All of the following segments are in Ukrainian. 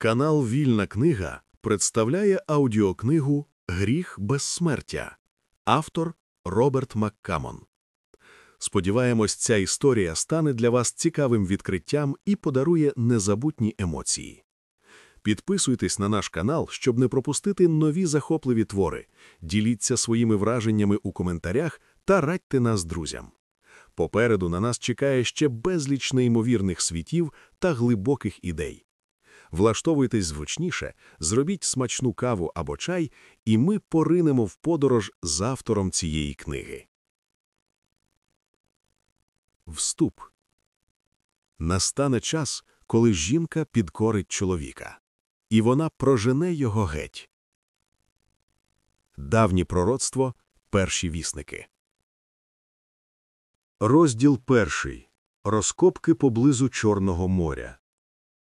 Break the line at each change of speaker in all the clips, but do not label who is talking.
Канал Вільна книга представляє аудіокнигу Гріх безсмертя. Автор Роберт Маккамон. Сподіваємось, ця історія стане для вас цікавим відкриттям і подарує незабутні емоції. Підписуйтесь на наш канал, щоб не пропустити нові захопливі твори, діліться своїми враженнями у коментарях та радьте нас друзям. Попереду на нас чекає ще безліч неймовірних світів та глибоких ідей. Влаштовуйтесь зручніше, зробіть смачну каву або чай, і ми поринемо в подорож з автором цієї книги. Вступ Настане час, коли жінка підкорить чоловіка, і вона прожене його геть. Давні пророцтво перші вісники. Розділ перший. Розкопки поблизу Чорного моря.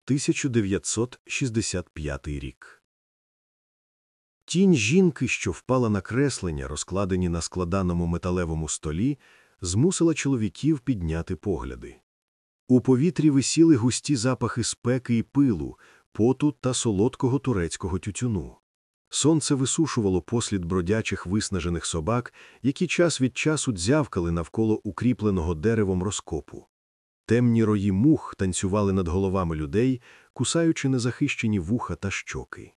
1965 рік. Тінь жінки, що впала на креслення, розкладені на складаному металевому столі, змусила чоловіків підняти погляди. У повітрі висіли густі запахи спеки і пилу, поту та солодкого турецького тютюну. Сонце висушувало послід бродячих виснажених собак, які час від часу дзявкали навколо укріпленого деревом розкопу. Темні рої мух танцювали над головами людей, кусаючи незахищені вуха та щоки.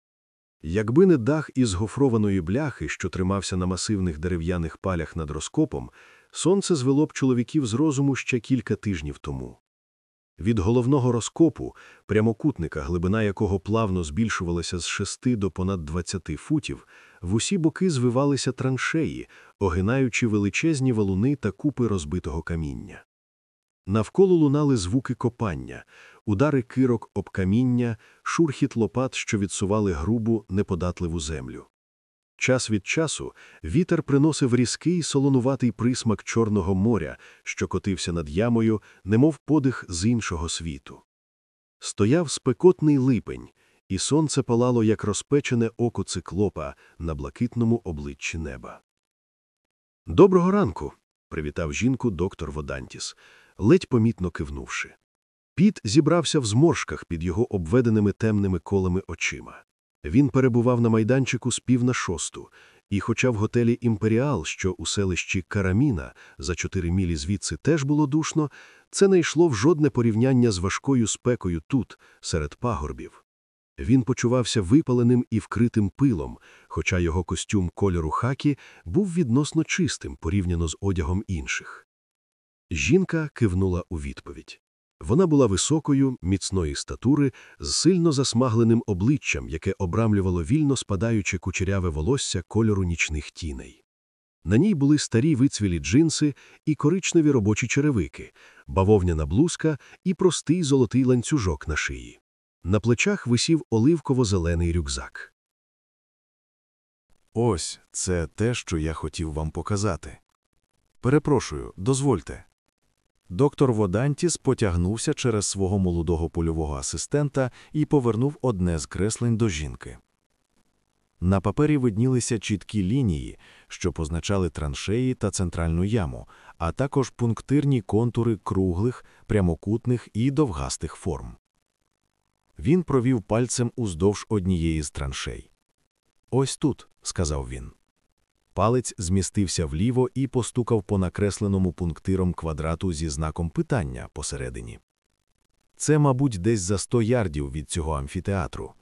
Якби не дах із гофрованої бляхи, що тримався на масивних дерев'яних палях над розкопом, сонце звело б чоловіків з розуму ще кілька тижнів тому. Від головного розкопу, прямокутника, глибина якого плавно збільшувалася з 6 до понад 20 футів, в усі боки звивалися траншеї, огинаючи величезні валуни та купи розбитого каміння. Навколо лунали звуки копання, удари кирок об каміння, шурхіт лопат, що відсували грубу, неподатливу землю. Час від часу вітер приносив різкий солонуватий присмак Чорного моря, що котився над ямою, немов подих з іншого світу. Стояв спекотний липень, і сонце палало, як розпечене око циклопа на блакитному обличчі неба. Доброго ранку. привітав жінку доктор Водантіс ледь помітно кивнувши. Піт зібрався в зморшках під його обведеними темними колами очима. Він перебував на майданчику з пів на шосту, і, хоча в готелі Імперіал, що у селищі Караміна за чотири мілі звідси теж було душно, це не йшло в жодне порівняння з важкою спекою тут, серед пагорбів. Він почувався випаленим і вкритим пилом, хоча його костюм кольору хакі був відносно чистим порівняно з одягом інших. Жінка кивнула у відповідь. Вона була високою, міцної статури, з сильно засмагленим обличчям, яке обрамлювало вільно спадаюче кучеряве волосся кольору нічних тіней. На ній були старі вицвілі джинси і коричневі робочі черевики, бавовняна блузка і простий золотий ланцюжок на шиї. На плечах висів оливково-зелений рюкзак.
Ось це те, що я хотів вам показати. Перепрошую, дозвольте. Доктор Водантіс потягнувся через свого молодого польового асистента і повернув одне з креслень до жінки. На папері виднілися чіткі лінії, що позначали траншеї та центральну яму, а також пунктирні контури круглих, прямокутних і довгастих форм. Він провів пальцем уздовж однієї з траншей. Ось тут, сказав він. Палець змістився вліво і постукав по накресленому пунктиром квадрату зі знаком питання посередині. Це, мабуть, десь за сто ярдів від цього амфітеатру.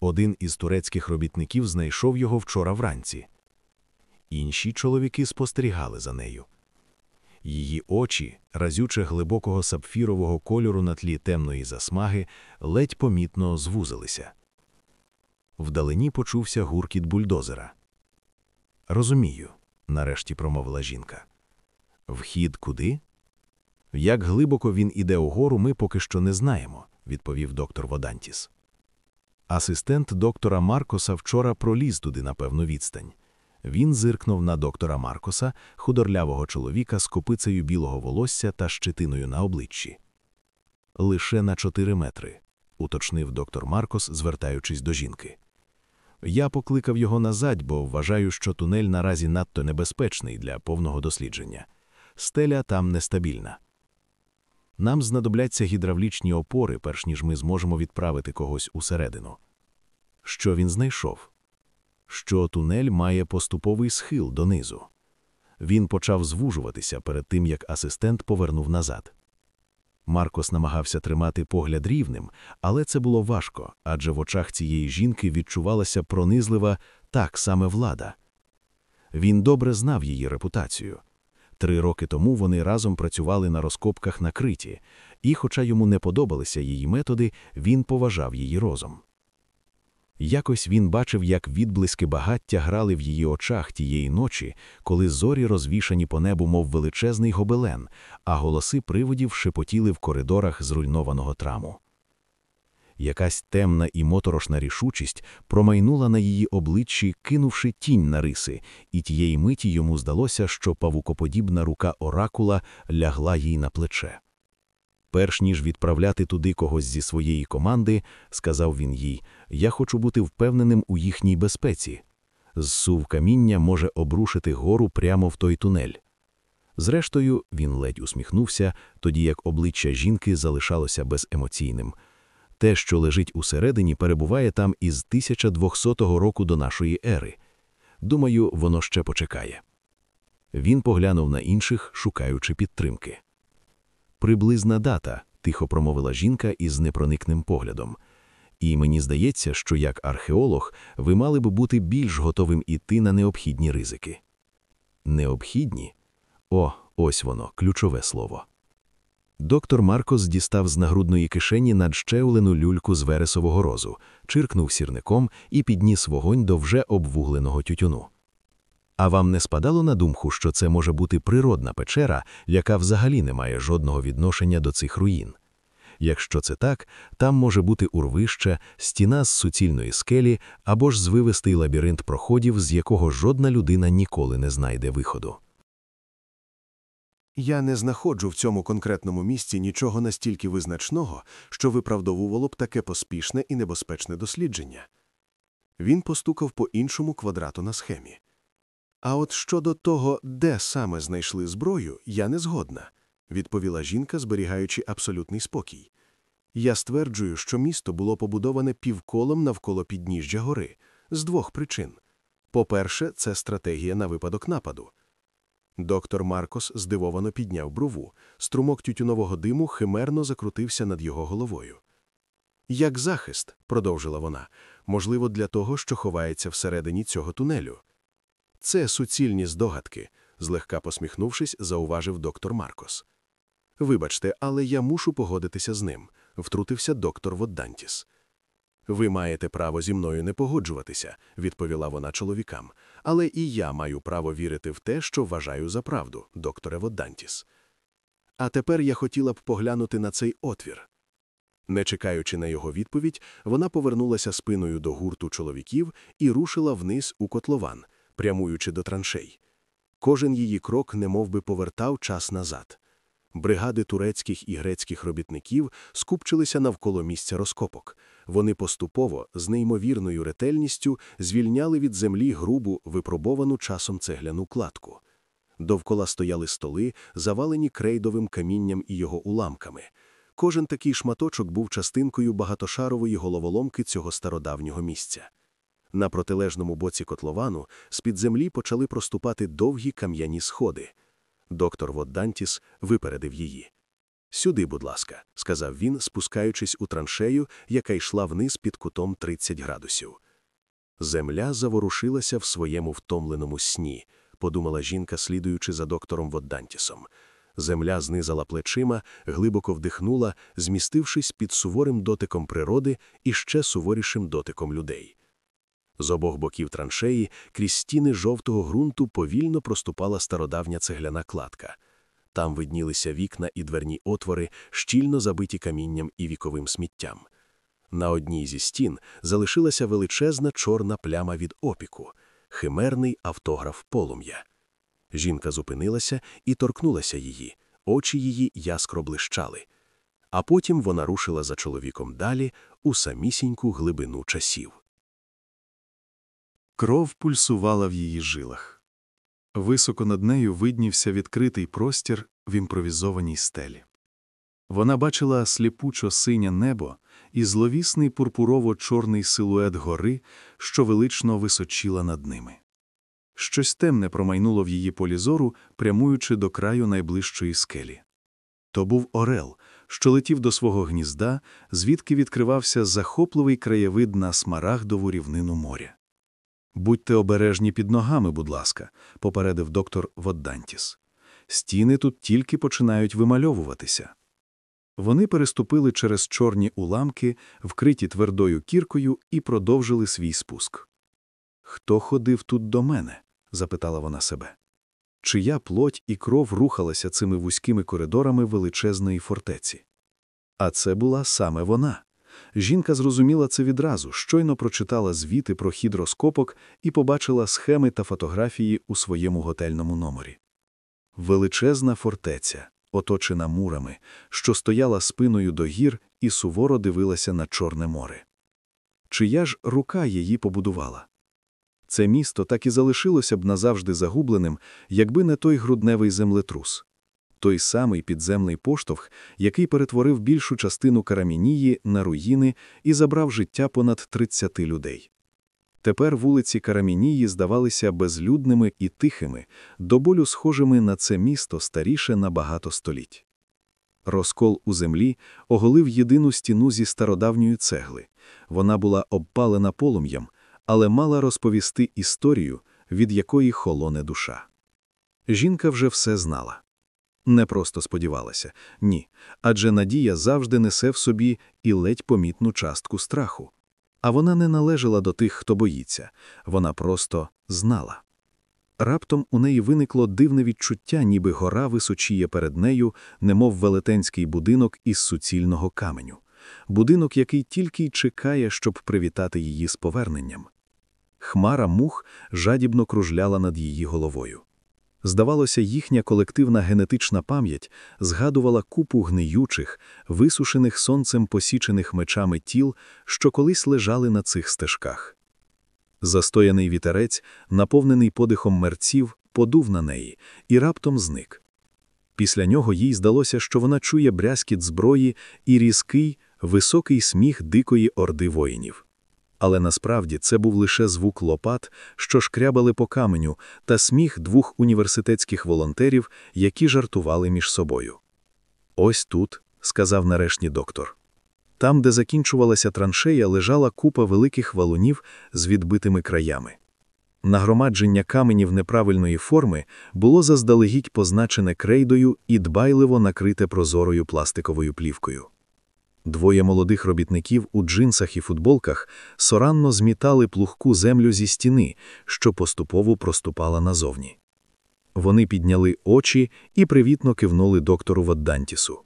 Один із турецьких робітників знайшов його вчора вранці. Інші чоловіки спостерігали за нею. Її очі, разюче глибокого сапфірового кольору на тлі темної засмаги, ледь помітно звузилися. Вдалині почувся гуркіт бульдозера. Розумію, нарешті промовила жінка. Вхід куди? Як глибоко він іде угору, ми поки що не знаємо, відповів доктор Водантіс. Асистент доктора Маркоса вчора проліз туди на певну відстань. Він зиркнув на доктора Маркоса, худорлявого чоловіка з копицею білого волосся та щетиною на обличчі. Лише на чотири метри, уточнив доктор Маркос, звертаючись до жінки. Я покликав його назад, бо вважаю, що тунель наразі надто небезпечний для повного дослідження. Стеля там нестабільна.
Нам знадобляться гідравлічні опори, перш ніж ми зможемо відправити когось усередину. Що він знайшов? Що тунель має поступовий схил донизу. Він почав звужуватися перед тим, як асистент повернув назад. Маркос намагався тримати погляд рівним, але це було важко, адже в очах цієї жінки відчувалася пронизлива так саме влада. Він добре знав її репутацію. Три роки тому вони разом працювали на розкопках на криті, і, хоча йому не подобалися її методи, він поважав її розум. Якось він бачив, як відблиски багаття грали в її очах тієї ночі, коли зорі розвішані по небу, мов величезний гобелен, а голоси приводів шепотіли в коридорах зруйнованого траму. Якась темна і моторошна рішучість промайнула на її обличчі, кинувши тінь на риси, і тієї миті йому здалося, що павукоподібна рука оракула лягла їй на плече. Перш ніж відправляти туди когось зі своєї команди, сказав він їй, я хочу бути впевненим у їхній безпеці. Зсув каміння може обрушити гору прямо в той тунель. Зрештою, він ледь усміхнувся, тоді як обличчя жінки залишалося беземоційним. Те, що лежить усередині, перебуває там із 1200 року до нашої ери. Думаю, воно ще почекає. Він поглянув на інших, шукаючи підтримки. Приблизна дата, тихо промовила жінка із непроникним поглядом. І мені здається, що як археолог ви мали би бути більш готовим іти на необхідні ризики. Необхідні? О, ось воно, ключове слово. Доктор Маркос дістав з нагрудної кишені надщеулену люльку з вересового розу, чиркнув сірником і підніс вогонь до вже обвугленого тютюну. А вам не спадало на думку, що це може бути природна печера, яка взагалі не має жодного відношення до цих руїн? Якщо це так, там може бути урвище, стіна з суцільної скелі або ж звивистий лабіринт проходів, з якого жодна людина ніколи не знайде виходу.
Я не знаходжу в цьому конкретному місці нічого настільки визначного, що виправдовувало б таке поспішне і небезпечне дослідження. Він постукав по іншому квадрату на схемі. А от щодо того, де саме знайшли зброю, я не згодна, відповіла жінка, зберігаючи абсолютний спокій. Я стверджую, що місто було побудоване півколом навколо підніжжя гори з двох причин. По-перше, це стратегія на випадок нападу. Доктор Маркос здивовано підняв брову, струмок тютюнового диму химерно закрутився над його головою. Як захист, продовжила вона, можливо, для того, що ховається всередині цього тунелю. Це суцільні здогадки, злегка посміхнувшись, зауважив доктор Маркос. Вибачте, але я мушу погодитися з ним, втрутився доктор Воддантіс. Ви маєте право зі мною не погоджуватися, відповіла вона чоловікам, але і я маю право вірити в те, що вважаю за правду, докторе Воддантіс. А тепер я хотіла б поглянути на цей отвір. Не чекаючи на його відповідь, вона повернулася спиною до гурту чоловіків і рушила вниз у котлован, прямуючи до траншей. Кожен її крок немов би повертав час назад. Бригади турецьких і грецьких робітників скупчилися навколо місця розкопок. Вони поступово, з неймовірною ретельністю, звільняли від землі грубу, випробовану часом цегляну кладку. Довкола стояли столи, завалені крейдовим камінням і його уламками. Кожен такий шматочок був частинкою багатошарової головоломки цього стародавнього місця. На протилежному боці котловану з-під землі почали проступати довгі кам'яні сходи. Доктор Воддантіс випередив її. Сюди, будь ласка, сказав він, спускаючись у траншею, яка йшла вниз під кутом 30 градусів. Земля заворушилася в своєму втомленому сні, подумала жінка, слідуючи за доктором Воддантісом. Земля знизала плечима, глибоко вдихнула, змістившись під суворим дотиком природи і ще суворішим дотиком людей. З обох боків траншеї крізь стіни жовтого ґрунту повільно проступала стародавня цегляна кладка. Там виднілися вікна і дверні отвори, щільно забиті камінням і віковим сміттям. На одній зі стін залишилася величезна чорна пляма від опіку, химерний автограф полум'я. Жінка зупинилася і торкнулася її, очі її яскро блищали. А потім вона рушила за чоловіком далі у самісіньку глибину часів.
Кров пульсувала в її жилах. Високо над нею виднівся відкритий простір в імпровізованій стелі.
Вона бачила сліпучо синє небо і зловісний пурпурово-чорний силует гори, що велично височила над ними. Щось темне промайнуло в її полі зору, прямуючи до краю найближчої скелі. То був орел, що летів до свого гнізда, звідки відкривався захопливий краєвид на смарагдову рівнину моря. Будьте обережні під ногами, будь ласка, попередив доктор Воддантіс. Стіни тут тільки починають вимальовуватися. Вони переступили через чорні уламки, вкриті твердою кіркою, і продовжили свій спуск. Хто ходив тут до мене? запитала вона себе. Чия плоть і кров рухалася цими вузькими коридорами величезної фортеці? А це була саме вона. Жінка зрозуміла це відразу, щойно прочитала звіти про хід розкопок і побачила схеми та фотографії у своєму готельному номері. Величезна фортеця, оточена мурами, що стояла спиною до гір і суворо дивилася на Чорне море. Чия ж рука її побудувала? Це місто так і залишилося б назавжди загубленим, якби не той грудневий землетрус. Той самий підземний поштовх, який перетворив більшу частину Карамінії на руїни і забрав життя понад 30 людей. Тепер вулиці Карамінії здавалися безлюдними і тихими, до болю схожими на це місто старіше на багато століть. Розкол у землі оголив єдину стіну зі стародавньої цегли. Вона була обпалена полум'ям, але мала розповісти історію, від якої холоне душа. Жінка вже все знала. Не просто сподівалася, ні, адже надія завжди несе в собі і ледь помітну частку страху. А вона не належала до тих, хто боїться, вона просто знала. Раптом у неї виникло дивне відчуття, ніби гора височіє перед нею, немов велетенський будинок із суцільного каменю, будинок, який тільки й чекає, щоб привітати її з поверненням. Хмара мух жадібно кружляла над її головою. Здавалося, їхня колективна генетична пам'ять згадувала купу гниючих, висушених сонцем посічених мечами тіл, що колись лежали на цих стежках. Застояний вітерець, наповнений подихом мерців, подув на неї і раптом зник. Після нього їй здалося, що вона чує брязкіт зброї і різкий, високий сміх дикої орди воїнів. Але насправді це був лише звук лопат, що шкрябали по каменю, та сміх двох університетських волонтерів, які жартували між собою. Ось тут, сказав нарешні доктор. Там, де закінчувалася траншея, лежала купа великих валунів з відбитими краями. Нагромадження каменів неправильної форми було заздалегідь позначене крейдою і дбайливо накрите прозорою пластиковою плівкою. Двоє молодих робітників у джинсах і футболках соранно змітали плухку землю зі стіни, що поступово проступала назовні. Вони підняли очі і привітно кивнули доктору Воддантісу.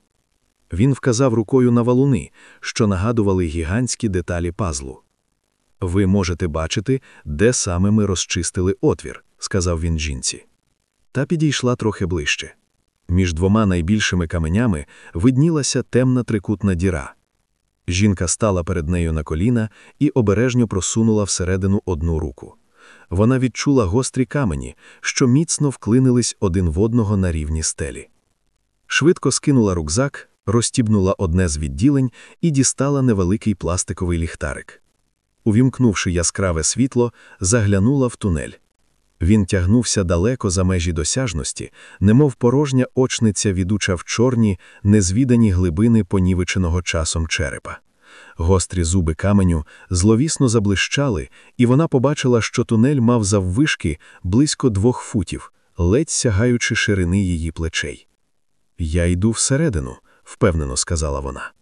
Він вказав рукою на валуни, що нагадували гігантські деталі пазлу. Ви можете бачити, де саме ми розчистили отвір, сказав він жінці. Та підійшла трохи ближче. Між двома найбільшими каменями виднілася темна трикутна діра. Жінка стала перед нею на коліна і обережно просунула всередину одну руку. Вона відчула гострі камені, що міцно вклинились один в одного на рівні стелі. Швидко скинула рюкзак, розтібнула одне з відділень і дістала невеликий пластиковий ліхтарик. Увімкнувши яскраве світло, заглянула в тунель. Він тягнувся далеко за межі досяжності, немов порожня очниця відуча в чорні, незвідані глибини понівеченого часом черепа. Гострі зуби каменю зловісно заблищали, і вона побачила, що тунель мав заввишки близько двох футів, ледь сягаючи ширини її плечей. Я йду всередину, впевнено сказала вона.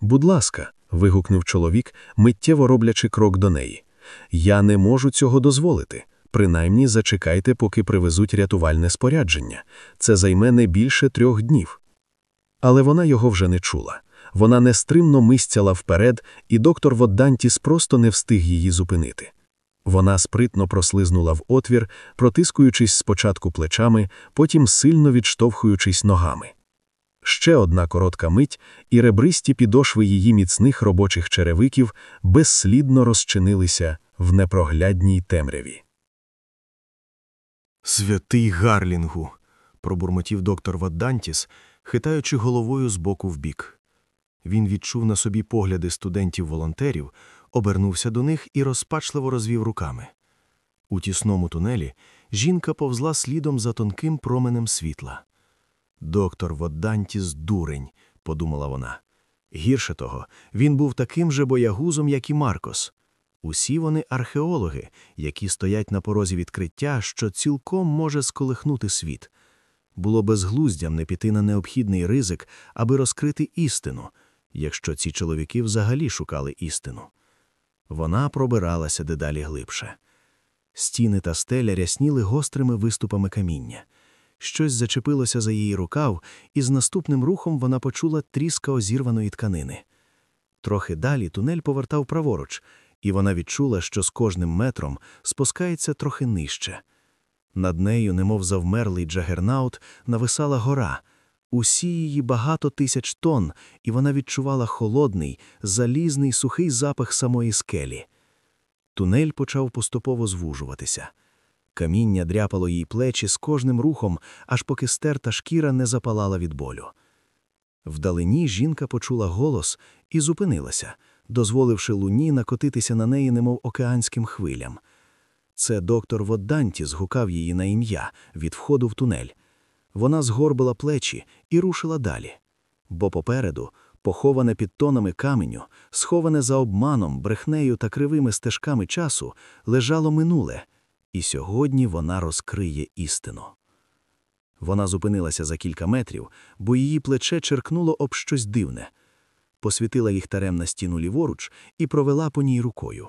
Будь ласка, вигукнув чоловік, миттєво роблячи крок до неї. Я не можу цього дозволити. Принаймні зачекайте, поки привезуть рятувальне спорядження. Це займе не більше трьох днів. Але вона його вже не чула. Вона нестримно мисцяла вперед, і доктор Воддантіс просто не встиг її зупинити. Вона спритно прослизнула в отвір, протискуючись спочатку плечами, потім сильно відштовхуючись ногами. Ще одна коротка мить, і ребристі підошви її міцних робочих черевиків безслідно розчинилися в непроглядній темряві.
Святий Гарлінгу, пробурмотів доктор Ваддантіс,
хитаючи головою з боку в бік. Він відчув на собі погляди студентів-волонтерів, обернувся до них і розпачливо розвів руками. У тісному тунелі жінка повзла слідом за тонким променем світла. Доктор Воддантіс дурень, подумала вона. Гірше того, він був таким же боягузом, як і Маркос. Усі вони археологи, які стоять на порозі відкриття, що цілком може сколихнути світ. Було безглуздям не піти на необхідний ризик, аби розкрити істину, якщо ці чоловіки взагалі шукали істину. Вона пробиралася дедалі глибше. Стіни та стеля рясніли гострими виступами каміння. Щось зачепилося за її рукав, і з наступним рухом вона почула тріска озірваної тканини. Трохи далі тунель повертав праворуч, і вона відчула, що з кожним метром спускається трохи нижче. Над нею, немов завмерлий джагернаут, нависала гора. Усі її багато тисяч тонн, і вона відчувала холодний, залізний сухий запах самої скелі. Тунель почав поступово звужуватися. Каміння дряпало їй плечі з кожним рухом, аж поки стерта шкіра не запалала від болю. Вдалині жінка почула голос і зупинилася, дозволивши луні накотитися на неї, немов океанським хвилям. Це доктор Водданті згукав її на ім'я від входу в тунель. Вона згорбила плечі і рушила далі. Бо попереду, поховане під тонами каменю, сховане за обманом, брехнею та кривими стежками часу, лежало минуле, і сьогодні вона розкриє істину. Вона зупинилася за кілька метрів, бо її плече черкнуло об щось дивне. Посвітила ліхтарем на стіну ліворуч і провела по ній рукою.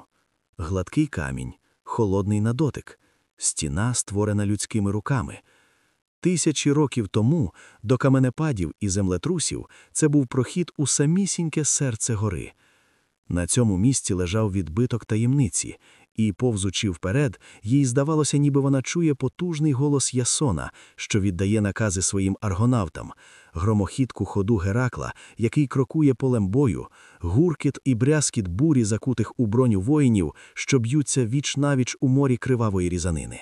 Гладкий камінь, холодний на дотик, стіна, створена людськими руками. Тисячі років тому до каменепадів і землетрусів це був прохід у самісіньке серце гори. На цьому місці лежав відбиток таємниці, і, повзучи вперед, їй здавалося, ніби вона чує потужний голос Ясона, що віддає накази своїм аргонавтам, громохідку ходу Геракла, який крокує полем бою, гуркіт і брязкіт бурі, закутих у броню воїнів, що б'ються віч навіч у морі кривавої різанини.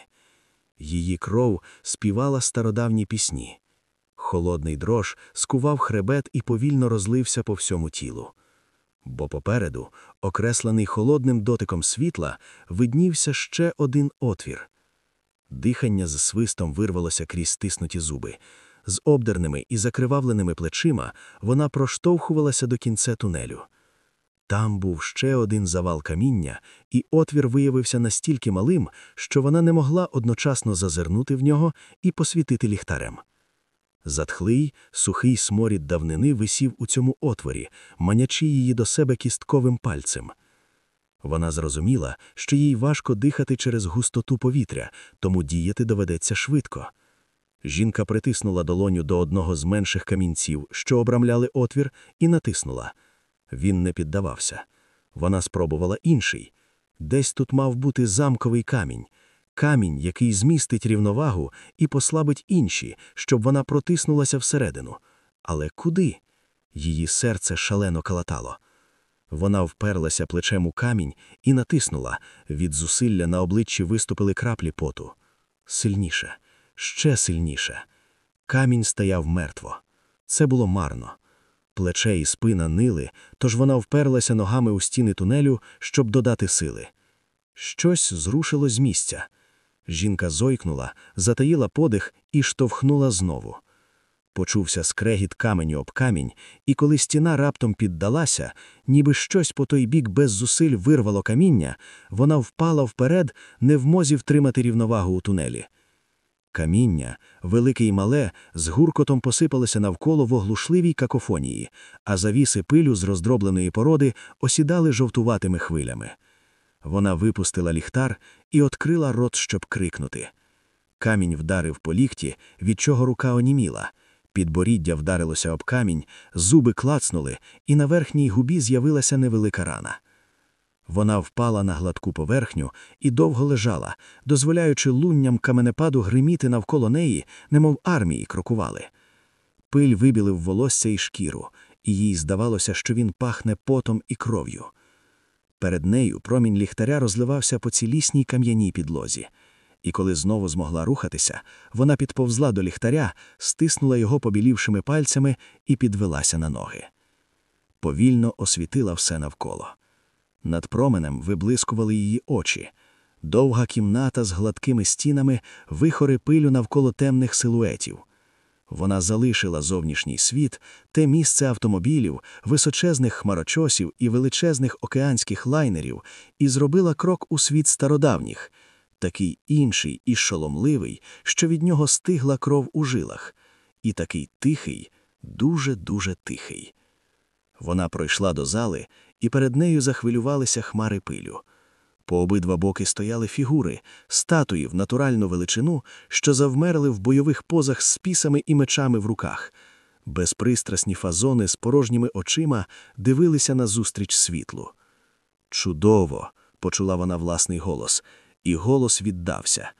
Її кров співала стародавні пісні. Холодний дрож скував хребет і повільно розлився по всьому тілу. Бо попереду, окреслений холодним дотиком світла, виднівся ще один отвір. Дихання з свистом вирвалося крізь стиснуті зуби. З обдерними і закривавленими плечима вона проштовхувалася до кінця тунелю. Там був ще один завал каміння, і отвір виявився настільки малим, що вона не могла одночасно зазирнути в нього і посвітити ліхтарем. Затхлий, сухий сморід давнини висів у цьому отворі, манячи її до себе кістковим пальцем. Вона зрозуміла, що їй важко дихати через густоту повітря, тому діяти доведеться швидко. Жінка притиснула долоню до одного з менших камінців, що обрамляли отвір, і натиснула. Він не піддавався. Вона спробувала інший. Десь тут мав бути замковий камінь камінь, який змістить рівновагу і послабить інші, щоб вона протиснулася всередину. Але куди? Її серце шалено калатало. Вона вперлася плечем у камінь і натиснула. Від зусилля на обличчі виступили краплі поту. Сильніше, ще сильніше. Камінь стояв мертво. Це було марно. Плече і спина нили, тож вона вперлася ногами у стіни тунелю, щоб додати сили. Щось зрушило з місця. Жінка зойкнула, затаїла подих і штовхнула знову. Почувся скрегіт каменю об камінь, і коли стіна раптом піддалася, ніби щось по той бік без зусиль вирвало каміння, вона впала вперед, не в мозі втримати рівновагу у тунелі. Каміння, велике й мале, з гуркотом посипалося навколо в оглушливій какофонії, а завіси пилю з роздробленої породи осідали жовтуватими хвилями. Вона випустила ліхтар і відкрила рот, щоб крикнути. Камінь вдарив по лікті, від чого рука оніміла. Підборіддя вдарилося об камінь, зуби клацнули, і на верхній губі з'явилася невелика рана. Вона впала на гладку поверхню і довго лежала, дозволяючи лунням каменепаду гриміти навколо неї, немов армії крокували. Пиль вибілив волосся і шкіру, і їй здавалося, що він пахне потом і кров'ю. Перед нею промінь ліхтаря розливався по цілісній кам'яній підлозі.
І коли знову змогла рухатися, вона підповзла до ліхтаря, стиснула його побілівшими пальцями і підвелася на ноги. Повільно освітила все навколо. Над променем виблискували її очі. Довга кімната з гладкими стінами, вихори пилю навколо темних силуетів. Вона залишила зовнішній світ, те місце автомобілів, височезних хмарочосів і величезних океанських лайнерів, і зробила крок у світ стародавніх, такий інший і шоломливий, що від нього стигла кров у жилах, і такий тихий, дуже-дуже тихий. Вона пройшла до зали, і перед нею захвилювалися хмари пилю. По обидва боки стояли фігури, статуї в натуральну величину, що завмерли в бойових позах з пісами і мечами в руках. Безпристрасні фазони з порожніми очима дивилися назустріч світлу. Чудово! почула вона власний голос, і голос віддався.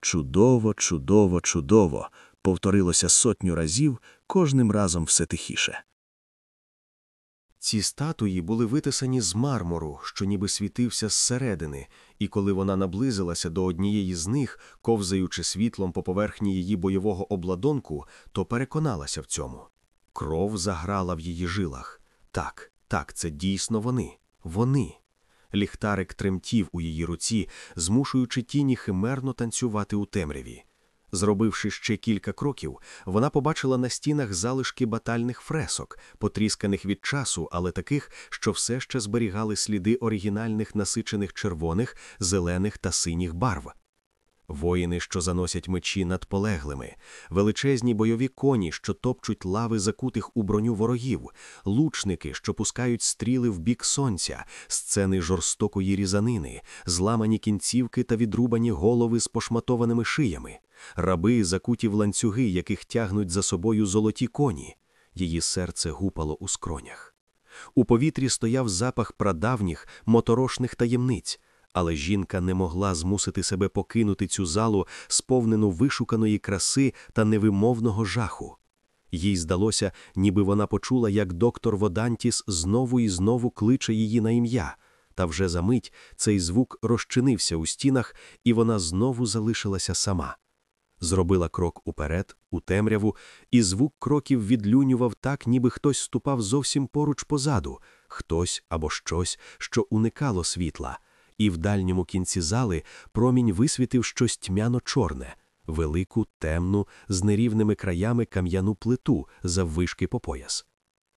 Чудово, чудово, чудово! повторилося сотню разів, кожним разом все тихіше.
Ці статуї були витисані з мармуру, що ніби світився зсередини, і коли вона наблизилася до однієї з них, ковзаючи світлом по поверхні її бойового обладунку, то переконалася в цьому. Кров заграла в її жилах. Так, так, це дійсно вони. Вони. Ліхтарик тремтів у її руці, змушуючи тіні химерно танцювати у темряві. Зробивши ще кілька кроків, вона побачила на стінах залишки батальних фресок, потрісканих від часу, але таких, що все ще зберігали сліди оригінальних насичених червоних, зелених та синіх барв. Воїни, що заносять мечі над полеглими, величезні бойові коні, що топчуть лави закутих у броню ворогів, лучники, що пускають стріли в бік сонця, сцени жорстокої різанини, зламані кінцівки та відрубані голови з пошматованими шиями, раби, закуті в ланцюги, яких тягнуть за собою золоті коні. Її серце гупало у скронях. У повітрі стояв запах прадавніх моторошних таємниць але жінка не могла змусити себе покинути цю залу, сповнену вишуканої краси та невимовного жаху. Їй здалося, ніби вона почула, як доктор Водантіс знову і знову кличе її на ім'я, та вже за мить цей звук розчинився у стінах, і вона знову залишилася сама. Зробила крок уперед, у темряву, і звук кроків відлюнював так, ніби хтось ступав зовсім поруч позаду, хтось або щось, що уникало світла і в дальньому кінці зали промінь висвітив щось тьмяно чорне, велику, темну, з нерівними краями кам'яну плиту заввишки по пояс.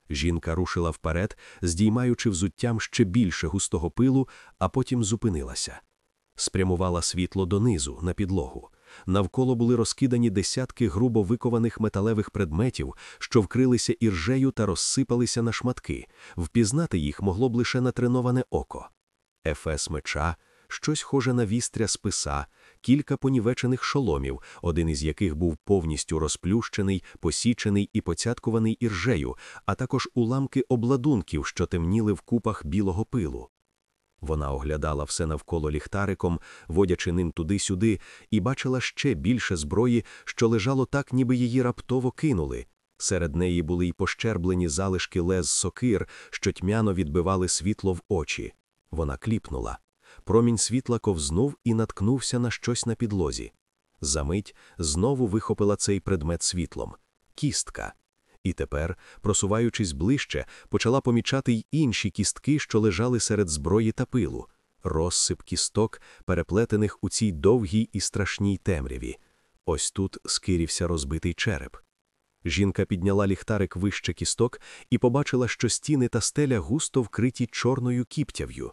Жінка рушила вперед, здіймаючи взуттям ще більше густого пилу, а потім зупинилася. Спрямувала світло донизу, на підлогу. Навколо були розкидані десятки грубо викованих металевих предметів, що вкрилися іржею та розсипалися на шматки. Впізнати їх могло б лише натреноване око ефес меча, щось схоже на вістря списа, кілька понівечених шоломів, один із яких був повністю розплющений, посічений і поцяткуваний іржею, а також уламки обладунків, що темніли в купах білого пилу. Вона оглядала все навколо ліхтариком, водячи ним туди-сюди, і бачила ще більше зброї, що лежало так, ніби її раптово кинули. Серед неї були й пощерблені залишки лез сокир, що тьмяно відбивали світло в очі. Вона кліпнула. Промінь світла ковзнув і наткнувся на щось на підлозі. Замить знову вихопила цей предмет світлом кістка. І тепер, просуваючись ближче, почала помічати й інші кістки, що лежали серед зброї та пилу, розсип кісток, переплетених у цій довгій і страшній темряві. Ось тут скирився розбитий череп. Жінка підняла ліхтарик вище кісток і побачила, що стіни та стеля густо вкриті чорною кіптяв'ю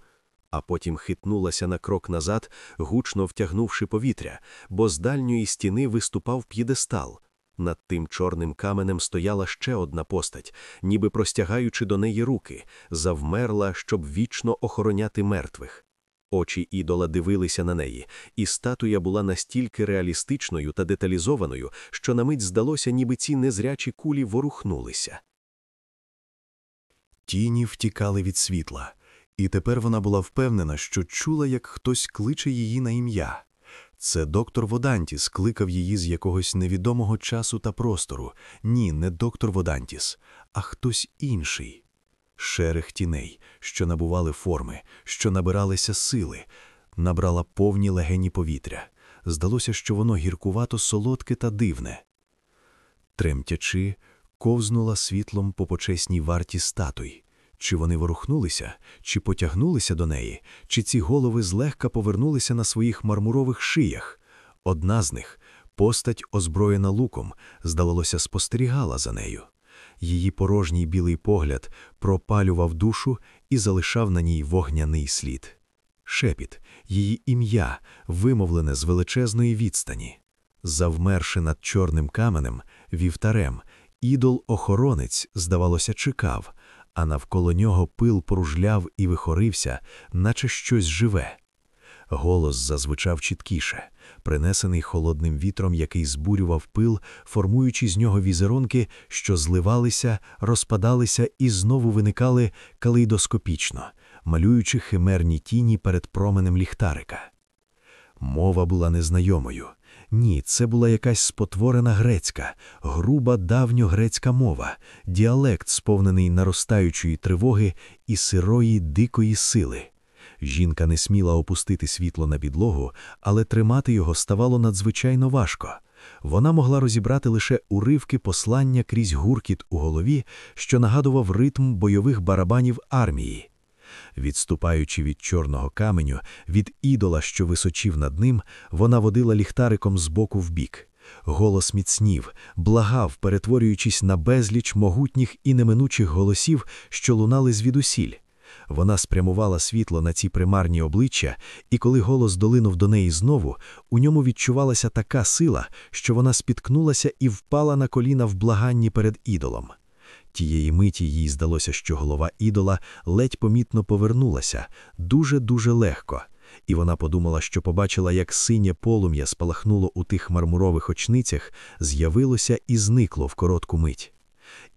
а потім хитнулася на крок назад, гучно втягнувши повітря, бо з дальньої стіни виступав п'єдестал. Над тим чорним каменем стояла ще одна постать, ніби простягаючи до неї руки, завмерла, щоб вічно охороняти мертвих. Очі ідола дивилися на неї, і статуя була настільки реалістичною та деталізованою, що на мить здалося, ніби ці незрячі кулі ворухнулися.
Тіні втікали від світла. І тепер вона була впевнена, що чула, як хтось кличе її на ім'я. Це доктор Водантіс кликав її з якогось невідомого часу та простору. Ні, не доктор Водантіс, а хтось інший. Шерех тіней, що набували форми, що набиралися сили, набрала повні легені повітря.
здалося, що воно гіркувато солодке та дивне. Тремтячи, ковзнула світлом по почесній варті статуй. Чи вони ворухнулися, чи потягнулися до неї, чи ці голови злегка повернулися на своїх мармурових шиях. Одна з них, постать, озброєна луком, здавалося, спостерігала за нею. Її порожній білий погляд пропалював душу і залишав на ній вогняний слід. Шепіт, її ім'я, вимовлене з величезної відстані. Завмерши над чорним каменем, вівтарем, ідол-охоронець, здавалося, чекав, а навколо нього пил поружляв і вихорився, наче щось живе. Голос зазвучав чіткіше, принесений холодним вітром, який збурював пил, формуючи з нього візерунки, що зливалися, розпадалися і знову виникали калейдоскопічно, малюючи химерні тіні перед променем ліхтарика. Мова була незнайомою. Ні, це була якась спотворена грецька, груба давньогрецька мова, діалект, сповнений наростаючої тривоги і сирої дикої сили. Жінка не сміла опустити світло на підлогу, але тримати його ставало надзвичайно важко. Вона могла розібрати лише уривки послання крізь гуркіт у голові, що нагадував ритм бойових барабанів армії. Відступаючи від чорного каменю, від ідола, що височив над ним, вона водила ліхтариком з боку в бік. Голос міцнів, благав, перетворюючись на безліч могутніх і неминучих голосів, що лунали звідусіль. Вона спрямувала світло на ці примарні обличчя, і коли голос долинув до неї знову, у ньому відчувалася така сила, що вона спіткнулася і впала на коліна в благанні перед ідолом. Тієї миті їй здалося, що голова ідола ледь помітно повернулася, дуже-дуже легко, і вона подумала, що побачила, як синє полум'я спалахнуло у тих мармурових очницях, з'явилося і зникло в коротку мить.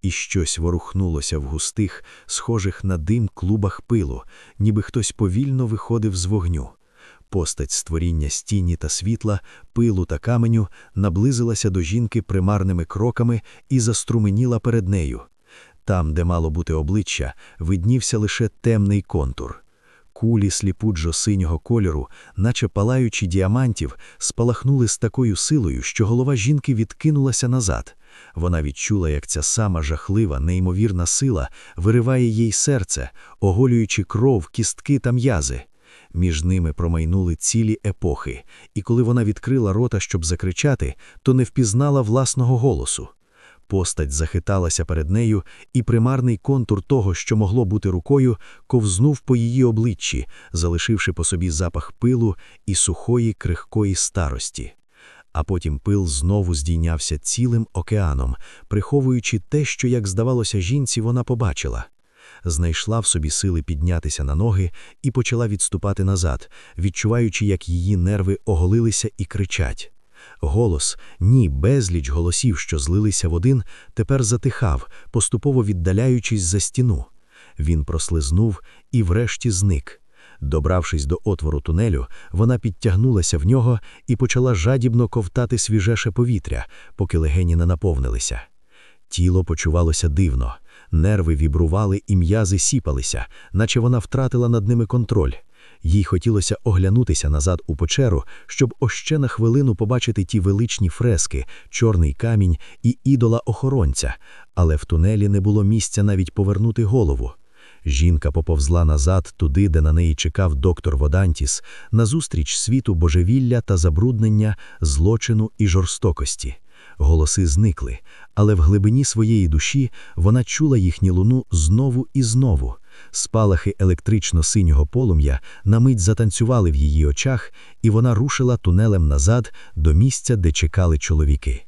І щось ворухнулося в густих, схожих на дим клубах пилу, ніби хтось повільно виходив з вогню. Постать створіння стіні та світла, пилу та каменю наблизилася до жінки примарними кроками і заструменіла перед нею. Там, де мало бути обличчя, виднівся лише темний контур. Кулі сліпуджо синього кольору, наче палаючі діамантів, спалахнули з такою силою, що голова жінки відкинулася назад. Вона відчула, як ця сама жахлива, неймовірна сила вириває їй серце, оголюючи кров, кістки та м'язи. Між ними промайнули цілі епохи, і коли вона відкрила рота, щоб закричати, то не впізнала власного голосу. Постать захиталася перед нею, і примарний контур того, що могло бути рукою, ковзнув по її обличчі, залишивши по собі запах пилу і сухої крихкої старості. А потім пил знову здійнявся цілим океаном, приховуючи те, що, як здавалося, жінці вона побачила. Знайшла в собі сили піднятися на ноги і почала відступати назад, відчуваючи, як її нерви оголилися і кричать. Голос, ні, безліч голосів, що злилися в один, тепер затихав, поступово віддаляючись за стіну. Він прослизнув і врешті зник. Добравшись до отвору тунелю, вона підтягнулася в нього і почала жадібно ковтати свіжеше повітря, поки легені не наповнилися. Тіло почувалося дивно, нерви вібрували і м'язи сіпалися, наче вона втратила над ними контроль. Їй хотілося оглянутися назад у печеру, щоб още на хвилину побачити ті величні фрески, чорний камінь і ідола охоронця, але в тунелі не було місця навіть повернути голову. Жінка поповзла назад, туди, де на неї чекав доктор Водантіс, назустріч світу божевілля та забруднення, злочину і жорстокості. Голоси зникли, але в глибині своєї душі вона чула їхню луну знову і знову. Спалахи електрично-синього полум'я на мить затанцювали в її очах, і вона рушила тунелем назад до місця, де чекали чоловіки.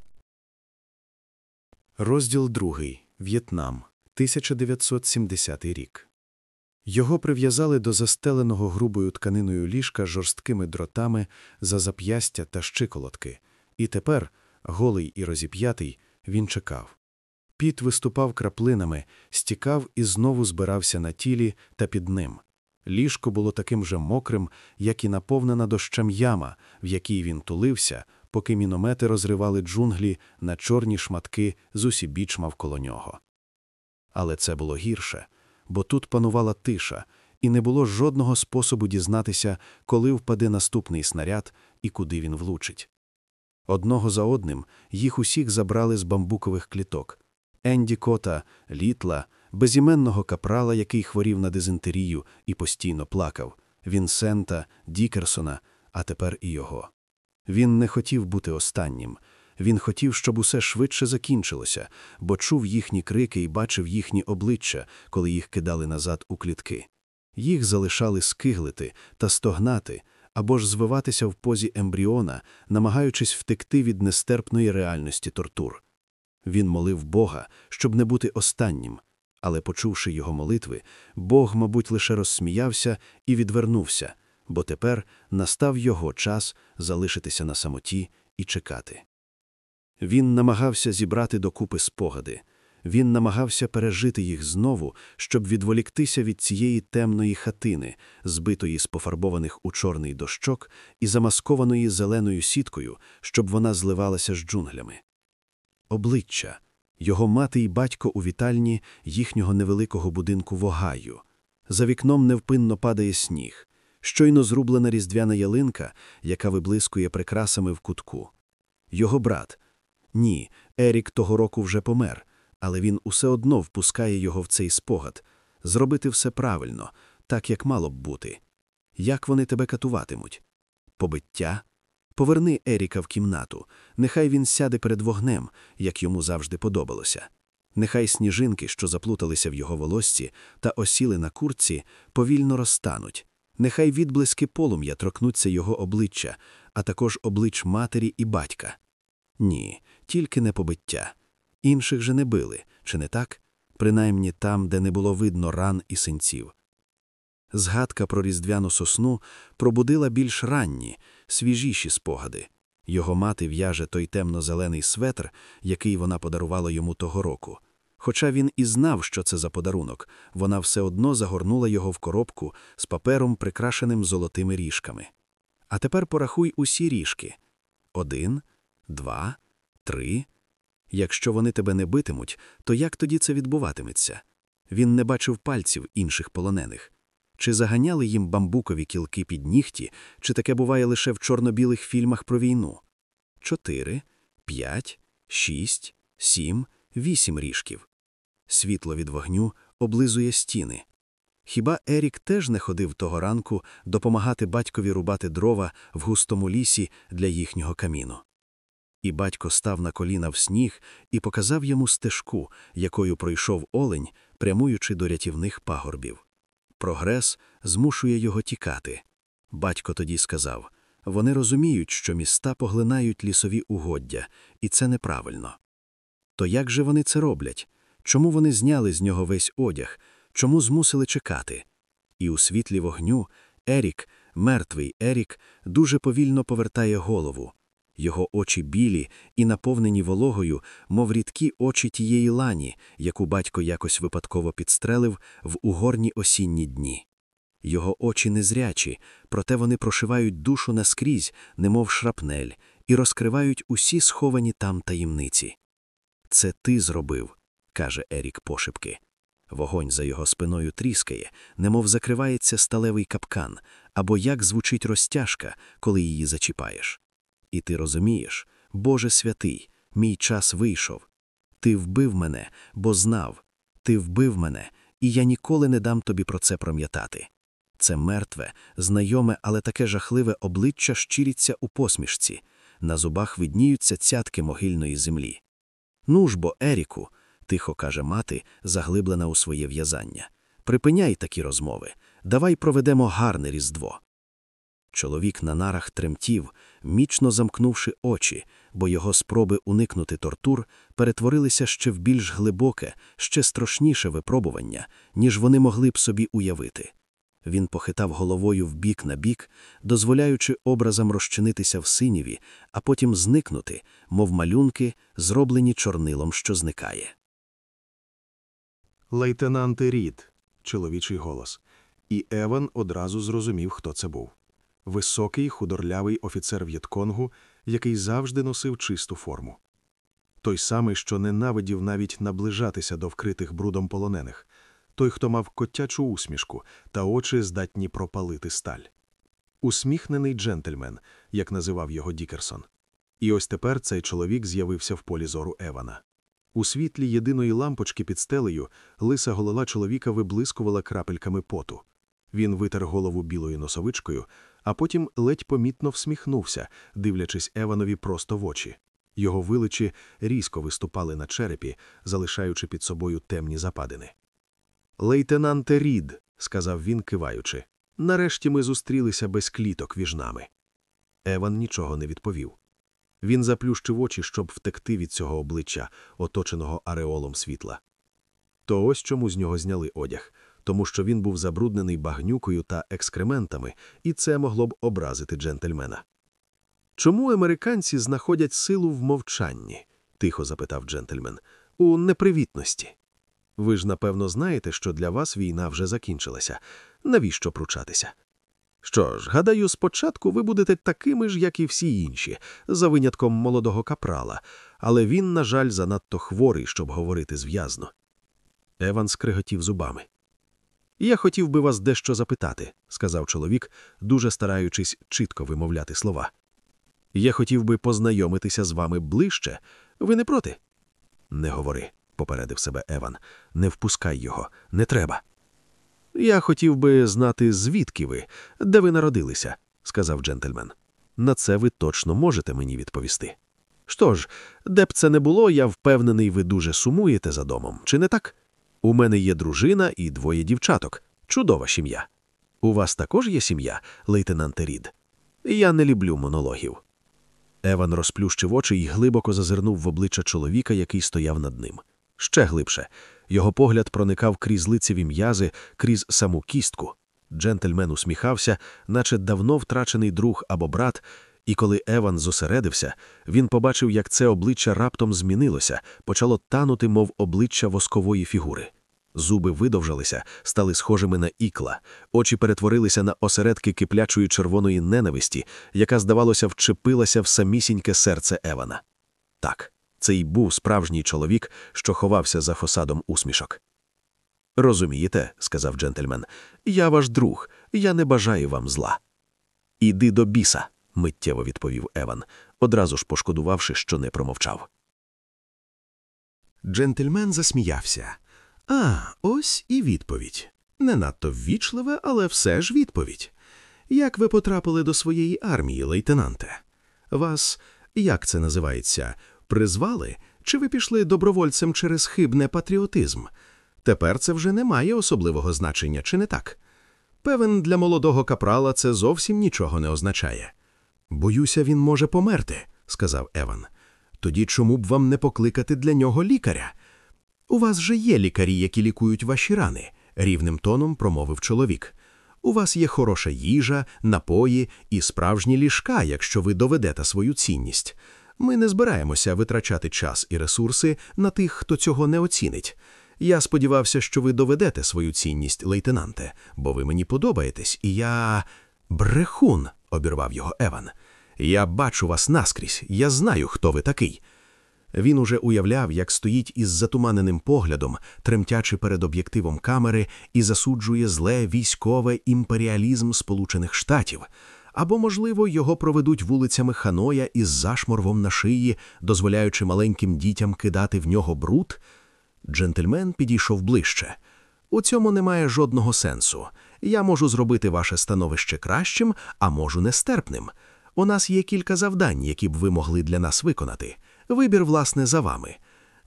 Розділ 2. В'єтнам. 1970 рік. Його прив'язали до застеленого грубою тканиною ліжка жорсткими дротами за зап'ястя та щиколотки, і тепер, голий і розіп'ятий, він чекав. Піт виступав краплинами, стікав і знову збирався на тілі та під ним. Ліжко було таким же мокрим, як і наповнена дощем яма, в якій він тулився, поки міномети розривали джунглі на чорні шматки з усібіч навколо нього. Але це було гірше, бо тут панувала тиша,
і не було жодного способу дізнатися, коли впаде наступний снаряд і куди він влучить. Одного за одним їх усіх забрали з бамбукових кліток. Енді Кота, Літла, безіменного капрала, який хворів на дизентерію і постійно плакав, Вінсента, Дікерсона, а тепер і його. Він не хотів бути останнім. Він хотів, щоб усе швидше закінчилося, бо чув їхні крики і бачив їхні обличчя, коли їх кидали назад у клітки. Їх залишали скиглити та стогнати або ж звиватися в позі ембріона, намагаючись втекти від нестерпної реальності тортур. Він молив Бога, щоб не бути останнім, але, почувши його молитви, Бог, мабуть, лише розсміявся і відвернувся, бо тепер настав його час залишитися на самоті і чекати. Він намагався зібрати докупи спогади. Він намагався пережити їх знову, щоб відволіктися від цієї темної хатини, збитої з пофарбованих у чорний дощок і замаскованої зеленою сіткою, щоб вона зливалася з джунглями. Обличчя його мати і батько у вітальні їхнього невеликого будинку в Огайо. За вікном невпинно падає сніг, щойно зрублена різдвяна ялинка, яка виблискує прикрасами в кутку. Його брат. Ні, Ерік того року вже помер але він усе одно впускає його в цей спогад зробити все правильно, так як мало б бути. Як вони тебе катуватимуть? Побиття? Поверни Еріка в кімнату, нехай він сяде перед вогнем, як йому завжди подобалося. Нехай сніжинки, що заплуталися в його волосці та осіли на курці, повільно розтануть. Нехай відблиски полум'я торкнуться його обличчя, а також облич матері і батька. Ні, тільки не побиття. Інших же не били, чи не так? Принаймні там, де не було видно ран і синців. Згадка про різдвяну сосну пробудила більш ранні, свіжіші спогади. Його мати в'яже той темно-зелений светр, який вона подарувала йому того року. Хоча він і знав, що це за подарунок, вона все одно загорнула його в коробку з папером, прикрашеним золотими ріжками. А тепер порахуй усі ріжки один, два, три. Якщо вони тебе не битимуть, то як тоді це відбуватиметься? Він не бачив пальців інших полонених. Чи заганяли їм бамбукові кілки під нігті, чи таке буває лише в чорно-білих фільмах про війну? Чотири, п'ять, шість, сім, вісім ріжків. Світло від вогню облизує стіни. Хіба Ерік теж не ходив того ранку допомагати батькові рубати дрова в густому лісі для їхнього каміну? І батько став на коліна в сніг і показав йому стежку, якою пройшов олень, прямуючи до рятівних пагорбів. Прогрес змушує його тікати. Батько тоді сказав вони розуміють, що міста поглинають лісові угоддя, і це неправильно. То як же вони це роблять? Чому вони зняли з нього весь одяг, чому змусили чекати? І у світлі вогню Ерік, мертвий Ерік, дуже повільно повертає голову. Його очі білі і наповнені вологою, мов рідкі очі тієї лані, яку батько якось випадково підстрелив в угорні осінні дні. Його очі незрячі, проте вони прошивають душу наскрізь, немов шрапнель, і розкривають усі сховані там таємниці. Це ти зробив, каже Ерік пошепки. Вогонь за його спиною тріскає, немов закривається сталевий капкан, або як звучить розтяжка, коли її зачіпаєш. І ти розумієш, Боже святий, мій час вийшов. Ти вбив мене, бо знав, ти вбив мене, і я ніколи не дам тобі про це пам'ятати. Це мертве, знайоме, але таке жахливе обличчя щиріться у посмішці, на зубах видніються цятки могильної землі. Ну ж бо, Еріку, тихо каже мати, заглиблена у своє в'язання. Припиняй такі розмови, давай проведемо гарне різдво. Чоловік на нарах тремтів, мічно замкнувши очі, бо його спроби уникнути тортур перетворилися ще в більш глибоке, ще страшніше випробування, ніж вони могли б собі уявити. Він похитав головою в бік на бік, дозволяючи образам розчинитися в синіві, а потім зникнути, мов малюнки, зроблені чорнилом, що зникає.
Лейтенанти Рід, чоловічий голос, і Еван одразу зрозумів, хто це був високий худорлявий офіцер В'єтконгу, який завжди носив чисту форму. Той самий, що ненавидів навіть наближатися до вкритих брудом полонених,
той, хто мав котячу усмішку та очі здатні пропалити сталь. Усміхнений джентльмен, як називав його Дікерсон. І ось тепер цей чоловік з'явився в полі зору Евана. У світлі єдиної лампочки під стелею лиса голова чоловіка виблискувала крапельками поту. Він витер голову білою носовичкою, а потім ледь помітно всміхнувся, дивлячись Еванові просто в очі. Його виличі різко виступали на черепі, залишаючи під собою темні западини. Лейтенанте Рід, сказав він, киваючи, нарешті ми зустрілися без кліток між нами. Еван нічого не відповів. Він заплющив очі, щоб втекти від цього обличчя, оточеного ареолом світла. То ось чому з нього зняли одяг, тому що він був забруднений багнюкою та екскрементами, і це могло б образити джентльмена. Чому американці знаходять силу в мовчанні? тихо запитав джентльмен, у непривітності. Ви ж, напевно, знаєте, що для вас війна вже закінчилася. Навіщо пручатися? Що ж, гадаю, спочатку ви будете такими ж, як і всі інші, за винятком молодого капрала, але він, на жаль, занадто хворий, щоб говорити зв'язно. Еван скриготів зубами. Я хотів би вас дещо запитати, сказав чоловік, дуже стараючись чітко вимовляти слова. Я хотів би познайомитися з вами ближче. Ви не проти? Не говори, попередив себе Еван. Не впускай його, не треба. Я хотів би знати, звідки ви, де ви народилися, сказав джентльмен. На це ви точно можете мені відповісти. Що ж, де б це не було, я впевнений, ви дуже сумуєте за домом, чи не так? У мене є дружина і двоє дівчаток. Чудова сім'я. У вас також є сім'я, лейтенанте Рід? Я не люблю монологів. Еван розплющив очі і глибоко зазирнув в обличчя чоловіка, який стояв над ним. Ще глибше. Його погляд проникав крізь лицеві м'язи, крізь саму кістку. Джентльмен усміхався, наче давно втрачений друг або брат, і коли Еван зосередився, він побачив, як це обличчя раптом змінилося, почало танути, мов обличчя воскової фігури. Зуби видовжилися, стали схожими на ікла, очі перетворилися на осередки киплячої червоної ненависті, яка, здавалося, вчепилася в самісіньке серце Евана. Так, це й був справжній чоловік, що ховався за фасадом усмішок. Розумієте, сказав джентльмен, я ваш друг, я не бажаю вам зла. Іди до біса, миттєво відповів Еван, одразу ж пошкодувавши, що не промовчав.
Джентльмен засміявся. А, ось і відповідь. Не надто ввічливе, але все ж відповідь. Як ви потрапили до своєї армії, лейтенанте? Вас, як це називається, призвали, чи ви пішли добровольцем через хибне патріотизм? Тепер це вже не має особливого значення, чи не так? Певен, для молодого капрала це зовсім нічого не означає. Боюся, він може померти, сказав Еван. Тоді чому б вам не покликати для нього лікаря? У вас же є лікарі, які лікують ваші рани, рівним тоном промовив чоловік. У вас є хороша їжа, напої і справжні ліжка, якщо ви доведете свою цінність. Ми не збираємося витрачати час і ресурси на тих, хто цього не оцінить. Я сподівався, що ви доведете свою цінність, лейтенанте, бо ви мені подобаєтесь, і я. Брехун, обірвав його Еван. Я бачу вас наскрізь, я знаю, хто ви такий. Він уже уявляв, як стоїть із затуманеним поглядом, тремтячи перед об'єктивом камери, і засуджує зле військове імперіалізм Сполучених Штатів. Або, можливо, його проведуть вулицями Ханоя із зашморвом на шиї, дозволяючи маленьким дітям кидати в нього бруд. Джентльмен підійшов ближче. У цьому немає жодного сенсу. Я можу зробити ваше становище кращим, а можу нестерпним. У нас є кілька завдань, які б ви могли для нас виконати. Вибір, власне, за вами.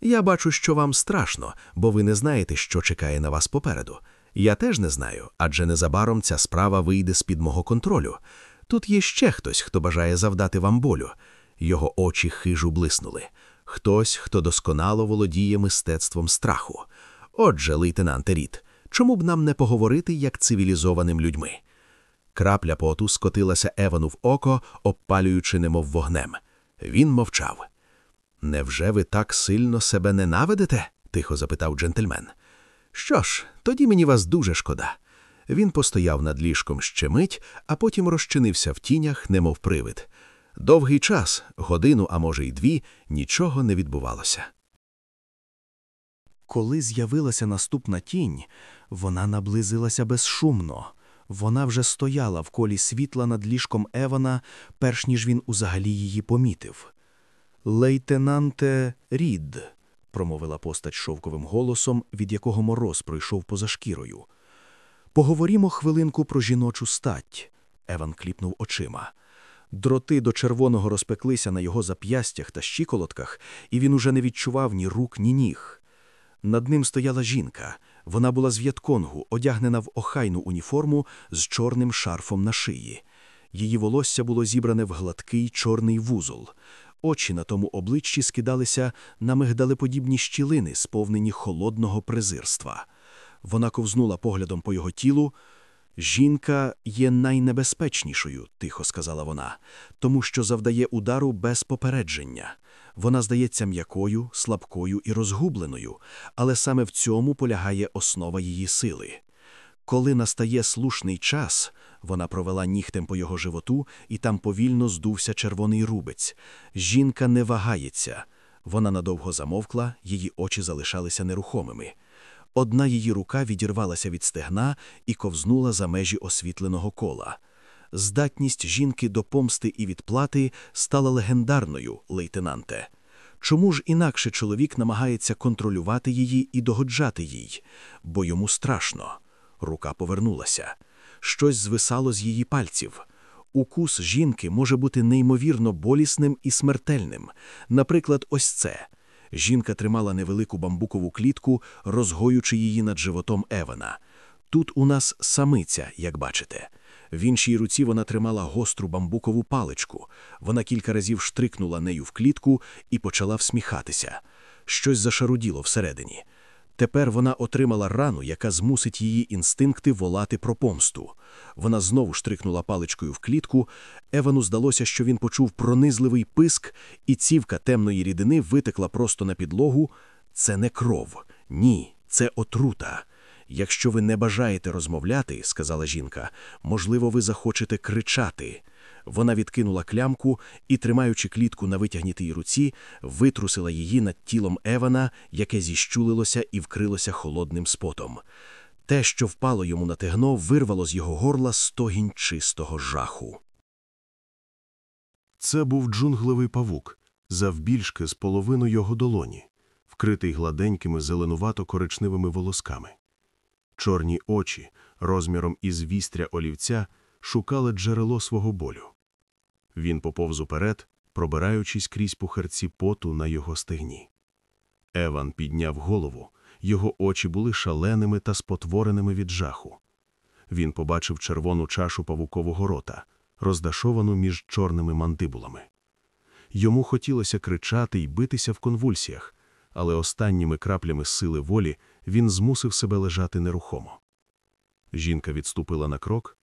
Я бачу, що вам страшно, бо ви не знаєте, що чекає на вас попереду. Я теж не знаю, адже незабаром ця справа вийде з-під мого контролю. Тут є ще хтось, хто бажає завдати вам болю. Його очі хижу блиснули. Хтось, хто досконало володіє мистецтвом страху. Отже, лейтенанте Рід, чому б нам не поговорити як цивілізованим людьми? Крапля поту скотилася Евану в око, обпалюючи немов вогнем. Він мовчав. Невже ви так сильно себе ненавидите? тихо запитав джентльмен. Що ж, тоді мені вас дуже шкода. Він постояв над ліжком ще мить, а потім розчинився в тінях, немов привид. Довгий час, годину, а може й дві, нічого не відбувалося.
Коли з'явилася наступна тінь,
Вона наблизилася безшумно. Вона вже стояла в колі світла над ліжком Евана, перш ніж він узагалі її помітив. Лейтенанте Рід, промовила постать шовковим голосом, від якого мороз пройшов поза шкірою. Поговорімо хвилинку про жіночу стать. Еван кліпнув очима. Дроти до червоного розпеклися на його зап'ястях та щиколотках, і він уже не відчував ні рук, ні ніг. Над ним стояла жінка. Вона була з В'єтконгу, одягнена в охайну уніформу з чорним шарфом на шиї. Її волосся було зібране в гладкий чорний вузол. Очі на тому обличчі скидалися на мигдалеподібні щілини, сповнені холодного презирства. Вона ковзнула поглядом по його тілу. Жінка є найнебезпечнішою, тихо сказала вона, тому що завдає удару без попередження. Вона здається м'якою, слабкою і розгубленою, але саме в цьому полягає основа її сили. Коли настає слушний час, вона провела нігтем по його животу, і там повільно здувся червоний рубець. Жінка не вагається. Вона надовго замовкла, її очі залишалися нерухомими. Одна її рука відірвалася від стегна і ковзнула за межі освітленого кола. Здатність жінки до помсти і відплати стала легендарною, лейтенанте. Чому ж інакше чоловік намагається контролювати її і догоджати їй? Бо йому страшно. Рука повернулася. Щось звисало з її пальців. Укус жінки може бути неймовірно болісним і смертельним. Наприклад, ось це. Жінка тримала невелику бамбукову клітку, розгоючи її над животом Евана. Тут у нас самиця, як бачите. В іншій руці вона тримала гостру бамбукову паличку. Вона кілька разів штрикнула нею в клітку і почала всміхатися. Щось зашаруділо всередині. Тепер вона отримала рану, яка змусить її інстинкти волати про помсту. Вона знову штрикнула паличкою в клітку. Евану здалося, що він почув пронизливий писк, і цівка темної рідини витекла просто на підлогу. Це не кров, ні, це отрута. Якщо ви не бажаєте розмовляти, сказала жінка, можливо, ви захочете кричати. Вона відкинула клямку і, тримаючи клітку на витягнутій руці, витрусила її над тілом Евана, яке зіщулилося і вкрилося холодним спотом. Те, що впало йому на тегно, вирвало з його горла стогінь чистого жаху.
Це був джунглевий павук, завбільшки з половину його долоні, вкритий гладенькими зеленувато-коричневими волосками. Чорні очі, розміром із вістря олівця, шукали джерело свого болю. Він поповз уперед, пробираючись крізь пухарці поту на його стегні. Еван підняв голову, його очі були шаленими та спотвореними від жаху. Він побачив червону чашу павукового рота, роздашовану між чорними мандибулами. Йому хотілося кричати й битися в конвульсіях, але останніми краплями сили волі він змусив себе лежати нерухомо. Жінка відступила на крок,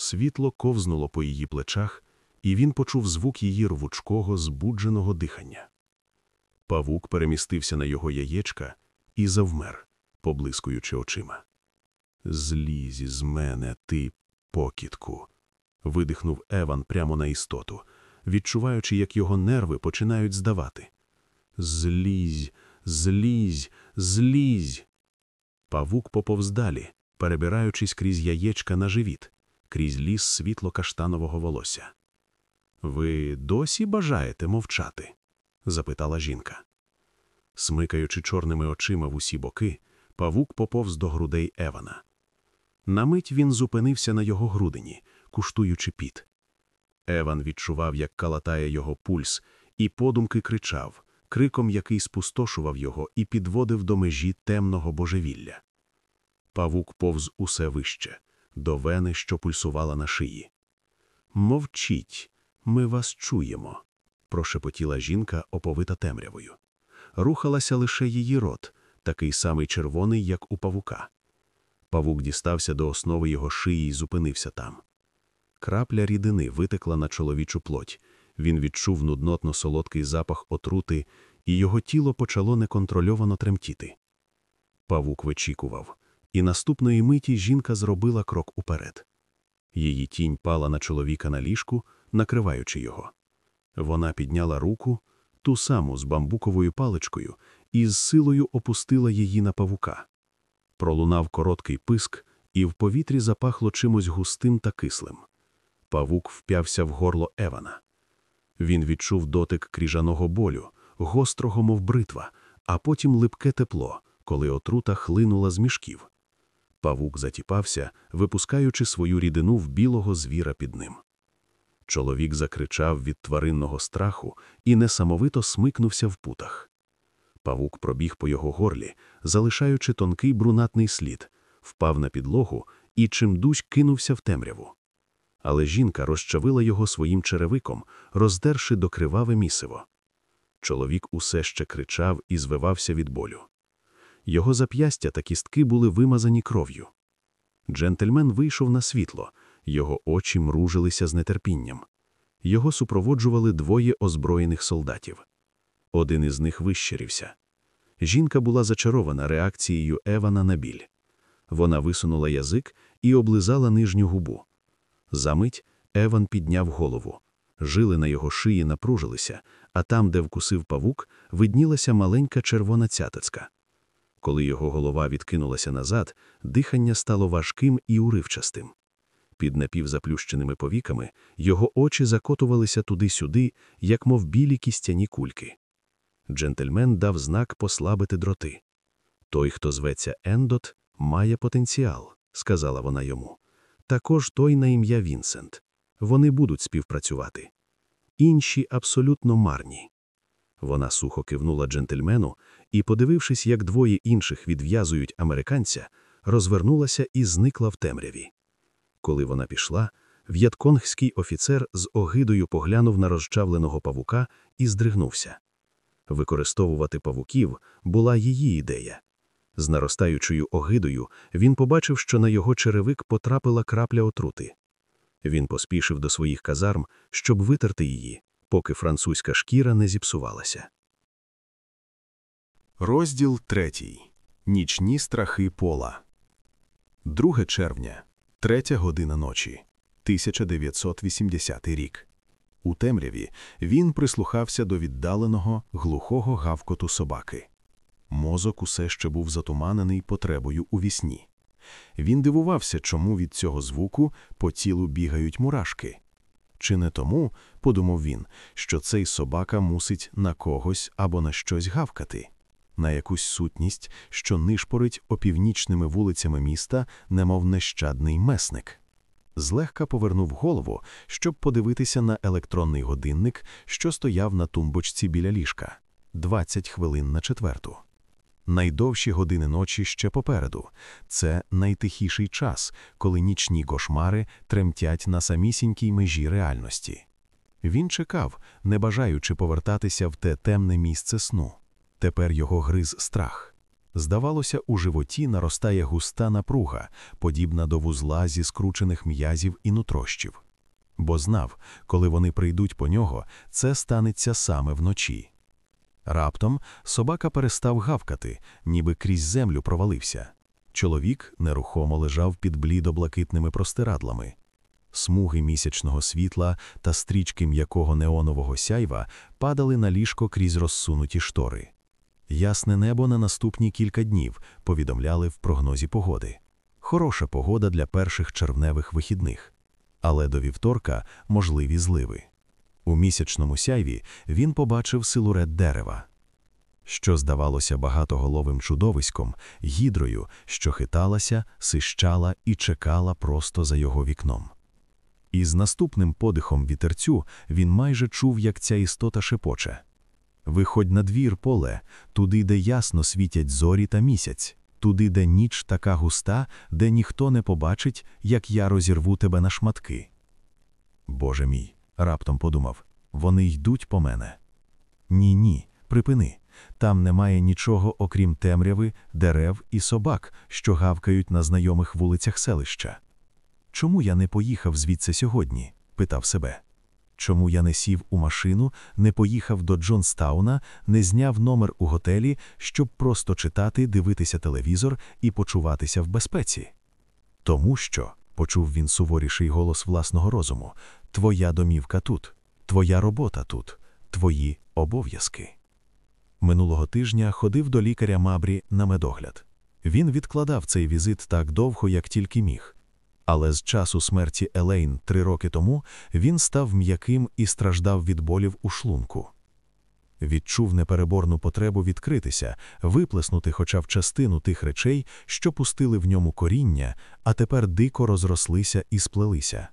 світло ковзнуло по її плечах, і він почув звук її рвучкого, збудженого дихання. Павук перемістився на його яєчка і завмер, поблискуючи очима. Злізь із мене, ти, покітку. видихнув Еван прямо на істоту, відчуваючи, як його нерви починають здавати. Злізь, злізь, злізь. Павук поповз далі, перебираючись крізь яєчка на живіт, крізь ліс світло каштанового волосся. Ви досі бажаєте мовчати? запитала жінка. Смикаючи чорними очима в усі боки, павук поповз до грудей Евана. На мить він зупинився на його грудині, куштуючи піт. Еван відчував, як калатає його пульс, і подумки кричав, криком, який спустошував його і підводив до межі темного божевілля. Павук повз усе вище, до вени, що пульсувала на шиї. Мовчіть, ми вас чуємо, прошепотіла жінка, оповита темрявою. Рухалася лише її рот, такий самий червоний, як у павука. Павук дістався до основи його шиї і зупинився там. Крапля рідини витекла на чоловічу плоть. Він відчув нуднотно солодкий запах отрути, і його тіло почало неконтрольовано тремтіти. Павук вичікував, і наступної миті жінка зробила крок уперед. Її тінь пала на чоловіка на ліжку, накриваючи його. Вона підняла руку, ту саму з бамбуковою паличкою, і з силою опустила її на павука.
Пролунав короткий писк, і в повітрі запахло чимось густим та кислим. Павук вп'явся в горло Евана. Він відчув дотик кріжаного болю, гострого, мов бритва, а потім липке тепло, коли отрута хлинула з мішків. Павук затіпався, випускаючи свою рідину в білого звіра під ним. Чоловік закричав від тваринного страху і несамовито смикнувся в путах. Павук пробіг по його горлі, залишаючи тонкий брунатний слід, впав на підлогу і чимдусь кинувся в темряву. Але жінка розчавила його своїм черевиком, роздерши до криваве місиво. Чоловік усе ще кричав і звивався від болю. Його зап'ястя та кістки були вимазані кров'ю. Джентльмен вийшов на світло, його очі мружилися з нетерпінням. Його супроводжували двоє озброєних солдатів. Один із них вищирівся. Жінка була зачарована реакцією Евана на біль. Вона висунула язик і облизала нижню губу. Замить Еван підняв голову. Жили на його шиї напружилися, а там, де вкусив павук, виднілася маленька червона цяточка. Коли його голова відкинулася назад, дихання стало важким і уривчастим. Під напівзаплющеними повіками його очі закотувалися туди-сюди, як мов білі кістяні кульки. Джентльмен дав знак послабити дроти. Той, хто зветься Ендот, має потенціал, сказала вона йому. Також той на ім'я Вінсент. Вони будуть співпрацювати. Інші абсолютно марні. Вона сухо кивнула джентльмену і, подивившись, як двоє інших відв'язують американця, розвернулася і зникла в темряві. Коли вона пішла, в'ятконгський офіцер з огидою поглянув на розчавленого павука і здригнувся. Використовувати павуків була її ідея. З наростаючою огидою він побачив, що на його черевик потрапила крапля отрути. Він поспішив до своїх казарм, щоб витерти її, поки французька шкіра не зіпсувалася.
Розділ третій. Нічні страхи пола. 2 червня, третя година ночі, 1980 рік. У темряві він прислухався до віддаленого, глухого гавкоту собаки. Мозок усе ще був затуманений потребою у вісні. Він дивувався, чому від цього звуку по тілу бігають мурашки. Чи не тому, подумав він, що цей собака мусить на когось або на щось гавкати, на якусь сутність, що нишпорить опівнічними вулицями міста, немов нещадний месник. Злегка повернув голову, щоб подивитися на електронний годинник, що стояв на тумбочці біля ліжка 20 хвилин на четверту. Найдовші години ночі ще попереду. Це найтихіший час, коли нічні кошмари тремтять на самісінькій межі реальності. Він чекав, не бажаючи повертатися в те темне місце сну. Тепер його гриз страх. Здавалося, у животі наростає густа напруга, подібна до вузла зі скручених м'язів і нутрощів. Бо знав, коли вони прийдуть по нього, це станеться саме вночі. Раптом собака перестав гавкати, ніби крізь землю провалився. Чоловік нерухомо лежав під блідо-блакитними простирадлами. Смуги місячного світла та стрічки м'якого неонового сяйва падали на ліжко крізь розсунуті штори. Ясне небо на наступні кілька днів повідомляли в прогнозі погоди. Хороша погода для перших червневих вихідних, але до вівторка можливі зливи. У місячному сяйві він побачив силурет дерева, що здавалося багатоголовим чудовиськом, гідрою, що хиталася, сищала і чекала просто за його вікном. І з наступним подихом вітерцю він майже чув, як ця істота шепоче Виходь на двір, поле, туди, де ясно світять зорі та місяць, туди, де ніч така густа, де ніхто не побачить, як я розірву тебе на шматки. Боже мій раптом подумав вони йдуть по мене. Ні, ні, припини. Там немає нічого, окрім темряви, дерев і собак, що гавкають на знайомих вулицях селища. Чому я не поїхав звідси сьогодні? питав себе. Чому я не сів у машину, не поїхав до Джонстауна, не зняв номер у готелі, щоб просто читати, дивитися телевізор і почуватися в безпеці? Тому що, почув він суворіший голос власного розуму, твоя домівка тут, твоя робота тут, твої обов'язки. Минулого тижня ходив до лікаря Мабрі на медогляд. Він відкладав цей візит так довго, як тільки міг. Але з часу смерті Елейн три роки тому він став м'яким і страждав від болів у шлунку. Відчув непереборну потребу відкритися, виплеснути хоча б частину тих речей, що пустили в ньому коріння, а тепер дико розрослися і сплелися.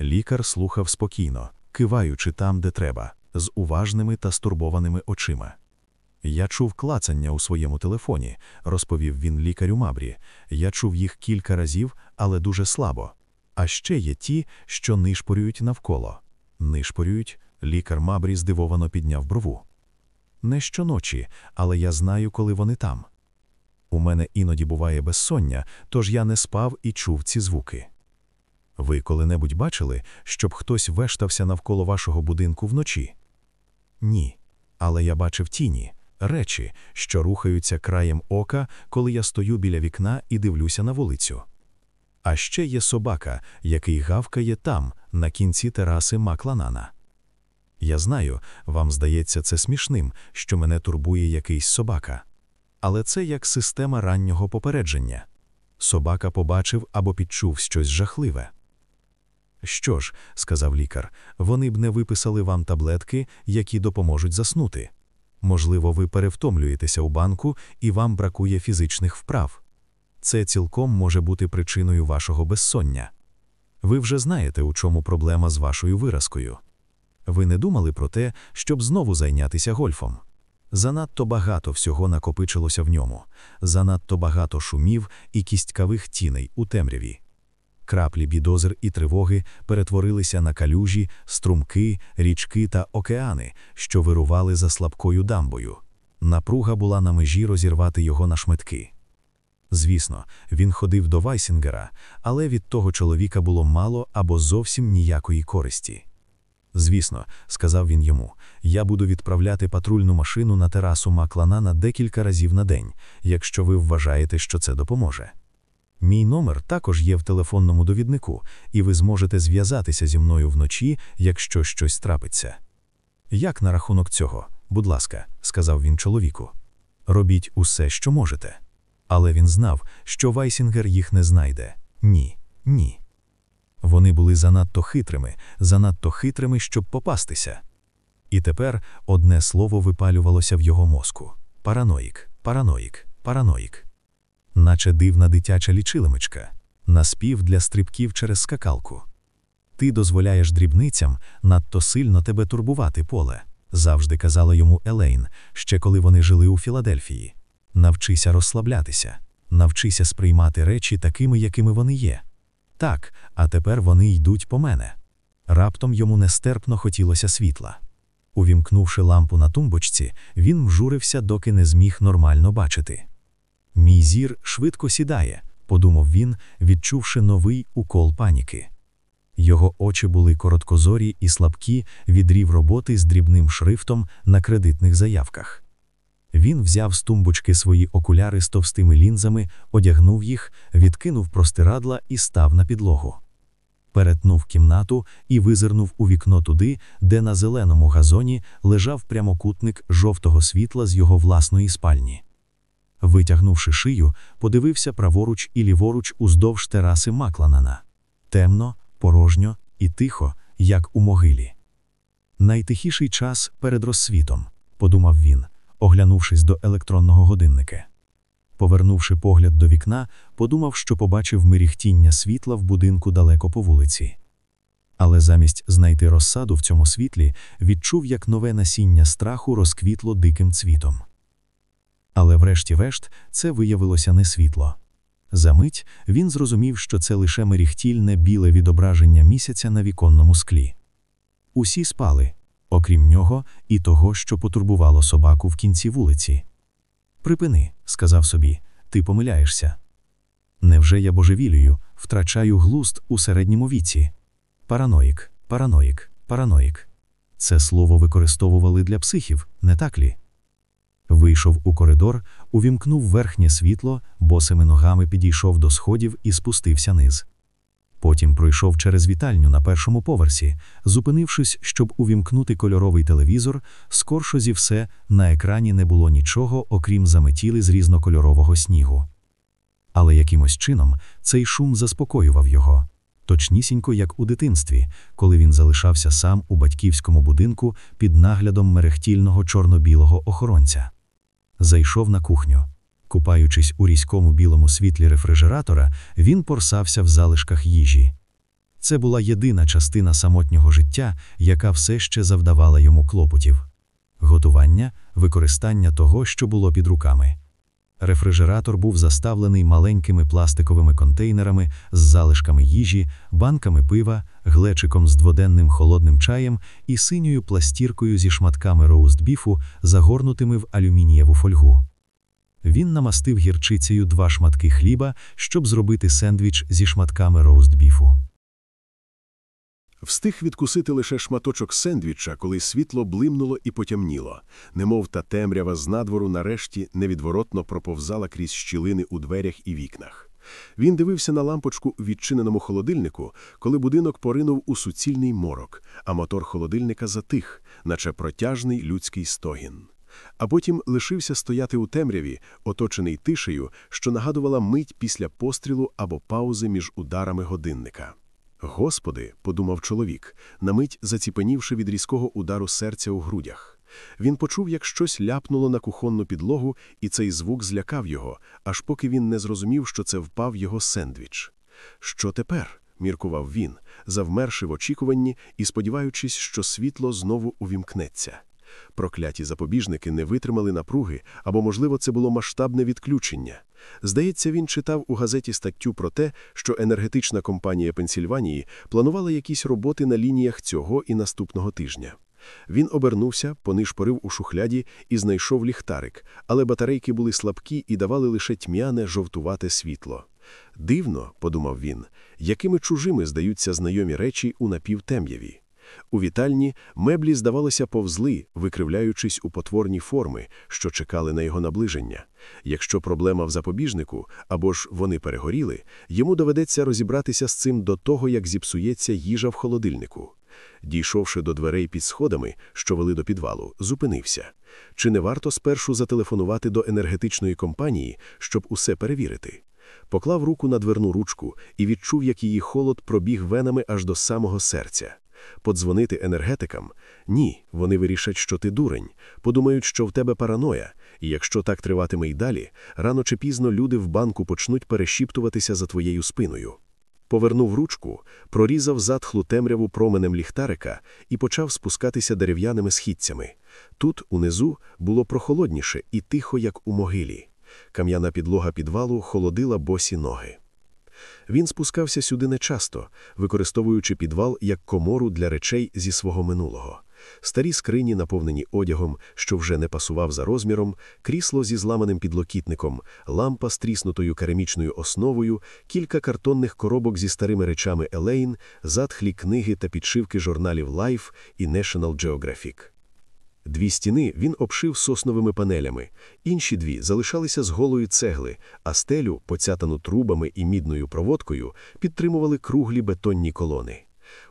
Лікар слухав спокійно, киваючи там, де треба, з уважними та стурбованими очима. Я чув клацання у своєму телефоні, розповів він лікарю Мабрі. Я чув їх кілька разів, але дуже слабо. А ще є ті, що нишпорюють навколо. Нишпорюють, лікар Мабрі здивовано підняв брову. Не щоночі, але я знаю, коли вони там. У мене іноді буває безсоння, тож я не спав і чув ці звуки. Ви коли-небудь бачили, щоб хтось вештався навколо вашого будинку вночі? Ні. Але я бачив тіні, речі, що рухаються краєм ока, коли я стою біля вікна і дивлюся на вулицю. А ще є собака, який гавкає там, на кінці тераси Макланана. Я знаю, вам здається це смішним, що мене турбує якийсь собака. Але це як система раннього попередження. Собака побачив або підчув щось жахливе. Що ж, сказав лікар, вони б не виписали вам таблетки, які допоможуть заснути. Можливо, ви перевтомлюєтеся у банку і вам бракує фізичних вправ. Це цілком може бути причиною вашого безсоння. Ви вже знаєте, у чому проблема з вашою виразкою. Ви не думали про те, щоб знову зайнятися гольфом. Занадто багато всього накопичилося в ньому, занадто багато шумів і кісткавих тіней у темряві. Краплі бідозр і тривоги перетворилися на калюжі, струмки, річки та океани, що вирували за слабкою дамбою. Напруга була на межі розірвати його на шматки. Звісно, він ходив до Вайсінгера, але від того чоловіка було мало або зовсім ніякої користі. Звісно, сказав він йому, я буду відправляти патрульну машину на терасу Макланана декілька разів на день, якщо ви вважаєте, що це допоможе. Мій номер також є в телефонному довіднику, і ви зможете зв'язатися зі мною вночі, якщо щось трапиться. Як на рахунок цього, будь ласка, сказав він чоловіку, робіть усе, що можете. Але він знав, що Вайсінгер їх не знайде. Ні, ні. Вони були занадто хитрими, занадто хитрими, щоб попастися. І тепер одне слово випалювалося в його мозку параноїк, параноїк, параноїк наче дивна дитяча лічилимечка, наспів для стрибків через скакалку. Ти дозволяєш дрібницям надто сильно тебе турбувати поле, завжди казала йому Елейн, ще коли вони жили у Філадельфії. Навчися розслаблятися, навчися сприймати речі такими, якими вони є. Так, а тепер вони йдуть по мене. Раптом йому нестерпно хотілося світла. Увімкнувши лампу на тумбочці, він вжурився, доки не зміг нормально бачити. Мій зір швидко сідає, подумав він, відчувши новий укол паніки. Його очі були короткозорі і слабкі відрів роботи з дрібним шрифтом на кредитних заявках. Він взяв з тумбочки свої окуляри з товстими лінзами, одягнув їх, відкинув простирадла і став на підлогу. Перетнув кімнату і визирнув у вікно туди, де на зеленому газоні лежав прямокутник жовтого світла з його власної спальні. Витягнувши шию, подивився праворуч і ліворуч уздовж тераси Макланана. Темно, порожньо і тихо, як у могилі. Найтихіший час перед розсвітом, подумав він, оглянувшись до електронного годинника. Повернувши погляд до вікна, подумав, що побачив миріхтіння світла в будинку далеко по вулиці. Але замість знайти розсаду в цьому світлі відчув, як нове насіння страху розквітло диким цвітом. Але, врешті-вешт, це виявилося не світло. Замить він зрозумів, що це лише меріхтільне біле відображення місяця на віконному склі. Усі спали, окрім нього і того, що потурбувало собаку в кінці вулиці. Припини, сказав собі, ти помиляєшся. Невже я божевілюю, втрачаю глуст у середньому віці? Параноїк, параноїк, параноїк. Це слово використовували для психів, не так лі? Вийшов у коридор, увімкнув верхнє світло, босими ногами підійшов до сходів і спустився низ.
Потім пройшов через вітальню на першому поверсі, зупинившись, щоб увімкнути кольоровий телевізор, скорше зі все на екрані не було нічого, окрім заметіли з різнокольорового снігу. Але якимось чином цей шум заспокоював його, точнісінько як у дитинстві, коли він залишався сам у батьківському будинку під наглядом мерехтільного чорно-білого охоронця. Зайшов на кухню. Купаючись у різькому білому світлі рефрижератора, він порсався в залишках їжі. Це була єдина частина самотнього життя, яка все ще завдавала йому клопотів готування, використання того, що було під руками. Рефрижератор був заставлений маленькими пластиковими контейнерами з залишками їжі, банками пива, глечиком з дводенним холодним чаєм і синьою пластіркою зі шматками роустбіфу, загорнутими в алюмінієву фольгу. Він намастив гірчицею два шматки хліба, щоб зробити сендвіч зі шматками роустбіфу.
Встиг відкусити лише шматочок сендвіча, коли світло блимнуло і потямніло, немов та темрява з надвору нарешті невідворотно проповзала крізь щілини у дверях і вікнах. Він дивився на лампочку у відчиненому холодильнику, коли будинок поринув у суцільний морок, а мотор холодильника затих, наче протяжний людський стогін. А потім лишився стояти у темряві, оточений тишею, що нагадувала мить після пострілу або паузи між ударами годинника. Господи, подумав чоловік, на мить заціпенівши від різкого удару серця у грудях. Він почув, як щось ляпнуло на кухонну підлогу, і цей звук злякав його, аж поки він не зрозумів, що це впав його сендвіч. Що тепер? міркував він, завмерши в очікуванні і сподіваючись, що світло знову увімкнеться. Прокляті запобіжники не витримали напруги, або, можливо, це було масштабне відключення. Здається, він читав у газеті статтю про те, що енергетична компанія Пенсільванії планувала якісь роботи на лініях цього і наступного тижня. Він обернувся, понишпорив у шухляді і знайшов ліхтарик, але батарейки були слабкі і давали лише тьмяне жовтувате світло. Дивно, подумав він, якими чужими здаються знайомі речі у напівтем'яві. У вітальні меблі, здавалося, повзли, викривляючись у потворні форми, що чекали на його наближення. Якщо проблема в запобіжнику або ж вони перегоріли, йому доведеться розібратися з цим до того, як зіпсується їжа в холодильнику. Дійшовши до дверей під сходами, що вели до підвалу, зупинився. Чи не варто спершу зателефонувати до енергетичної компанії, щоб усе перевірити? Поклав руку на дверну ручку і відчув, як її холод пробіг венами аж до самого серця. Подзвонити енергетикам? Ні, вони вирішать, що ти дурень, подумають, що в тебе параноя, і якщо так триватиме й далі, рано чи пізно люди в банку почнуть перешіптуватися за твоєю спиною. Повернув ручку, прорізав затхлу темряву променем ліхтарика і почав спускатися дерев'яними східцями. Тут, унизу, було прохолодніше і тихо, як у могилі. Кам'яна підлога підвалу холодила босі ноги. Він спускався сюди нечасто, використовуючи підвал як комору для речей зі свого минулого. Старі скрині, наповнені одягом, що вже не пасував за розміром, крісло зі зламаним підлокітником, лампа з тріснутою керамічною основою, кілька картонних коробок зі старими речами Елейн, затхлі книги та підшивки журналів Life і National Geographic. Дві стіни він обшив сосновими панелями, інші дві залишалися з голої цегли, а стелю, поцятану трубами і мідною проводкою, підтримували круглі бетонні колони.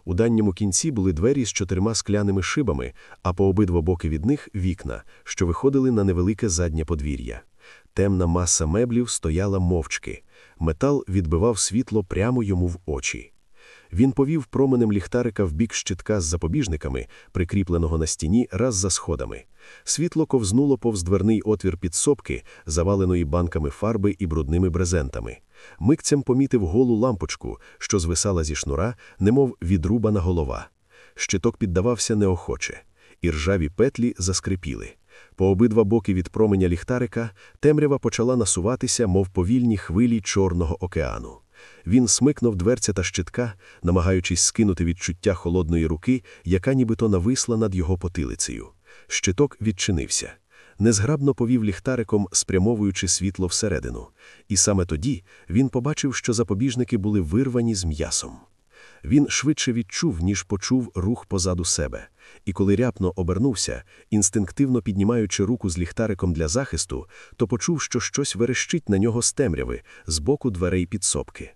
У дальньому кінці були двері з чотирма скляними шибами, а по обидва боки від них вікна, що виходили на невелике заднє подвір'я. Темна маса меблів стояла мовчки, метал відбивав світло прямо йому в очі. Він повів променем ліхтарика в бік щитка з запобіжниками, прикріпленого на стіні раз за сходами. Світло ковзнуло повз дверний отвір підсобки, заваленої банками фарби і брудними брезентами. Микцем помітив голу лампочку, що звисала зі шнура, немов відрубана голова. Щиток піддавався неохоче, і ржаві петлі заскрипіли. По обидва боки від променя ліхтарика темрява почала насуватися, мов повільні хвилі Чорного океану. Він смикнув дверця та щитка, намагаючись скинути відчуття холодної руки, яка нібито нависла над його потилицею. Щиток відчинився. Незграбно повів ліхтариком, спрямовуючи світло всередину, і саме тоді він побачив, що запобіжники були вирвані з м'ясом. Він швидше відчув, ніж почув рух позаду себе, і коли ряпно обернувся, інстинктивно піднімаючи руку з ліхтариком для захисту, то почув, що щось верещить на нього з темряви з боку дверей підсобки.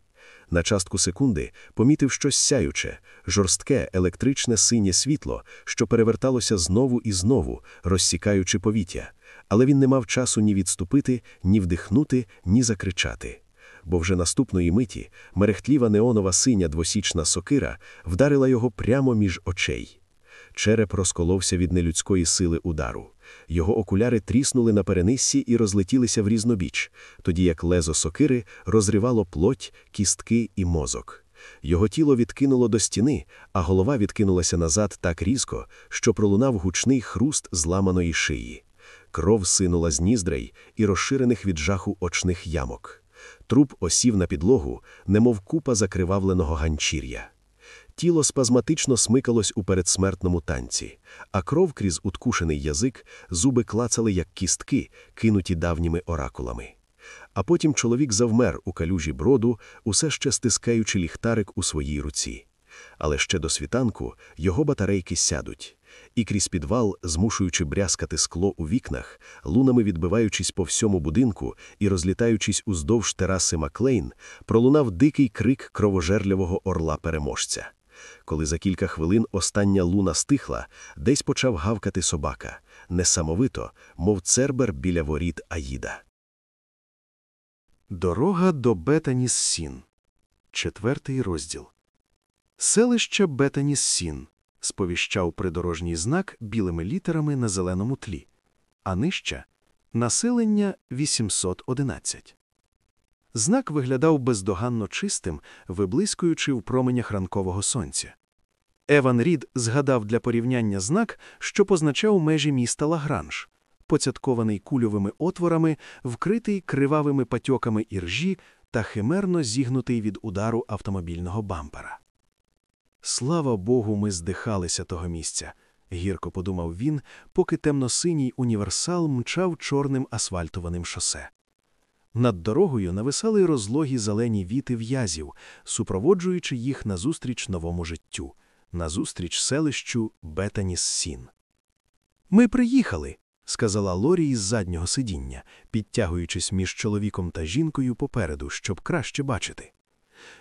На частку секунди помітив щось сяюче, жорстке, електричне синє світло, що переверталося знову і знову, розсікаючи повітря. Але він не мав часу ні відступити, ні вдихнути, ні закричати. Бо вже наступної миті мерехтліва неонова синя двосічна сокира вдарила його прямо між очей. Череп розколовся від нелюдської сили удару. Його окуляри тріснули на перениссі і розлетілися в різнобіч, тоді як лезо сокири розривало плоть, кістки і мозок. Його тіло відкинуло до стіни, а голова відкинулася назад так різко, що пролунав гучний хруст зламаної шиї. Кров синула з ніздрей і розширених від жаху очних ямок. Труп осів на підлогу, немов купа закривавленого ганчір'я. Тіло спазматично смикалось у передсмертному танці, а кров крізь уткушений язик, зуби клацали, як кістки, кинуті давніми оракулами. А потім чоловік завмер у калюжі броду, усе ще стискаючи ліхтарик у своїй руці. Але ще до світанку його батарейки сядуть, і крізь підвал, змушуючи брязкати скло у вікнах, лунами відбиваючись по всьому будинку і розлітаючись уздовж тераси Маклейн, пролунав дикий крик кровожерлявого орла переможця. Коли за кілька хвилин остання луна стихла, десь почав гавкати собака, несамовито, мов цербер біля воріт Аїда.
Дорога до Бетаніс-Сін. Четвертий розділ. Селище Бетаніс-Сін сповіщав придорожній знак білими літерами на зеленому тлі, а нижче населення 811. Знак виглядав бездоганно чистим, виблискуючи в променях ранкового сонця. Еван Рід згадав для порівняння знак, що позначав межі міста Лагранж, поцяткований кульовими отворами, вкритий кривавими патьоками іржі та химерно зігнутий від удару автомобільного бампера. Слава Богу, ми здихалися того місця, гірко подумав він, поки темно-синій універсал мчав чорним асфальтованим шосе. Над дорогою нависали розлогі зелені віти в'язів, супроводжуючи їх назустріч новому життю, назустріч селищу Бетаніс-Сін. Ми приїхали, сказала Лорі із заднього сидіння, підтягуючись між чоловіком та жінкою попереду, щоб краще бачити.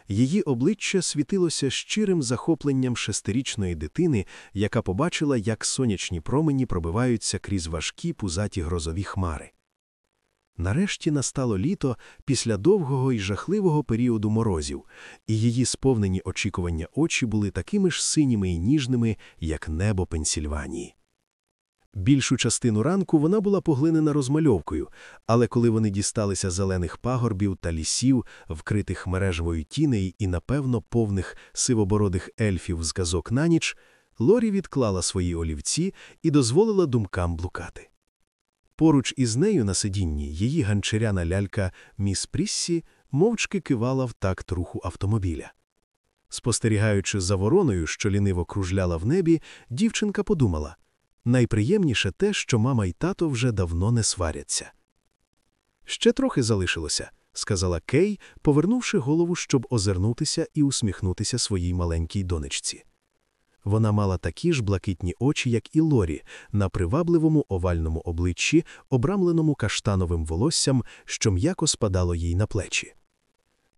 Її обличчя світилося щирим захопленням шестирічної дитини, яка побачила, як сонячні промені пробиваються крізь важкі пузаті грозові хмари. Нарешті настало літо після довгого і жахливого періоду морозів, і її сповнені очікування очі були такими ж синіми і ніжними, як небо Пенсільванії. Більшу частину ранку вона була поглинена розмальовкою, але коли вони дісталися зелених пагорбів та лісів, вкритих мережевою тіней і, напевно, повних сивобородих ельфів з казок на ніч, Лорі відклала свої олівці і дозволила думкам блукати. Поруч із нею на сидінні її ганчаряна лялька міс Пріссі мовчки кивала в такт руху автомобіля. Спостерігаючи за вороною, що ліниво кружляла в небі, дівчинка подумала найприємніше те, що мама і тато вже давно не сваряться. Ще трохи залишилося, сказала Кей, повернувши голову, щоб озирнутися і усміхнутися своїй маленькій донечці. Вона мала такі ж блакитні очі, як і Лорі, на привабливому овальному обличчі, обрамленому каштановим волоссям, що м'яко спадало їй на плечі.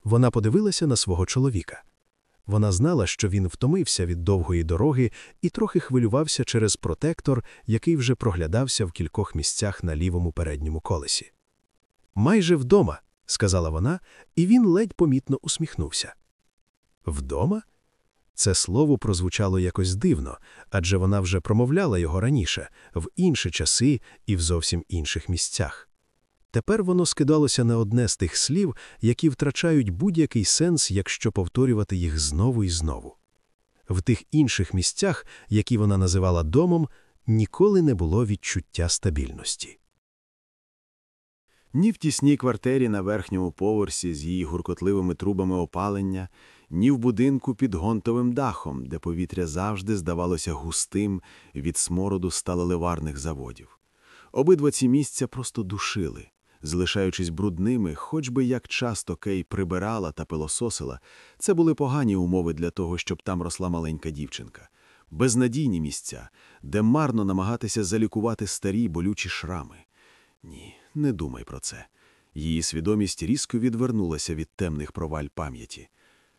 Вона подивилася на свого чоловіка. Вона знала, що він втомився від довгої дороги і трохи хвилювався через протектор, який вже проглядався в кількох місцях на лівому передньому колесі. Майже вдома, сказала вона, і він ледь помітно усміхнувся. Вдома? Це слово прозвучало якось дивно, адже вона вже промовляла його раніше, в інші часи і в зовсім інших місцях. Тепер воно скидалося на одне з тих слів, які втрачають будь-який сенс, якщо повторювати їх знову і знову. В тих інших місцях, які вона називала домом, ніколи не було відчуття стабільності.
Ні в тісній квартирі на верхньому поверсі з її гуркотливими трубами опалення, ні в будинку під гонтовим дахом, де повітря завжди здавалося густим від смороду сталеливарних заводів. Обидва ці місця просто душили, залишаючись брудними, хоч би як часто Кей прибирала та пилососила, це були погані умови для того, щоб там росла маленька дівчинка, безнадійні місця, де марно намагатися залікувати старі болючі шрами. Ні, не думай про це. Її свідомість різко відвернулася від темних проваль пам'яті.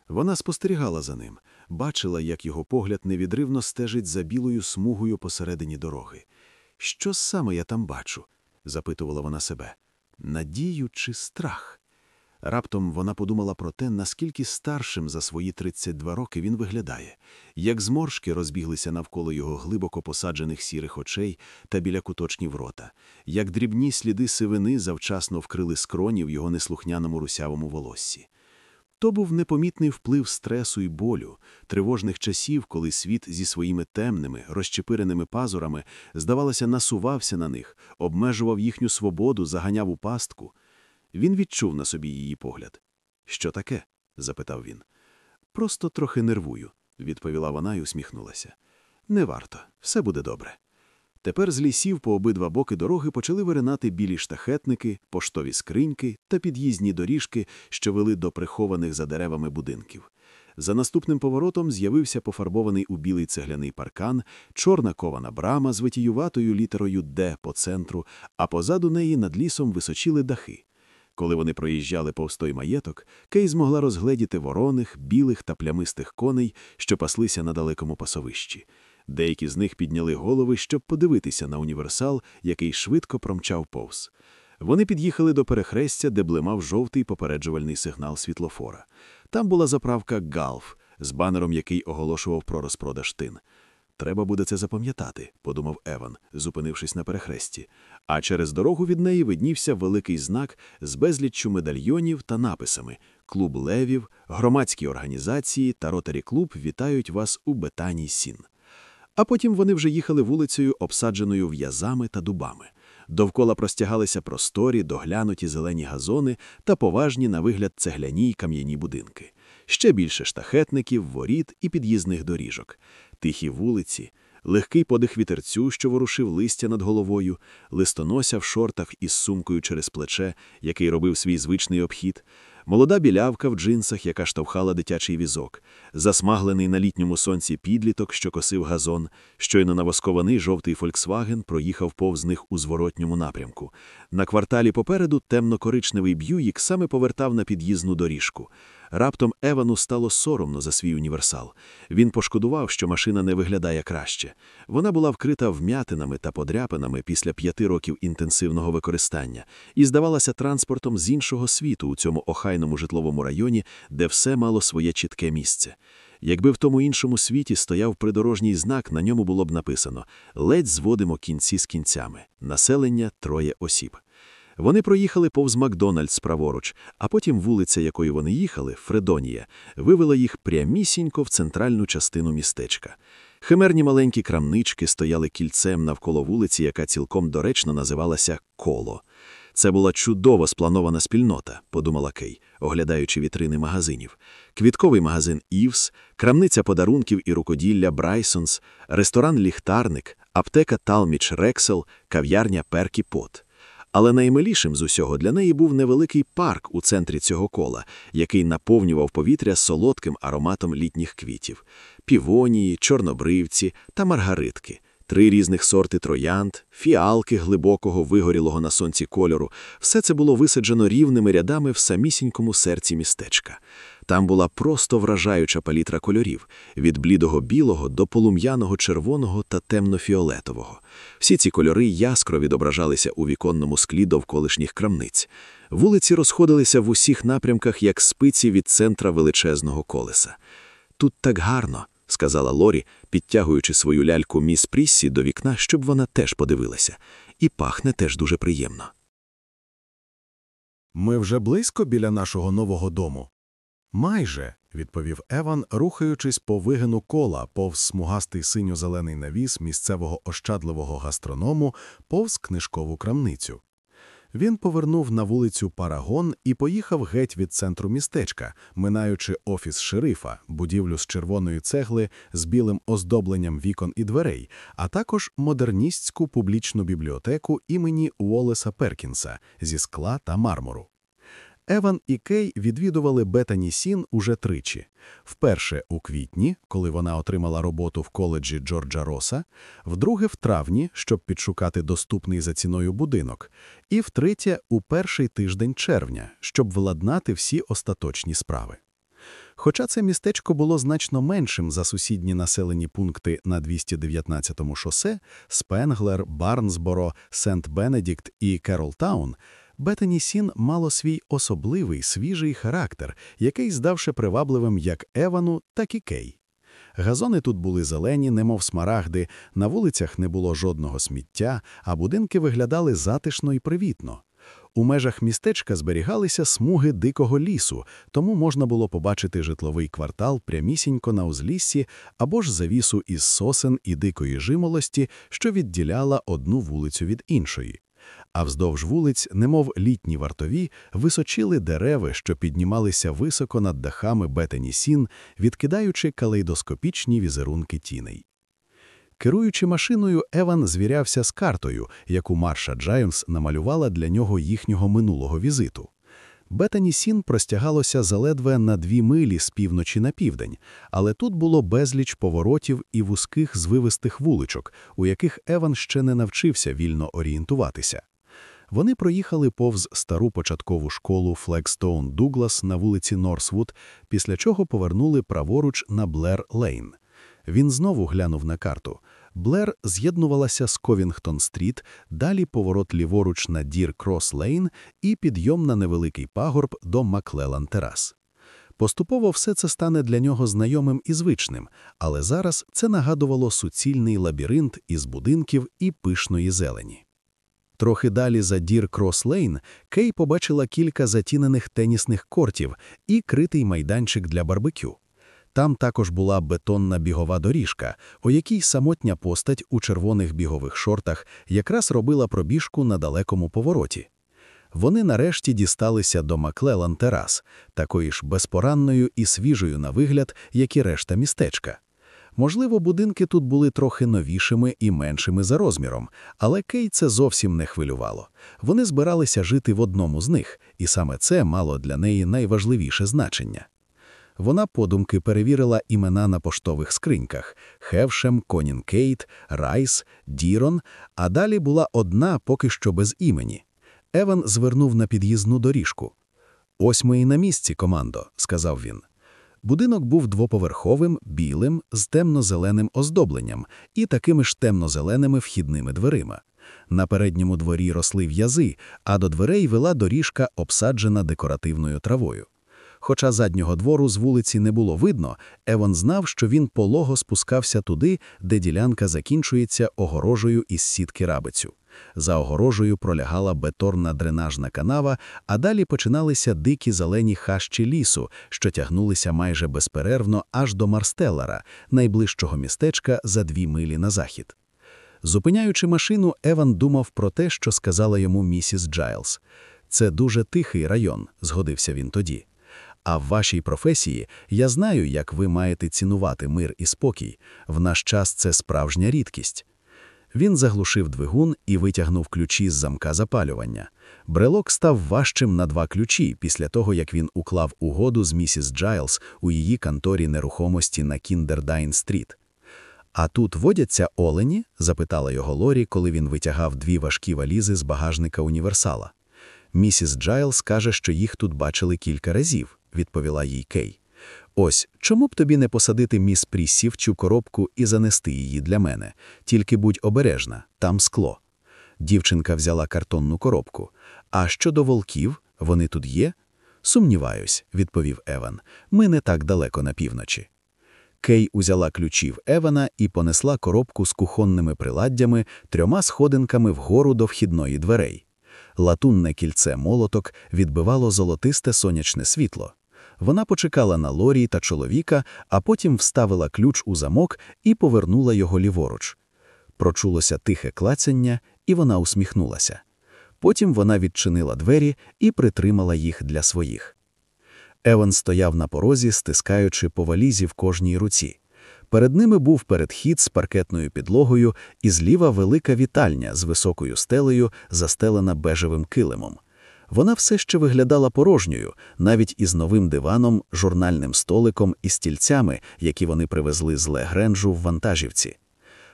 Вона спостерігала за ним, бачила, як його погляд невідривно стежить за білою смугою посередині дороги. Що саме я там бачу? запитувала вона себе. Надію чи страх? Раптом вона подумала про те, наскільки старшим за свої 32 роки він виглядає, як зморшки розбіглися навколо його глибоко посаджених сірих очей та біля куточнів рота, як дрібні сліди сивини завчасно вкрили скроні в його неслухняному русявому волоссі. То був непомітний вплив стресу і болю, тривожних часів, коли світ зі своїми темними, розчепиреними пазурами, здавалося, насувався на них, обмежував їхню свободу, заганяв у пастку. Він відчув на собі її погляд. Що таке? запитав він. Просто трохи нервую, відповіла вона і усміхнулася. Не варто, все буде добре. Тепер з лісів по обидва боки дороги почали виринати білі штахетники, поштові скриньки та під'їзні доріжки, що вели до прихованих за деревами будинків. За наступним поворотом з'явився пофарбований у білий цегляний паркан, чорна кована брама з витіюватою літерою Д по центру, а позаду неї над лісом височили дахи. Коли вони проїжджали повз той маєток, Кей змогла розгледіти вороних, білих та плямистих коней, що паслися на далекому пасовищі. Деякі з них підняли голови, щоб подивитися на універсал, який швидко промчав повз. Вони під'їхали до перехрестя, де блимав жовтий попереджувальний сигнал світлофора. Там була заправка Галф з банером, який оголошував про розпродаж тин. Треба буде це запам'ятати, подумав Еван, зупинившись на перехресті. А через дорогу від неї виднівся великий знак з безліччю медальйонів та написами Клуб левів, громадські організації та ротарі клуб вітають вас у Бетаній Сін. А потім вони вже їхали вулицею, обсадженою в'язами та дубами. Довкола простягалися просторі, доглянуті зелені газони та поважні на вигляд цегляні й кам'яні будинки. Ще більше штахетників, воріт і під'їзних доріжок тихі вулиці, легкий подих вітерцю, що ворушив листя над головою, листонося в шортах із сумкою через плече, який робив свій звичний обхід, молода білявка в джинсах, яка штовхала дитячий візок, засмаглений на літньому сонці підліток, що косив газон, щойно навоскований жовтий Фольксваген проїхав повз них у зворотньому напрямку. На кварталі попереду темно-коричневий б'юїк саме повертав на під'їзну доріжку. Раптом Евану стало соромно за свій універсал. Він пошкодував, що машина не виглядає краще. Вона була вкрита вм'ятинами та подряпинами після п'яти років інтенсивного використання і здавалася транспортом з іншого світу у цьому охайному житловому районі, де все мало своє чітке місце. Якби в тому іншому світі стояв придорожній знак, на ньому було б написано ледь зводимо кінці з кінцями, населення троє осіб. Вони проїхали повз Макдональдс праворуч, а потім вулиця, якою вони їхали, Фредонія, вивела їх прямісінько в центральну частину містечка. Химерні маленькі крамнички стояли кільцем навколо вулиці, яка цілком доречно називалася Коло. Це була чудово спланована спільнота, подумала Кей, оглядаючи вітрини магазинів. Квітковий магазин Івс, крамниця подарунків і рукоділля Брайсонс, ресторан Ліхтарник, аптека Талміч Рексел, кав'ярня Перкі Пот. Але наймилішим з усього для неї був невеликий парк у центрі цього кола, який наповнював повітря солодким ароматом літніх квітів півонії, чорнобривці та маргаритки, три різних сорти троянд, фіалки глибокого, вигорілого на сонці кольору. Все це було висаджено рівними рядами в самісінькому серці містечка. Там була просто вражаюча палітра кольорів від блідого білого до полум'яного червоного та темно-фіолетового. Всі ці кольори яскро відображалися у віконному склі довколишніх крамниць. Вулиці розходилися в усіх напрямках, як спиці від центра величезного колеса. Тут так гарно, сказала Лорі, підтягуючи свою ляльку міс Пріссі до вікна, щоб вона теж подивилася, і пахне теж дуже приємно.
Ми вже близько біля нашого нового дому. Майже, відповів Еван, рухаючись по вигину кола, повз смугастий синьо-зелений навіс місцевого ощадливого гастроному, повз книжкову крамницю. Він повернув на вулицю Парагон і поїхав геть від центру містечка, минаючи офіс шерифа, будівлю з червоної цегли з білим оздобленням вікон і дверей, а також модерністську публічну бібліотеку імені Уоллеса Перкінса зі скла та мармуру. Еван і Кей відвідували Бетані Сін уже тричі: вперше у квітні, коли вона отримала роботу в коледжі Джорджа Роса, вдруге в травні, щоб підшукати доступний за ціною будинок, і втретє у перший тиждень червня, щоб владнати всі остаточні справи.
Хоча це містечко було значно меншим за сусідні населені пункти на 219-му шосе Спенглер, Барнсборо, Сент-Бенедікт і Керолтаун, Бетані Сін мало свій особливий свіжий характер, який здався привабливим як Евану, так і Кей. Газони тут були зелені, немов смарагди, на вулицях не було жодного сміття, а будинки виглядали затишно і привітно. У межах містечка зберігалися смуги дикого лісу, тому можна було побачити житловий квартал прямісінько на узліссі або ж завісу із сосен і дикої жимолості, що відділяла одну вулицю від іншої. А вздовж вулиць, немов літні вартові, височили дерева, що піднімалися високо над дахами бетені сін, відкидаючи калейдоскопічні візерунки тіней. Керуючи машиною, Еван звірявся з картою, яку Марша Джаймс намалювала для нього їхнього минулого візиту. Бетані Сін простягалося заледве на дві милі з півночі на південь, але тут було безліч поворотів і вузьких звивистих вуличок, у яких Еван ще не навчився вільно орієнтуватися. Вони проїхали повз стару початкову школу Флекстоун Дуглас на вулиці Норсвуд, після чого повернули праворуч на Блер Лейн. Він знову глянув на карту. Блер з'єднувалася з Ковінгтон-стріт, далі поворот ліворуч на Дір Крос Лейн і підйом на невеликий пагорб до Маклелан Терас. Поступово все це стане для нього знайомим і звичним, але зараз це нагадувало суцільний лабіринт із будинків і пишної зелені. Трохи далі за Дір Крос Лейн Кей побачила кілька затінених тенісних кортів і критий майданчик для барбекю. Там також була бетонна бігова доріжка, у якій самотня постать у червоних бігових шортах якраз робила пробіжку на далекому повороті. Вони нарешті дісталися до Маклелан Терас, такої ж безпоранною і свіжою на вигляд, як і решта містечка. Можливо, будинки тут були трохи новішими і меншими за розміром, але Кей це зовсім не хвилювало. Вони збиралися жити в одному з них, і саме це мало для неї найважливіше значення. Вона подумки перевірила імена на поштових скриньках Хевшем, Конін Кейт, Райс, Дірон, а далі була одна поки що без імені. Еван звернув на під'їзну доріжку. Ось ми і на місці, командо, сказав він. Будинок був двоповерховим, білим, з темно-зеленим оздобленням і такими ж темно-зеленими вхідними дверима. На передньому дворі росли в'язи, а до дверей вела доріжка, обсаджена декоративною травою. Хоча заднього двору з вулиці не було видно, Еван знав, що він полого спускався туди, де ділянка закінчується огорожею із сітки рабицю. За огорожею пролягала беторна дренажна канава, а далі починалися дикі зелені хащі лісу, що тягнулися майже безперервно аж до Марстеллара, найближчого містечка за дві милі на захід. Зупиняючи машину, Еван думав про те, що сказала йому місіс Джайлз. Це дуже тихий район, згодився він тоді. А в вашій професії я знаю, як ви маєте цінувати мир і спокій. В наш час це справжня рідкість. Він заглушив двигун і витягнув ключі з замка запалювання. Брелок став важчим на два ключі після того, як він уклав угоду з місіс Джайлз у її конторі нерухомості на Кіндердайн-стріт. А тут водяться олені? запитала його Лорі, коли він витягав дві важкі валізи з багажника універсала. Місіс Джайлз каже, що їх тут бачили кілька разів відповіла їй Кей. Ось чому б тобі не посадити міс Пріссі в цю коробку і занести її для мене, тільки будь обережна, там скло. Дівчинка взяла картонну коробку. А щодо волків, вони тут є? Сумніваюсь, відповів Еван. Ми не так далеко на півночі. Кей узяла ключів Евана і понесла коробку з кухонними приладдями трьома сходинками вгору до вхідної дверей. Латунне кільце молоток відбивало золотисте сонячне світло. Вона почекала на Лорі та чоловіка, а потім вставила ключ у замок і повернула його ліворуч. Прочулося тихе клацання, і вона усміхнулася. Потім вона відчинила двері і притримала їх для своїх. Еван стояв на порозі, стискаючи по валізі в кожній руці. Перед ними був передхід з паркетною підлогою і зліва велика вітальня з високою стелею, застелена бежевим килимом. Вона все ще виглядала порожньою, навіть із новим диваном, журнальним столиком і стільцями, які вони привезли з Легренжу в вантажівці.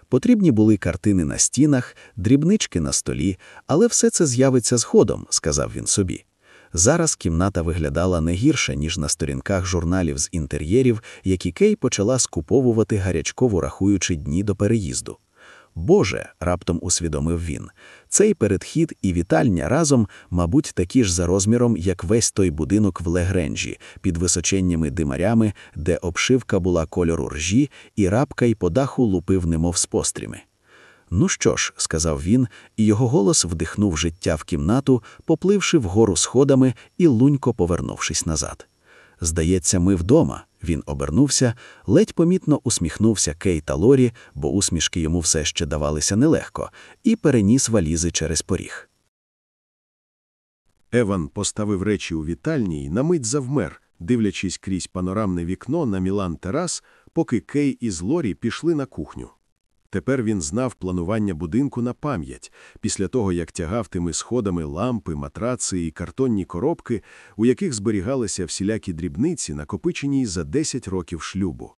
Потрібні були картини на стінах, дрібнички на столі, але все це з'явиться згодом, сказав він собі.
Зараз кімната виглядала не гірше, ніж на сторінках журналів з інтер'єрів, які Кей почала скуповувати гарячково рахуючи дні до переїзду. Боже, раптом усвідомив він, цей передхід і вітальня разом, мабуть, такі ж за розміром, як весь той будинок в Легренджі, під височенніми димарями, де обшивка була кольору ржі, і град по даху лупив немов пострілами. Ну що ж, сказав він, і його голос вдихнув життя в кімнату, попливши вгору сходами і лунько повернувшись назад. Здається, ми вдома. Він обернувся, ледь помітно усміхнувся Кей та Лорі, бо усмішки йому все ще давалися нелегко, і переніс валізи через поріг.
Еван поставив речі у вітальні і на мить завмер, дивлячись крізь панорамне вікно на Мілан Терас, поки Кей із Лорі пішли на кухню. Тепер він знав планування будинку на пам'ять, після того, як тягав тими сходами лампи, матраци і картонні коробки, у яких зберігалися всілякі дрібниці, накопичені за 10 років шлюбу.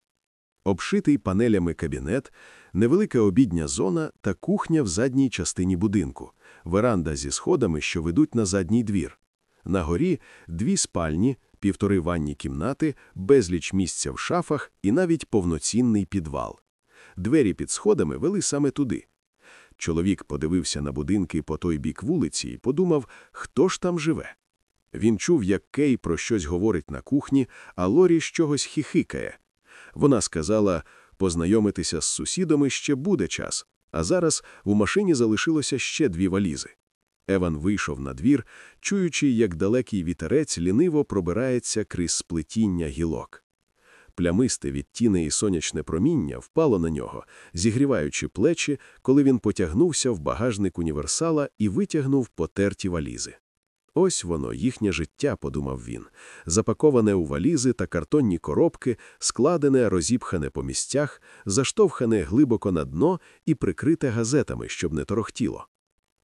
Обшитий панелями кабінет, невелика обідня зона та кухня в задній частині будинку, веранда зі сходами, що ведуть на задній двір. На горі дві спальні, півтори ванні кімнати, безліч місця в шафах і навіть повноцінний підвал. Двері під сходами вели саме туди. Чоловік подивився на будинки по той бік вулиці і подумав, хто ж там живе. Він чув, як Кей про щось говорить на кухні, а Лорі з чогось хіхикає. Вона сказала, познайомитися з сусідами ще буде час, а зараз у машині залишилося ще дві валізи. Еван вийшов на двір, чуючи, як далекий вітерець ліниво пробирається крізь сплетіння гілок. Плямисте від тіни і сонячне проміння впало на нього, зігріваючи плечі, коли він потягнувся в багажник універсала і витягнув потерті валізи. Ось воно, їхнє життя, подумав він, запаковане у валізи та картонні коробки, складене, розіпхане по місцях, заштовхане глибоко на дно і прикрите газетами, щоб не торохтіло.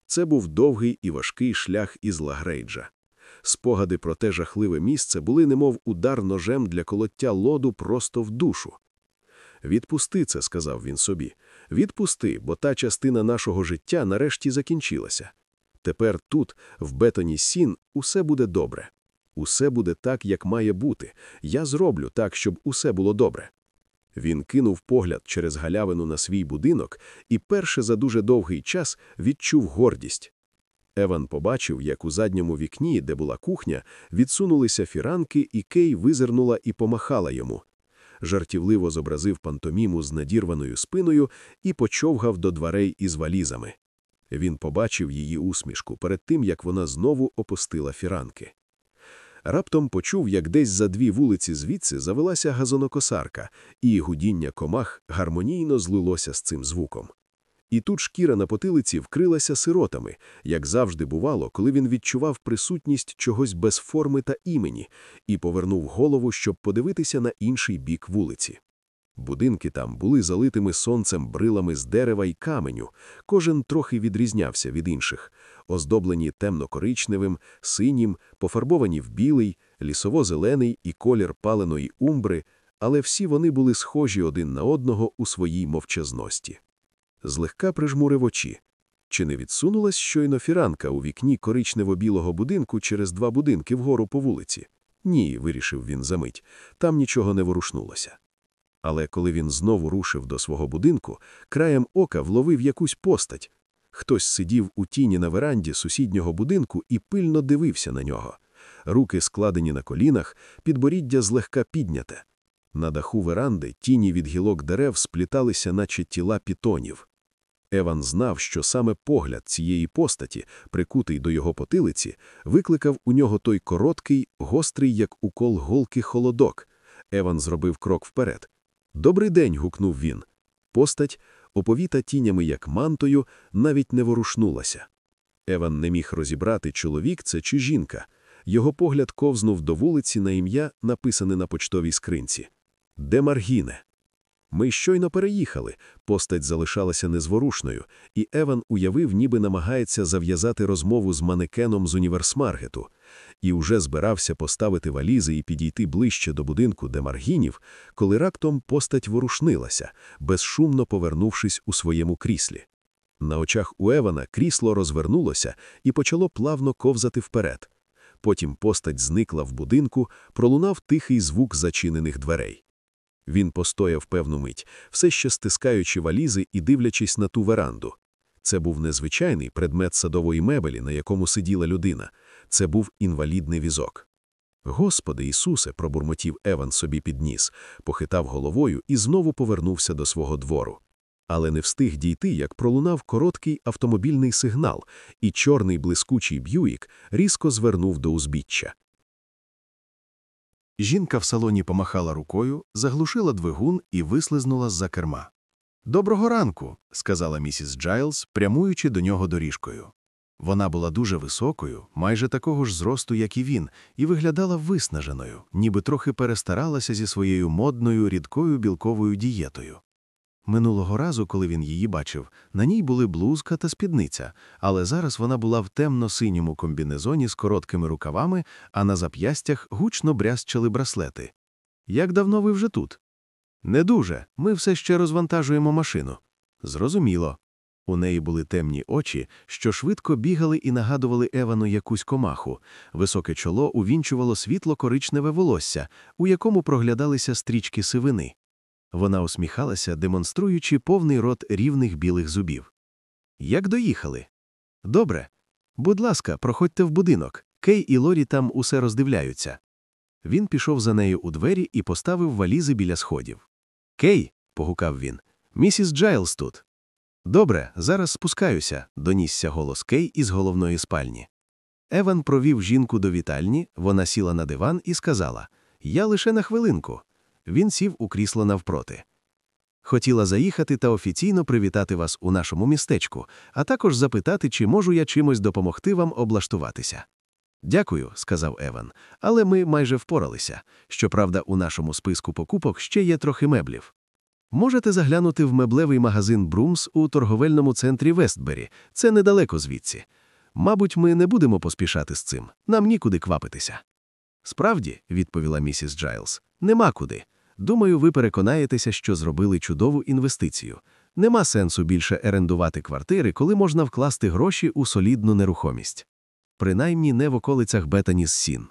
Це був довгий і важкий шлях із Лагрейджа. Спогади про те жахливе місце були немов удар ножем для колоття лоду просто в душу. Відпусти це, сказав він собі. Відпусти, бо та частина нашого життя нарешті закінчилася. Тепер тут, в бетоні сін, усе буде добре. Усе буде так, як має бути. Я зроблю так, щоб усе було добре. Він кинув погляд через галявину на свій будинок і перше за дуже довгий час відчув гордість. Еван побачив, як у задньому вікні, де була кухня, відсунулися фіранки, і Кей визирнула і помахала йому. Жартівливо зобразив пантоміму з надірваною спиною і почовгав до дверей із валізами. Він побачив її усмішку перед тим, як вона знову опустила фіранки. Раптом почув, як десь за дві вулиці звідси завелася газонокосарка, і гудіння комах гармонійно злилося з цим звуком. І тут шкіра на потилиці вкрилася сиротами, як завжди бувало, коли він відчував присутність чогось без форми та імені, і повернув голову, щоб подивитися на інший бік вулиці. Будинки там були залитими сонцем брилами з дерева й каменю, кожен трохи відрізнявся від інших, оздоблені темно-коричневим, синім, пофарбовані в білий, лісово-зелений і колір паленої умбри, але всі вони були схожі один на одного у своїй мовчазності злегка прижмурив очі. Чи не відсунулась щойно фіранка у вікні коричнево-білого будинку через два будинки вгору по вулиці? Ні, вирішив він за мить, там нічого не ворушнулося. Але коли він знову рушив до свого будинку, краєм ока вловив якусь постать. Хтось сидів у тіні на веранді сусіднього будинку і пильно дивився на нього. Руки складені на колінах, підборіддя злегка підняте. На даху веранди тіні від гілок дерев спліталися, наче тіла пітонів. Еван знав, що саме погляд цієї постаті, прикутий до його потилиці, викликав у нього той короткий, гострий, як укол голки, холодок. Еван зробив крок вперед. Добрий день. гукнув він. Постать, оповіта тінями, як мантою, навіть не ворушнулася. Еван не міг розібрати, чоловік це чи жінка. Його погляд ковзнув до вулиці на ім'я, написане на почтовій скринці. Де Маргіне? Ми щойно переїхали, постать залишалася незворушною, і Еван уявив, ніби намагається зав'язати розмову з манекеном з універсмаргету, і уже збирався поставити валізи і підійти ближче до будинку Демаргінів, коли раптом постать ворушнилася, безшумно повернувшись у своєму кріслі. На очах у Евана крісло розвернулося і почало плавно ковзати вперед.
Потім постать зникла в будинку, пролунав тихий звук зачинених дверей. Він постояв певну мить, все ще стискаючи валізи і дивлячись на ту веранду. Це був незвичайний предмет садової мебелі, на якому сиділа людина. Це був інвалідний візок. Господи Ісусе, пробурмотів Еван собі під ніс, похитав головою і знову повернувся до свого двору. Але не встиг дійти, як пролунав короткий автомобільний сигнал, і чорний блискучий б'юїк різко звернув до узбіччя.
Жінка в салоні помахала рукою, заглушила двигун і вислизнула з-за керма. Доброго ранку, сказала місіс Джайлз, прямуючи до нього доріжкою. Вона була дуже високою, майже такого ж зросту, як і він, і виглядала виснаженою, ніби трохи перестаралася зі своєю модною рідкою білковою дієтою. Минулого разу, коли він її бачив, на ній були блузка та спідниця, але зараз вона була в темно-синьому комбінезоні з короткими рукавами, а на зап'ястях гучно брязчали браслети. Як давно ви вже тут? Не дуже. Ми все ще розвантажуємо машину. Зрозуміло. У неї були темні очі, що швидко бігали і нагадували Евану якусь комаху. Високе чоло увінчувало світло коричневе волосся, у якому проглядалися стрічки сивини. Вона усміхалася, демонструючи повний рот рівних білих зубів. Як доїхали? Добре. Будь ласка, проходьте в будинок. Кей і Лорі там усе роздивляються. Він пішов за нею у двері і поставив валізи біля сходів. Кей, погукав він, місіс Джайлз тут. Добре, зараз спускаюся, донісся голос Кей із головної спальні. Еван провів жінку до вітальні, вона сіла на диван і сказала Я лише на хвилинку. Він сів у крісло навпроти. Хотіла заїхати та офіційно привітати вас у нашому містечку, а також запитати, чи можу я чимось допомогти вам облаштуватися. Дякую, сказав Еван, але ми майже впоралися. Щоправда, у нашому списку покупок ще є трохи меблів. Можете заглянути в меблевий магазин Брумс у торговельному центрі Вестбері, це недалеко звідси. Мабуть, ми не будемо поспішати з цим, нам нікуди квапитися. Справді, відповіла місіс Джайлз, нема куди. Думаю, ви переконаєтеся, що зробили чудову інвестицію. Нема сенсу більше орендувати квартири, коли можна вкласти гроші у солідну нерухомість. Принаймні не в околицях Бетаніс Сін.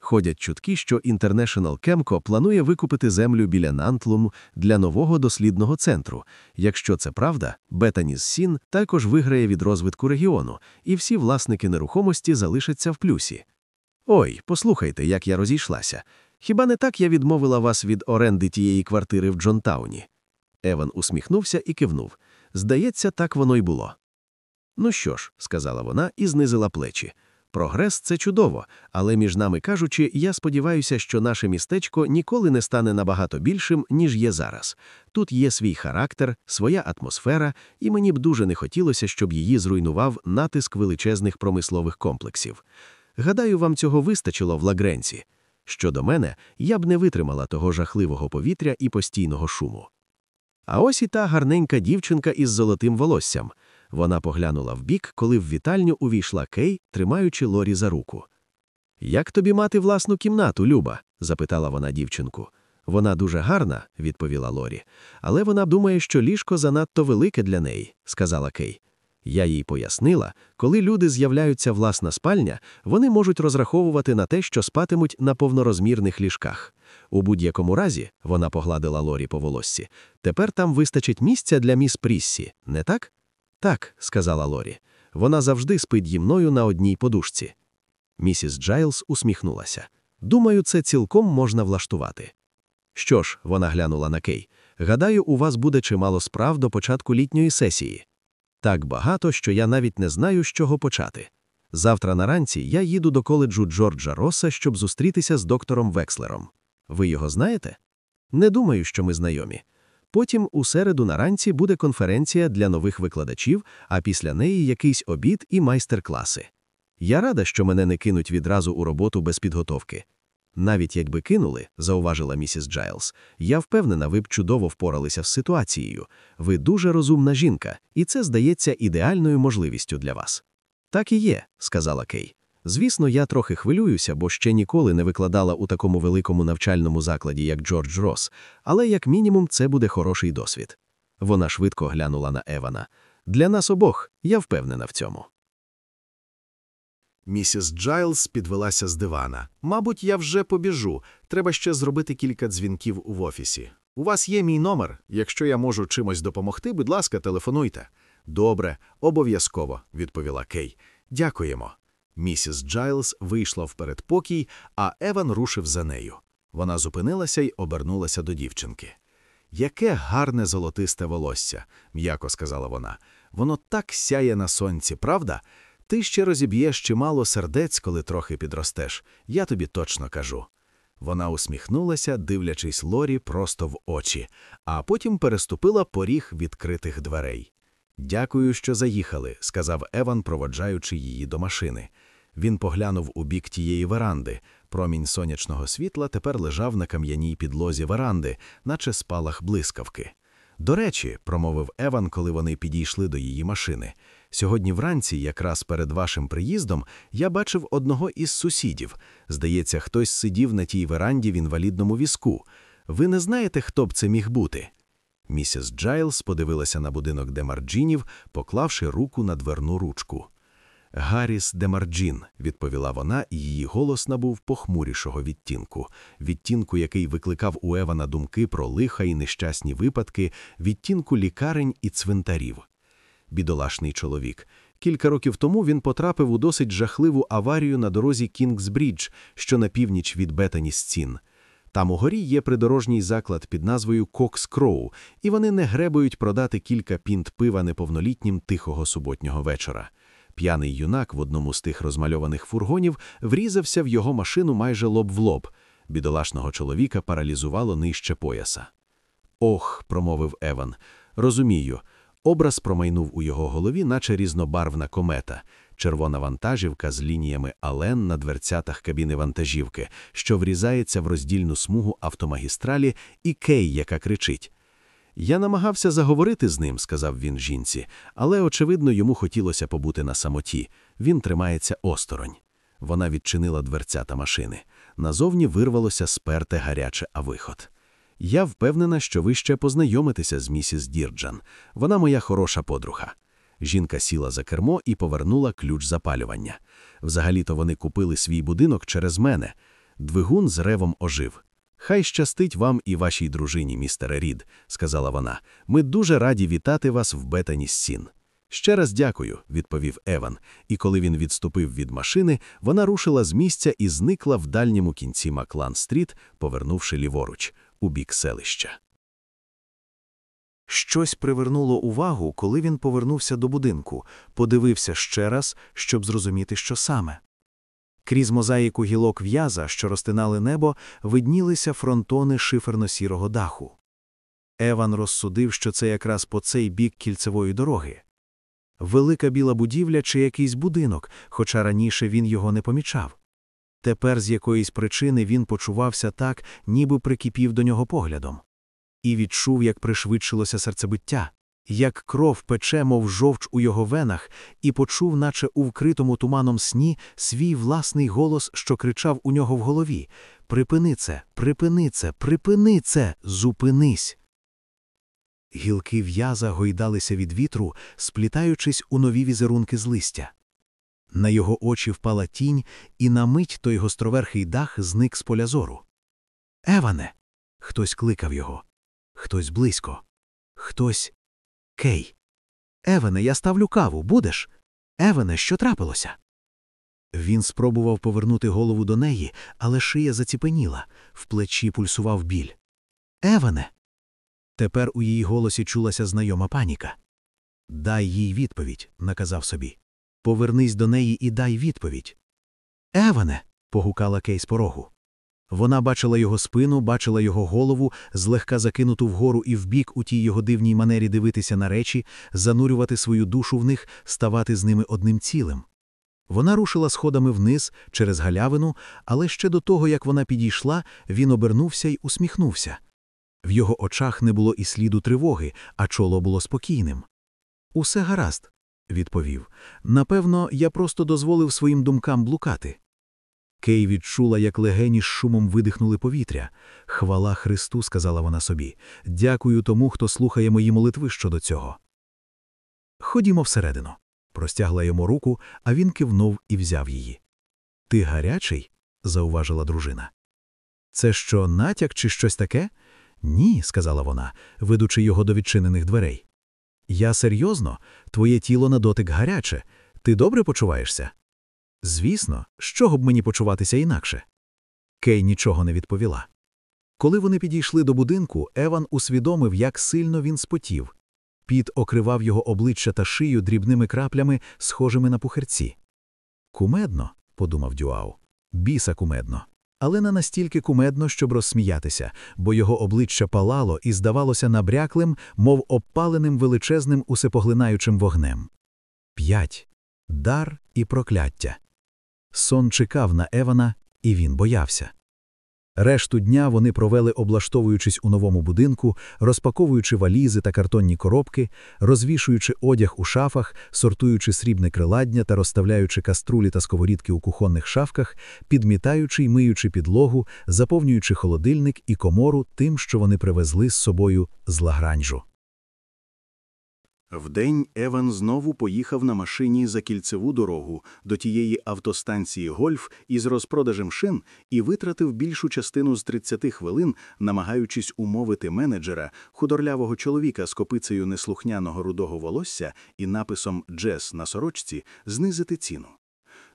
Ходять чутки, що International Chemco планує викупити землю біля Нантлум для нового дослідного центру. Якщо це правда, Бетаніс Сін також виграє від розвитку регіону, і всі власники нерухомості залишаться в плюсі. Ой, послухайте, як я розійшлася. Хіба не так я відмовила вас від оренди тієї квартири в Джонтауні? Еван усміхнувся і кивнув. Здається, так воно й було. Ну що ж, сказала вона і знизила плечі. Прогрес це чудово, але між нами кажучи, я сподіваюся, що наше містечко ніколи не стане набагато більшим, ніж є зараз. Тут є свій характер, своя атмосфера, і мені б дуже не хотілося, щоб її зруйнував натиск величезних промислових комплексів. Гадаю, вам цього вистачило в Лагренці. Щодо мене, я б не витримала того жахливого повітря і постійного шуму. А ось і та гарненька дівчинка із золотим волоссям. Вона поглянула вбік, коли в вітальню увійшла Кей, тримаючи Лорі за руку. Як тобі мати власну кімнату, Люба? запитала вона дівчинку. Вона дуже гарна, відповіла Лорі, але вона думає, що ліжко занадто велике для неї, сказала Кей. Я їй пояснила, коли люди з'являються власна спальня, вони можуть розраховувати на те, що спатимуть на повнорозмірних ліжках. У будь-якому разі, вона погладила Лорі по волоссі, тепер там вистачить місця для міс Пріссі, не так? Так, сказала Лорі. Вона завжди спить зі мною на одній подушці. Місіс Джайлз усміхнулася. Думаю, це цілком можна влаштувати. Що ж, вона глянула на Кей. Гадаю, у вас буде чимало справ до початку літньої сесії. Так багато, що я навіть не знаю, з чого почати. Завтра на ранці я їду до коледжу Джорджа Роса, щоб зустрітися з доктором Векслером. Ви його знаєте? Не думаю, що ми знайомі. Потім у середу на ранці буде конференція для нових викладачів, а після неї якийсь обід і майстер-класи. Я рада, що мене не кинуть відразу у роботу без підготовки. Навіть якби кинули, зауважила місіс Джайлз, я впевнена, ви б чудово впоралися з ситуацією. Ви дуже розумна жінка, і це здається ідеальною можливістю для вас. Так і є, сказала Кей. Звісно, я трохи хвилююся, бо ще ніколи не викладала у такому великому навчальному закладі, як Джордж Рос, але як мінімум це буде хороший досвід. Вона швидко глянула на Евана. Для нас обох я впевнена в цьому. Місіс Джайлз підвелася з дивана. Мабуть, я вже побіжу. Треба ще зробити кілька дзвінків в офісі. У вас є мій номер. Якщо я можу чимось допомогти, будь ласка, телефонуйте. Добре, обов'язково, відповіла Кей. Дякуємо. Місіс Джайлз вийшла в передпокій, а Еван рушив за нею. Вона зупинилася й обернулася до дівчинки. Яке гарне золотисте волосся, м'яко сказала вона. Воно так сяє на сонці, правда? Ти ще розіб'єш чимало сердець, коли трохи підростеш, я тобі точно кажу. Вона усміхнулася, дивлячись Лорі просто в очі, а потім переступила поріг відкритих дверей. Дякую, що заїхали, сказав Еван, проводжаючи її до машини. Він поглянув у бік тієї веранди. Промінь сонячного світла тепер лежав на кам'яній підлозі веранди, наче спалах блискавки. До речі, промовив Еван, коли вони підійшли до її машини. Сьогодні вранці, якраз перед вашим приїздом, я бачив одного із сусідів. Здається, хтось сидів на тій веранді в інвалідному візку. Ви не знаєте, хто б це міг бути? Місіс Джайлз подивилася на будинок Демарджінів, поклавши руку на дверну ручку. Гарріс Демарджін, відповіла вона, і її голос набув похмурішого відтінку, відтінку, який викликав у Евана думки про лиха і нещасні випадки, відтінку лікарень і цвинтарів. Бідолашний чоловік. Кілька років тому він потрапив у досить жахливу аварію на дорозі Кінгсбрідж, що на північ від Бетані Сін. Там угорі є придорожній заклад під назвою Кокс Кроу, і вони не гребують продати кілька пінт пива неповнолітнім тихого суботнього вечора. П'яний юнак в одному з тих розмальованих фургонів врізався в його машину майже лоб в лоб. Бідолашного чоловіка паралізувало нижче пояса. Ох, промовив Еван. Розумію. Образ промайнув у його голові, наче різнобарвна комета, червона вантажівка з лініями ален на дверцятах кабіни вантажівки, що врізається в роздільну смугу автомагістралі, і Кей, яка кричить. Я намагався заговорити з ним, сказав він жінці, але, очевидно, йому хотілося побути на самоті. Він тримається осторонь. Вона відчинила дверцята машини. Назовні вирвалося сперте гаряче а виход. Я впевнена, що ви ще познайомитеся з місіс Дірджан. Вона моя хороша подруга. Жінка сіла за кермо і повернула ключ запалювання. Взагалі-то вони купили свій будинок через мене. Двигун з ревом ожив. Хай щастить вам і вашій дружині, містере Рід, сказала вона. Ми дуже раді вітати вас в Бетані Сін. Ще раз дякую, відповів Еван, і коли він відступив від машини, вона рушила з місця і зникла в дальньому кінці Маклан Стріт, повернувши ліворуч, у бік селища. Щось привернуло увагу, коли він повернувся до будинку, подивився ще раз, щоб зрозуміти, що саме. Крізь мозаїку гілок в'яза, що розтинали небо, виднілися фронтони шиферно-сірого даху. Еван розсудив, що це якраз по цей бік кільцевої дороги. Велика біла будівля чи якийсь будинок, хоча раніше він його не помічав. Тепер з якоїсь причини він почувався так, ніби прикипів до нього поглядом, і відчув, як пришвидшилося серцебиття як кров пече, мов жовч у його венах, і почув, наче у вкритому туманом сні, свій власний голос, що кричав у нього в голові Припини це, припини це, припини це, зупинись. Гілки в'яза гойдалися від вітру, сплітаючись у нові візерунки з листя. На його очі впала тінь, і на мить той гостроверхий дах зник з поля зору. Еване. Хтось кликав його, хтось близько, хтось Кей. Евене, я ставлю каву, будеш? Евене, що трапилося? Він спробував повернути голову до неї, але шия заціпеніла, в плечі пульсував біль. Евене. Тепер у її голосі чулася знайома паніка. Дай їй відповідь, наказав собі. Повернись до неї і дай відповідь. Еване. погукала Кей з порогу. Вона бачила його спину, бачила його голову, злегка закинуту вгору і вбік у тій його дивній манері дивитися на речі, занурювати свою душу в них, ставати з ними одним цілим. Вона рушила сходами вниз через галявину, але ще до того, як вона підійшла, він обернувся й усміхнувся. В його очах не було і сліду тривоги, а чоло було спокійним. Усе гаразд, відповів. Напевно, я просто дозволив своїм думкам блукати. Кей відчула, як легені з шумом видихнули повітря. Хвала Христу, сказала вона собі. Дякую тому, хто слухає мої молитви щодо цього. Ходімо всередину.
простягла йому руку, а він кивнув і взяв її. Ти гарячий? зауважила дружина. Це що, натяк чи щось таке? Ні, сказала вона, ведучи його до відчинених дверей. Я серйозно, твоє тіло на дотик гаряче. Ти добре почуваєшся? Звісно, з чого б мені почуватися інакше? Кей нічого не відповіла. Коли вони підійшли до будинку, Еван усвідомив, як сильно він спотів. Піт окривав його обличчя та шию дрібними краплями, схожими на пухерці. Кумедно, подумав Дюау, біса кумедно. Але не настільки кумедно, щоб розсміятися, бо його обличчя палало і здавалося набряклим, мов обпаленим величезним усепоглинаючим вогнем. П'ять дар і прокляття. Сон чекав на Евана, і він боявся. Решту дня вони провели, облаштовуючись у новому будинку, розпаковуючи валізи та картонні коробки, розвішуючи одяг у шафах, сортуючи срібне криладня та розставляючи каструлі та сковорідки у кухонних шафках, підмітаючи й миючи підлогу, заповнюючи холодильник і комору тим, що вони привезли з собою з Лагранжу.
Вдень Еван знову поїхав на машині за кільцеву дорогу до тієї автостанції Гольф із розпродажем шин і витратив більшу частину з 30 хвилин, намагаючись умовити менеджера, худорлявого чоловіка з копицею неслухняного рудого волосся і написом «Джес» на сорочці, знизити ціну.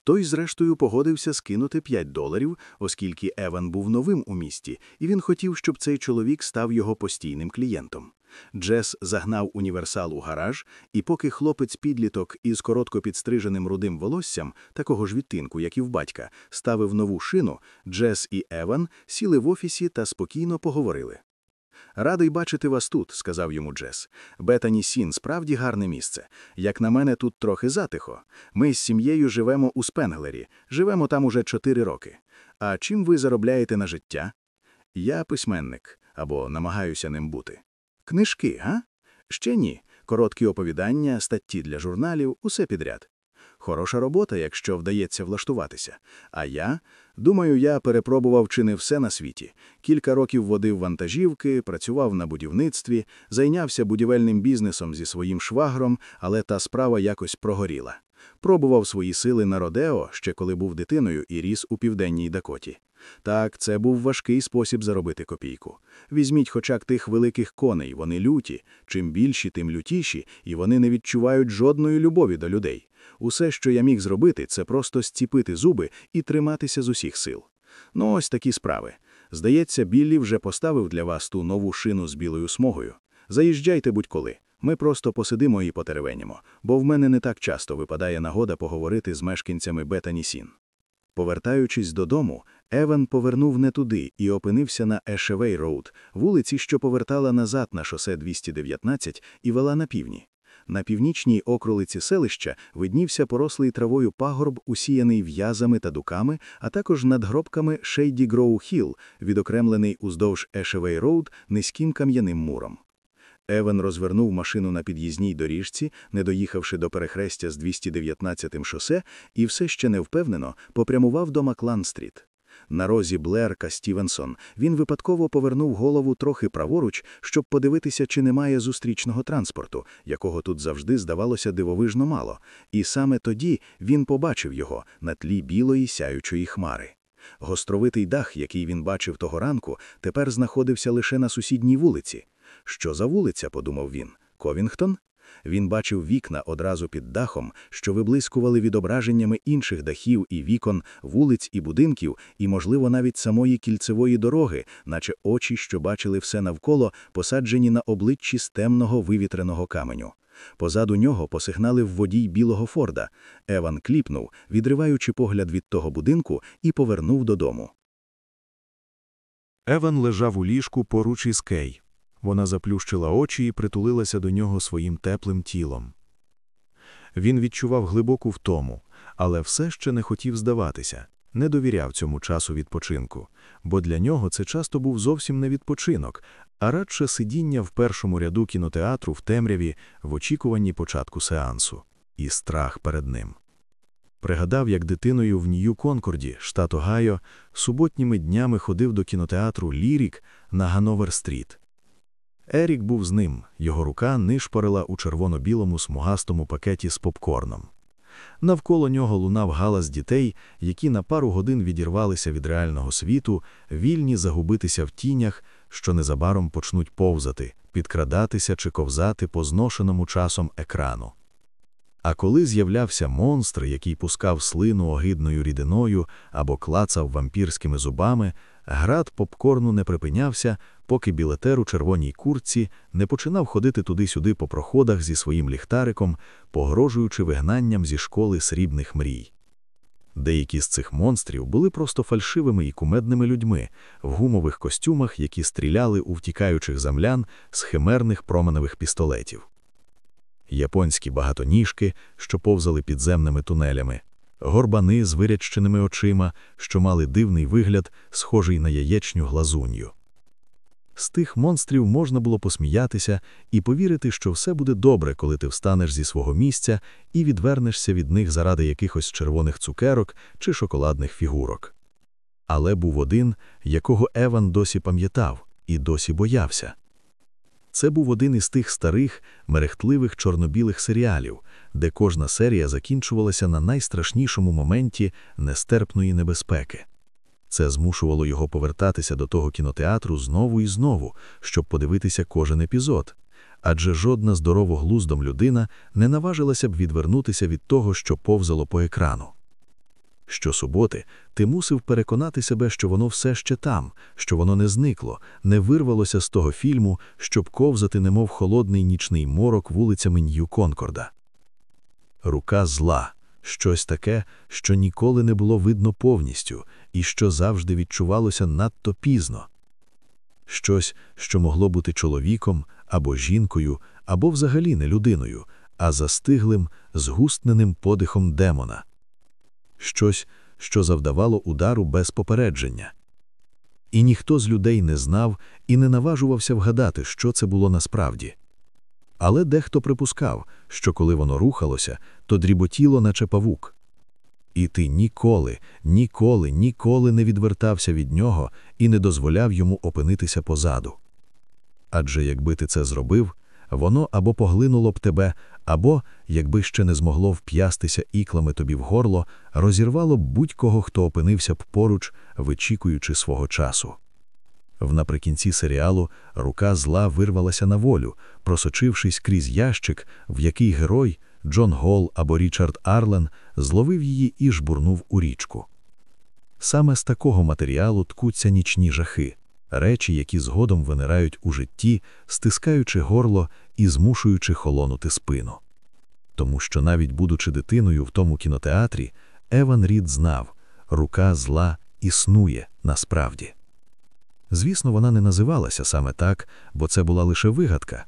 Той, зрештою, погодився скинути 5 доларів, оскільки Еван був новим у місті, і він хотів, щоб цей чоловік став його постійним клієнтом. Джес загнав універсал у гараж, і поки хлопець-підліток із коротко підстриженим рудим волоссям, такого ж відтинку, як і в батька, ставив нову шину, Джес і Еван сіли в офісі та спокійно поговорили. Радий бачити вас тут, сказав йому Джес. Бетані Сін справді гарне місце. Як на мене, тут трохи затихо. Ми з сім'єю живемо у Спенглері, живемо там уже чотири роки. А чим ви заробляєте на життя? Я письменник або намагаюся ним бути. Книжки, га? Ще ні. Короткі оповідання, статті для журналів, усе підряд. Хороша робота, якщо вдається влаштуватися. А я, думаю, я перепробував чи не все на світі. Кілька років водив вантажівки, працював на будівництві, зайнявся будівельним бізнесом зі своїм швагром, але та справа якось прогоріла. Пробував свої сили на Родео, ще коли був дитиною і ріс у південній Дакоті. Так, це був важкий спосіб заробити копійку. Візьміть хоча б тих великих коней, вони люті, чим більші, тим лютіші, і вони не відчувають жодної любові до людей. Усе, що я міг зробити, це просто зціпити зуби і триматися з усіх сил. Ну, ось такі справи. Здається, Біллі вже поставив для вас ту нову шину з білою смогою. Заїжджайте будь-коли. Ми просто посидимо і потеревенімо, бо в мене не так часто випадає нагода поговорити з мешканцями Бетані Сін. Повертаючись додому, Еван повернув не туди і опинився на Ешевей Роуд, вулиці, що повертала назад на шосе 219 і вела на південь. На північній околиці селища виднівся порослий травою пагорб, усіяний в'язами та дубами, а також надгробками Шейді Гроув Хіл, відокремлений уздовж Ешевей Роуд низьким кам'яним муром. Еван розвернув машину на під'їзній доріжці, не доїхавши до перехрестя з 219-м шосе, і все ще невпевнено попрямував до Маклан-стріт. На розі Блерка Стівенсон він випадково повернув голову трохи праворуч, щоб подивитися, чи немає зустрічного транспорту, якого тут завжди здавалося дивовижно мало, і саме тоді він побачив його на тлі білої сяючої хмари. Гостровитий дах, який він бачив того ранку, тепер знаходився лише на сусідній вулиці. Що за вулиця, подумав він, Ковінгтон? Він бачив вікна одразу під дахом, що виблискували відображеннями інших дахів і вікон, вулиць і будинків, і, можливо, навіть самої кільцевої дороги, наче очі, що бачили все навколо, посаджені на обличчі з темного вивітреного каменю. Позаду нього посигналив водій білого Форда. Еван кліпнув, відриваючи погляд від того будинку, і повернув додому.
Еван лежав у ліжку поруч із Кей. Вона заплющила очі і притулилася до нього своїм теплим тілом. Він відчував глибоку втому, але все ще не хотів здаватися, не довіряв цьому часу відпочинку, бо для нього це часто був зовсім не відпочинок, а радше сидіння в першому ряду кінотеатру в темряві в очікуванні початку сеансу, і страх перед ним. Пригадав, як дитиною в Нью Конкорді, штат Огайо, суботніми днями ходив до кінотеатру Лірік на Гановер-стріт.
Ерік був з ним, його рука нишпорила у червоно-білому смугастому пакеті з попкорном. Навколо нього лунав галас дітей, які на пару годин відірвалися від реального світу, вільні загубитися в тінях, що незабаром почнуть повзати, підкрадатися чи ковзати по зношеному часом екрану. А коли з'являвся монстр, який пускав слину огидною рідиною або клацав вампірськими зубами, град попкорну не припинявся, поки білетер у червоній куртці не починав ходити туди-сюди по проходах зі своїм ліхтариком, погрожуючи вигнанням зі школи срібних мрій. Деякі з цих монстрів були просто фальшивими і кумедними людьми в гумових костюмах, які стріляли у втікаючих замлян з химерних променевих пістолетів. Японські багатоніжки, що повзали підземними тунелями, горбани з вирячченими очима, що мали дивний вигляд, схожий на яєчню глазунью. З тих монстрів можна було посміятися і повірити, що все буде добре, коли ти встанеш зі свого місця і відвернешся від них заради якихось червоних цукерок чи шоколадних фігурок. Але був один, якого Еван досі пам'ятав і досі боявся. Це був один із тих старих, мерехтливих чорно-білих серіалів, де кожна серія закінчувалася на найстрашнішому моменті нестерпної небезпеки. Це змушувало його повертатися до того кінотеатру знову і знову, щоб подивитися кожен епізод. Адже жодна здорово-глуздом людина не наважилася б відвернутися від того, що повзало по екрану. Щосуботи ти мусив переконати себе, що воно все ще там, що воно не зникло, не вирвалося з того фільму, щоб ковзати, немов холодний нічний морок вулицями Нью Конкорда. Рука зла щось таке, що ніколи не було видно повністю і що завжди відчувалося надто пізно. Щось, що могло бути чоловіком або жінкою, або взагалі не людиною, а застиглим, згустненим подихом демона. Щось, що завдавало удару без попередження. І ніхто з людей не знав і не наважувався вгадати, що це було насправді. Але дехто припускав, що коли воно рухалося, то дріботіло, наче павук. І ти ніколи, ніколи, ніколи не відвертався від нього і не дозволяв йому опинитися позаду. Адже якби ти це зробив, воно або поглинуло б тебе, або, якби ще не змогло вп'ястися іклами тобі в горло, розірвало б будь-кого, хто опинився б поруч, вичікуючи свого часу. В наприкінці серіалу рука зла вирвалася на волю, просочившись крізь ящик, в який герой Джон Гол або Річард Арлен зловив її і жбурнув у річку. Саме з такого матеріалу ткуться нічні жахи, речі, які згодом винирають у житті, стискаючи горло і змушуючи холонути спину. Тому що, навіть будучи дитиною в тому кінотеатрі, Еван Рід знав, рука зла існує насправді. Звісно, вона не називалася саме так, бо це була лише вигадка,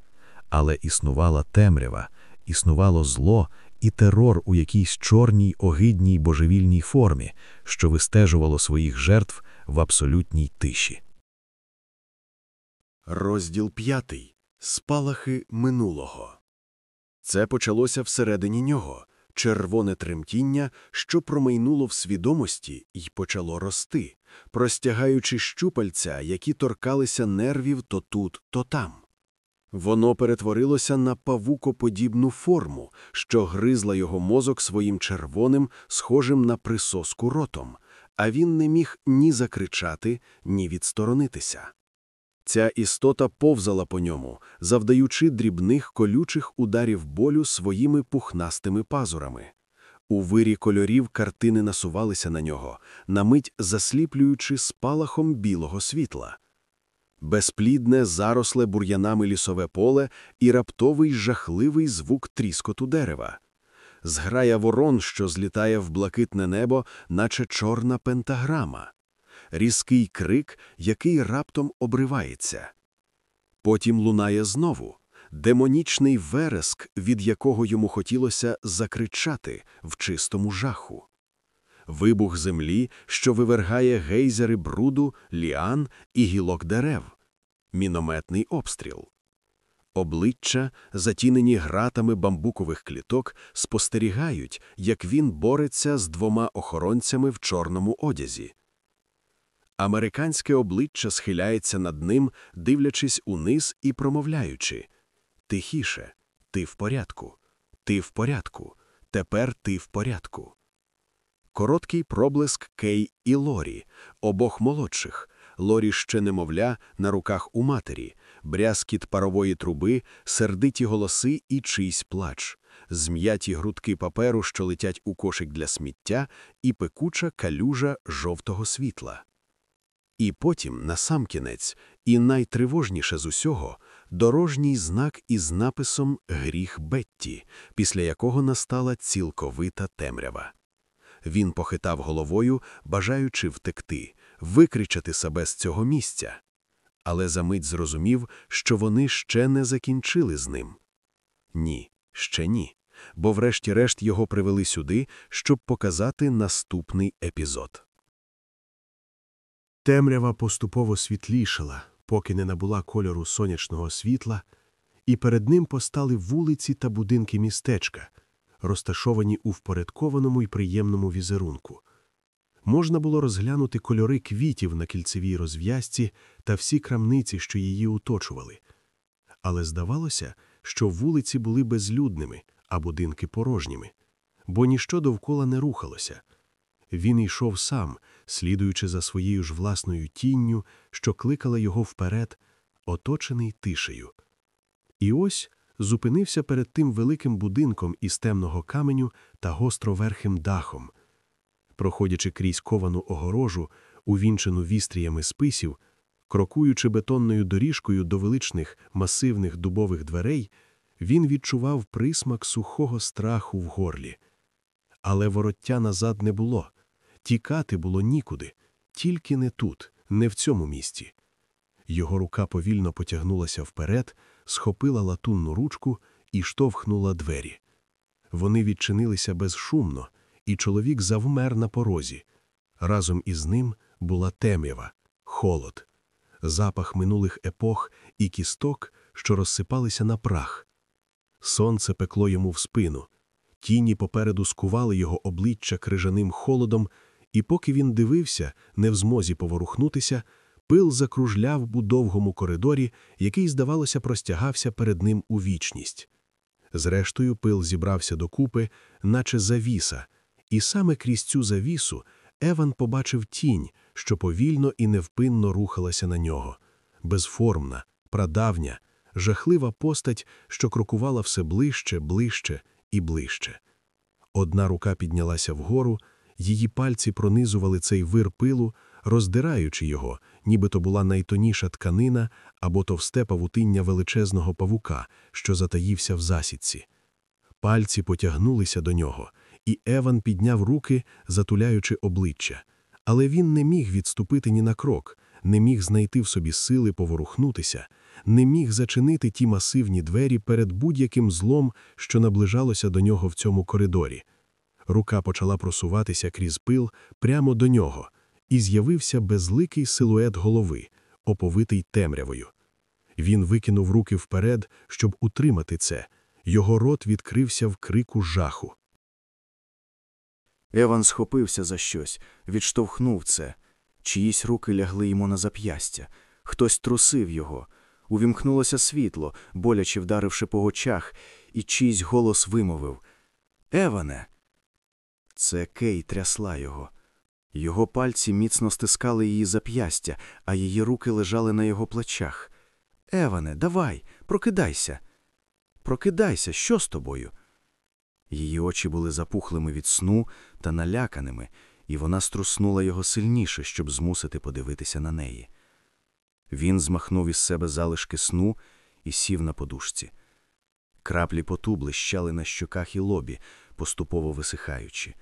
але існувала темрява, існувало зло і терор у якійсь чорній, огидній божевільній формі, що вистежувало своїх жертв в абсолютній тиші.
Розділ п'ятий. Спалахи минулого. Це почалося всередині нього, червоне тремтіння, що промайнуло в свідомості і почало рости, простягаючи щупальця, які торкалися нервів то тут, то там. Воно перетворилося на павукоподібну форму, що гризла його мозок своїм червоним, схожим на присоску ротом, а він не міг ні закричати, ні відсторонитися. Ця істота повзала по ньому, завдаючи дрібних колючих ударів болю своїми пухнастими пазурами. У вирі кольорів картини насувалися на нього, на мить засліплюючи спалахом білого світла. Безплідне, заросле бур'янами лісове поле і раптовий жахливий звук тріскоту дерева. Зграя ворон, що злітає в блакитне небо, наче чорна пентаграма різкий крик, який раптом обривається. Потім лунає знову демонічний вереск, від якого йому хотілося закричати в чистому жаху. Вибух землі, що вивергає гейзери бруду, ліан і гілок дерев, мінометний обстріл. Обличчя, затінені гратами бамбукових кліток, спостерігають, як він бореться з двома охоронцями в чорному одязі
Американське обличчя схиляється над ним, дивлячись униз і промовляючи Тихіше, ти в порядку, ти в порядку, тепер ти в порядку. Короткий проблиск Кей і Лорі, обох молодших. Лорі ще немовля на руках у матері, брязкіт парової труби, сердиті голоси і чийсь плач, зм'яті грудки паперу, що летять у кошик для сміття, і пекуча калюжа жовтого світла. І потім, насамкінець, і найтривожніше з усього дорожній знак із написом Гріх Бетті, після якого настала цілковита темрява. Він похитав головою, бажаючи втекти, викричати себе з цього місця. Але за мить зрозумів, що вони ще не закінчили з ним. Ні, ще ні. Бо врешті-решт його привели сюди, щоб показати наступний епізод.
Темрява поступово світлішала, поки не набула кольору сонячного світла, і перед ним постали вулиці та будинки містечка, розташовані у впорядкованому і приємному візерунку. Можна було розглянути кольори квітів на кільцевій розв'язці та всі крамниці, що її оточували. Але здавалося, що вулиці були безлюдними, а будинки порожніми, бо ніщо довкола не рухалося. Він йшов сам, слідуючи за своєю ж власною тінню, що кликала його вперед, оточений тишею. І ось зупинився перед тим великим будинком із темного каменю та гостроверхим дахом. Проходячи крізь ковану огорожу, увінчену вістріями списів, крокуючи бетонною доріжкою до величних масивних дубових дверей, він відчував присмак сухого страху в горлі. Але вороття назад не було. Тікати було нікуди, тільки не тут, не в цьому місці. Його рука повільно потягнулася вперед, схопила латунну ручку і штовхнула двері. Вони відчинилися безшумно, і чоловік завмер на порозі. Разом із ним була темрява, холод, запах минулих епох і кісток, що розсипалися на прах. Сонце пекло йому в спину, тіні попереду скували його обличчя крижаним холодом, і поки він дивився, не в змозі поворухнутися, пил закружляв у довгому коридорі, який, здавалося, простягався перед ним у вічність. Зрештою, пил зібрався докупи, наче завіса, і саме крізь цю завісу Еван побачив тінь, що повільно і невпинно рухалася на нього, безформна, прадавня, жахлива постать, що крокувала все ближче, ближче і ближче. Одна рука піднялася вгору, її пальці пронизували цей вир пилу, роздираючи його, ніби то була найтоніша тканина або товсте павутиння величезного павука, що затаївся в засідці. Пальці потягнулися до нього, і Еван підняв руки, затуляючи обличчя. Але він не міг відступити ні на крок, не міг знайти в собі сили поворухнутися, не міг зачинити ті масивні двері перед будь-яким злом, що наближалося до нього в цьому коридорі. Рука почала просуватися крізь пил прямо до нього, і з'явився безликий силует голови, оповитий темрявою. Він викинув руки вперед, щоб утримати це. Його рот відкрився в крику жаху.
Еван схопився за щось, відштовхнув це. Чиїсь руки лягли йому на зап'ястя. Хтось трусив його. Увімкнулося світло, боляче вдаривши по очах, і чийсь голос вимовив Еване. Це Кей трясла його. Його пальці міцно стискали її зап'ястя, а її руки лежали на його плечах. Еване, давай, прокидайся. Прокидайся, що з тобою? Її очі були запухлими від сну та наляканими, і вона струснула його сильніше, щоб змусити подивитися на неї. Він змахнув із себе залишки сну і сів на подушці. Краплі поту блищали на щоках і лобі, поступово висихаючи.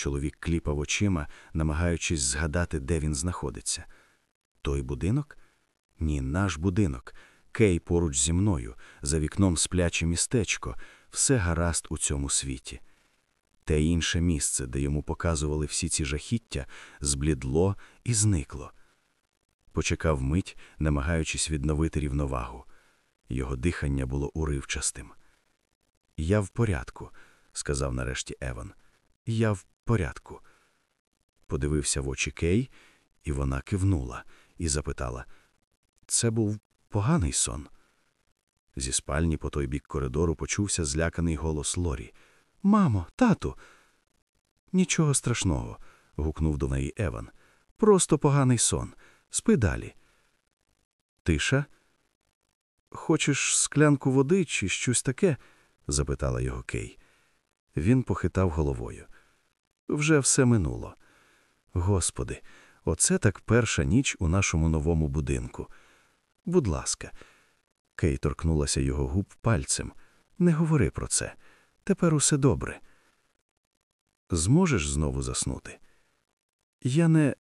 Чоловік кліпав очима, намагаючись згадати, де він знаходиться. Той будинок? Ні, наш будинок. Кей поруч зі мною, за вікном спляче містечко, все гаразд у цьому світі. Те інше місце, де йому показували всі ці жахіття, зблідло і зникло. Почекав мить, намагаючись відновити рівновагу. Його дихання було уривчастим. Я в порядку, сказав нарешті Еван. Я в порядку. Подивився в очі Кей,
І вона кивнула і запитала Це був поганий сон. Зі спальні по той бік коридору почувся зляканий голос Лорі. Мамо, тату. Нічого страшного. гукнув до неї Еван. Просто поганий сон. Спи далі. Тиша. Хочеш склянку води чи щось таке? запитала його Кей. Він похитав головою. Вже все минуло. Господи, оце так перша ніч у нашому новому будинку. Будь ласка. Кей торкнулася його губ пальцем. Не говори про це. Тепер усе добре. Зможеш знову заснути? Я не.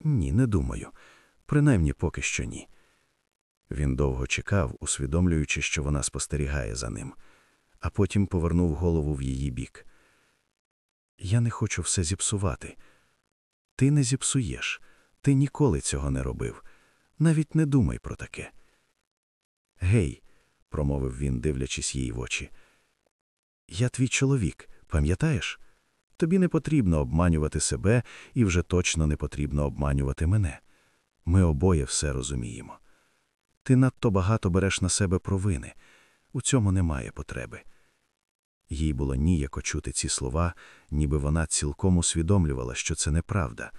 Ні, не думаю. Принаймні поки що ні. Він довго чекав, усвідомлюючи, що вона спостерігає за ним, а потім повернув голову в її бік. Я не хочу все зіпсувати. Ти не зіпсуєш, ти ніколи цього не робив. Навіть не думай про таке. Гей, промовив він, дивлячись їй в очі. Я твій чоловік, пам'ятаєш? Тобі не потрібно обманювати себе і вже точно не потрібно обманювати мене. Ми обоє все розуміємо. Ти надто багато береш на себе провини. У цьому немає потреби. Їй було ніяко чути ці слова, ніби вона цілком усвідомлювала, що це неправда.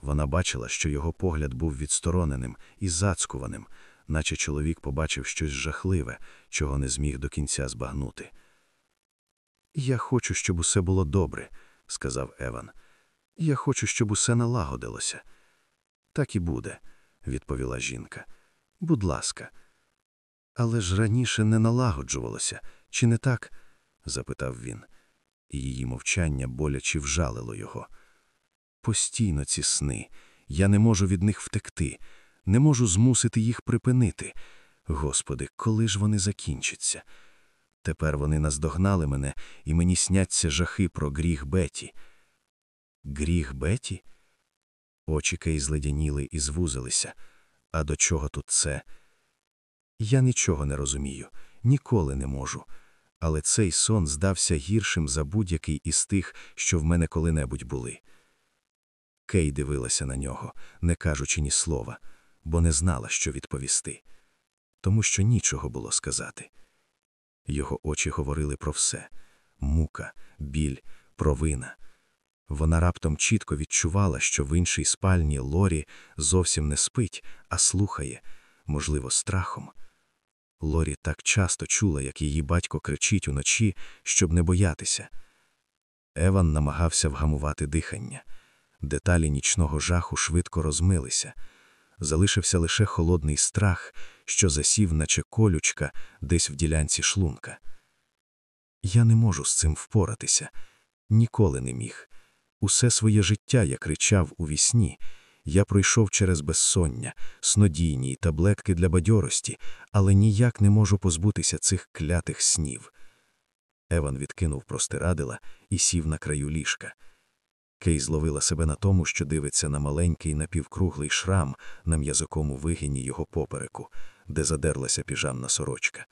Вона бачила, що його погляд був відстороненим і зацькуваним, наче чоловік побачив щось жахливе, чого не зміг до кінця збагнути. Я хочу, щоб усе було добре, сказав Еван. Я хочу, щоб усе налагодилося. Так і буде, відповіла жінка. Будь ласка. Але ж раніше не налагоджувалося, чи не так? Запитав він, її мовчання боляче вжалило його. Постійно ці сни, я не можу від них втекти, не можу змусити їх припинити. Господи, коли ж вони закінчаться? Тепер вони наздогнали мене, і мені сняться жахи про гріх Беті. Гріх Беті? Очі Кей зледяніли і звузилися. А до чого тут це? Я нічого не розумію, ніколи не можу. Але цей сон здався гіршим за будь-який із тих, що в мене коли-небудь були. Кей дивилася на нього, не кажучи ні слова, бо не знала, що відповісти, тому що нічого було сказати. Його очі говорили про все мука, біль, провина. Вона раптом чітко відчувала, що в іншій спальні Лорі зовсім не спить, а слухає, можливо, страхом. Лорі так часто чула, як її батько кричить уночі, щоб не боятися. Еван намагався вгамувати дихання. Деталі нічного жаху швидко розмилися. Залишився лише холодний страх, що засів, наче колючка, десь в ділянці шлунка. Я не можу з цим впоратися, ніколи не міг. Усе своє життя я кричав у вісні. Я пройшов через безсоння, снодійні таблетки для бадьорості, але ніяк не можу позбутися цих клятих снів. Еван відкинув простирадила і сів на краю ліжка. Кей зловила себе на тому, що дивиться на маленький напівкруглий шрам на м'язокому вигині його попереку, де задерлася піжамна сорочка.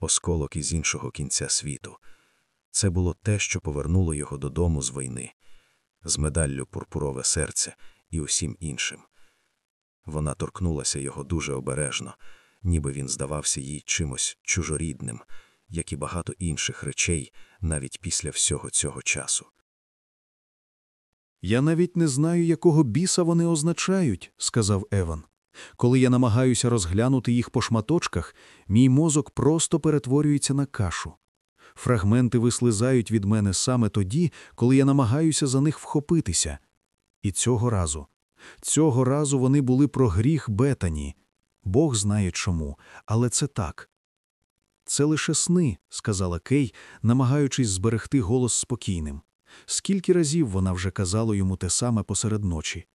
Осколок із іншого кінця світу. Це було те, що повернуло його додому з війни, з медаллю пурпурове серце і усім іншим. Вона торкнулася його дуже обережно, ніби він здавався їй чимось чужорідним, як і багато інших речей навіть після всього цього часу.
Я навіть не знаю, якого біса вони означають, сказав Еван. Коли я намагаюся розглянути їх по шматочках, мій мозок просто перетворюється на кашу. Фрагменти вислизають від мене саме тоді, коли я намагаюся за них вхопитися. І цього разу. Цього разу вони були про гріх Бетані. Бог знає чому, але це так. Це лише сни, сказала Кей, намагаючись зберегти голос спокійним. Скільки разів вона вже казала йому те саме посеред ночі.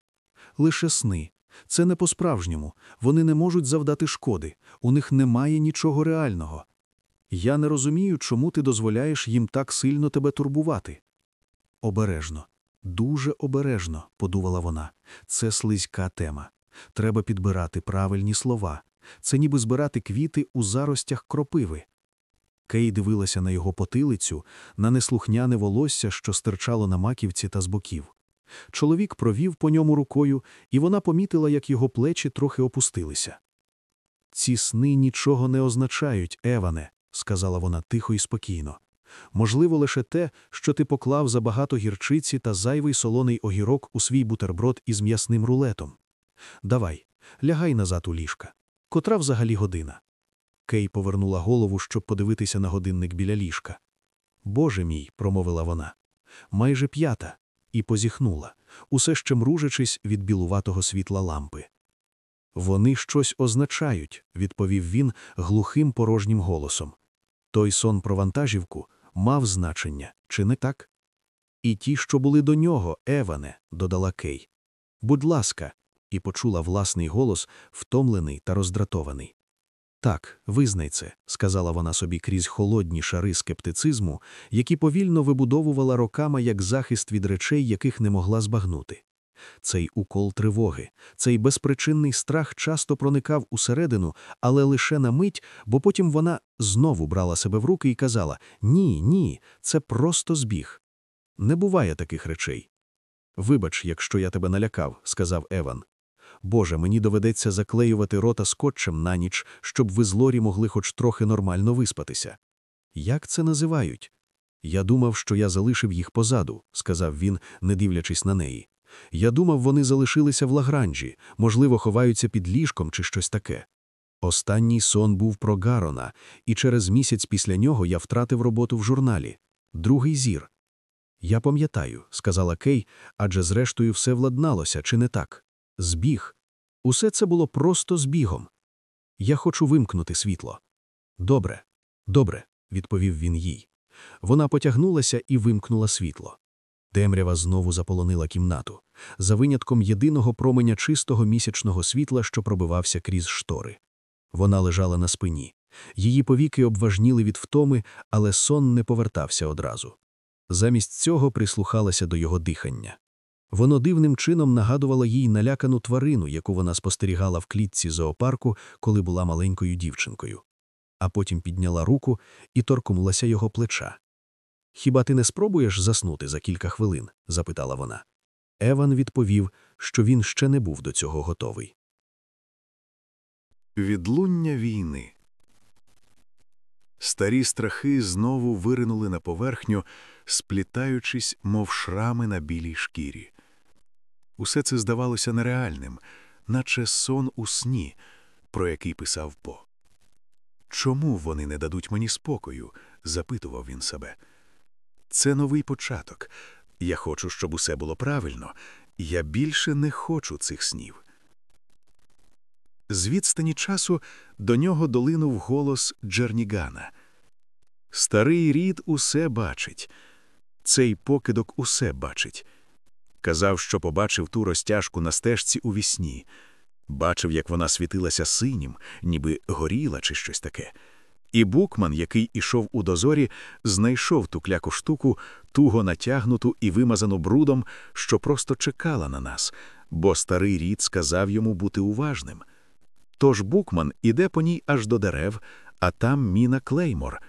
Лише сни. Це не по-справжньому, вони не можуть завдати шкоди, у них немає нічого реального. Я не розумію, чому ти дозволяєш їм так сильно тебе турбувати. Обережно, дуже обережно, подумала вона. Це слизька тема. Треба підбирати правильні слова. Це ніби збирати квіти у заростях кропиви. Кей дивилася на його потилицю, на неслухняне волосся, що стирчало на маківці та з боків.
Чоловік провів по ньому рукою, і вона помітила, як його плечі трохи опустилися. Ці сни нічого не означають, Еване, сказала вона тихо і спокійно. Можливо, лише те, що ти поклав забагато гірчиці та зайвий солоний огірок у свій бутерброд із м'ясним рулетом. Давай, лягай назад у ліжка. Котра взагалі година? Кей повернула голову, щоб подивитися на годинник біля ліжка. Боже мій, промовила вона, майже п'ята, і позіхнула, усе ще мружачись від білуватого світла лампи. Вони щось означають, відповів він глухим порожнім голосом. Той сон про вантажівку мав значення, чи не так? І ті, що були до нього, Еване, додала Кей. Будь ласка, і почула власний голос, втомлений та роздратований. Так, визнай це, сказала вона собі крізь холодні шари скептицизму, які повільно вибудовувала роками як захист від речей, яких не могла збагнути. Цей укол тривоги, цей безпричинний страх часто проникав усередину, але лише на мить, бо потім вона знову брала себе в руки і казала: Ні, ні, це просто збіг. Не буває таких речей. Вибач, якщо я тебе налякав, сказав Еван. Боже, мені доведеться заклеювати рота скотчем на ніч, щоб ви з Лорі могли хоч трохи нормально виспатися. Як це називають? Я думав, що я залишив їх позаду, сказав він, не дивлячись на неї. Я думав, вони залишилися в лагранжі, можливо, ховаються під ліжком чи щось таке. Останній сон був про Гарона, і через місяць після нього я втратив роботу в журналі. Другий зір. Я пам'ятаю, сказала Кей, адже зрештою все владналося, чи не так? Збіг. Усе це було просто збігом. Я хочу вимкнути світло. Добре, добре, відповів він їй. Вона потягнулася і вимкнула світло. Темрява знову заполонила кімнату, за винятком єдиного променя чистого місячного світла, що пробивався крізь штори. Вона лежала на спині. Її повіки обважніли від втоми, але сон не повертався одразу. Замість цього прислухалася до його дихання. Воно дивним чином нагадувало їй налякану тварину, яку вона спостерігала в клітці зоопарку, коли була маленькою дівчинкою. А потім підняла руку і торкнулася його плеча. Хіба ти не спробуєш заснути за кілька хвилин? запитала вона. Еван відповів, що він ще не був до цього готовий.
Відлуння війни. Старі страхи знову виринули на поверхню, сплітаючись, мов шрами на білій шкірі. Усе це здавалося нереальним, наче сон у сні, про який писав По. Чому вони не дадуть мені спокою? запитував він себе. Це новий початок. Я хочу, щоб усе було правильно. Я більше не хочу цих снів. З відстані часу до нього долинув голос Джернігана. Старий рід усе бачить, цей покидок усе бачить. Казав, що побачив ту розтяжку на стежці у вісні. бачив, як вона світилася синім, ніби горіла чи щось таке. І букман, який ішов у дозорі, знайшов ту кляку штуку, туго натягнуту і вимазану брудом, що просто чекала на нас, бо старий рід сказав йому бути уважним. Тож букман іде по ній аж до дерев, а там міна Клеймор.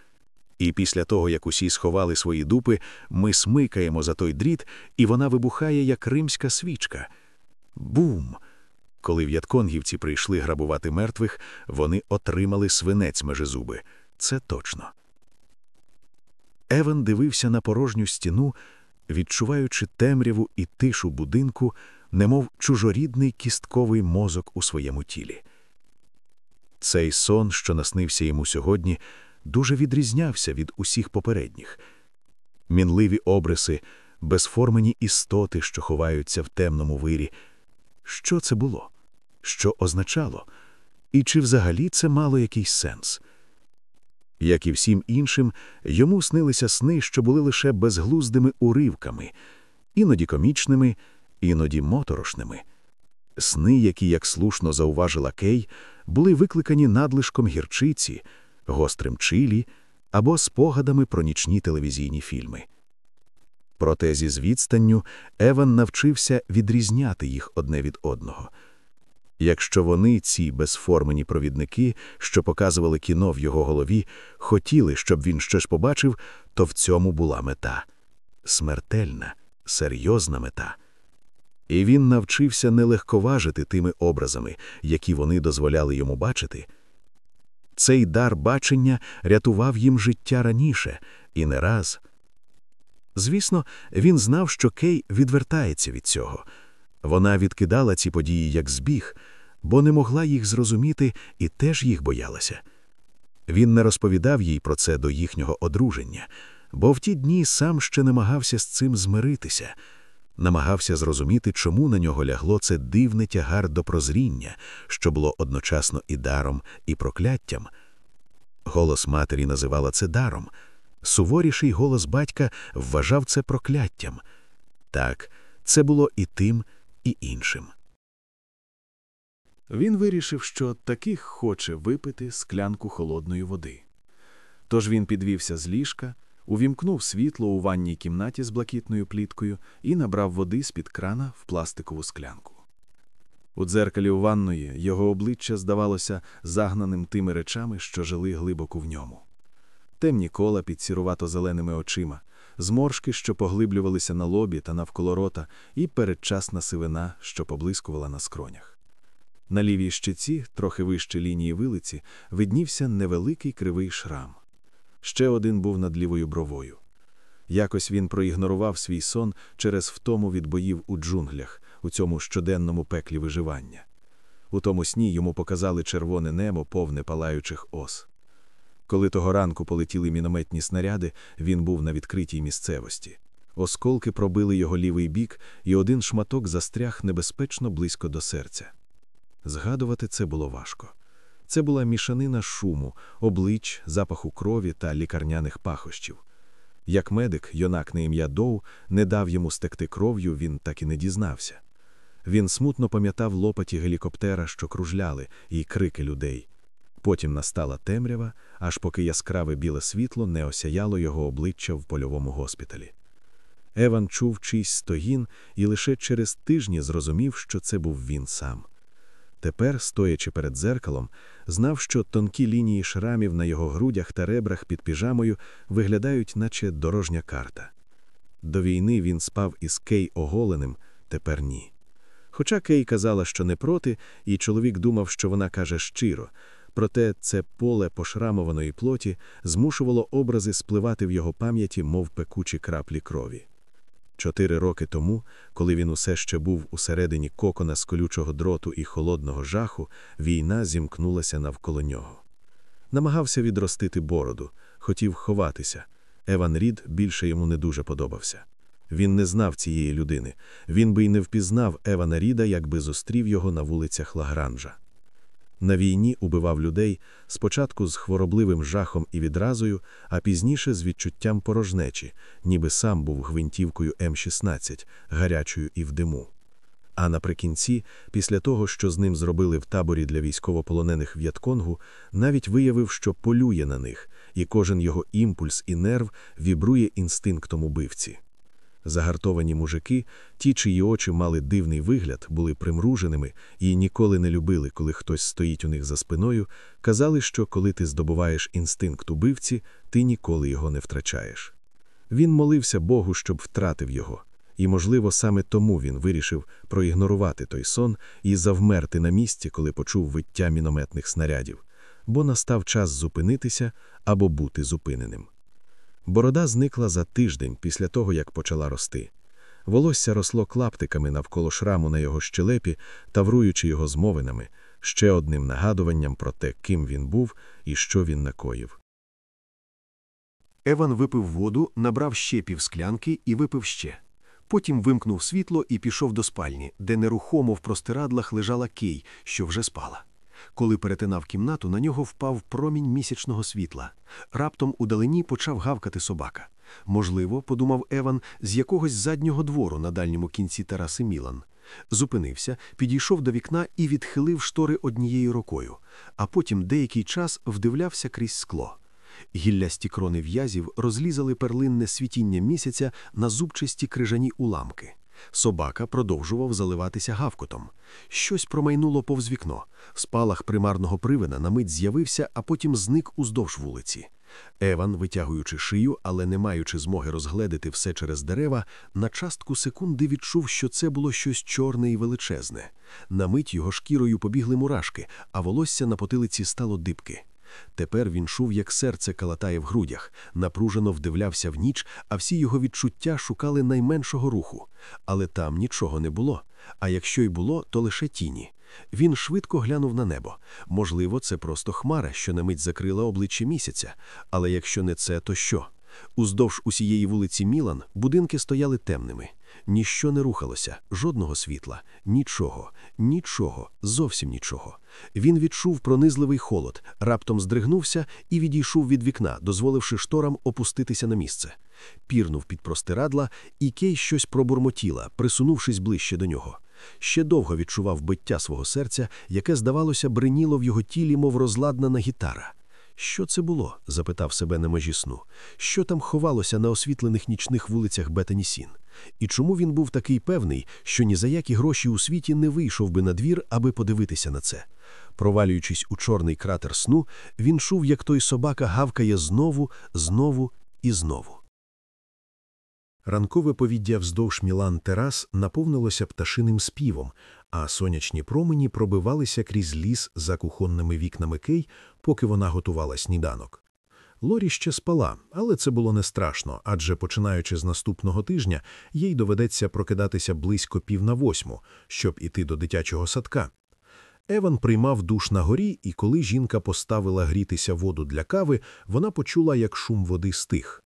І після того, як усі сховали свої дупи, ми смикаємо за той дріт, і вона вибухає, як римська свічка. Бум! Коли в'ятконгівці прийшли грабувати мертвих, вони отримали свинець межезуби. Це точно. Еван дивився на порожню стіну, відчуваючи темряву і тишу будинку, немов чужорідний кістковий мозок у своєму тілі. Цей сон, що наснився йому сьогодні, дуже відрізнявся від усіх попередніх. Мінливі обриси, безформені істоти, що ховаються в темному вирі. Що це було? Що означало? І чи взагалі це мало якийсь сенс? Як і всім іншим, йому снилися сни, що були лише безглуздими уривками, іноді комічними, іноді моторошними. Сни, які, як слушно зауважила Кей, були викликані надлишком гірчиці, гострим чилі або спогадами про нічні телевізійні фільми. Проте зі звідстанню Еван навчився відрізняти їх одне від одного. Якщо вони, ці безформені провідники, що показували кіно в його голові, хотіли, щоб він щось побачив, то в цьому була мета смертельна, серйозна мета. І він навчився не легковажити тими образами, які вони дозволяли йому бачити. Цей дар бачення рятував їм життя раніше і не раз. Звісно, він знав, що Кей відвертається від цього. Вона відкидала ці події як збіг, бо не могла їх зрозуміти і теж їх боялася. Він не розповідав їй про це до їхнього одруження, бо в ті дні сам ще намагався з цим змиритися, намагався зрозуміти, чому на нього лягло це дивне тягар до прозріння, що було одночасно і даром, і прокляттям. Голос матері називала це даром. Суворіший голос батька вважав це прокляттям. Так, це було і тим, і іншим.
Він вирішив, що таких хоче випити склянку холодної води. Тож він підвівся з ліжка, увімкнув світло у ванній кімнаті з блакитною пліткою і набрав води з-під крана в пластикову склянку. У дзеркалі у ванної його обличчя здавалося загнаним тими речами, що жили глибоко в ньому. Темні кола під сірувато-зеленими очима, зморшки, що поглиблювалися на лобі та навколо рота, і передчасна сивина, що поблискувала на скронях. На лівій щиці, трохи вище лінії вилиці, виднівся невеликий кривий шрам. Ще один був над лівою бровою. Якось він проігнорував свій сон через втому від боїв у джунглях, у цьому щоденному пеклі виживання. У тому сні йому показали червоне небо, повне палаючих ос. Коли того ранку полетіли мінометні снаряди, він був на відкритій місцевості. Осколки пробили його лівий бік, і один шматок застряг небезпечно близько до серця. Згадувати це було важко. Це була мішанина шуму, облич, запаху крові та лікарняних пахощів. Як медик, юнак на ім'я Доу не дав йому стекти кров'ю, він так і не дізнався. Він смутно пам'ятав лопаті гелікоптера, що кружляли, і крики людей. Потім настала темрява, аж поки яскраве біле світло не осяяло його обличчя в польовому госпіталі. Еван чув чийсь стогін і лише через тижні зрозумів, що це був він сам. Тепер, стоячи перед дзеркалом, знав, що тонкі лінії шрамів на його грудях та ребрах під піжамою виглядають, наче дорожня карта. До війни він спав із Кей оголеним, тепер ні. Хоча Кей казала, що не проти, і чоловік думав, що вона каже щиро, проте це поле пошрамованої плоті змушувало образи спливати в його пам'яті, мов пекучі краплі крові. Чотири роки тому, коли він усе ще був усередині кокона з колючого дроту і холодного жаху, війна зімкнулася навколо нього. Намагався відростити бороду, хотів ховатися. Еван Рід більше йому не дуже подобався. Він не знав цієї людини. Він би й не впізнав Евана Ріда, якби зустрів його на вулицях Лагранжа. На війні убивав людей спочатку з хворобливим жахом і відразою, а пізніше з відчуттям порожнечі, ніби сам був гвинтівкою М-16, гарячою і в диму. А наприкінці, після того, що з ним зробили в таборі для військовополонених В'ятконгу, навіть виявив, що полює на них, і кожен його імпульс і нерв вібрує інстинктом убивці. Загартовані мужики, ті, чиї очі мали дивний вигляд, були примруженими і ніколи не любили, коли хтось стоїть у них за спиною, казали, що коли ти здобуваєш інстинкт убивці, ти ніколи його не втрачаєш. Він молився Богу, щоб втратив його, і, можливо, саме тому він вирішив проігнорувати той сон і завмерти на місці, коли почув виття мінометних снарядів, бо настав час зупинитися або бути зупиненим. Борода зникла за тиждень після того, як почала рости. Волосся росло клаптиками навколо шраму на його щелепі, тавруючи його змовинами, ще одним нагадуванням про те, ким він був і що він накоїв.
Еван випив воду, набрав ще півсклянки і випив ще. Потім вимкнув світло і пішов до спальні, де нерухомо в простирадлах лежала кей, що вже спала. Коли перетинав кімнату, на нього впав промінь місячного світла. Раптом у далині почав гавкати собака. Можливо, подумав Еван, з якогось заднього двору на дальньому кінці тераси Мілан. Зупинився, підійшов до вікна і відхилив штори однією рукою, а потім деякий час вдивлявся крізь скло. Гіллясті крони в'язів розлізали перлинне світіння місяця на зубчасті крижані уламки. Собака продовжував заливатися гавкотом. Щось промайнуло повз вікно. Спалах примарного привина на мить з'явився, а потім зник уздовж вулиці.
Еван, витягуючи шию, але не маючи змоги розгледіти все через дерева, на частку секунди відчув, що це було щось чорне і величезне. На мить його шкірою побігли мурашки, а волосся на потилиці стало дибки. Тепер він чув, як серце калатає в грудях, напружено вдивлявся в ніч, а всі його відчуття шукали найменшого руху. Але там нічого не було. А якщо й було, то лише тіні. Він швидко глянув на небо. Можливо, це просто хмара, що на мить закрила обличчя місяця. Але якщо не це, то що? Уздовж усієї вулиці Мілан будинки стояли темними. Ніщо не рухалося, жодного світла, нічого, нічого, зовсім нічого. Він відчув пронизливий холод, раптом здригнувся і відійшов від вікна, дозволивши шторам опуститися на місце. Пірнув під простирадла, і Кей щось пробурмотіла, присунувшись ближче до нього. Ще довго відчував биття свого серця, яке, здавалося, бриніло в його тілі, мов розладнана гітара. Що це було? запитав себе на межі сну. Що там ховалося на освітлених нічних вулицях Бетанісін? І чому він був такий певний, що ні за які гроші у світі не вийшов би на двір, аби подивитися на це? Провалюючись у чорний кратер сну, він чув, як той собака гавкає знову, знову і знову.
Ранкове повіддя вздовж Мілан терас наповнилося пташиним співом, а сонячні промені пробивалися крізь ліс за кухонними вікнами Кей, поки вона готувала сніданок. Лорі ще спала, але це було не страшно, адже починаючи з наступного тижня, їй доведеться прокидатися близько пів на восьму, щоб іти до дитячого садка. Еван приймав душ на горі, і коли жінка поставила грітися воду для кави, вона почула, як шум води стих.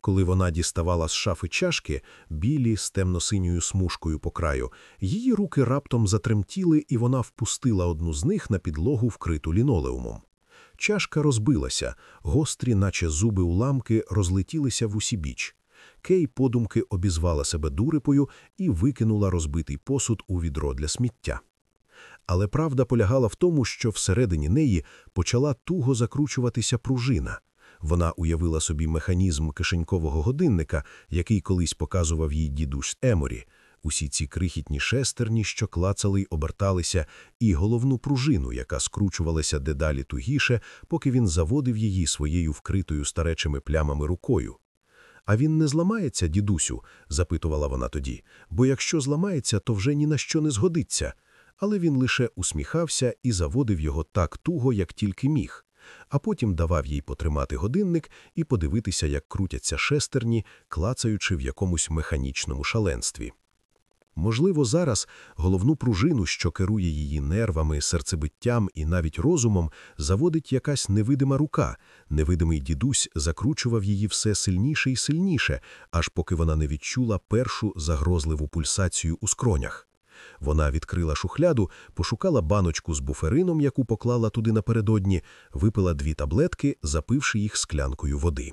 Коли вона діставала з шафи чашки, білі з темно-синьою смужкою по краю, її руки раптом затремтіли, і вона впустила одну з них на підлогу, вкриту лінолеумом. Чашка розбилася, гострі, наче зуби уламки, розлетілися в усі біч. Кей подумки обізвала себе дурипою і викинула розбитий посуд у відро для сміття. Але правда полягала в тому, що всередині неї почала туго закручуватися пружина. Вона уявила собі механізм кишенькового годинника, який колись показував їй дідусь Еморі, усі ці крихітні шестерні, що клацали й оберталися, і головну пружину, яка скручувалася дедалі тугіше, поки він заводив її своєю вкритою старечими плямами рукою. А він не зламається, дідусю? запитувала вона тоді, бо якщо зламається, то вже ні на що не згодиться. Але він лише усміхався і заводив його так туго, як тільки міг а потім давав їй потримати годинник і подивитися, як крутяться шестерні, клацаючи в якомусь механічному шаленстві. Можливо, зараз головну пружину, що керує її нервами, серцебиттям і навіть розумом, заводить якась невидима рука, невидимий дідусь закручував її все сильніше і сильніше, аж поки вона не відчула першу загрозливу пульсацію у скронях. Вона відкрила шухляду, пошукала баночку з буферином, яку поклала туди напередодні, випила дві таблетки, запивши їх склянкою води.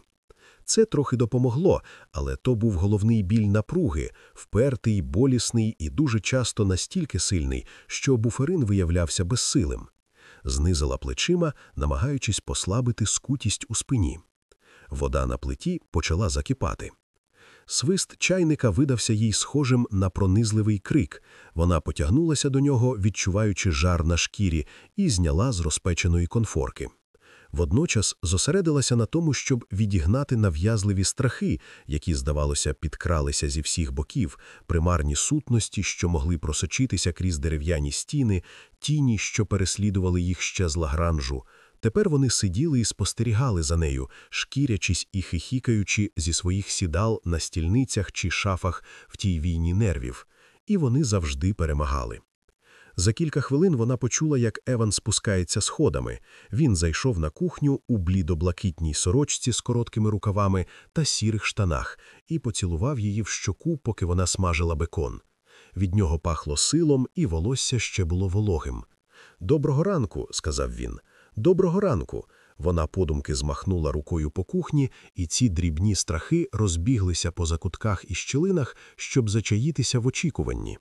Це трохи допомогло, але то був головний біль напруги, впертий, болісний і дуже часто настільки сильний, що буферин виявлявся безсилим. Знизила плечима, намагаючись послабити скутість у спині. Вода на плиті почала закипати. Свист чайника видався їй схожим на пронизливий крик. Вона потягнулася до нього, відчуваючи жар на шкірі, і зняла з розпеченої конфорки. Водночас зосередилася на тому, щоб відігнати нав'язливі страхи, які, здавалося, підкралися зі всіх боків, примарні сутності, що могли просочитися крізь дерев'яні стіни, тіні, що переслідували їх ще з лагранжу. Тепер вони сиділи і спостерігали за нею, шкірячись і хихікаючи зі своїх сідал на стільницях чи шафах в тій війні нервів, і вони завжди перемагали. За кілька хвилин вона почула, як Еван спускається сходами. Він зайшов на кухню у блідоблакитній сорочці з короткими рукавами та сірих штанах і поцілував її в щоку, поки вона смажила бекон. Від нього пахло силом, і волосся ще було вологим. Доброго ранку, сказав він. Доброго ранку. Вона подумки змахнула рукою по кухні, і ці дрібні страхи розбіглися по закутках і щілинах, щоб зачаїтися в очікуванні.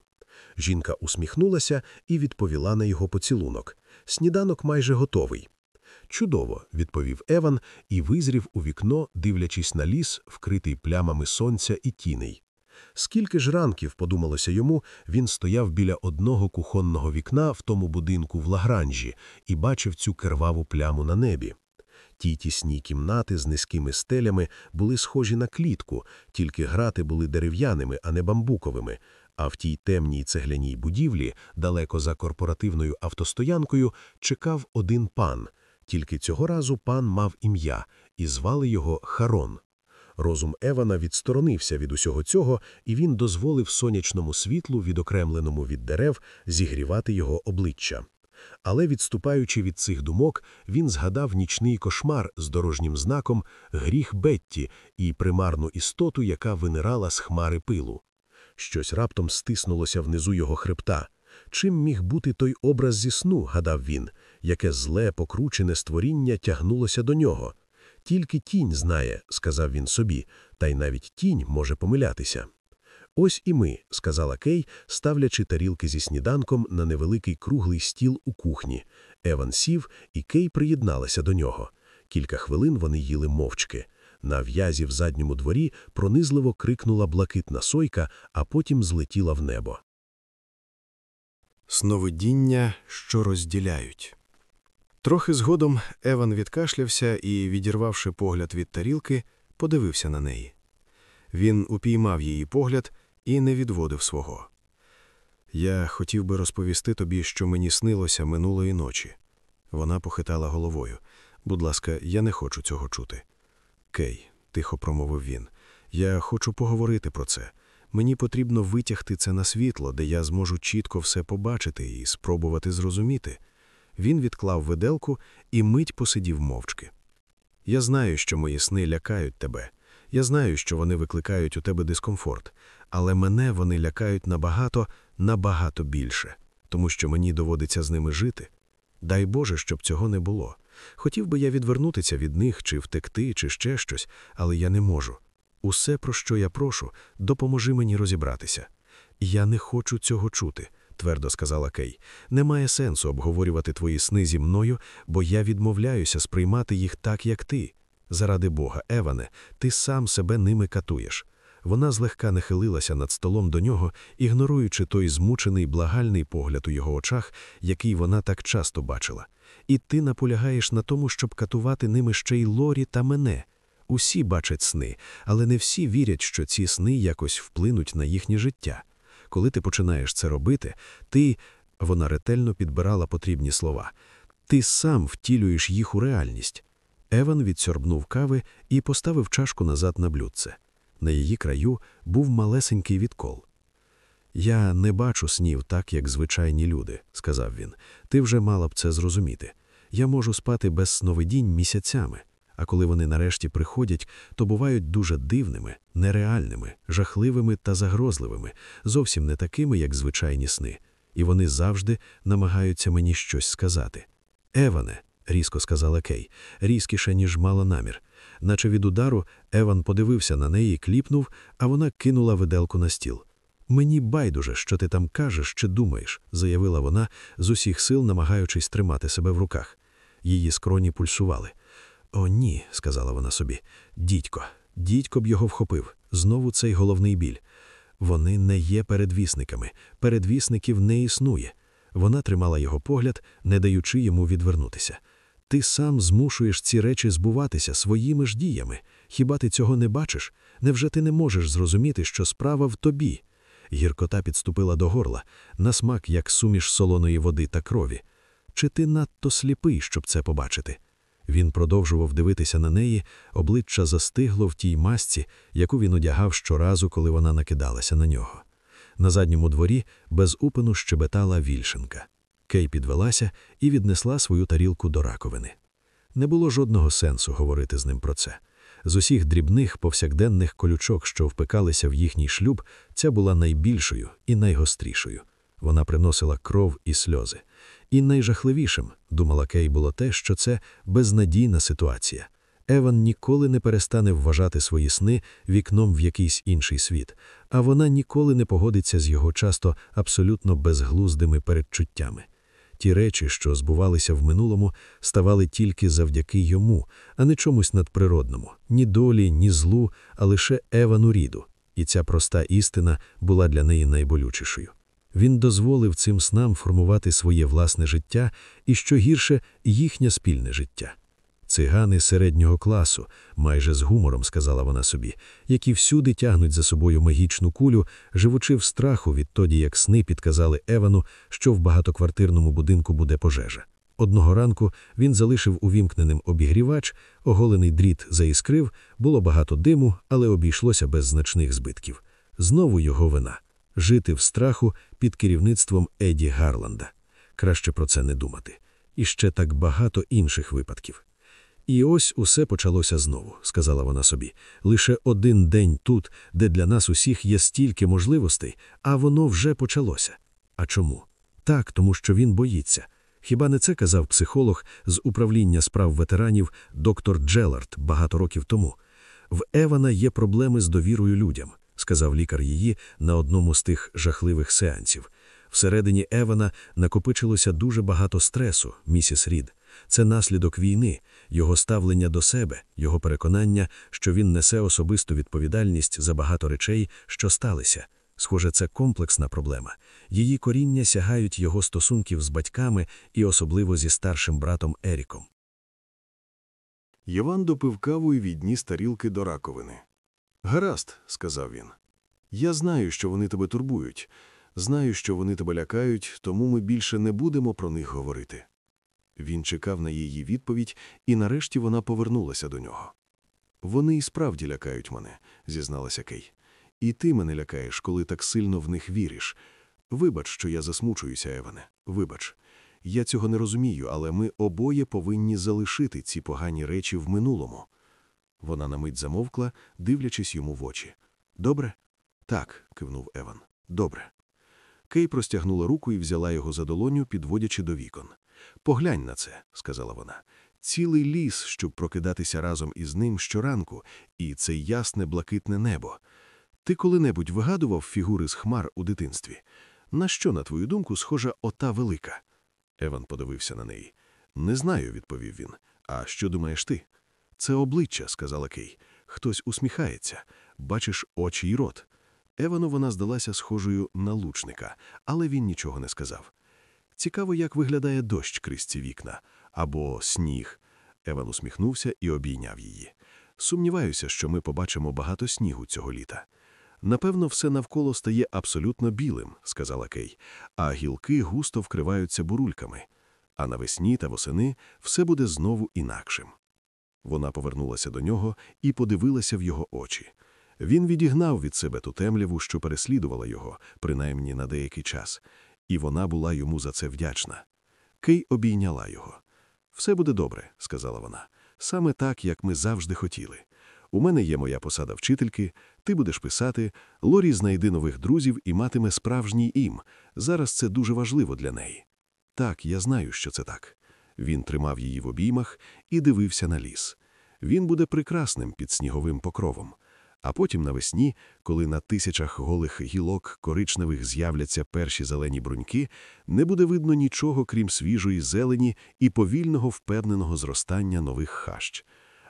Жінка усміхнулася і відповіла на його поцілунок. Сніданок майже готовий. Чудово, відповів Еван і визрів у вікно, дивлячись на ліс, вкритий плямами сонця і тіней. Скільки ж ранків, подумалося йому, він стояв біля одного кухонного вікна в тому будинку в Лагранжі і бачив цю керваву пляму на небі.
Ті тісні кімнати з низькими стелями були схожі на клітку, тільки грати були дерев'яними, а не бамбуковими. А в тій темній цегляній будівлі, далеко за корпоративною автостоянкою, чекав один пан. Тільки цього разу пан мав ім'я, і звали його Харон. Розум Евана відсторонився від усього цього, і він дозволив сонячному світлу, відокремленому від дерев, зігрівати його обличчя. Але, відступаючи від цих думок, він згадав нічний кошмар з дорожнім знаком гріх Бетті і примарну істоту, яка винирала з хмари пилу. Щось раптом стиснулося внизу його хребта. Чим міг бути той образ зі сну, гадав він, яке зле, покручене створіння тягнулося до нього. Тільки тінь знає, сказав він собі, та й навіть тінь може помилятися. Ось і ми, сказала Кей, ставлячи тарілки зі сніданком на невеликий круглий стіл у кухні. Еван сів, і Кей приєдналася до нього. Кілька хвилин вони їли мовчки. На в'язі в задньому дворі пронизливо крикнула блакитна сойка, а потім злетіла в небо.
Сновидіння, що розділяють. Трохи згодом Еван відкашлявся і, відірвавши погляд від тарілки, подивився на неї. Він упіймав її погляд і не відводив свого. Я хотів би розповісти тобі, що мені снилося минулої ночі. Вона похитала головою. Будь ласка, я не хочу цього чути. Кей, тихо промовив він, я хочу поговорити про це. Мені потрібно витягти це на світло, де я зможу чітко все побачити і спробувати зрозуміти. Він відклав виделку і мить посидів мовчки. Я знаю, що мої сни лякають тебе. Я знаю, що вони викликають у тебе дискомфорт, але мене вони лякають набагато, набагато більше, тому що мені доводиться з ними жити. Дай Боже, щоб цього не було. Хотів би я відвернутися від них, чи втекти, чи ще щось, але я не можу. Усе, про що я прошу, допоможи мені розібратися. Я не хочу цього чути, твердо сказала Кей. Немає сенсу обговорювати твої сни зі мною, бо я відмовляюся сприймати їх так, як ти. Заради Бога, Еване, ти сам себе ними катуєш. Вона злегка нахилилася над столом до нього, ігноруючи той змучений благальний погляд у його очах, який вона так часто бачила. І ти наполягаєш на тому, щоб катувати ними ще й Лорі та мене. Усі бачать сни, але не всі вірять, що ці сни якось вплинуть на їхнє життя. Коли ти починаєш це робити, ти вона ретельно підбирала потрібні слова. Ти сам втілюєш їх у реальність. Еван відсорбнув кави і поставив чашку назад на блюдце. На її краю був малесенький відкол. Я не бачу снів так, як звичайні люди, сказав він. Ти вже мала б це зрозуміти. Я можу спати без сновидінь місяцями, а коли вони нарешті приходять, то бувають дуже дивними, нереальними, жахливими та загрозливими, зовсім не такими, як звичайні сни, і вони завжди намагаються мені щось сказати. Еване, різко сказала Кей, різкіше, ніж мала намір. Наче від удару Еван подивився на неї, кліпнув, а вона кинула виделку на стіл. Мені байдуже, що ти там кажеш чи думаєш, заявила вона, з усіх сил намагаючись тримати себе в руках. Її скроні пульсували. О, ні, сказала вона собі. Дідько, дідько б його вхопив. Знову цей головний біль. Вони не є передвісниками, передвісників не існує. Вона тримала його погляд, не даючи йому відвернутися. Ти сам змушуєш ці речі збуватися своїми ж діями. Хіба ти цього не бачиш? Невже ти не можеш зрозуміти, що справа в тобі? Гіркота підступила до горла, на смак, як суміш солоної води та крові. Чи ти надто сліпий, щоб це побачити? Він продовжував дивитися на неї, обличчя застигло в тій масці, яку він одягав щоразу, коли вона накидалася на нього. На задньому дворі без упину щебетала вільшенка. Кей підвелася і віднесла свою тарілку до раковини. Не було жодного сенсу говорити з ним про це. З усіх дрібних повсякденних колючок, що впикалися в їхній шлюб, ця була найбільшою і найгострішою. Вона приносила кров і сльози. І найжахливішим, думала Кей, було те, що це безнадійна ситуація. Еван ніколи не перестане вважати свої сни вікном в якийсь інший світ, а вона ніколи не погодиться з його часто абсолютно безглуздими передчуттями. Ті речі, що збувалися в минулому, ставали тільки завдяки йому, а не чомусь надприродному, ні долі, ні злу, а лише Евану Ріду. І ця проста істина була для неї найболючішою. Він дозволив цим снам формувати своє власне життя і, що гірше, їхнє спільне життя.
Цигани середнього класу, майже з гумором сказала вона собі, які всюди тягнуть за собою магічну кулю, живучи в страху відтоді, як сни підказали Евану, що в багатоквартирному будинку буде пожежа. Одного ранку він залишив увімкненим обігрівач, оголений дріт заіскрив, було багато диму, але обійшлося без значних збитків. Знову його вина жити в страху під керівництвом Еді Гарланда. Краще про це не думати. І ще так багато інших випадків. І ось усе почалося знову, сказала вона собі. Лише один день тут, де для нас усіх є стільки можливостей, а воно вже почалося. А чому? Так, тому що він боїться. Хіба не це казав психолог з управління справ ветеранів доктор Джелард багато років тому? В Евана є проблеми з довірою людям, сказав лікар її на одному з тих жахливих сеансів. Всередині Евана накопичилося дуже багато стресу, місіс Рід. Це наслідок війни, його ставлення до себе, його переконання, що він несе особисту відповідальність за багато речей, що сталися. Схоже, це комплексна проблема. Її коріння сягають його стосунків з батьками і особливо зі старшим братом Еріком.
Єван допив каву і відніс тарілки до раковини. Гаразд, сказав він. Я знаю, що вони тебе турбують. Знаю, що вони тебе лякають, тому ми більше не будемо про них говорити. Він чекав на її відповідь, і нарешті вона повернулася до нього. Вони і справді лякають мене, зізналася Кей. І ти мене лякаєш, коли так сильно в них віриш. Вибач, що я засмучуюся, Еване. Вибач. Я цього не розумію, але ми обоє повинні залишити ці погані речі в минулому. Вона на мить замовкла, дивлячись йому в очі. Добре? Так, кивнув Еван. Добре. Кей простягнула руку і взяла його за долоню, підводячи до вікон. Поглянь на це, сказала вона. Цілий ліс, щоб прокидатися разом із ним щоранку, і це ясне блакитне небо. Ти коли-небудь вигадував фігури з хмар у дитинстві? На що, на твою думку, схожа ота велика? Еван подивився на неї. Не знаю, відповів він. А що думаєш ти? Це обличчя, сказала Кей. Хтось усміхається. Бачиш очі й рот. Евану вона здалася схожою на лучника, але він нічого не сказав. Цікаво, як виглядає дощ крізь ці вікна або сніг. Еван усміхнувся і обійняв її. Сумніваюся, що ми побачимо багато снігу цього літа. Напевно, все навколо стає абсолютно білим, сказала Кей, а гілки густо вкриваються бурульками. А навесні та восени все буде знову інакшим. Вона повернулася до нього і подивилася в його очі. Він відігнав від себе ту темряву, що переслідувала його, принаймні на деякий час, і вона була йому за це вдячна. Кей обійняла його. Все буде добре, сказала вона, саме так, як ми завжди хотіли. У мене є моя посада вчительки, ти будеш писати, Лорі знайди нових друзів і матиме справжній ім. Зараз це дуже важливо для неї. Так, я знаю, що це так. Він тримав її в обіймах і дивився на ліс. Він буде прекрасним під сніговим покровом. А потім навесні, коли на тисячах голих гілок коричневих з'являться перші зелені бруньки, не буде видно нічого, крім свіжої зелені і повільного впевненого зростання нових хащ.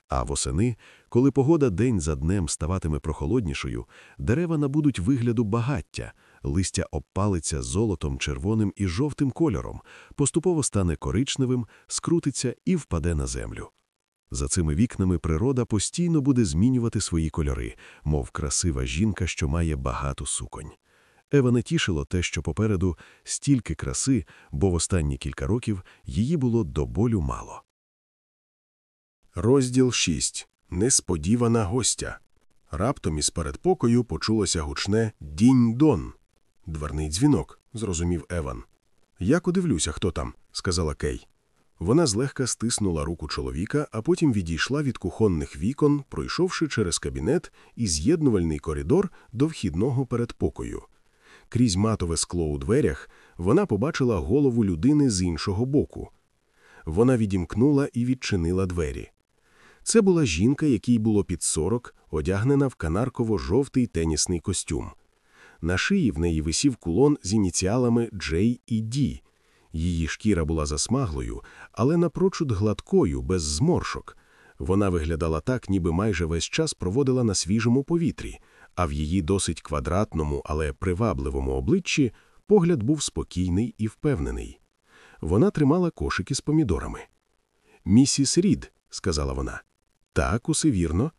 А восени, коли погода день за днем ставатиме прохолоднішою, дерева набудуть вигляду багаття, листя обпалиться золотом, червоним і жовтим кольором, поступово стане коричневим, скрутиться і впаде на землю. За цими вікнами природа постійно буде змінювати свої кольори, мов красива жінка, що має багато суконь. Ева не тішило те, що попереду стільки краси, бо в останні кілька років її було до болю мало.
Розділ 6. Несподівана гостя. Раптом із передпокою почулося гучне дінь-дон. Дверний дзвінок, зрозумів Еван. Я подивлюся, хто там, сказала Кей. Вона злегка стиснула руку чоловіка, а потім відійшла від кухонних вікон, пройшовши через кабінет і з'єднувальний коридор до вхідного передпокою. Крізь матове скло у дверях вона побачила голову людини з іншого боку. Вона відімкнула і відчинила двері. Це була жінка, якій було під сорок, одягнена в канарково-жовтий тенісний костюм. На шиї в неї висів кулон з ініціалами Джей і Ді. Її шкіра була засмаглою, але напрочуд гладкою, без зморшок. Вона виглядала так, ніби майже весь час проводила на свіжому повітрі, а в її досить квадратному, але привабливому обличчі погляд був спокійний і впевнений. Вона тримала кошики з помідорами. Місіс Рід,
сказала вона. Так, усе вірно.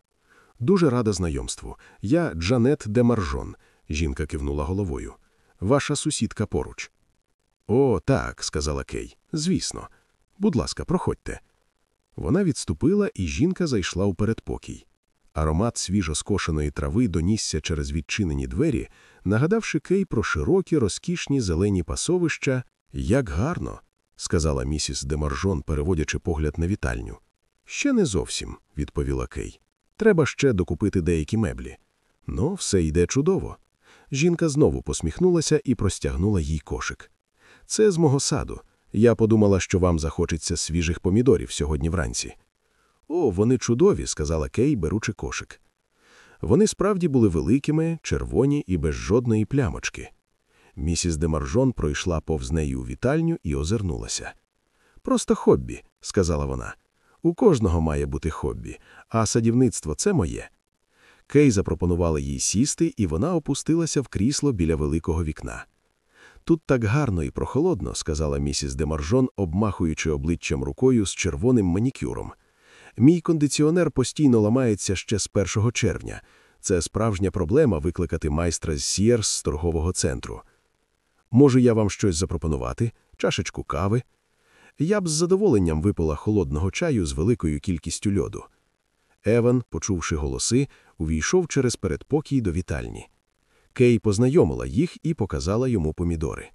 Дуже рада знайомству. Я Джанет Демаржон, жінка кивнула головою. Ваша сусідка поруч. О, так, сказала Кей. Звісно. Будь ласка, проходьте. Вона відступила, і жінка зайшла у передпокій. Аромат свіжо скошеної трави донісся через відчинені двері, нагадавши Кей про широкі, розкішні зелені пасовища. Як гарно, сказала місіс Демаржон, переводячи погляд на вітальню. Ще не зовсім, відповіла Кей. Треба ще докупити деякі меблі. Ну, все йде чудово. Жінка знову посміхнулася і простягнула їй кошик. Це з мого саду. Я подумала, що вам захочеться свіжих помідорів сьогодні вранці. О, вони чудові, сказала Кей, беручи кошик. Вони справді були великими, червоні і без жодної плямочки. Місіс Демаржон пройшла повз неї у вітальню і озирнулася. Просто хобі, сказала вона. У кожного має бути хобі, а садівництво це моє. Кей запропонувала їй сісти, і вона опустилася в крісло біля великого вікна. Тут так гарно і прохолодно, сказала місіс Демаржон, обмахуючи обличчям рукою з червоним манікюром. Мій кондиціонер постійно ламається ще з 1 червня. Це справжня проблема викликати майстра з Сієрс з торгового центру. Може, я вам щось запропонувати, чашечку кави? Я б з задоволенням випила холодного чаю з великою кількістю льоду. Еван, почувши голоси, увійшов через передпокій до вітальні. Кей познайомила їх і показала йому помідори.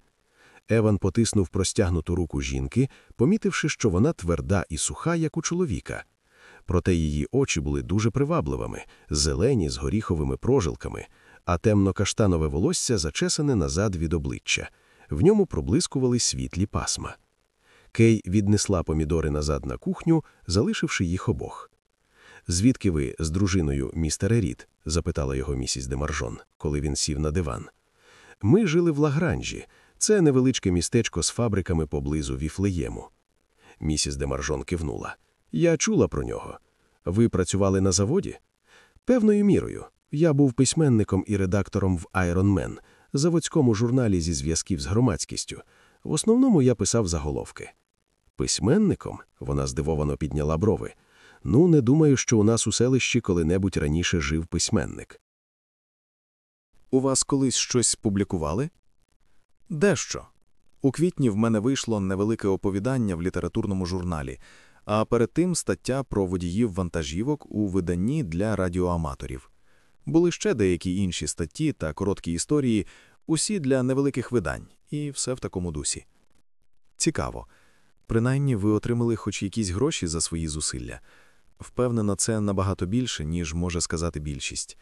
Еван потиснув простягнуту руку жінки, помітивши, що вона тверда і суха, як у чоловіка. Проте її очі були дуже привабливими, зелені з горіховими прожилками, а темно-каштанове волосся зачесане назад від обличчя. В ньому проблискували світлі пасма. Кей віднесла помідори назад на кухню, залишивши їх обох. Звідки ви з дружиною, містере Рід? запитала його місіс Демаржон, коли він сів на диван. Ми жили в Лагранжі. Це невеличке містечко з фабриками поблизу Віфлеєму. Місіс Демаржон кивнула. Я чула про нього. Ви працювали на заводі? Певною мірою. Я був письменником і редактором в Iron Man, заводському журналі зі зв'язків з громадськістю. В основному я писав заголовки. Письменником? Вона здивовано підняла брови. Ну, не думаю, що у нас у селищі коли-небудь раніше жив письменник.
У вас колись щось публікували? Дещо. У квітні в мене вийшло невелике оповідання в літературному журналі, а перед тим стаття про водіїв вантажівок у виданні для радіоаматорів. Були ще деякі інші статті та короткі історії, усі для невеликих видань, і все в такому дусі. Цікаво. Принаймні ви отримали хоч якісь гроші за свої зусилля. Впевнена, це набагато більше, ніж може сказати більшість.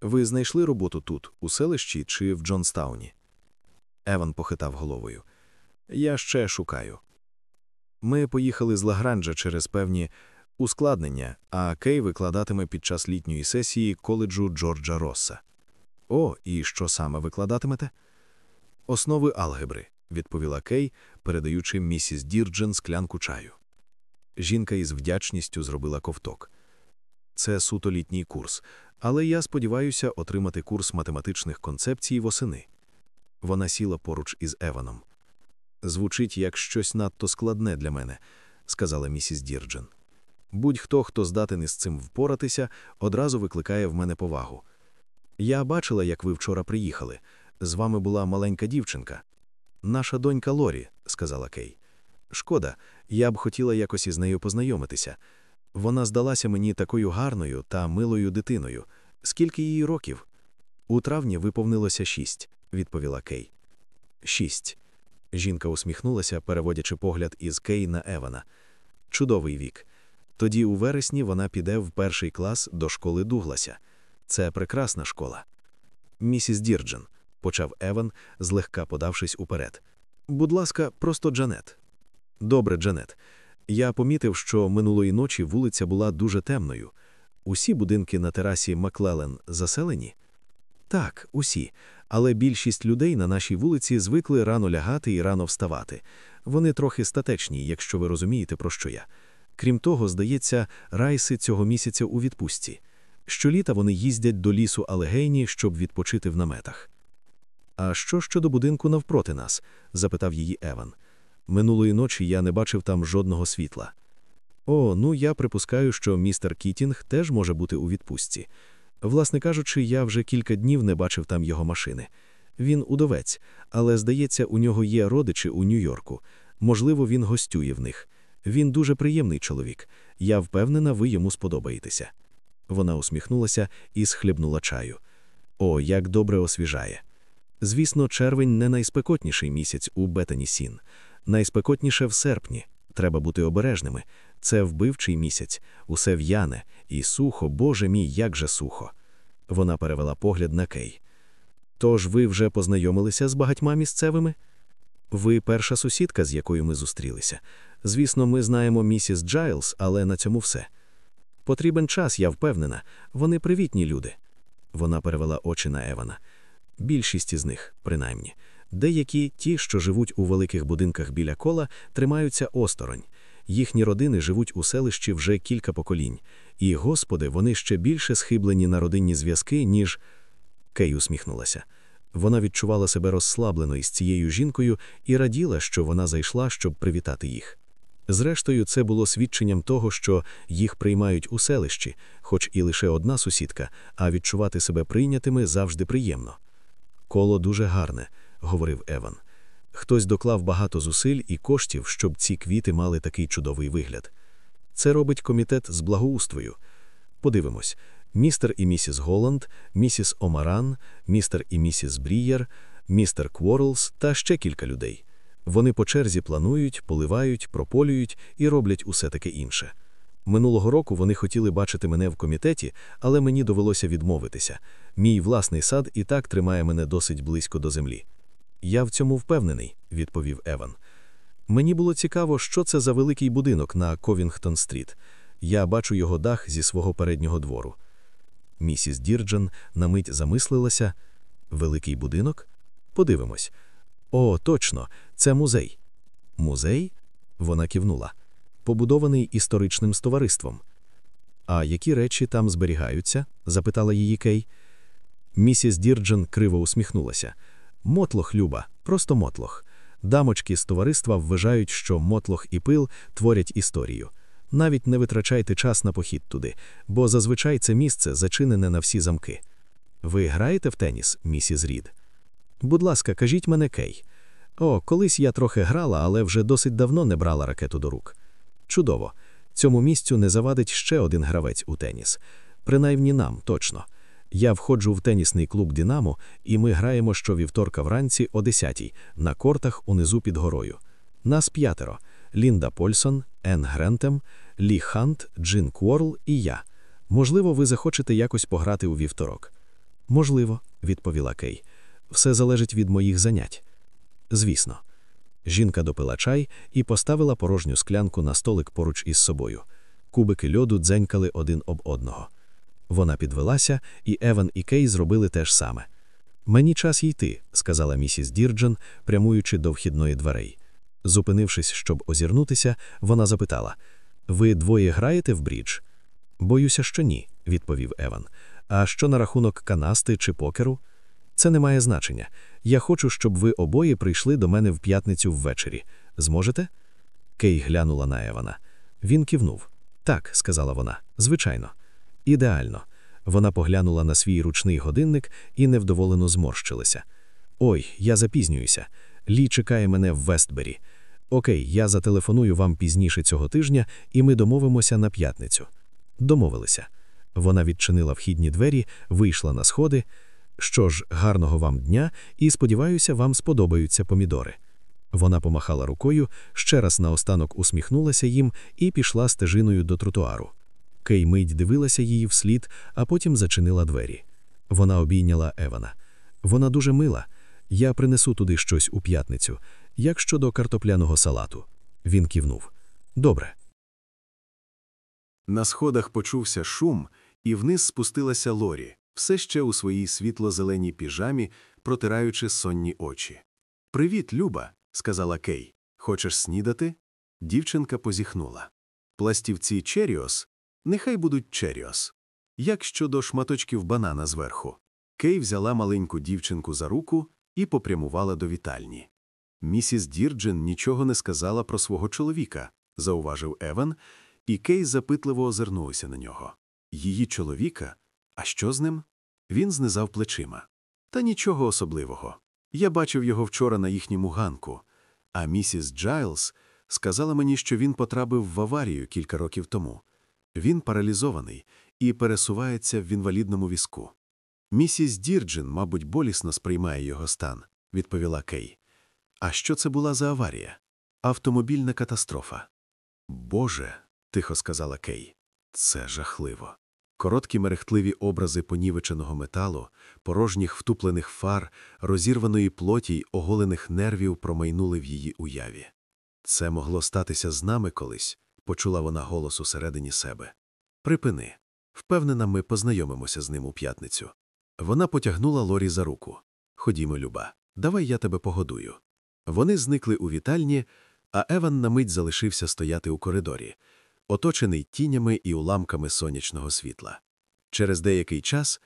Ви знайшли роботу тут, у селищі чи в Джонстауні? Еван похитав головою. Я ще шукаю. Ми поїхали з Лагранджа через певні ускладнення, а Кей викладатиме під час літньої сесії коледжу Джорджа Росса. О, і що саме викладатимете? Основи алгебри, відповіла Кей, передаючи місіс Дірджен склянку чаю. Жінка із вдячністю зробила ковток. Це суто літній курс, але я сподіваюся отримати курс математичних концепцій восени. Вона сіла поруч із Еваном. Звучить як щось надто складне для мене, сказала місіс Дірджен. Будь-хто, хто здатен із цим впоратися, одразу викликає в мене повагу. Я бачила, як ви вчора приїхали. З вами була маленька дівчинка. Наша донька Лорі, сказала Кей. Шкода, я б хотіла якось із нею познайомитися. Вона здалася мені такою гарною та милою дитиною. Скільки їй років? У травні виповнилося шість, відповіла Кей. Шість. Жінка усміхнулася, переводячи погляд із Кей на Евана. Чудовий вік. Тоді у вересні вона піде в перший клас до школи Дугласа. Це прекрасна школа. Місіс Дірджен, почав Еван, злегка подавшись уперед. Будь ласка, просто Джанет. Добре, Джанет. Я помітив, що минулої ночі вулиця була дуже темною. Усі будинки на терасі Маклелен заселені? Так, усі. Але більшість людей на нашій вулиці звикли рано лягати і рано вставати. Вони трохи статечні, якщо ви розумієте, про що я. Крім того, здається, райси цього місяця у відпустці. Щоліта вони їздять до лісу Алегейні, щоб відпочити в наметах. А що щодо будинку навпроти нас? запитав її Еван. Минулої ночі я не бачив там жодного світла. О, ну я припускаю, що містер Кітінг теж може бути у відпустці. Власне кажучи, я вже кілька днів не бачив там його машини. Він удовець, але, здається, у нього є родичі у Нью-Йорку. Можливо, він гостює в них. Він дуже приємний чоловік. Я впевнена, ви йому сподобаєтеся. Вона усміхнулася і схлібнула чаю. О, як добре освіжає. Звісно, червень не найспекотніший місяць у Бетані Сін. Найспекотніше в серпні. Треба бути обережними. Це вбивчий місяць, усе в'яне, і сухо, боже мій, як же сухо. Вона перевела погляд на Кей. Тож ви вже познайомилися з багатьма місцевими? Ви перша сусідка, з якою ми зустрілися. Звісно, ми знаємо місіс Джайлз, але на цьому все. Потрібен час, я впевнена. Вони привітні люди. Вона перевела очі на Евана. Більшість із них, принаймні. Деякі, ті, що живуть у великих будинках біля кола, тримаються осторонь. Їхні родини живуть у селищі вже кілька поколінь. І, господи, вони ще більше схиблені на родинні зв'язки, ніж. Кей усміхнулася. Вона відчувала себе розслаблено із цією жінкою і раділа, що вона зайшла, щоб привітати їх. Зрештою, це було свідченням того, що їх приймають у селищі, хоч і лише одна сусідка, а відчувати себе прийнятими завжди приємно. Коло дуже гарне, говорив Еван. Хтось доклав багато зусиль і коштів, щоб ці квіти мали такий чудовий вигляд. Це робить комітет з благоустрою. Подивимось: містер і місіс Голланд, місіс Омаран, містер і місіс Брієр, містер Кворлс та ще кілька людей. Вони по черзі планують, поливають, прополюють і роблять усе таке інше. Минулого року вони хотіли бачити мене в комітеті, але мені довелося відмовитися. Мій власний сад і так тримає мене досить близько до землі. Я в цьому впевнений, відповів Еван. Мені було цікаво, що це за великий будинок на Ковінгтон стріт. Я бачу його дах зі свого переднього двору. Місіс Дірджен на мить замислилася. Великий будинок? Подивимось. О, точно, це музей. Музей? Вона кивнула. Побудований історичним товариством. А які речі там зберігаються? запитала її Кей. Місіс Дірджен криво усміхнулася. Мотлох, Люба, просто мотлох. Дамочки з товариства вважають, що мотлох і пил творять історію. Навіть не витрачайте час на похід туди, бо зазвичай це місце зачинене на всі замки. Ви граєте в теніс, місіс Рід? Будь ласка, кажіть мене Кей. О, колись я трохи грала, але вже досить давно не брала ракету до рук. Чудово. Цьому місцю не завадить ще один гравець у теніс. Принаймні нам, точно. Я входжу в тенісний клуб Динамо, і ми граємо щовівторка вранці о 10-й на кортах унизу під горою. Нас п'ятеро: Лінда Польсон, Ен Грентем, Лі Хант, Джин Кворл і я. Можливо, ви захочете якось пограти у вівторок. Можливо, відповіла Кей. Все залежить від моїх занять. Звісно. Жінка допила чай і поставила порожню склянку на столик поруч із собою. Кубики льоду дзенькали один об одного. Вона підвелася, і Еван і Кей зробили те ж саме. Мені час йти, сказала місіс Дірджен, прямуючи до вхідної дверей. Зупинившись, щоб озірнутися, вона запитала: Ви двоє граєте в брідж? Боюся, що ні, відповів Еван. А що на рахунок канасти чи покеру? Це не має значення. Я хочу, щоб ви обоє прийшли до мене в п'ятницю ввечері. Зможете? Кей глянула на Евана. Він кивнув. Так, сказала вона, звичайно. Ідеально. Вона поглянула на свій ручний годинник і невдоволено зморщилася. Ой, я запізнююся. Лі чекає мене в Вестбері. Окей, я зателефоную вам пізніше цього тижня, і ми домовимося на п'ятницю. Домовилися. Вона відчинила вхідні двері, вийшла на сходи. Що ж, гарного вам дня, і сподіваюся, вам сподобаються помідори. Вона помахала рукою, ще раз наостанок усміхнулася їм і пішла стежиною до тротуару. Кей мить дивилася її вслід, а потім зачинила двері. Вона обійняла Евана. Вона дуже мила. Я принесу туди щось у п'ятницю, як щодо картопляного салату. Він кивнув. Добре.
На сходах почувся шум, і вниз спустилася Лорі, все ще у своїй світло-зеленій піжамі, протираючи сонні очі. Привіт, Люба, сказала Кей. Хочеш снідати? Дівчинка позіхнула. Пластівці Черіос Нехай будуть Черіос. Як щодо шматочків банана зверху. Кей взяла маленьку дівчинку за руку і попрямувала до вітальні. Місіс Дірджен нічого не сказала про свого чоловіка, зауважив Еван,
І Кей запитливо озирнувся на нього. Її чоловіка? А що з ним? Він знизав плечима. Та нічого особливого. Я бачив його вчора на їхньому ганку, а місіс Джайлз сказала мені, що він потрапив в аварію кілька років тому. Він паралізований і пересувається в інвалідному візку. Місіс Дірджин, мабуть, болісно сприймає його стан, відповіла Кей. А що це була за аварія? Автомобільна катастрофа. Боже, тихо сказала Кей, це жахливо. Короткі мерехтливі образи понівеченого металу, порожніх втуплених фар, розірваної плоті й оголених нервів промайнули в її уяві. Це могло статися з нами колись, почула вона голос усередині себе. Припини. Впевнена, ми познайомимося з ним у п'ятницю. Вона потягнула Лорі за руку. Ходімо, Люба, давай я тебе погодую. Вони зникли у вітальні, а Еван на мить залишився стояти у коридорі, оточений тінями і уламками сонячного світла. Через деякий час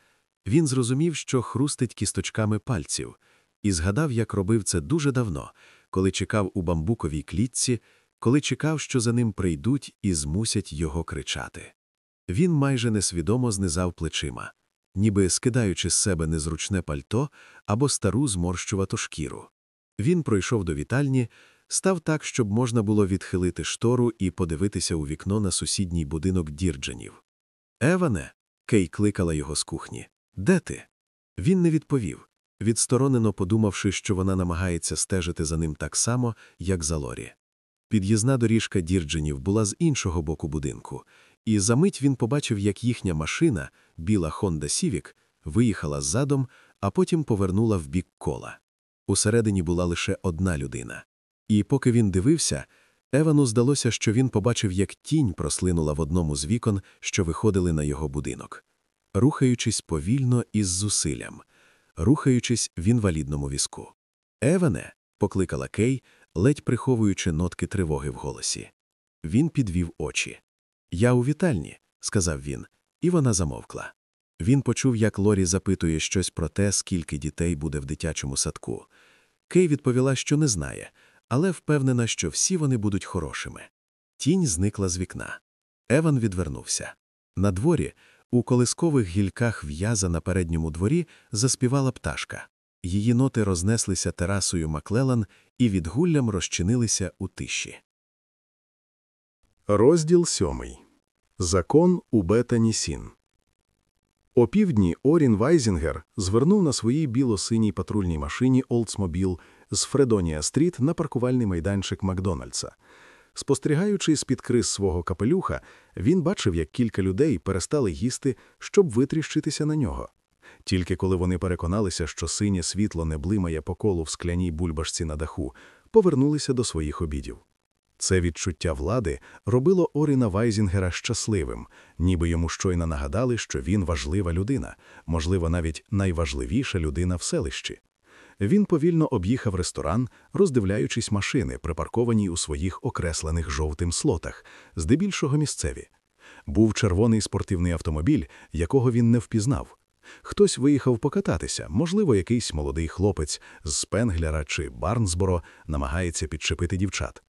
він зрозумів, що хрустить кісточками пальців, і згадав, як робив це дуже давно, коли чекав у бамбуковій клітці, коли чекав, що за ним прийдуть і змусять його кричати. Він майже несвідомо знизав плечима, ніби скидаючи з себе незручне пальто або стару зморщувату шкіру. Він пройшов до вітальні, став так, щоб можна було відхилити штору і подивитися у вікно на сусідній будинок Дірджанів. Еване, Кей кликала його з кухні. Де ти? Він не відповів, відсторонено подумавши, що вона намагається стежити за ним так само, як за Лорі. Під'їзна доріжка Дірджанів була з іншого боку будинку, і за мить він побачив, як їхня машина, біла Honda Civic, виїхала задом, а потім повернула в бік кола. Усередині була лише одна людина. І поки він дивився, Евану здалося, що він побачив, як тінь прослинула в одному з вікон, що виходили на його будинок, рухаючись повільно і з зусиллям, рухаючись в інвалідному візку. Еване, покликала Кей, ледь приховуючи нотки тривоги в голосі. Він підвів очі. Я у вітальні, сказав він, і вона замовкла. Він почув, як Лорі запитує щось про те, скільки дітей буде в дитячому садку. Кей відповіла, що не знає, але впевнена, що всі вони будуть хорошими. Тінь зникла з вікна. Еван відвернувся. На дворі, у колискових гілках в'яза на передньому дворі, заспівала пташка. Її ноти рознеслися терасою Маклелан і відлунням розчинилися у тиші.
Розділ сьомий. Закон у Бетані Сін. Опівдні Орін Вайзінгер звернув на своїй біло-синій патрульній машині Олдсмобіл з Фредонія Стріт на паркувальний майданчик Макдональдса. Спостерігаючи з-під крис свого капелюха, він бачив, як кілька людей перестали їсти, щоб витріщитися на нього. Тільки коли вони переконалися, що синє світло не блимає по колу в скляній бульбашці на даху, повернулися до своїх обідів. Це відчуття влади робило Оріна Вайзінгера щасливим, ніби йому щойно нагадали, що він важлива людина, можливо, навіть найважливіша людина в селищі. Він повільно об'їхав ресторан, роздивляючись машини, припарковані у своїх окреслених жовтим слотах, здебільшого місцеві. Був червоний спортивний автомобіль, якого він не впізнав. Хтось виїхав покататися, можливо, якийсь молодий хлопець з Спенглера чи Барнсборо намагається підчепити дівчат.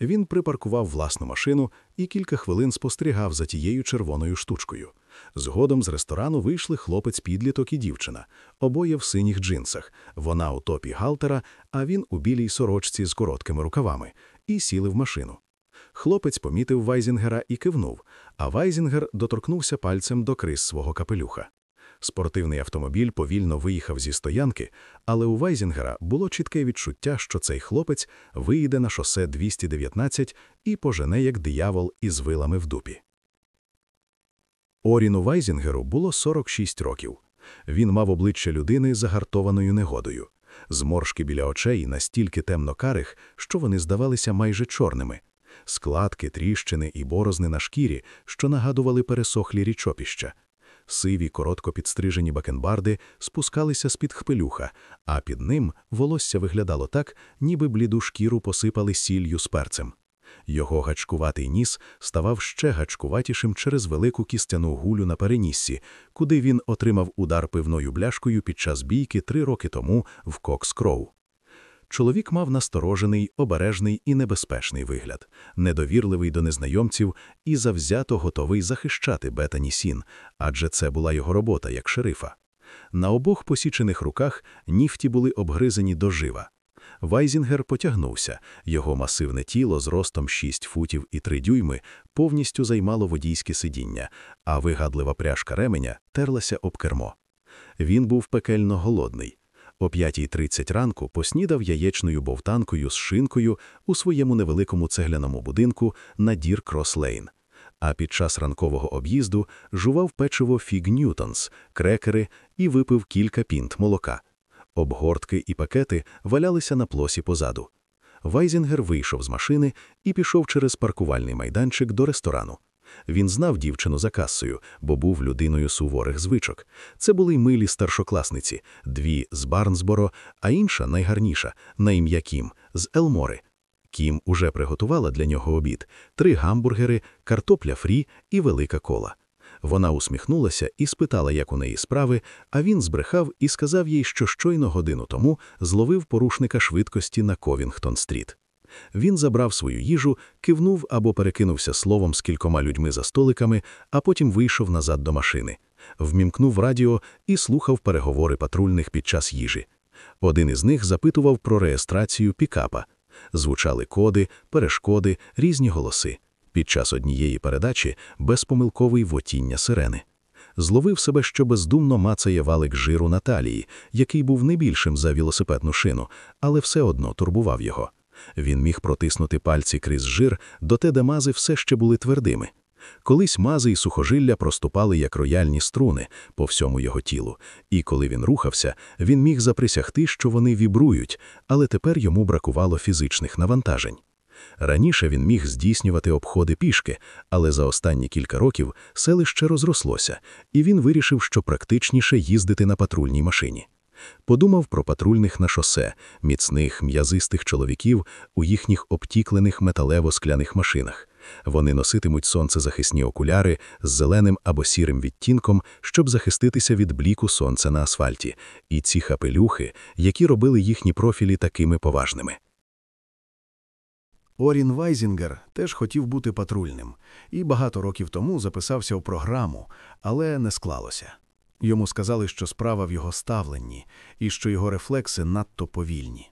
Він припаркував власну машину і кілька хвилин спостерігав за тією червоною штучкою. Згодом з ресторану вийшли хлопець-підліток і дівчина, обоє в синіх джинсах, вона у топі галтера, а він у білій сорочці з короткими рукавами, і сіли в машину. Хлопець помітив Вайзінгера і кивнув, а Вайзінгер доторкнувся пальцем до крис свого капелюха. Спортивний автомобіль повільно виїхав зі стоянки, але у Вайзінгера було чітке відчуття, що цей хлопець виїде на шосе 219 і пожене як диявол із вилами в дупі. Оріну Вайзінгеру було 46 років. Він мав обличчя людини загартованою негодою, зморшки біля очей настільки темно-карих, що вони здавалися майже чорними, складки, тріщини і борозни на шкірі, що нагадували пересохлі річопіща. Сиві, коротко підстрижені бакенбарди спускалися з-під хпелюха, а під ним волосся виглядало так, ніби бліду шкіру посипали сіллю з перцем. Його гачкуватий ніс ставав ще гачкуватішим через велику кістяну гулю на переніссі, куди він отримав удар пивною бляшкою під час бійки три роки тому в Кокс-Кроу.
Чоловік мав насторожений, обережний і небезпечний вигляд, недовірливий до незнайомців і завзято готовий захищати Бетані Сін, адже це була його робота як шерифа. На обох посічених руках нігті були обгризані дожива. Вайзінгер потягнувся, його масивне тіло з ростом 6 футів і 3 дюйми повністю займало водійське сидіння, а вигадлива пряжка ременя терлася об кермо. Він був пекельно голодний. О 5.30 ранку поснідав яєчною бовтанкою з шинкою у своєму невеликому цегляному будинку на Дір Крос-Лейн. А під час ранкового об'їзду жував печиво Фіг Ньютонс, крекери і випив кілька пінт молока. Обгортки і пакети валялися на підлозі позаду. Вайзінгер вийшов з машини і пішов через паркувальний майданчик до ресторану. Він знав дівчину за касою, бо був людиною суворих звичок. Це були милі старшокласниці, дві з Барнсборо, а інша найгарніша, на ім'я Кім, з Елмори. Кім уже приготувала для нього обід: три гамбургери, картопля фрі і велика кола. Вона усміхнулася і спитала, як у неї справи, а він збрехав і сказав їй, що щойно годину тому зловив порушника швидкості на Ковінгтон-стріт. Він забрав свою їжу, кивнув або перекинувся словом з кількома людьми за столиками, а потім вийшов назад до машини, ввімкнув радіо і слухав переговори патрульних під час їжі. Один із них запитував про реєстрацію пікапа. Звучали коди, перешкоди, різні голоси. Під час однієї передачі безпомилковий вотіння сирени. Зловив себе, що бездумно мацає валик жиру Наталії, який був не більшим за велосипедну шину, але все одно турбував його. Він міг протиснути пальці крізь жир, доте де мази все ще були твердими. Колись мази і сухожилля проступали як рояльні струни по всьому його тілу, і коли він рухався, він міг заприсягти, що вони вібрують, але тепер йому бракувало фізичних навантажень. Раніше він міг здійснювати обходи пішки, але за останні кілька років селище розрослося, і він вирішив, що практичніше їздити на патрульній машині. Подумав про патрульних на шосе, міцних, м'язистих чоловіків у їхніх обтіклених металево-скляних машинах. Вони носитимуть сонцезахисні окуляри з зеленим або сірим відтінком, щоб захиститися від бліку сонця на асфальті, і ці хапелюхи, які робили їхні профілі такими поважними.
Орін Вайзінгер теж хотів бути патрульним і багато років тому записався у програму, але не склалося. Йому сказали, що справа в його ставленні і що його рефлекси надто повільні.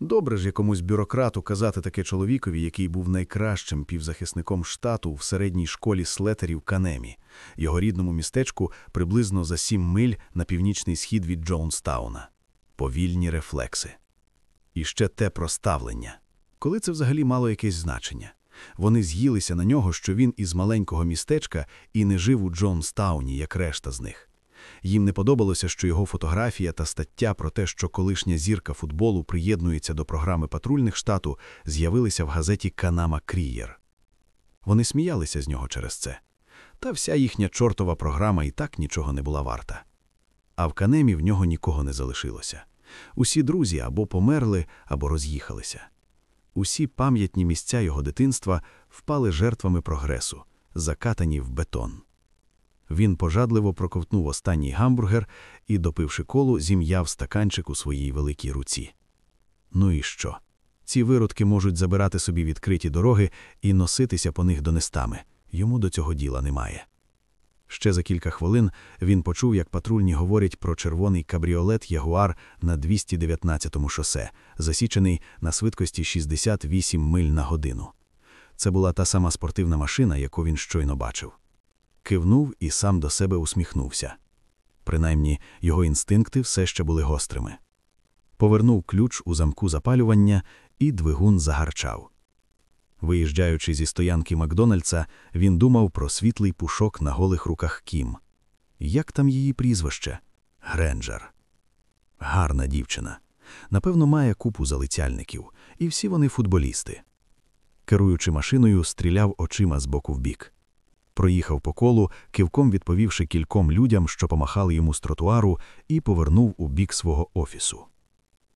Добре ж якомусь бюрократу казати таке чоловікові, який був найкращим півзахисником штату в середній школі слетерів Канемі, його рідному містечку приблизно за сім миль на північний схід від Джонстауна. Повільні рефлекси. І ще те проставлення. Коли це взагалі мало якесь значення? Вони з'їлися на нього, що він із маленького містечка і не жив у Джонстауні, як решта з них. Їм не подобалося, що його фотографія та стаття про те, що колишня зірка футболу приєднується до програми патрульних штату, з'явилися в газеті Канама Крієр. Вони сміялися з нього через це. Та вся їхня чортова програма і так нічого не була варта. А в канемі в нього нікого не залишилося. Усі друзі або померли, або роз'їхалися. Усі пам'ятні місця його дитинства впали жертвами прогресу, закатані в бетон. Він пожадливо проковтнув останній гамбургер і, допивши колу, зім'яв стаканчик у своїй великій руці. Ну і що? Ці виродки можуть забирати собі відкриті дороги і носитися по них донестами. Йому до цього діла немає. Ще за кілька хвилин він почув, як патрульні говорять про червоний кабріолет Ягуар на 219-му шосе, засічений на швидкості 68 миль на годину. Це була та сама спортивна машина, яку він щойно бачив. Кивнув і сам до себе усміхнувся. Принаймні, його інстинкти все ще були гострими. Повернув ключ у замку запалювання, і двигун загарчав. Виїжджаючи зі стоянки Макдональдса, він думав про світлий пушок на голих руках Кім. Як там її прізвище? Гренджер. Гарна дівчина. Напевно, має купу залицяльників, і всі вони футболісти. Керуючи машиною, стріляв очима з боку в бік. Проїхав по колу, кивком відповівши кільком людям, що помахали йому з тротуару, і повернув у бік свого офісу.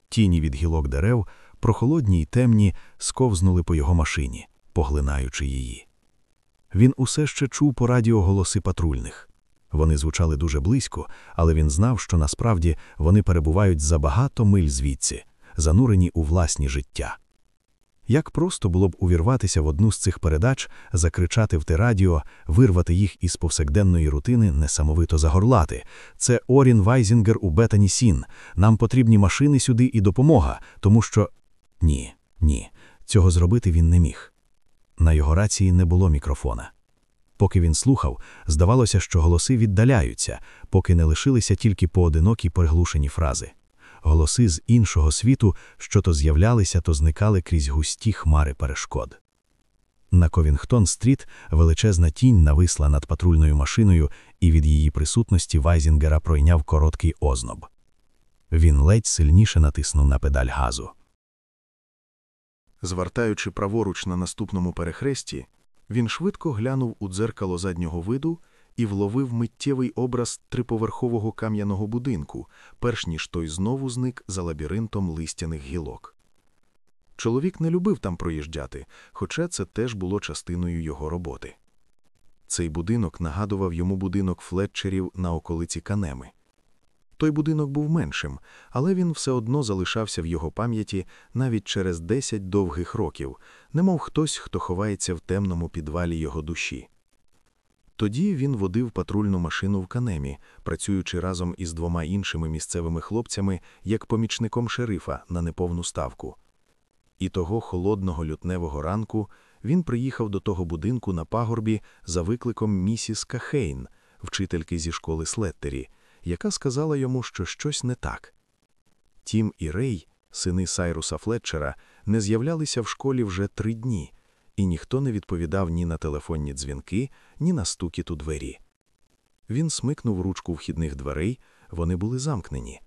Тіні від гілок дерев прохолодні й темні, сковзнули по його машині, поглинаючи її. Він усе ще чув по радіо голоси патрульних. Вони звучали дуже близько, але він знав, що насправді вони перебувають за багато миль звідси,
занурені у власні життя. Як просто було б увірватися в одну з цих передач, закричати в те радіо, вирвати їх із повсякденної рутини, несамовито загорлати. Це Орін Вайзінгер у Бетані Сін. Нам потрібні машини сюди і допомога, тому що. Ні, ні, цього зробити він не міг. На його рації не було мікрофона. Поки він слухав, здавалося, що голоси віддаляються, поки не лишилися тільки поодинокі приглушені фрази. Голоси з іншого світу, що то з'являлися, то зникали крізь густі хмари перешкод. На Ковінгтон-стріт величезна тінь нависла над патрульною машиною, і від її присутності Вайзінгера пройняв короткий озноб. Він ледь сильніше натиснув на педаль газу.
Звертаючи праворуч на наступному перехресті, він швидко глянув у дзеркало заднього виду і вловив миттєвий образ триповерхового кам'яного будинку, перш ніж той знову зник за лабіринтом листяних гілок. Чоловік не любив там проїжджати, хоча це теж було частиною його роботи. Цей будинок нагадував йому будинок Флетчерів на околиці Канеми. Той будинок був меншим, але він все одно залишався в його пам'яті навіть через десять довгих років, немов хтось, хто ховається в темному підвалі його душі. Тоді він водив патрульну машину в канемі, працюючи разом із двома іншими місцевими хлопцями як помічником шерифа на неповну ставку. І того холодного лютневого ранку він приїхав до того будинку на пагорбі за викликом місіс Кахейн, вчительки зі школи Слеттері, яка сказала йому, що щось не так. Тім і Рей, сини Сайруса Флетчера, не з'являлися в школі вже три дні, і ніхто не відповідав ні на телефонні дзвінки, ні на стукіт у двері. Він смикнув ручку вхідних дверей, вони були замкнені.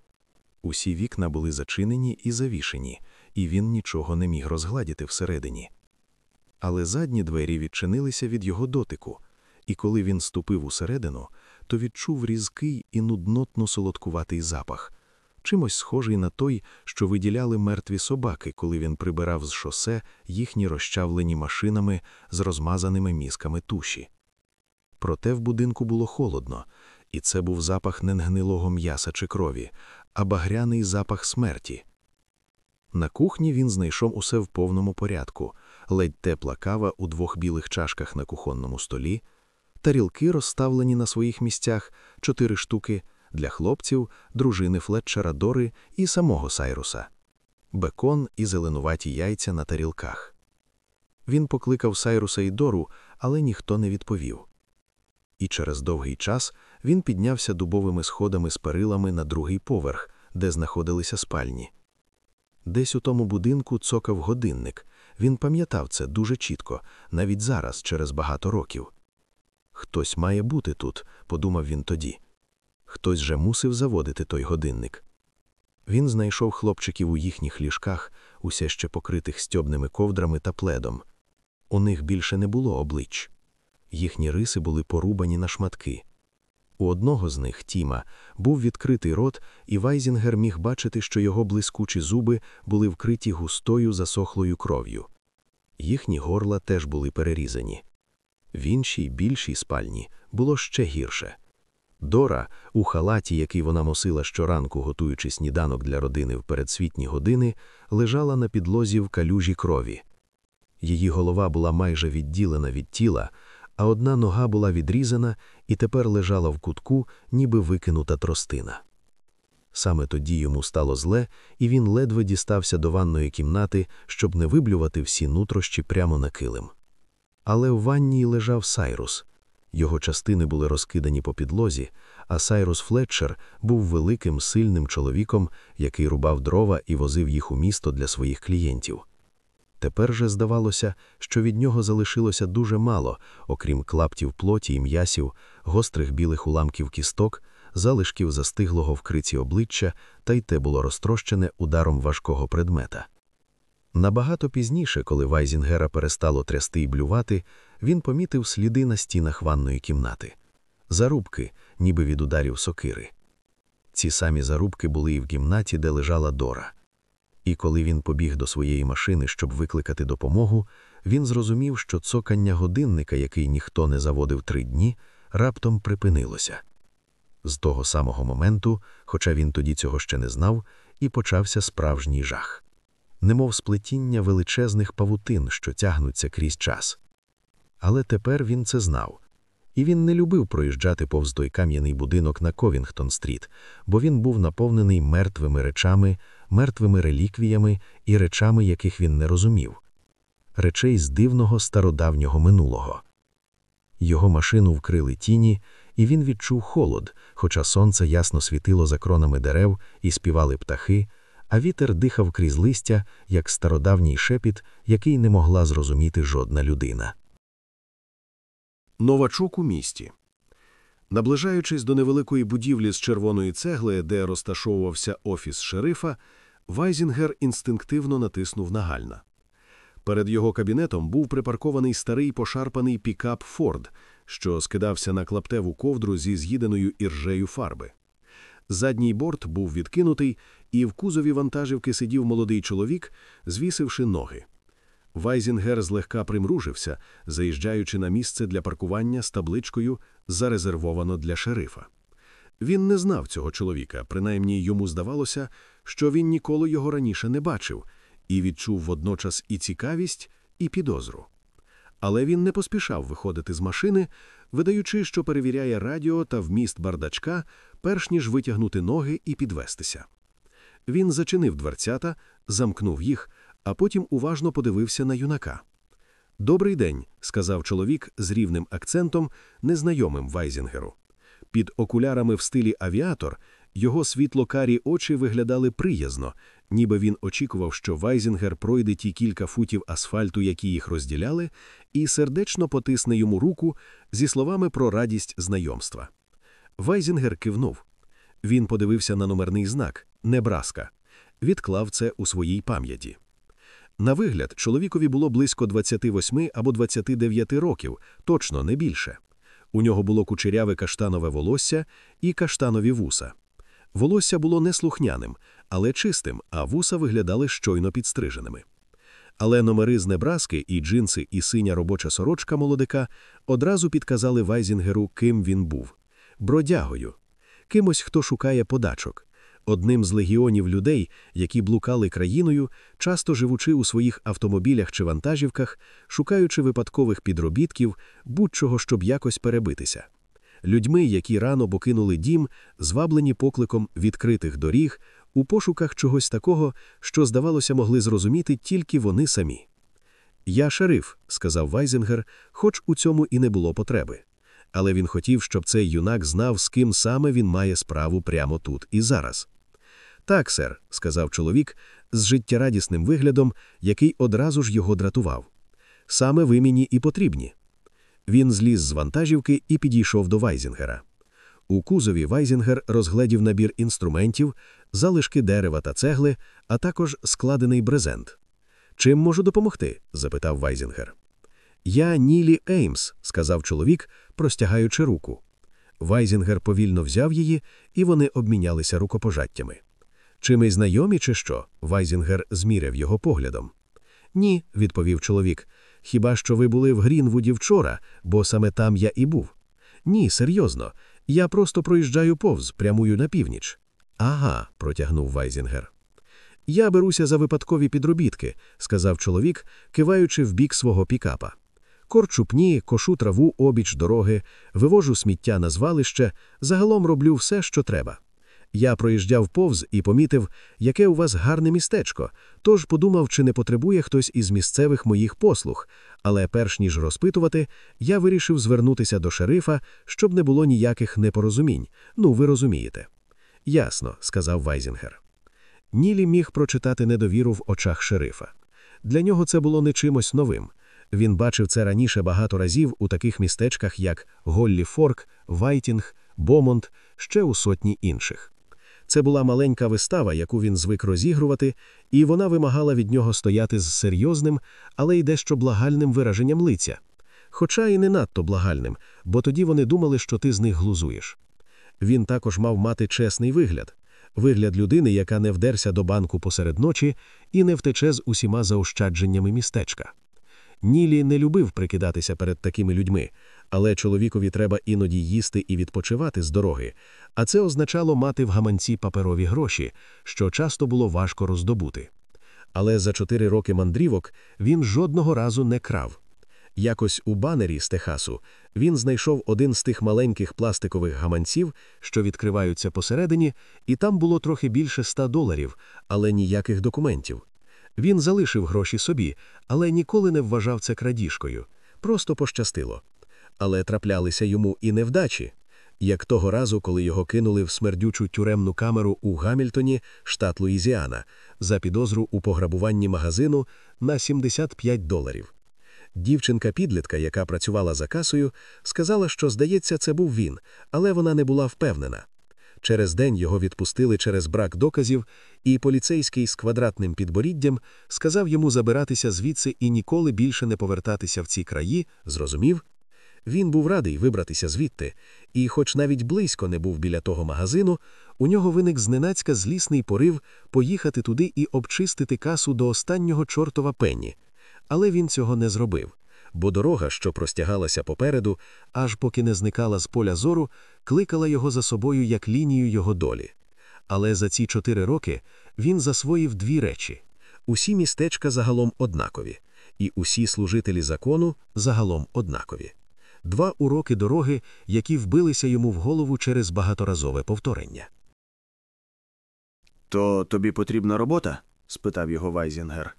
Усі вікна були зачинені і завішені, і він нічого не міг розгладіти всередині. Але задні двері відчинилися від його дотику, і коли він ступив усередину, то відчув різкий і нуднотно солодкуватий запах, чимось схожий на той, що виділяли мертві собаки, коли він прибирав з шосе їхні розчавлені машинами з розмазаними мізками туші. Проте в будинку було холодно, і це був запах не гнилого м'яса чи крові, а багряний запах смерті. На кухні він знайшов усе в повному порядку, ледь тепла кава у двох білих чашках на кухонному столі, тарілки розставлені на своїх місцях, чотири штуки для хлопців, дружини Флетчера Дори і самого Сайруса, бекон і зеленуваті яйця на тарілках. Він покликав Сайруса і Дору, але ніхто не відповів. І через довгий час він піднявся дубовими сходами з перилами на другий поверх, де знаходилися спальні. Десь у тому будинку цокав годинник. Він пам'ятав це дуже чітко, навіть зараз, через багато років. Хтось має бути тут, подумав він тоді. Хтось же мусив заводити той годинник. Він знайшов хлопчиків у їхніх ліжках, усе ще покритих стьобними ковдрами та пледом. У них більше не було облич. Їхні риси були порубані на шматки. У одного з них, Тіма, був відкритий рот, і Вайзінгер міг бачити, що його блискучі зуби були вкриті густою засохлою кров'ю. Їхні горла теж були перерізані. В іншій, більшій спальні було ще гірше. Дора, у халаті, який вона носила щоранку, готуючи сніданок для родини в передсвітні години, лежала на підлозі в калюжі крові. Її голова була майже відділена від тіла, а одна нога була відрізана і тепер лежала в кутку, ніби викинута тростина. Саме тоді йому стало зле, і він ледве дістався до ванної кімнати, щоб не виблювати всі нутрощі прямо на килим. Але в ванні лежав Сайрус. Його частини були розкидані по підлозі, а Сайрус Флетчер був великим, сильним чоловіком, який рубав дрова і возив їх у місто для своїх клієнтів. Тепер же здавалося, що від нього залишилося дуже мало, окрім клаптів плоті і м'ясів, гострих білих уламків кісток, залишків застиглого в криці обличчя, та й те було розтрощене ударом важкого предмета. Набагато пізніше, коли Вайзінгера перестало трясти й блювати, він помітив сліди на стінах ванної кімнати зарубки, ніби від ударів сокири. Ці самі зарубки були і в кімнаті, де лежала Дора. І коли він побіг до своєї машини, щоб викликати допомогу, він зрозумів, що цокання годинника, який ніхто не заводив три дні, раптом припинилося. З того самого моменту, хоча він тоді цього ще не знав,
і почався справжній жах. Немов сплетіння величезних павутин, що тягнуться крізь час. Але тепер він це знав. І він не любив проїжджати повз той кам'яний будинок на Ковінгтон-стріт, бо він був наповнений мертвими речами, мертвими реліквіями і речами, яких він не розумів речей з дивного стародавнього минулого. Його машину вкрили тіні, і він відчув холод, хоча сонце ясно світило за кронами дерев і співали птахи, а вітер дихав крізь листя, як стародавній шепіт, який не могла зрозуміти жодна людина.
Новачок у місті. Наближаючись до невеликої будівлі з червоної цегли, де розташовувався офіс шерифа, Вайзінгер інстинктивно натиснув на гальма. Перед його кабінетом був припаркований старий пошарпаний пікап Форд, що скидався на клаптеву ковдру зі з'їденою іржею фарби. Задній борт був відкинутий, і в кузові вантажівки сидів молодий чоловік, звісивши ноги. Вайзінгер злегка примружився, заїжджаючи на місце для паркування з табличкою Зарезервовано для шерифа. Він не знав цього чоловіка, принаймні йому здавалося, що він ніколи його раніше не бачив, і відчув водночас і цікавість, і підозру. Але він не поспішав виходити з машини, вдаючи, що перевіряє радіо та вміст бардачка, перш ніж витягнути ноги і підвестися. Він зачинив дверцята, замкнув їх, а потім уважно подивився на юнака. Добрий день, сказав чоловік з рівним акцентом, незнайомим Вайзінгеру. Під окулярами в стилі авіатор його світло-карі очі виглядали приязно, ніби він очікував, що Вайзінгер пройде ті кілька футів асфальту, які їх розділяли, і сердечно потисне йому руку зі словами про радість знайомства. Вайзінгер кивнув. Він подивився на номерний знак Небраска, відклав це у своїй пам'яті. На вигляд, чоловікові було близько 28 або 29 років, точно не більше. У нього було кучеряве каштанове волосся і каштанові вуса. Волосся було неслухняним, але чистим, а вуса виглядали щойно підстриженими. Але номери з Небраски і джинси, і синя робоча сорочка молодика одразу підказали Вайзінгеру, ким він був бродягою, кимось, хто шукає подачок, одним з легіонів людей, які блукали країною, часто живучи у своїх автомобілях чи вантажівках, шукаючи випадкових підробітків, будь-чого, щоб якось перебитися. Людьми, які рано покинули дім, зваблені покликом відкритих доріг, у пошуках чогось такого, що, здавалося, могли зрозуміти тільки вони самі. Я шериф, сказав Вайзінгер, хоч у цьому і не було потреби. Але він хотів, щоб цей юнак знав, з ким саме він має справу прямо тут і зараз. Так, сер, сказав чоловік з життєрадісним виглядом, який одразу ж його дратував. Саме ви мені і потрібні. Він зліз з вантажівки і підійшов до Вайзінгера. У кузові Вайзінгер розгледів набір інструментів, залишки дерева та цегли, а також складений брезент. Чим можу допомогти? запитав Вайзінгер. Я Нілі Еймс, сказав чоловік, простягаючи руку. Вайзінгер повільно взяв її, і вони обмінялися рукопожаттями. Чи ми знайомі, чи що? Вайзінгер зміряв його поглядом. Ні, відповів чоловік. Хіба що ви були в Грінвуді вчора, бо саме там я і був. Ні, серйозно. Я просто проїжджаю повз, прямую на північ. Ага, протягнув Вайзінгер. Я беруся за випадкові підробітки, сказав чоловік, киваючи в бік свого пікапа. Корчу пні, кошу траву обіч дороги, вивожу сміття на звалище, загалом роблю все, що треба. Я проїжджав повз і помітив, яке у вас гарне містечко, тож подумав, чи не потребує хтось із місцевих моїх послуг, але перш ніж розпитувати, я вирішив звернутися до шерифа, щоб не було ніяких непорозумінь. Ну, ви розумієте. Ясно, сказав Вайзінгер. Нілі міг прочитати недовіру в очах шерифа. Для нього це було не чимось новим. Він бачив це раніше багато разів у таких містечках, як Голлі Форк, Вайтінг, Бомонт, ще у сотні інших. Це була маленька вистава, яку він звик розігрувати, і вона вимагала від нього стояти з серйозним, але й дещо благальним вираженням лиця. Хоча і не надто благальним, бо тоді вони думали, що ти з них глузуєш. Він також мав мати чесний вигляд вигляд людини, яка не вдерся до банку посеред ночі і не втече з усіма заощадженнями містечка. Нілі не любив прикидатися перед такими людьми,
Але чоловікові треба іноді їсти і відпочивати з дороги, а це означало мати в гаманці паперові гроші, що часто було важко роздобути. Але за чотири роки мандрівок він жодного разу не крав. Якось у банері з Техасу він знайшов один з тих маленьких пластикових гаманців, що відкриваються посередині, і там було трохи більше ста доларів, але ніяких документів. Він залишив гроші собі, але ніколи не вважав це крадіжкою. Просто пощастило. Але траплялися йому і невдачі. Як того разу, коли його кинули в смердючу тюремну камеру у Гамільтоні, штат Луїзіана, за підозру у пограбуванні магазину на 75 доларів. Дівчинка-підлітка, яка працювала за касою, сказала, що, здається, це був він, але вона не була впевнена. Через день його відпустили через брак доказів, і поліцейський з квадратним підборіддям сказав йому забиратися звідси і ніколи більше не повертатися в ці краї, зрозумів? Він був радий вибратися звідти, і, хоч навіть близько не був біля того магазину, у нього виник зненацька злісний порив поїхати туди і обчистити касу до останнього чортова пенні. Але він цього не зробив, бо дорога, що простягалася попереду, аж поки не зникала з поля зору, кликала його за собою як лінію його долі. Але за ці чотири роки він засвоїв дві речі усі містечка загалом однакові, і усі служителі закону загалом однакові. Два уроки дороги, які вбилися йому в голову через багаторазове повторення.
То тобі потрібна робота? спитав його Вайзінгер.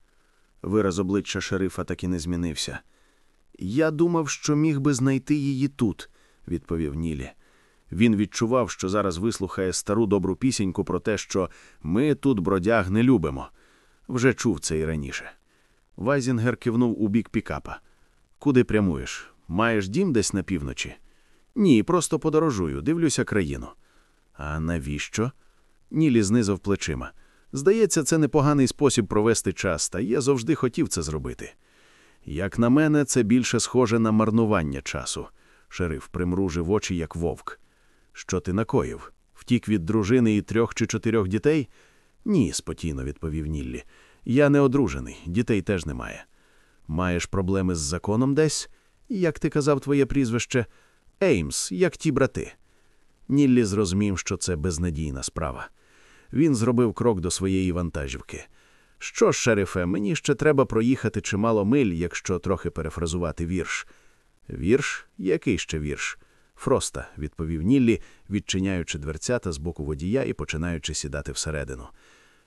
Вираз обличчя шерифа так і не змінився. Я думав, що міг би знайти її тут, відповів Нілі. Він відчував, що зараз вислухає стару добру пісеньку про те, що ми тут бродяг не любимо. Вже чув це і раніше. Вайзінгер кивнув у бік пікапа. Куди прямуєш? Маєш дім десь на півночі? Ні, просто подорожую, дивлюся країну. А навіщо? Нілі знизав плечима. Здається, це непоганий спосіб провести час, та я завжди хотів це зробити. Як на мене, це більше схоже на марнування часу. Шериф примружив очі, як вовк. Що ти накоїв? Втік від дружини і трьох чи чотирьох дітей? Ні, спокійно відповів Ніллі. Я не одружений, дітей теж немає. Маєш проблеми з законом десь? Як ти казав твоє прізвище? Еймс, як ті брати. Ніллі зрозумів, що це безнадійна справа. Він зробив крок до своєї вантажівки. Що ж, шерифе, мені ще треба проїхати чимало миль, якщо трохи перефразувати вірш. Вірш? Який ще вірш? Фроста, відповів Ніллі, відчиняючи дверцята з боку водія і починаючи сідати всередину.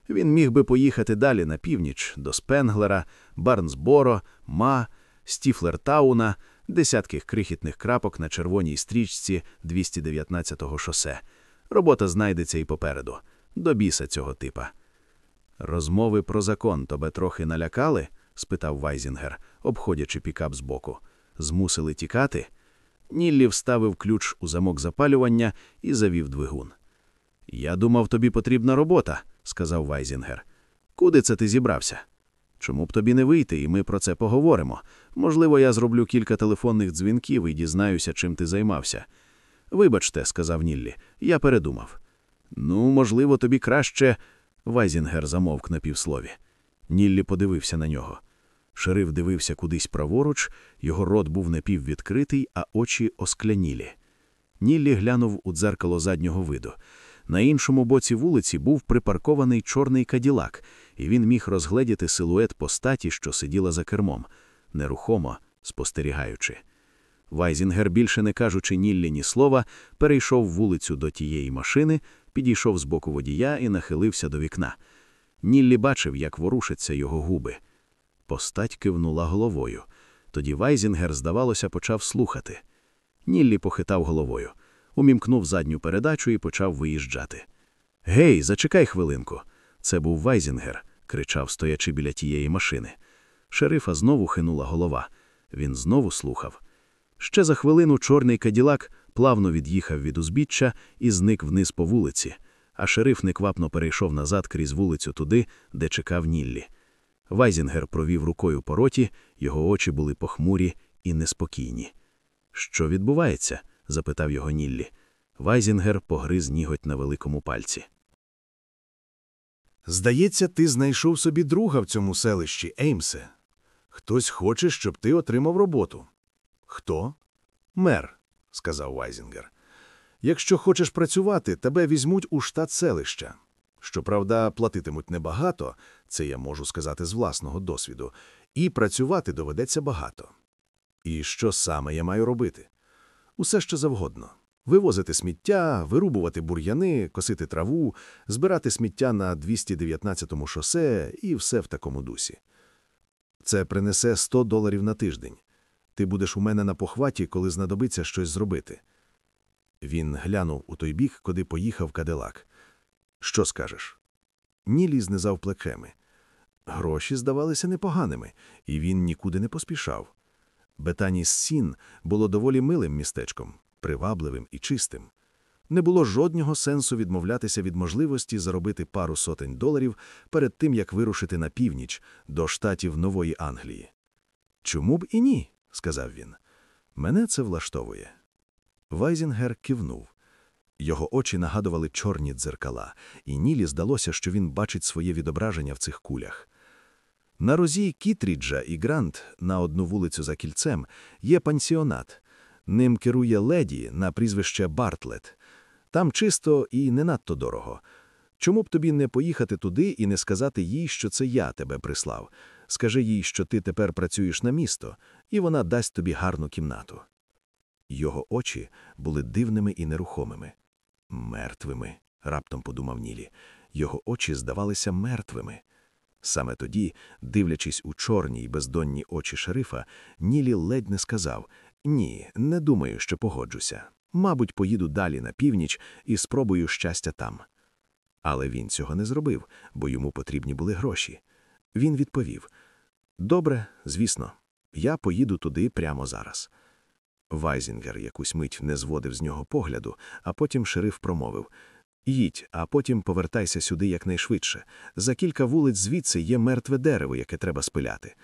Він міг би поїхати далі на північ, до Спенглера, Барнсборо, Ма, Стіфлертауна, десятки крихітних крапок на червоній стрічці 219-го шосе. Робота знайдеться і попереду. До біса цього типа. Розмови про закон тебе трохи налякали? спитав Вайзінгер, обходячи пікап збоку. Змусили тікати? Нілі вставив ключ у замок запалювання і завів двигун. Я думав, тобі потрібна робота, сказав Вайзінгер. Куди це ти зібрався? Чому б тобі не вийти, і ми про це поговоримо. Можливо, я зроблю кілька телефонних дзвінків і дізнаюся, чим ти займався. Вибачте, сказав Нілі, я передумав. Ну, можливо, тобі краще. Вайзінгер замовк на півслові. Нілі подивився на нього. Шериф дивився кудись праворуч, його рот був напіввідкритий, а очі осклянілі. Нілі глянув у дзеркало заднього виду. На іншому боці вулиці був припаркований чорний каділак, і він міг розгледіти силует постаті, що сиділа за кермом, нерухомо спостерігаючи. Вайзінгер, більше не кажучи Нілі ні слова, перейшов вулицю до тієї машини, підійшов з боку водія і нахилився до вікна. Нілі бачив, як ворушаться його губи. Постать кивнула головою. Тоді Вайзінгер, здавалося, почав слухати. Нілі похитав головою, увімкнув задню передачу і почав виїжджати. Гей, зачекай хвилинку. Це був Вайзінгер, кричав, стоячи біля тієї машини. Шерифа знову кивнула голова. Він знову слухав. Ще за хвилину чорний каділак плавно від'їхав від узбіччя і зник вниз по вулиці, а шериф неквапно перейшов назад крізь вулицю туди, де чекав Ніллі. Вайзінгер провів рукою по роті, його очі були похмурі і неспокійні. Що відбувається? Запитав його Нілі. Вайзінгер погриз ніготь на великому пальці.
Здається, ти знайшов собі друга в цьому селищі, Еймсе. Хтось хоче, щоб ти отримав роботу. Хто?
Мер, сказав Вайзінгер. Якщо хочеш працювати, тебе візьмуть у штат селища. Щоправда, платитимуть небагато, це я можу сказати з власного досвіду, і працювати доведеться багато. І що саме я маю робити? Усе що завгодно. Вивозити сміття, вирубувати бур'яни, косити траву, збирати сміття на 219-му шосе і все в такому дусі. Це принесе 100 доларів на тиждень. Ти будеш у мене на похваті, коли знадобиться щось зробити. Він глянув у той бік, куди поїхав Кадилак. Що скажеш? Нілі знизав плечеми. Гроші здавалися непоганими, і він нікуди не поспішав. Бетаніс Сін було доволі милим містечком, привабливим і чистим. Не було жодного сенсу відмовлятися від можливості заробити пару сотень доларів перед тим, як вирушити на північ до штатів Нової Англії. Чому б і ні? сказав він. Мене це влаштовує. Вайзінгер кивнув. Його очі нагадували чорні дзеркала, і Нілі здалося, що він бачить своє відображення в цих кулях. На розі Кітріджа і Грант на одну вулицю за кільцем є пансіонат. Ним керує леді на прізвище Бартлет. Там чисто і не надто дорого. Чому б тобі не поїхати туди і не сказати їй, що це я тебе прислав? Скажи їй, що ти тепер працюєш на місто, і вона дасть тобі гарну кімнату. Його очі були дивними і нерухомими. Мертвими, раптом подумав Нілі. Його очі здавалися мертвими. Саме тоді, дивлячись у чорні й бездонні очі шерифа, Нілі ледь не сказав Ні, не думаю, що погоджуся. Мабуть, поїду далі на північ і спробую щастя там. Але він цього не зробив, бо йому потрібні були гроші. Він відповів Добре, звісно, я поїду туди прямо зараз. Вайзінгер якусь мить не зводив з нього погляду, а потім шериф промовив Їдь, а потім повертайся сюди якнайшвидше. За кілька вулиць звідси є мертве дерево, яке треба спиляти.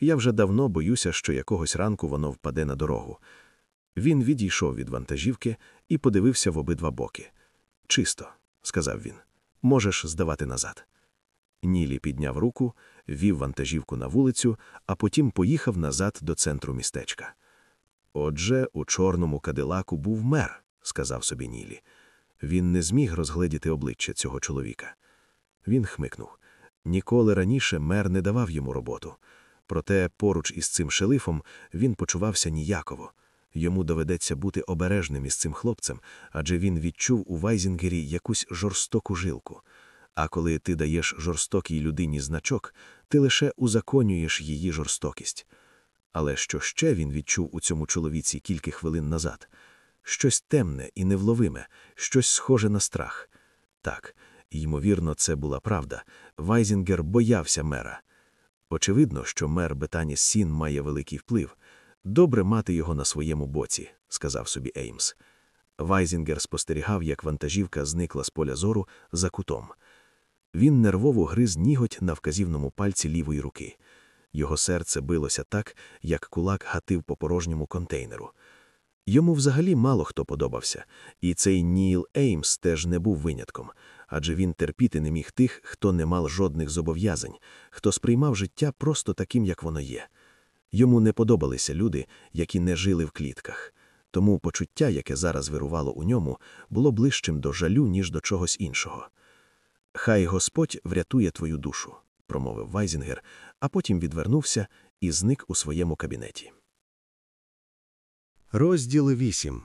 Я вже давно боюся, що якогось ранку воно впаде на дорогу. Він відійшов від вантажівки і подивився в обидва боки. Чисто, сказав він, можеш здавати назад. Нілі підняв руку, вів вантажівку на вулицю, а потім поїхав назад до центру містечка. Отже, у чорному кадилаку був мер, сказав собі Нілі. Він не зміг розгледіти обличчя цього чоловіка. Він хмикнув. Ніколи раніше мер не давав йому роботу. Проте поруч із цим шерифом він почувався ніяково. Йому доведеться бути обережним із цим хлопцем, адже він відчув у Вайзінгері якусь жорстоку жилку. А коли ти даєш жорстокій людині значок, ти лише узаконюєш її жорстокість. Але що ще він відчув у цьому чоловіці кілька хвилин назад? Щось темне і невловиме, щось схоже на страх. Так, ймовірно, це була правда. Вайзінгер боявся мера. Очевидно, що мер Бетані Сін має великий вплив. Добре мати його на своєму боці, сказав собі Еймс. Вайзінгер спостерігав, як вантажівка зникла з поля зору за кутом. Він нервово гриз ніготь на вказівному пальці лівої руки. Його серце билося так, як кулак гатив по порожньому контейнеру. Йому взагалі мало хто подобався, і цей Ніл Еймс теж не був винятком, адже він терпіти не міг тих, хто не мав жодних зобов'язань, хто сприймав життя просто таким, як воно є. Йому не подобалися люди, які не жили в клітках. Тому почуття, яке зараз вирувало у ньому, було ближчим до жалю, ніж до чогось іншого. Хай Господь врятує твою душу, промовив Вайзінгер, а потім відвернувся і зник у своєму кабінеті.
Розділ 8.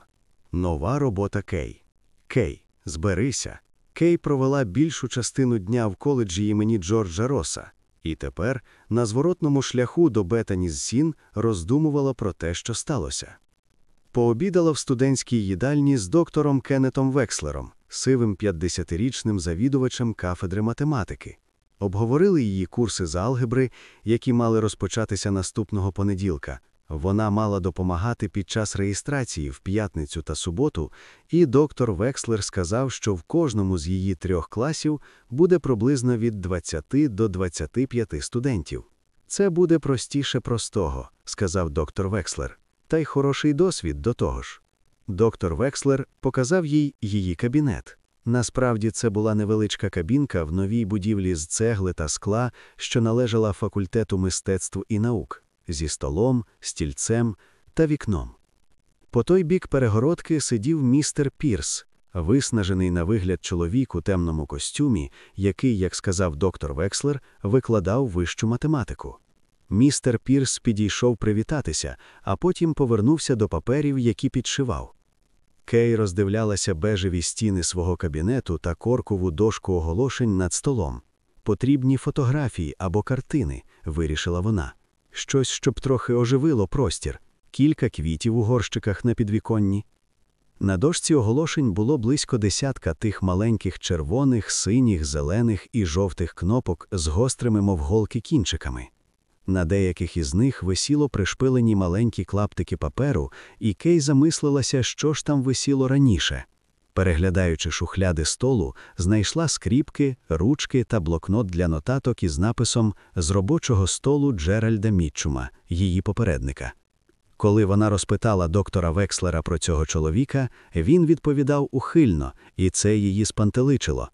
Нова робота Кей. Кей, зберися. Кей провела більшу частину дня в коледжі імені Джорджа Роса, і тепер, на зворотному шляху до Бетані з Сін, роздумувала про те, що сталося. Пообідала в студентській їдальні з доктором Кеннетом Векслером, сивим 50-річним завідувачем кафедри математики. Обговорили її курси з алгебри, які мали розпочатися наступного понеділка. Вона мала допомагати під час реєстрації в п'ятницю та суботу, і доктор Векслер сказав, що в кожному з її трьох класів буде приблизно від 20 до 25 студентів. Це буде простіше простого, сказав доктор Векслер, та й хороший досвід до того ж. Доктор Векслер показав їй її кабінет. Насправді це була невеличка кабінка в новій будівлі з цегли та скла, що належала факультету мистецтв і наук, зі столом, стільцем та вікном.
По той бік перегородки сидів містер Пірс, виснажений на вигляд чоловік у темному костюмі, який, як сказав доктор Векслер, викладав вищу математику. Містер Пірс підійшов привітатися, а потім повернувся до паперів, які підшивав. Кей роздивлялася бежеві стіни свого кабінету та коркову дошку оголошень над столом. Потрібні фотографії або картини, вирішила вона. Щось, щоб трохи оживило простір, кілька квітів у горщиках на підвіконні. На дошці оголошень було близько десятка тих маленьких червоних, синіх, зелених і жовтих кнопок з гострими, мов голки кінчиками. На деяких із них висіло пришпилені маленькі клаптики паперу, і Кей замислилася, що ж там висіло раніше. Переглядаючи шухляди столу, знайшла скріпки, ручки та блокнот для нотаток із написом з робочого столу Джеральда Мітчума, її попередника. Коли вона розпитала доктора Векслера про цього чоловіка, він відповідав ухильно, і це її спантеличило.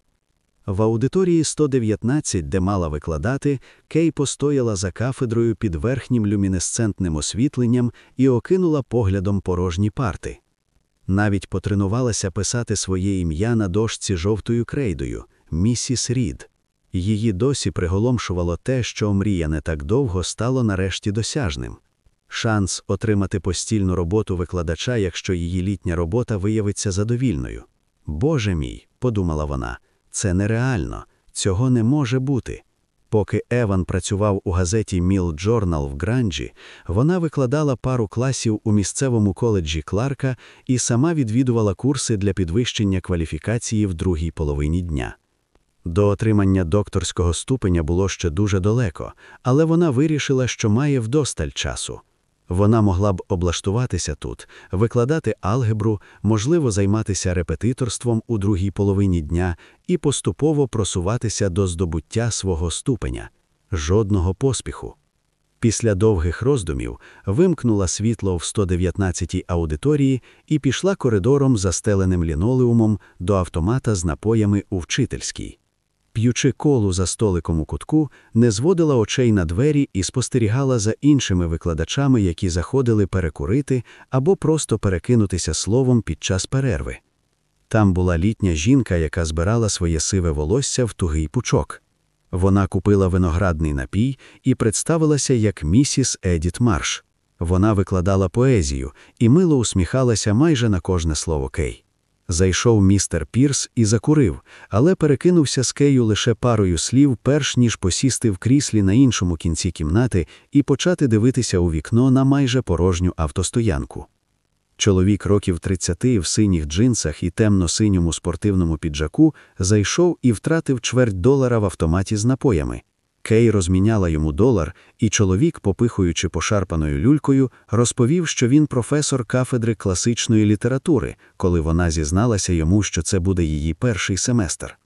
В аудиторії 119, де мала викладати, Кей постояла за кафедрою під верхнім люмінесцентним освітленням і окинула поглядом порожні парти. Навіть потренувалася писати своє ім'я на дошці жовтою крейдою місіс Рід. Її досі приголомшувало те, що омріяне так довго стало нарешті досяжним. Шанс отримати постійну роботу викладача, якщо її літня робота виявиться задовільною. Боже мій, подумала вона, це нереально, цього не може бути. Поки Еван працював у газеті Міл Джорнал в Гранджі, вона викладала пару класів у місцевому коледжі Кларка і сама відвідувала курси для підвищення кваліфікації в другій половині дня. До отримання докторського ступеня було ще дуже далеко, але вона вирішила, що має вдосталь часу. Вона могла б облаштуватися тут, викладати алгебру, можливо, займатися репетиторством у другій половині дня і поступово просуватися до здобуття свого ступеня. Жодного поспіху. Після довгих роздумів вимкнула світло в 119-й аудиторії і пішла коридором, застеленим лінолеумом, до автомата з напоями у вчительській. П'ючи колу за столиком у кутку, не зводила очей на двері і спостерігала за іншими викладачами, які заходили перекурити або просто перекинутися словом під час перерви. Там була літня жінка, яка збирала своє сиве волосся в тугий пучок. Вона купила виноградний напій і представилася як місіс Едіт Марш. Вона викладала поезію і мило усміхалася майже на кожне слово Кей. Зайшов містер Пірс і закурив, але перекинувся з Кею лише парою слів, перш ніж посісти в кріслі на іншому кінці кімнати і почати дивитися у вікно на майже порожню автостоянку. Чоловік років 30 в синіх джинсах і темно-синьому спортивному піджаку зайшов і втратив чверть долара в автоматі з напоями. Кей розміняла йому долар, і чоловік, попихуючи пошарпаною люлькою, розповів, що він професор кафедри класичної літератури, коли вона зізналася йому, що це буде її перший семестр.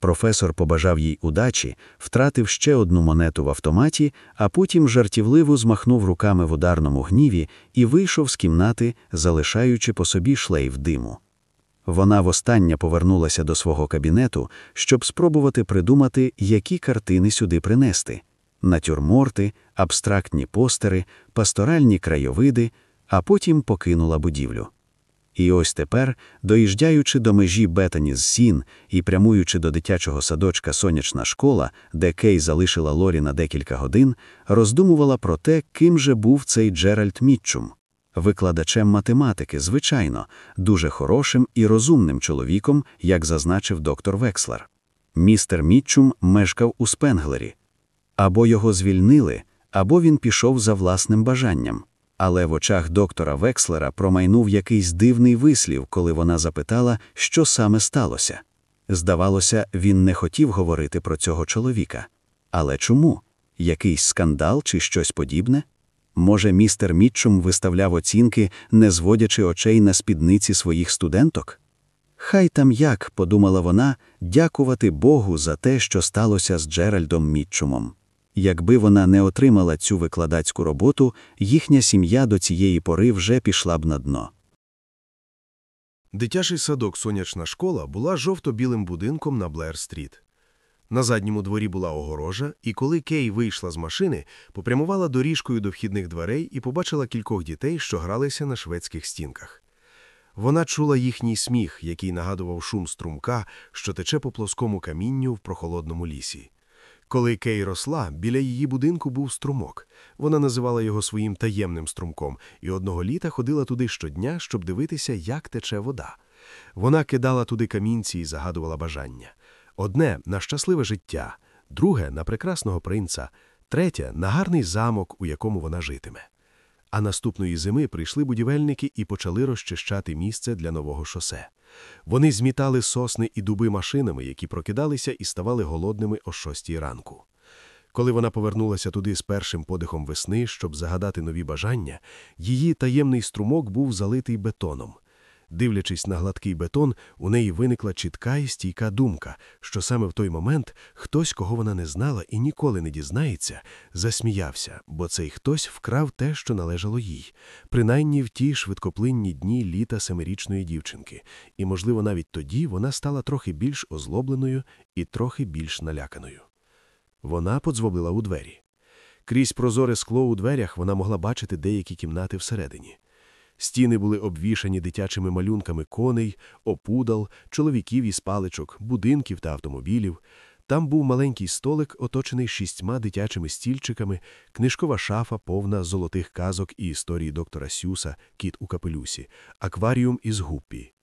Професор побажав їй удачі, втратив ще одну монету в автоматі, а потім жартівливо змахнув руками в ударному гніві і вийшов з кімнати, залишаючи по собі шлейф диму. Вона востаннє повернулася до свого кабінету, щоб спробувати придумати, які картини сюди принести натюрморти, абстрактні постери, пасторальні краєвиди, а потім покинула будівлю. І ось тепер, доїжджаючи до межі Бетані з Сін і прямуючи до дитячого садочка Сонячна школа, де Кей залишила Лорі на декілька годин, роздумувала про те, ким же був цей Джеральд Мітчум. Викладачем математики, звичайно, дуже хорошим і розумним чоловіком, як зазначив доктор Векслер. Містер Мітчум мешкав у Спенглері. Або його звільнили, або він пішов за власним бажанням. Але в очах доктора Векслера промайнув якийсь дивний вислів, коли вона запитала, що саме сталося. Здавалося, він не хотів говорити про цього чоловіка. Але чому? Якийсь скандал чи щось подібне? Може, містер Мітчум виставляв оцінки, не зводячи очей на спідниці своїх студенток? Хай там як, подумала вона, дякувати Богу за те, що сталося з Джеральдом Мітчумом. Якби вона не отримала цю викладацьку роботу, їхня сім'я до цієї пори вже пішла б на дно.
Дитячий садок Сонячна школа була жовто-білим будинком на Блер-стріт. На задньому дворі була огорожа, і коли Кей вийшла з машини, попрямувала доріжкою до вхідних дверей і побачила кількох дітей, що гралися на шведських стінках.
Вона чула їхній сміх, який нагадував шум струмка, що тече по плоскому камінню в прохолодному лісі. Коли Кей росла, біля її будинку був струмок. Вона називала його своїм таємним струмком і одного літа ходила туди щодня, щоб дивитися, як тече вода. Вона кидала туди камінці і загадувала бажання. Одне на щасливе життя, друге на прекрасного принца, третє на гарний замок, у якому вона житиме. А наступної зими прийшли будівельники і почали розчищати місце для нового шосе. Вони змітали сосни і дуби машинами, які прокидалися і ставали голодними о шостій ранку. Коли вона повернулася туди з першим подихом весни, щоб загадати нові бажання, її таємний струмок був залитий бетоном. Дивлячись на гладкий бетон, у неї виникла чітка і стійка думка, що саме в той момент хтось, кого вона не знала і ніколи не дізнається, засміявся, бо цей хтось вкрав те, що належало їй, принаймні в ті швидкоплинні дні літа семирічної дівчинки, і, можливо, навіть тоді вона стала трохи більш озлобленою і трохи більш наляканою. Вона подзвобила у двері. Крізь прозоре скло у дверях вона могла бачити деякі кімнати всередині. Стіни були обвішані дитячими малюнками коней, опудал, чоловіків із паличок, будинків та автомобілів. Там був маленький столик, оточений шістьма дитячими стільчиками, книжкова шафа, повна золотих казок і історії доктора Сюса, кіт у капелюсі, акваріум із гуппі.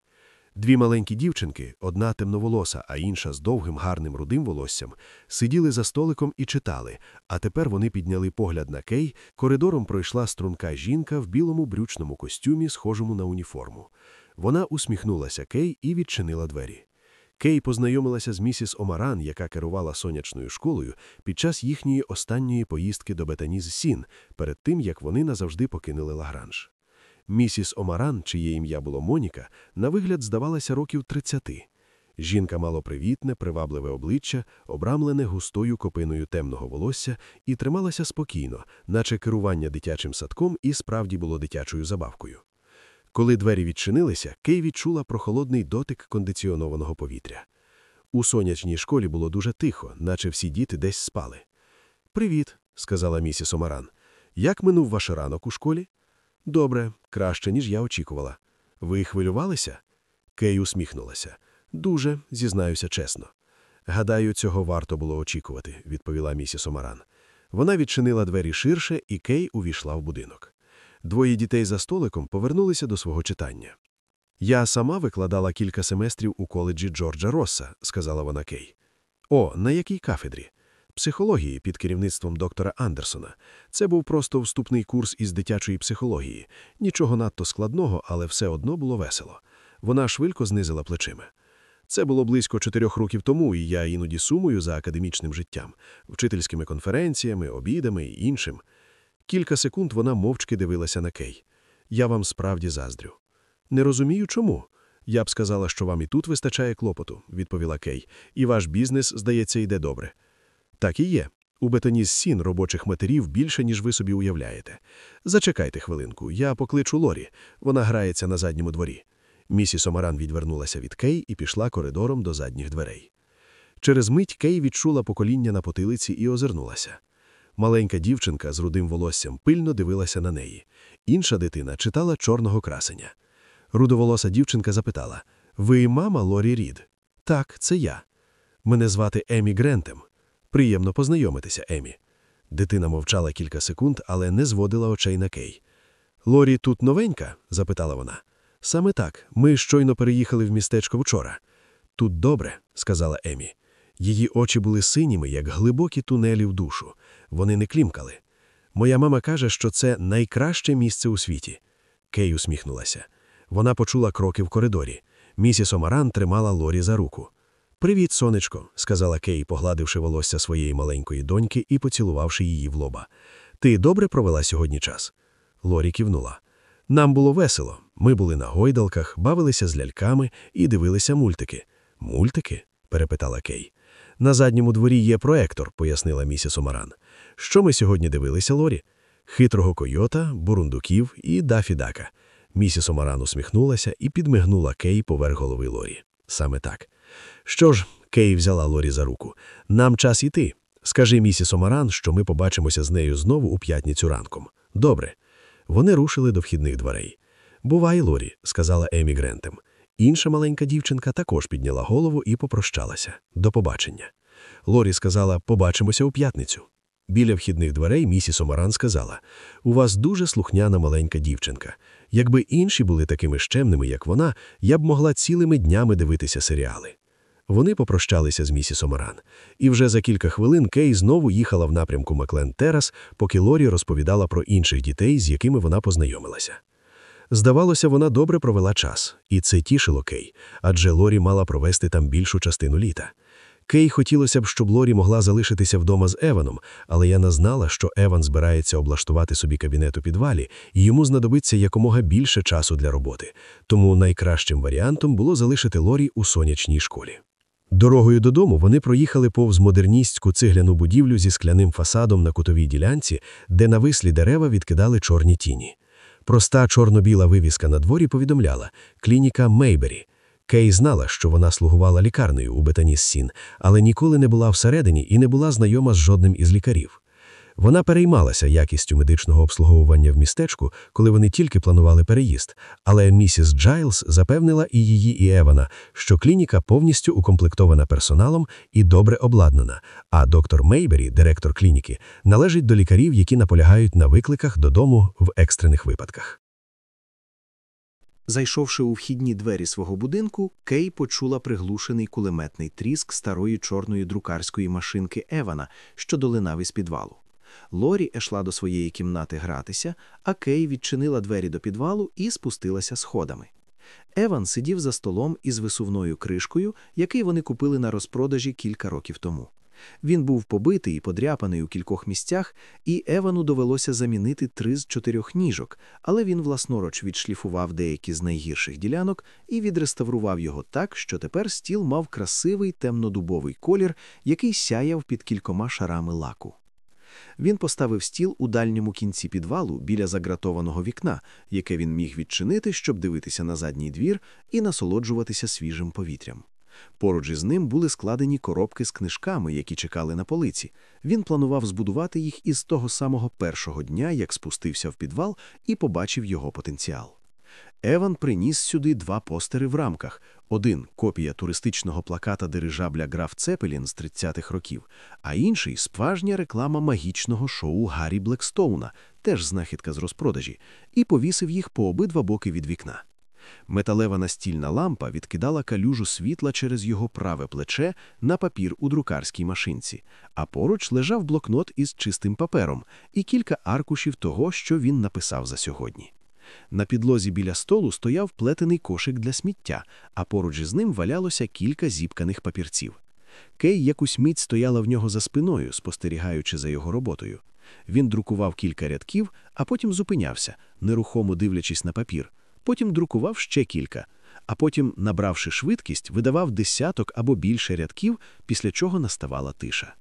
Дві маленькі дівчинки, одна темноволоса, а інша з довгим гарним рудим волоссям, сиділи за столиком і читали, а тепер вони підняли погляд на Кей, коридором пройшла струнка жінка в білому брючному костюмі, схожому на уніформу. Вона усміхнулася Кей і відчинила двері. Кей познайомилася з місіс Омаран, яка керувала сонячною школою, під час їхньої останньої поїздки до Бетаніз Сін, перед тим як вони назавжди покинули Лагранж. Місіс Омаран, чиє ім'я було Моніка, на вигляд здавалася років 30. Жінка мало привітне, привабливе обличчя, обрамлене густою копиною темного волосся, і трималася спокійно, наче керування дитячим садком і справді було дитячою забавкою. Коли двері відчинилися, Кей відчула прохолодний дотик кондиціонованого повітря. У сонячній школі було дуже тихо, наче всі діти десь спали. Привіт, сказала місіс Омаран. Як минув ваш ранок у школі? Добре, краще, ніж я очікувала. Ви хвилювалися? Кей усміхнулася. Дуже, зізнаюся чесно. Гадаю, цього варто було очікувати, відповіла місіс Омаран. Вона відчинила двері ширше, і Кей увійшла в будинок. Двоє дітей за столиком повернулися до свого читання. Я сама викладала кілька семестрів у коледжі Джорджа Росса, сказала вона Кей. О, на якій кафедрі? Психології під керівництвом доктора Андерсона. Це був просто вступний курс із дитячої психології. Нічого надто складного, але все одно було весело. Вона швидко знизила плечима. Це було близько чотирьох років тому, і я іноді сумую за академічним життям, вчительськими конференціями, обідами і іншим. Кілька секунд вона мовчки дивилася на Кей. Я вам справді заздрю. Не розумію, чому. Я б сказала, що вам і тут вистачає клопоту, відповіла Кей, і ваш бізнес, здається, йде добре. Так і є. У бетоні з сін робочих матерів більше, ніж ви собі уявляєте. Зачекайте хвилинку, я покличу Лорі. Вона грається на задньому дворі. Місіс Омаран відвернулася від Кей і пішла коридором до задніх дверей. Через мить Кей відчула покоління на потилиці і озирнулася. Маленька дівчинка з рудим волоссям пильно дивилася на неї. Інша дитина читала чорного красення. Рудоволоса дівчинка запитала Ви мама Лорі Рід? Так, це я. Мене звати Емі Грентем. Приємно познайомитися, Емі. Дитина мовчала кілька секунд, але не зводила очей на Кей. Лорі тут новенька? запитала вона. Саме так. Ми щойно переїхали в містечко вчора. Тут добре, сказала Емі. Її очі були синіми, як глибокі тунелі в душу. Вони не клімкали. Моя мама каже, що це найкраще місце у світі. Кей усміхнулася. Вона почула кроки в коридорі. Місіс Омаран тримала Лорі за руку. Привіт, сонечко, сказала Кей, погладивши волосся своєї маленької доньки і поцілувавши її в лоба. Ти добре провела сьогодні час? Лорі кивнула. Нам було весело. Ми були на гойдалках, бавилися з ляльками і дивилися мультики. Мультики? перепитала Кей. На задньому дворі є проектор, пояснила місіс Омаран. Що ми сьогодні дивилися, Лорі? Хитрого койота, бурундуків і дафідака. Місіс Омаран усміхнулася і підмигнула Кей поверх голови Лорі. Саме так. Що ж, Кей взяла Лорі за руку. Нам час іти. Скажи місіс Омаран, що ми побачимося з нею знову у п'ятницю ранком. Добре. Вони рушили до вхідних дверей.
Бувай, Лорі, сказала Емі Грентем. Інша маленька дівчинка також підняла голову і попрощалася. До побачення. Лорі сказала Побачимося у п'ятницю. Біля вхідних дверей місіс Омаран сказала У вас дуже слухняна маленька дівчинка. Якби інші були такими щемними, як вона, я б могла цілими днями дивитися серіали. Вони попрощалися з місіс Омаран. І вже за кілька хвилин Кей знову їхала в напрямку Маклен Терас, поки Лорі розповідала про інших дітей, з якими вона познайомилася. Здавалося, вона добре провела час, і це тішило Кей, адже Лорі мала провести там більшу частину літа. Кей хотілося б, щоб Лорі могла залишитися вдома з Еваном, але я не знала, що Еван збирається облаштувати собі кабінет у підвалі, і йому знадобиться якомога більше часу для роботи. Тому найкращим варіантом було залишити Лорі у сонячній школі. Дорогою додому вони проїхали повз модерністську цигляну будівлю зі скляним фасадом на кутовій ділянці, де навислі дерева відкидали чорні тіні. Проста чорно-біла вивіска на дворі повідомляла клініка Мейбері. Кей знала, що вона слугувала лікарнею у Бетаніс Сін, але ніколи не була всередині і не була знайома з жодним із лікарів. Вона переймалася якістю медичного обслуговування в містечку, коли вони тільки планували переїзд, але місіс Джайлз запевнила і її, і Евана, що клініка повністю укомплектована персоналом і добре обладнана, а доктор Мейбері, директор клініки, належить до лікарів, які наполягають на викликах додому в екстрених випадках.
Зайшовши у вхідні двері свого будинку, Кей почула приглушений кулеметний тріск старої чорної друкарської машинки Евана, що долинав із підвалу. Лорі йшла до своєї кімнати гратися, а Кей відчинила двері до підвалу і спустилася сходами. Еван сидів за столом із висувною кришкою, який вони купили на розпродажі кілька років тому. Він був побитий і подряпаний у кількох місцях, і Евану довелося замінити три з чотирьох ніжок, але він власноруч відшліфував деякі з найгірших ділянок і відреставрував його так, що тепер стіл мав красивий темнодубовий колір, який сяяв під кількома шарами лаку. Він поставив стіл у дальньому кінці підвалу біля загратованого вікна, яке він міг відчинити, щоб дивитися на задній двір і насолоджуватися свіжим повітрям. Поруч із ним були складені коробки з книжками, які чекали на полиці. Він планував збудувати їх із того самого першого дня, як спустився в підвал і побачив його потенціал. Еван приніс сюди два постери в рамках: один копія туристичного плаката дирижабля Граф Цепелін з 30-х років, а інший справжня реклама магічного шоу Гаррі Блекстоуна, теж знахідка з розпродажі, і повісив їх по обидва боки від вікна. Металева настільна лампа відкидала калюжу світла через його праве плече на папір у друкарській машинці, а поруч лежав блокнот із чистим папером і кілька аркушів того, що він написав за сьогодні. На підлозі біля столу стояв плетений кошик для сміття, а поруч із ним валялося кілька зіпканих папірців. Кей якусь мить стояла в нього за спиною, спостерігаючи за його роботою. Він друкував кілька рядків, а потім зупинявся, нерухомо дивлячись на папір. Потім друкував ще кілька, а потім, набравши швидкість, видавав десяток або більше рядків, після чого наставала тиша.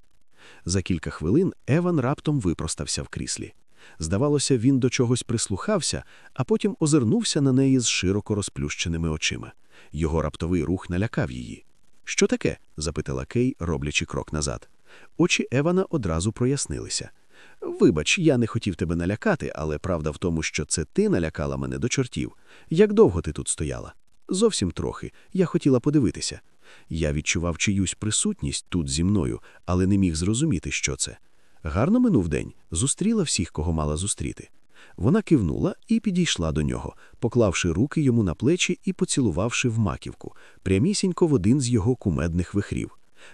За кілька хвилин Еван раптом випростався в кріслі. Здавалося, він до чогось прислухався, а потім озирнувся на неї з широко розплющеними очима. Його раптовий рух налякав її. Що таке? запитала Кей, роблячи крок назад. Очі Евана одразу прояснилися. Вибач, я не хотів тебе налякати, але правда в тому, що це ти налякала мене до чортів. Як довго ти тут стояла? Зовсім трохи. Я хотіла подивитися. Я відчував чиюсь присутність тут зі мною, але не міг зрозуміти, що це. Гарно минув день, зустріла всіх, кого мала зустріти. Вона кивнула і підійшла до нього, поклавши руки йому на плечі і поцілувавши в маківку, прямісінько в один з його кумедних вихрів.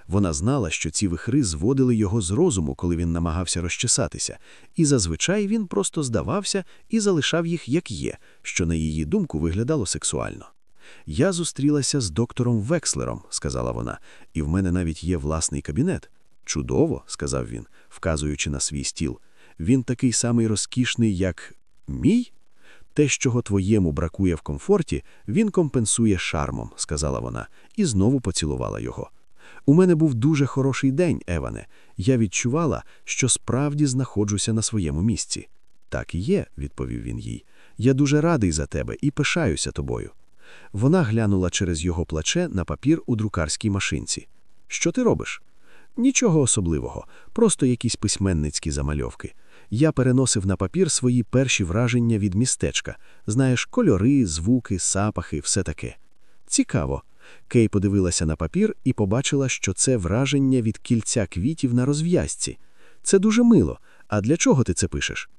Вона знала, що ці вихри зводили його з розуму, коли він намагався розчесатися, і зазвичай він просто здавався і залишав їх як є, що, на її думку, виглядало сексуально. Я зустрілася з доктором Векслером, сказала вона, і в мене навіть є власний кабінет. Чудово, сказав він, вказуючи на свій стіл. Він такий самий розкішний, як мій? Те, чого твоєму бракує в комфорті, він компенсує шармом, сказала вона, і знову поцілувала його. У мене був дуже хороший день, Еване. Я відчувала, що справді знаходжуся на своєму місці. Так і є, відповів він їй. Я дуже радий за тебе і пишаюся тобою. Вона глянула через його плече на папір у друкарській машинці. Що ти робиш?
Нічого особливого, просто якісь письменницькі замальовки. Я переносив на папір свої перші враження від містечка. Знаєш, кольори, звуки, запахи, все таке. Цікаво. Кей подивилася на папір і побачила, що це враження від кільця квітів на розв'язці. Це дуже мило. А для чого ти це пишеш?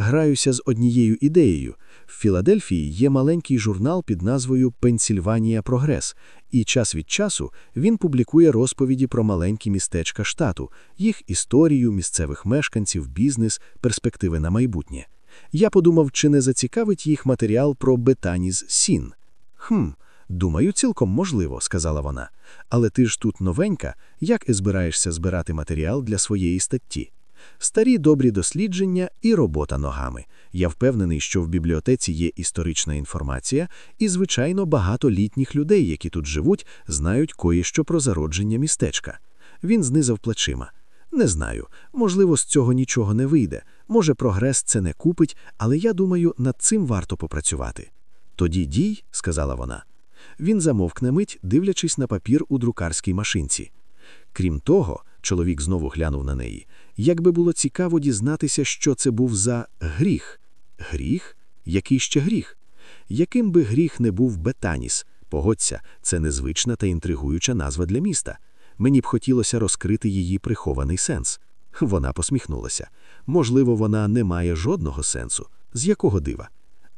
Граюся з однією ідеєю. В Філадельфії є маленький журнал під назвою Пенсільванія Прогрес, і час від часу він публікує розповіді про маленькі містечка штату, їх історію, місцевих мешканців, бізнес, перспективи на майбутнє. Я подумав, чи не зацікавить їх матеріал про Бетаніс Сін. Хм, думаю, цілком можливо, сказала вона. Але ти ж тут новенька, як і збираєшся збирати матеріал для своєї статті? Старі добрі дослідження і робота ногами. Я впевнений, що в бібліотеці є історична інформація, і, звичайно, багато літніх людей, які тут живуть, знають кое-що про зародження містечка. Він знизав плечима. Не знаю, можливо, з цього нічого не вийде. Може, прогрес це не купить, але я думаю, над цим варто попрацювати. Тоді дій, сказала вона. Він замовкне мить, дивлячись на папір у друкарській машинці. Крім того, чоловік знову глянув на неї. Як би було цікаво дізнатися, що це був за гріх. Гріх? Який ще гріх? Яким би гріх не був Бетаніс, погодься, це незвична та інтригуюча назва для міста. Мені б хотілося розкрити її прихований сенс. Вона посміхнулася. Можливо, вона не має жодного сенсу. З якого дива?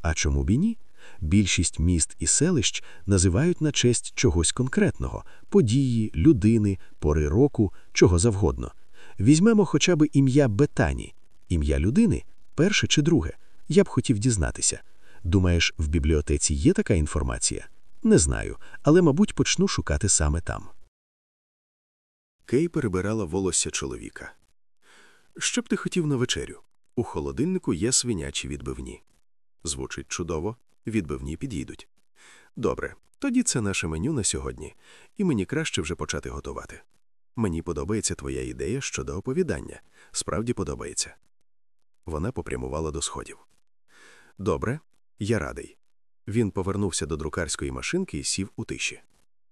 А чому б і ні? Більшість міст і селищ називають на честь чогось конкретного події, людини, пори року, чого завгодно. Візьмемо хоча б ім'я Бетані, ім'я людини, перше чи друге. Я б хотів дізнатися. Думаєш, в бібліотеці є така інформація? Не знаю, але, мабуть, почну шукати саме там.
Кей перебирала волосся чоловіка. Що б ти хотів на вечерю? У холодильнику є свинячі відбивні. Звучить чудово, відбивні підійдуть. Добре, тоді це наше меню на сьогодні, і мені краще вже почати готувати. Мені подобається твоя ідея щодо оповідання. Справді подобається. Вона попрямувала до сходів. Добре, я радий. Він повернувся до друкарської машинки і сів у тиші.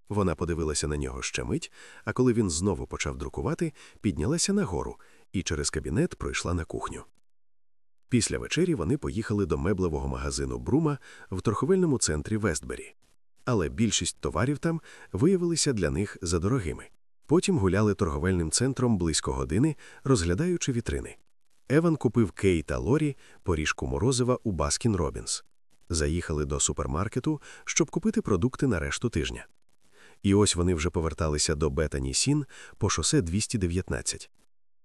Вона подивилася на нього ще мить, а коли він знову почав друкувати, піднялася нагору і через кабінет пройшла на кухню. Після вечері вони поїхали до меблевого магазину Брума в торговельному центрі Вестбері. Але більшість товарів там виявилися для них задорогими. Потім гуляли торговельним центром близько години, розглядаючи вітрини. Еван купив Кей та Лорі по ріжку морозива у Баскін Робінс. Заїхали до супермаркету, щоб купити продукти на решту тижня. І ось вони вже поверталися до Бетані Сін по шосе 219.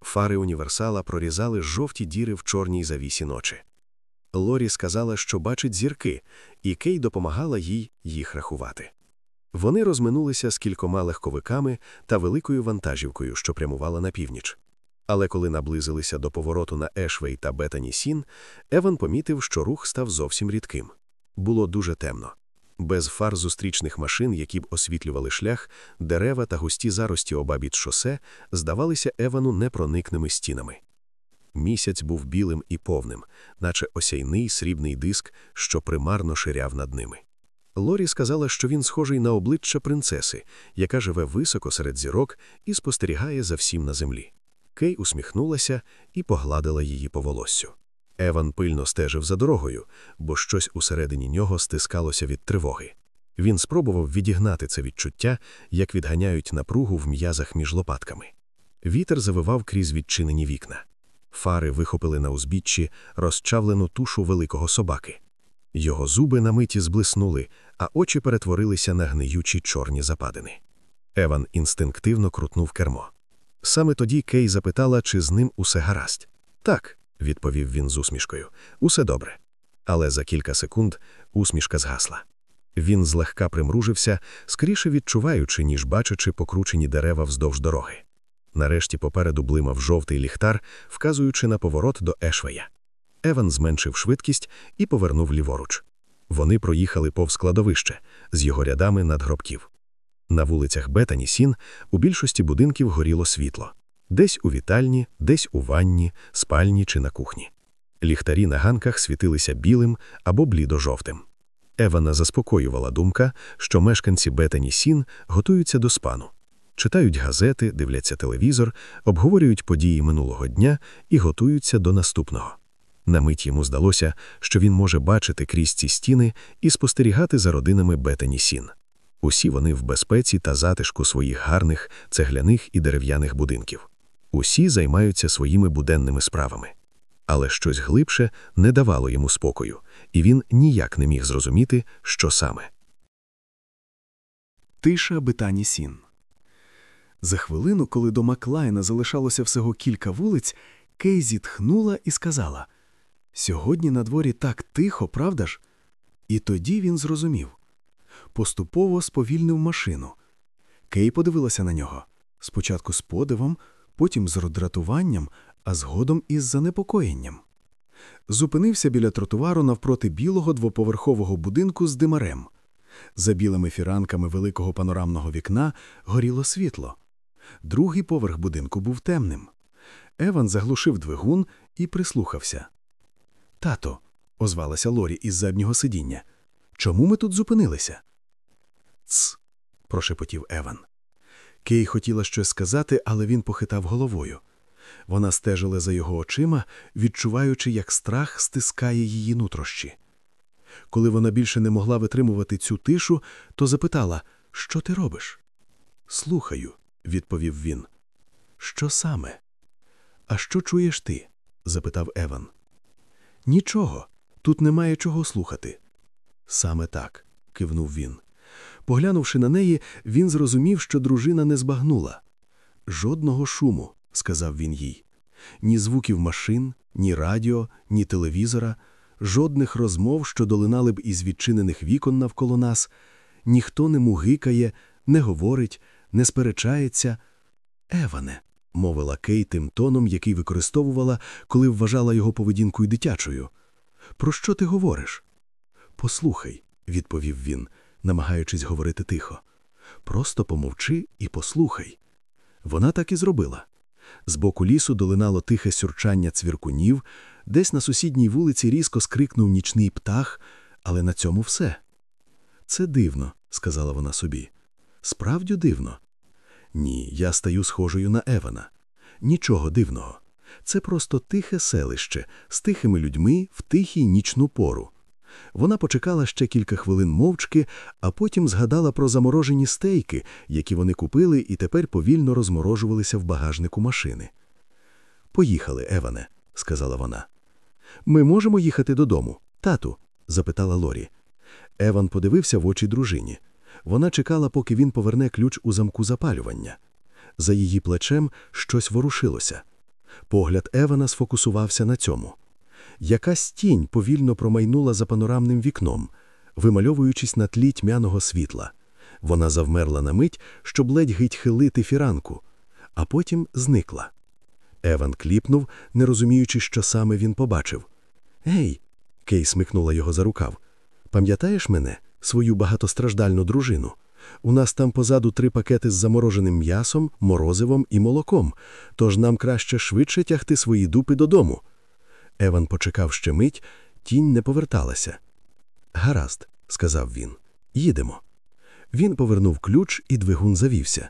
Фари універсала прорізали жовті діри в чорній завісі ночі. Лорі сказала, що бачить зірки, і Кей допомагала їй їх рахувати. Вони розминулися з кількома легковиками та великою вантажівкою, що прямувала на північ. Але коли наблизилися до повороту на Ешвей та Бетані Сін, Еван помітив, що рух став зовсім рідким. Було дуже темно. Без фар зустрічних машин, які б освітлювали шлях, дерева та густі зарості обабіт шосе здавалися Евану непроникними стінами. Місяць був білим і повним, наче осяйний срібний диск, що примарно ширяв над ними. Лорі сказала, що він схожий на обличчя принцеси, яка живе високо серед зірок і спостерігає за всім на землі. Кей усміхнулася і погладила її по волоссю. Еван пильно стежив за дорогою, бо щось усередині нього стискалося від тривоги. Він спробував відігнати це відчуття, як відганяють напругу в м'язах між лопатками. Вітер завивав крізь відчинені вікна. Фари вихопили на узбіччі розчавлену тушу великого собаки. Його зуби на миті зблиснули, а очі перетворилися на гниючі чорні западини. Еван інстинктивно крутнув кермо. Саме тоді Кей запитала, чи з ним усе гаразд. Так, відповів він з усмішкою, усе добре. Але за кілька секунд усмішка згасла. Він злегка примружився, скоріше відчуваючи, ніж бачачи покручені дерева вздовж дороги. Нарешті попереду блимав жовтий ліхтар, вказуючи на поворот до Ешвея. Еван зменшив швидкість і повернув ліворуч. Вони проїхали повз кладовище з його рядами надгробків. На вулицях Бетані Сін у більшості будинків горіло світло десь у вітальні, десь у ванні, спальні чи на кухні. Ліхтарі на ганках світилися білим або блідо-жовтим. Евана заспокоювала думка, що мешканці Бетані Сін готуються до спану.
читають газети, дивляться телевізор, обговорюють події минулого дня і готуються до наступного. На мить йому здалося, що він може бачити крізь ці стіни і спостерігати за родинами Бетані Сін. Усі вони в безпеці та затишку своїх гарних цегляних і дерев'яних будинків. Усі займаються своїми буденними справами. Але щось глибше не давало йому спокою, і він ніяк не міг зрозуміти, що саме.
Тиша Бетані Сін. За хвилину, коли до Маклайна залишалося всього кілька вулиць, Кей зітхнула і сказала Сьогодні на дворі так тихо, правда ж? І тоді він зрозумів. Поступово сповільнив машину. Кей подивилася на нього спочатку з подивом, потім з роздратуванням, а згодом із занепокоєнням. Зупинився біля тротуару навпроти білого двоповерхового будинку з димарем. За білими фіранками великого панорамного вікна горіло світло. Другий поверх будинку був темним. Еван заглушив двигун і прислухався. Тато, озвалася Лорі із заднього сидіння. Чому ми тут зупинилися? Ц. прошепотів Еван. Кей хотіла щось сказати, але він похитав головою. Вона стежила за його очима, відчуваючи, як страх стискає її нутрощі. Коли вона більше не могла витримувати цю тишу, то запитала, що ти робиш? Слухаю, відповів він. Що саме? А що чуєш ти? запитав Еван. Нічого, тут немає чого слухати. Саме так, кивнув він. Поглянувши на неї, він зрозумів, що дружина не збагнула. Жодного шуму, сказав він їй. Ні звуків машин, ні радіо, ні телевізора, жодних розмов, що долинали б із відчинених вікон навколо нас, ніхто не мугикає, не говорить, не сперечається. Еване, мовила Кей тим тоном, який використовувала, коли вважала його поведінкою дитячою. Про що ти говориш? Послухай, відповів він, намагаючись говорити тихо. Просто помовчи і послухай. Вона так і зробила. З боку лісу долинало тихе сюрчання цвіркунів, десь на сусідній вулиці різко скрикнув нічний птах, але на цьому все. Це дивно, сказала вона собі. Справді дивно. Ні, я стаю схожою на Евана. Нічого дивного. Це просто тихе селище з тихими людьми в тихій нічну пору. Вона почекала ще кілька хвилин мовчки, а потім згадала про заморожені стейки, які вони купили і тепер повільно розморожувалися в багажнику машини. Поїхали, Еване, сказала вона. Ми можемо їхати додому, тату? запитала Лорі. Еван подивився в очі дружині. Вона чекала, поки він поверне ключ у замку запалювання. За її плечем щось ворушилося. Погляд Евана сфокусувався на цьому. Якась тінь повільно промайнула за панорамним вікном, вимальовуючись на тлі тьмяного світла. Вона завмерла на мить, щоб ледь гить хилити фіранку, а потім зникла. Еван кліпнув, не розуміючи, що саме він побачив. Гей, Кей смикнула його за рукав. Пам'ятаєш мене, свою багатостраждальну дружину? У нас там позаду три пакети з замороженим м'ясом, морозивом і молоком, тож нам краще швидше тягти свої дупи додому. Еван почекав ще мить, тінь не поверталася. Гаразд, сказав він, їдемо. Він повернув ключ, і двигун завівся.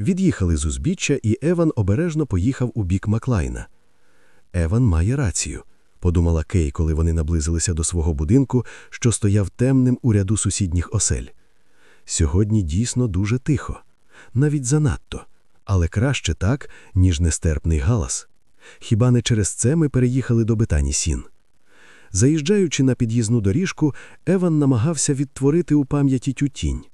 Від'їхали з узбіччя, і Еван обережно поїхав у бік Маклайна. Еван має рацію, подумала Кей, коли вони наблизилися до свого будинку, що стояв темним у ряду сусідніх осель. Сьогодні дійсно дуже тихо, навіть занадто, але краще так, ніж нестерпний галас. Хіба не через це ми переїхали до Бетані Сін? Заїжджаючи на під'їзну доріжку, Еван намагався відтворити у пам'яті тю тінь.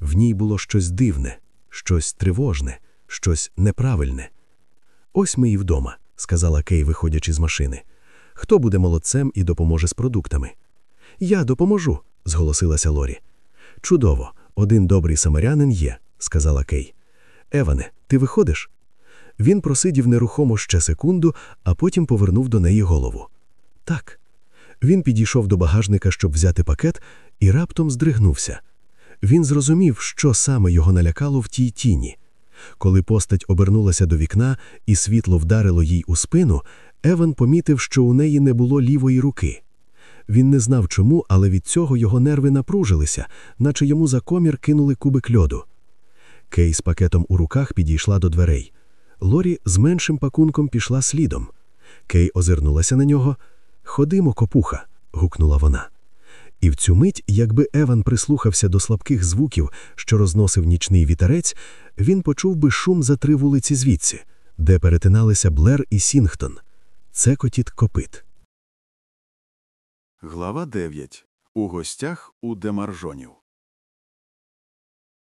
В ній було щось дивне, щось тривожне, щось неправильне. Ось ми і вдома, сказала Кей, виходячи з машини. Хто буде молодцем і допоможе з продуктами? Я допоможу, зголосилася Лорі. Чудово, один добрий самарянин є, сказала Кей. Еване, ти виходиш? Він просидів нерухомо ще секунду, а потім повернув до неї голову. Так. Він підійшов до багажника, щоб взяти пакет, і раптом здригнувся. Він зрозумів, що саме його налякало в тій тіні. Коли постать обернулася до вікна і світло вдарило їй у спину, Еван помітив, що у неї не було лівої руки. Він не знав чому, але від цього його нерви напружилися, наче йому за комір кинули кубик льоду.
Кей з пакетом у руках підійшла до дверей. Лорі з меншим пакунком пішла слідом. Кей озирнулася на нього. Ходимо, копуха. гукнула вона. І в цю мить, якби Еван прислухався до слабких звуків, що розносив нічний вітерець, він почув би шум за три вулиці звідси, де перетиналися Блер і Сінгтон. Це котіт копит.
Глава 9. У гостях у Демаржонів.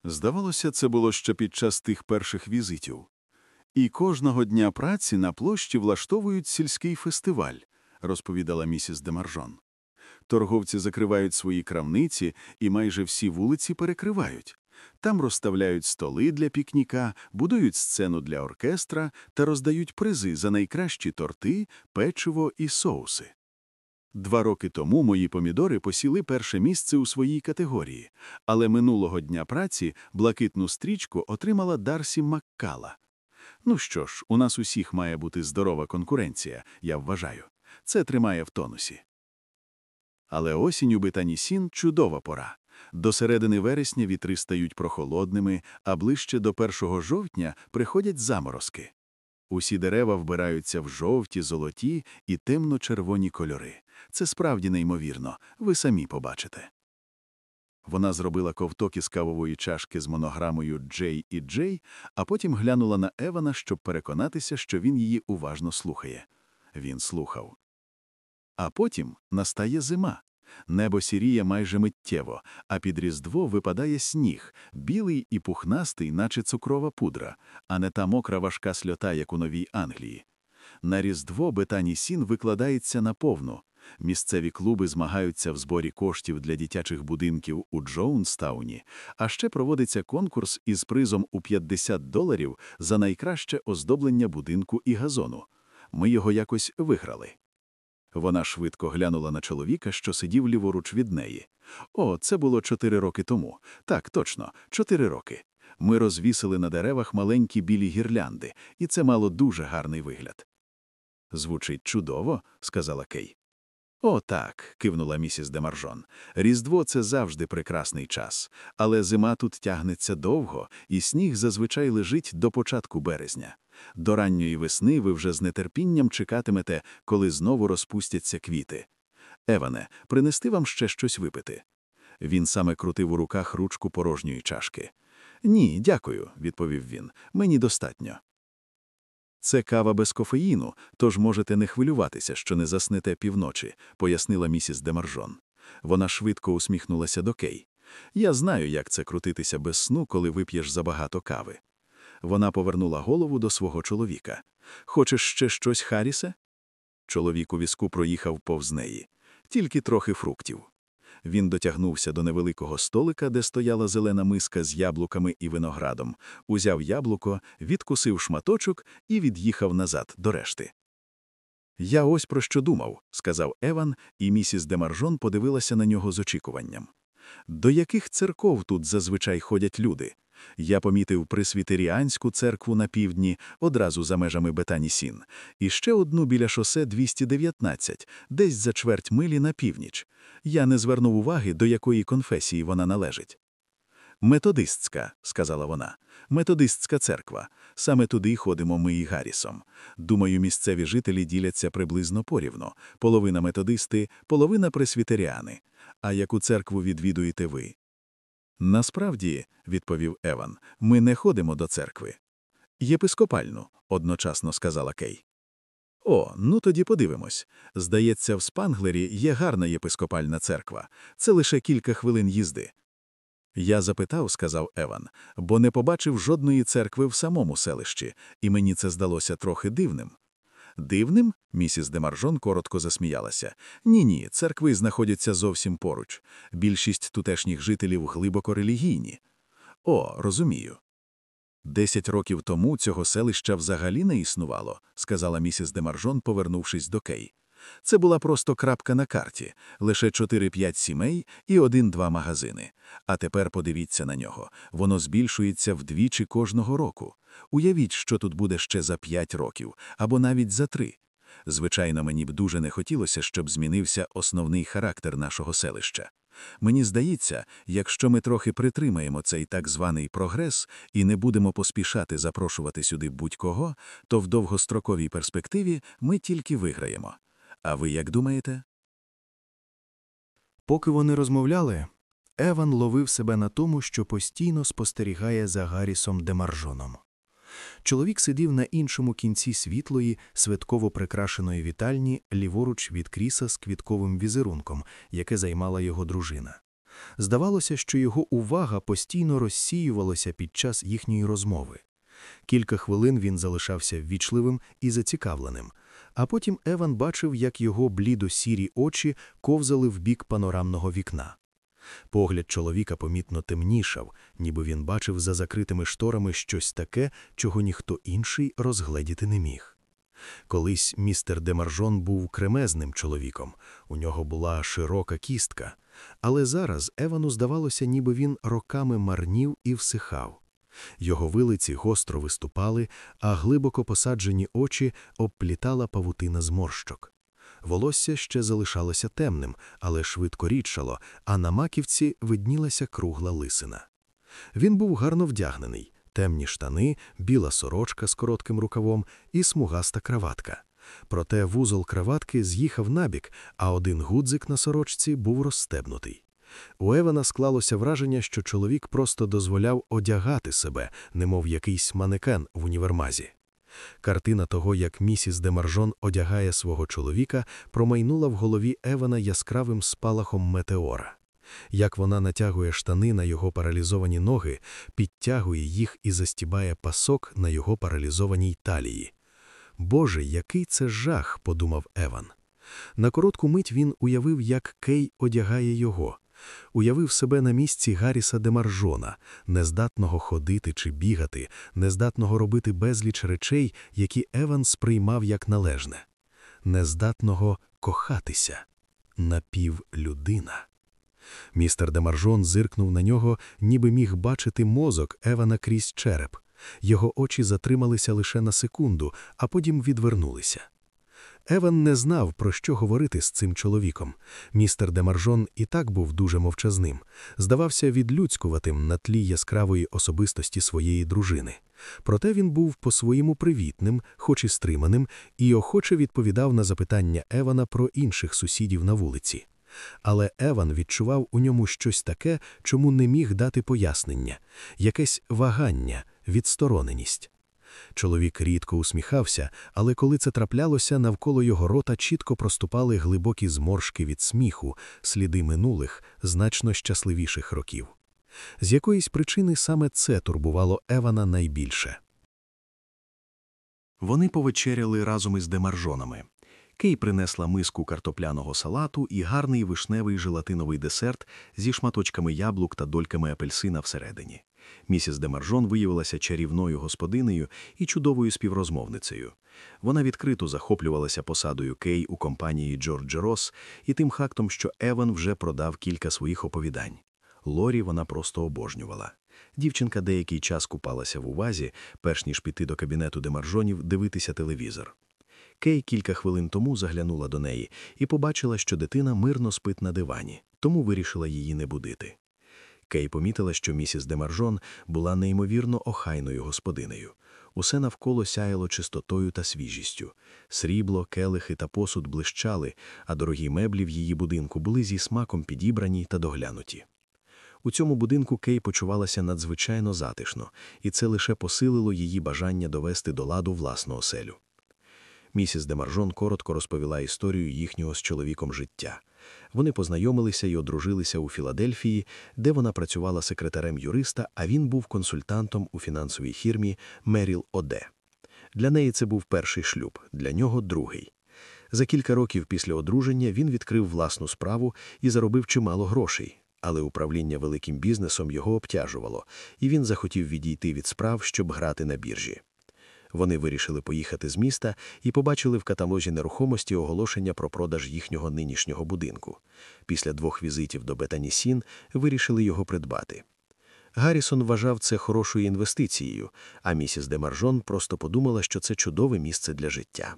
Здавалося, це було ще під час тих перших візитів. І кожного дня праці на площі влаштовують сільський фестиваль, розповідала місіс Демаржон. Торговці закривають свої крамниці і майже всі вулиці перекривають. Там розставляють столи для пікніка, будують сцену для оркестра та роздають призи за найкращі торти, печиво і соуси. Два роки тому мої помідори посіли перше місце у своїй категорії, але минулого дня праці блакитну стрічку отримала Дарсі Маккала. Ну що ж, у нас усіх має бути здорова конкуренція, я вважаю. Це тримає в тонусі. Але осінь у Бетанісін – чудова пора. До середини вересня вітри стають прохолодними, а ближче до 1 жовтня приходять заморозки. Усі дерева вбираються в жовті, золоті і темно-червоні кольори. Це справді неймовірно, ви самі побачите. Вона зробила ковток із кавової чашки з монограмою Джей і Джей, а потім глянула на Евана, щоб переконатися, що він її уважно слухає. Він слухав. А потім настає зима. Небо сіріє майже миттєво, а під різдво випадає сніг, білий і пухнастий, наче цукрова пудра, а не та мокра важка сльота, як у Новій Англії. На різдво Бетані Сін викладається наповну. Місцеві клуби змагаються в зборі коштів для дитячих будинків у Джоунстауні, а ще проводиться конкурс із призом у 50 доларів за найкраще оздоблення будинку і газону. Ми його якось виграли. Вона швидко глянула на чоловіка, що сидів ліворуч від неї. О, це було чотири роки тому. Так, точно, чотири роки. Ми розвісили на деревах маленькі білі гірлянди, і це мало дуже гарний вигляд. Звучить чудово, сказала Кей. О, так, кивнула місіс Демаржон. Різдво це завжди прекрасний час, але зима тут тягнеться довго, і сніг зазвичай лежить до початку березня. До ранньої весни ви вже з нетерпінням чекатимете, коли знову розпустяться квіти. Еване, принести вам ще щось випити. Він саме крутив у руках ручку порожньої чашки. Ні, дякую, відповів він. Мені достатньо. Це кава без кофеїну, тож можете не хвилюватися, що не заснете півночі, пояснила місіс Демаржон. Вона швидко усміхнулася до Кей. Я знаю, як це крутитися без сну, коли вип'єш забагато кави. Вона повернула голову до свого чоловіка. Хочеш ще щось, Харісе? Чоловік у візку проїхав повз неї. Тільки трохи фруктів. Він дотягнувся до невеликого столика, де стояла зелена миска з яблуками і виноградом, узяв яблуко, відкусив шматочок і від'їхав назад до решти. Я ось про що думав, сказав Еван, і місіс Демаржон подивилася на нього з очікуванням. До яких церков тут зазвичай ходять люди? Я помітив пресвітеріанську церкву на півдні, одразу за межами Бетанісін, і ще одну біля шосе 219, десь за чверть милі на північ. Я не звернув уваги, до якої конфесії вона належить. Методистська, сказала вона, методистська церква. Саме туди ходимо ми і Гаррісом. Думаю, місцеві жителі діляться приблизно порівно: половина методисти, половина пресвітеріани. А яку церкву відвідуєте ви? Насправді, відповів Еван, ми не ходимо до церкви. Єпископальну, одночасно сказала Кей. О, ну тоді подивимось. Здається, в Спанглері є гарна єпископальна церква. Це лише кілька хвилин їзди. Я запитав, сказав Еван, бо не побачив жодної церкви в самому селищі, і мені це здалося трохи дивним. Дивним? Місіс Демаржон коротко засміялася. Ні, ні, церкви знаходяться зовсім поруч. Більшість тутешніх жителів глибоко релігійні. О, розумію. Десять років тому цього селища взагалі не існувало, сказала місіс Демаржон, повернувшись до Кей. Це була просто крапка на карті, лише 4-5 сімей і один-два магазини. А тепер подивіться на нього воно збільшується вдвічі кожного року. Уявіть, що тут буде ще за 5 років або навіть за 3. Звичайно, мені б дуже не хотілося, щоб змінився основний характер нашого селища.
Мені здається, якщо ми трохи притримаємо цей так званий прогрес і не будемо поспішати запрошувати сюди будь-кого, то в довгостроковій перспективі ми тільки виграємо. А ви як думаєте?
Поки вони розмовляли, Еван ловив себе на тому, що постійно спостерігає за Гаррісом Демаржоном. Чоловік сидів на іншому кінці світлої, святково прикрашеної вітальні, ліворуч від кріса з квітковим візерунком, яке займала його дружина. Здавалося, що його увага постійно розсіювалася під час їхньої розмови. Кілька хвилин він залишався ввічливим і зацікавленим, а потім Еван бачив, як його блідо-сірі очі ковзали в бік панорамного вікна. Погляд чоловіка помітно темнішав, ніби він бачив за закритими шторами щось таке, чого ніхто інший розгледіти не міг. Колись містер Демаржон був кремезним чоловіком, у нього була широка кістка, але зараз Евану здавалося, ніби він роками марнів і всихав. Його вилиці гостро виступали, а глибоко посаджені очі обплітала павутина зморщок. Волосся ще залишалося темним, але швидко рідшало, а на маківці виднілася кругла лисина. Він був гарно вдягнений, темні штани, біла сорочка з коротким рукавом і смугаста краватка. Проте вузол краватки з'їхав набік, а один гудзик на сорочці був розстебнутий. У Евана склалося враження, що чоловік просто дозволяв одягати себе, немов якийсь манекен в універмазі. Картина того, як місіс Демаржон одягає свого чоловіка, промайнула в голові Евана яскравим спалахом метеора. Як вона натягує штани на його паралізовані ноги, підтягує їх і застібає пасок на його паралізованій талії. Боже, який це жах, подумав Еван. На коротку мить він уявив, як Кей одягає його уявив себе на місці Гарріса Демаржона, нездатного ходити чи бігати, нездатного робити безліч речей, які Еван сприймав як належне, нездатного кохатися, напівлюдина. Містер Демаржон зиркнув на нього, ніби міг бачити мозок Евана крізь череп. Його очі затрималися лише на секунду, а потім відвернулися. Еван не знав, про що говорити з цим чоловіком. Містер Демаржон і так був дуже мовчазним, здавався відлюдськуватим на тлі яскравої особистості своєї дружини. Проте він був по-своєму привітним, хоч і стриманим, і охоче відповідав на запитання Евана про інших сусідів на вулиці. Але Еван відчував у ньому щось таке, чому не міг дати пояснення, якесь вагання, відстороненість. Чоловік рідко усміхався, але коли це траплялося, навколо його рота чітко проступали глибокі зморшки від сміху, сліди минулих, значно щасливіших років. З якоїсь причини саме це турбувало Евана найбільше. Вони повечеряли разом із демаржонами. Кей принесла миску картопляного салату і гарний вишневий желатиновий десерт зі шматочками яблук та дольками апельсина всередині. Місіс Демаржон виявилася чарівною господинею і чудовою співрозмовницею. Вона відкрито захоплювалася посадою Кей у компанії Джорджа Рос і тим фактом, що Еван вже продав кілька своїх оповідань. Лорі вона просто обожнювала. Дівчинка деякий час купалася в увазі, перш ніж піти до кабінету Демаржонів дивитися телевізор. Кей кілька хвилин тому заглянула до неї і побачила, що дитина мирно спить на дивані, тому вирішила її не будити. Кей помітила, що місіс Демаржон була неймовірно охайною господинею. Усе навколо сяяло чистотою та свіжістю. Срібло, келихи та посуд блищали, а дорогі меблі в її будинку були зі смаком підібрані та доглянуті. У цьому будинку Кей почувалася надзвичайно затишно, і це лише посилило її бажання довести до ладу власну оселю. Місіс Демаржон коротко розповіла історію їхнього з чоловіком життя. Вони познайомилися і одружилися у Філадельфії, де вона працювала секретарем юриста, а він був консультантом у фінансовій фірмі Меріл Оде. Для неї це був перший шлюб, для нього другий. За кілька років після одруження він відкрив власну справу і заробив чимало грошей, але управління великим бізнесом його обтяжувало, і він захотів відійти від справ, щоб грати на біржі. Вони вирішили поїхати з міста і побачили в каталожі нерухомості оголошення про продаж їхнього нинішнього будинку. Після двох візитів до Бетанісін вирішили його придбати. Гаррісон вважав це хорошою інвестицією, а місіс Демаржон просто подумала, що це чудове місце для життя.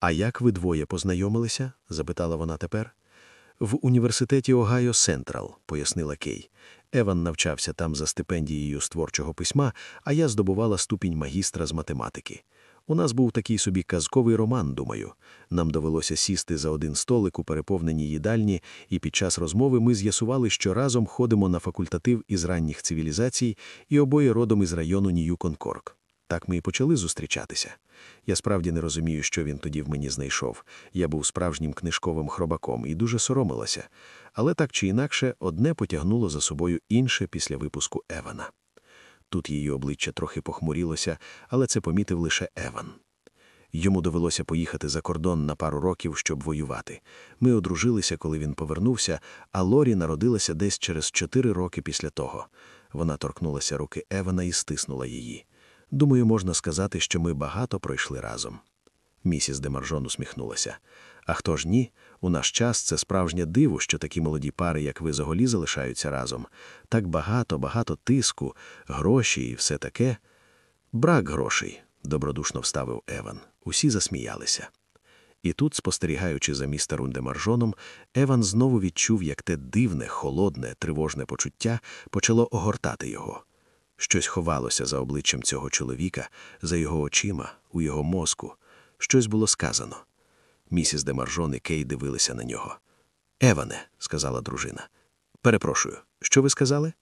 А як ви двоє познайомилися? запитала вона тепер.
В університеті Огайо Сентрал, пояснила Кей. Еван навчався там за стипендією з творчого письма, а я здобувала ступінь магістра з математики. У нас був такий собі казковий роман, думаю. Нам довелося сісти за один столик у переповненій їдальні, і під час розмови ми з'ясували, що разом ходимо на факультатив із ранніх цивілізацій і обоє родом із району Нью-Конкорк. Так ми і почали зустрічатися. Я справді не розумію, що він тоді в мені знайшов. Я був справжнім книжковим хробаком і дуже соромилася. Але так чи інакше, одне потягнуло за собою інше після випуску Евана. Тут її обличчя трохи похмурілося, але це помітив лише Еван. Йому довелося поїхати за кордон на пару років, щоб воювати. Ми одружилися, коли він повернувся, а Лорі народилася десь через чотири роки після того. Вона торкнулася руки Евана і стиснула її. Думаю, можна сказати, що ми багато пройшли разом. Місіс Демаржон усміхнулася. А хто ж ні? У наш час це справжнє диво, що такі молоді пари, як ви заголі, залишаються разом. Так багато, багато тиску, гроші і все таке. Брак грошей, добродушно вставив Еван. Усі засміялися. І тут, спостерігаючи за містером Демаржоном, Еван знову відчув, як те дивне, холодне, тривожне почуття почало огортати його. Щось ховалося за обличчям цього чоловіка, за його очима, у його мозку. Щось було сказано. Місіс Демаржон і Кей дивилися на нього. Еване, сказала дружина. Перепрошую, що ви сказали?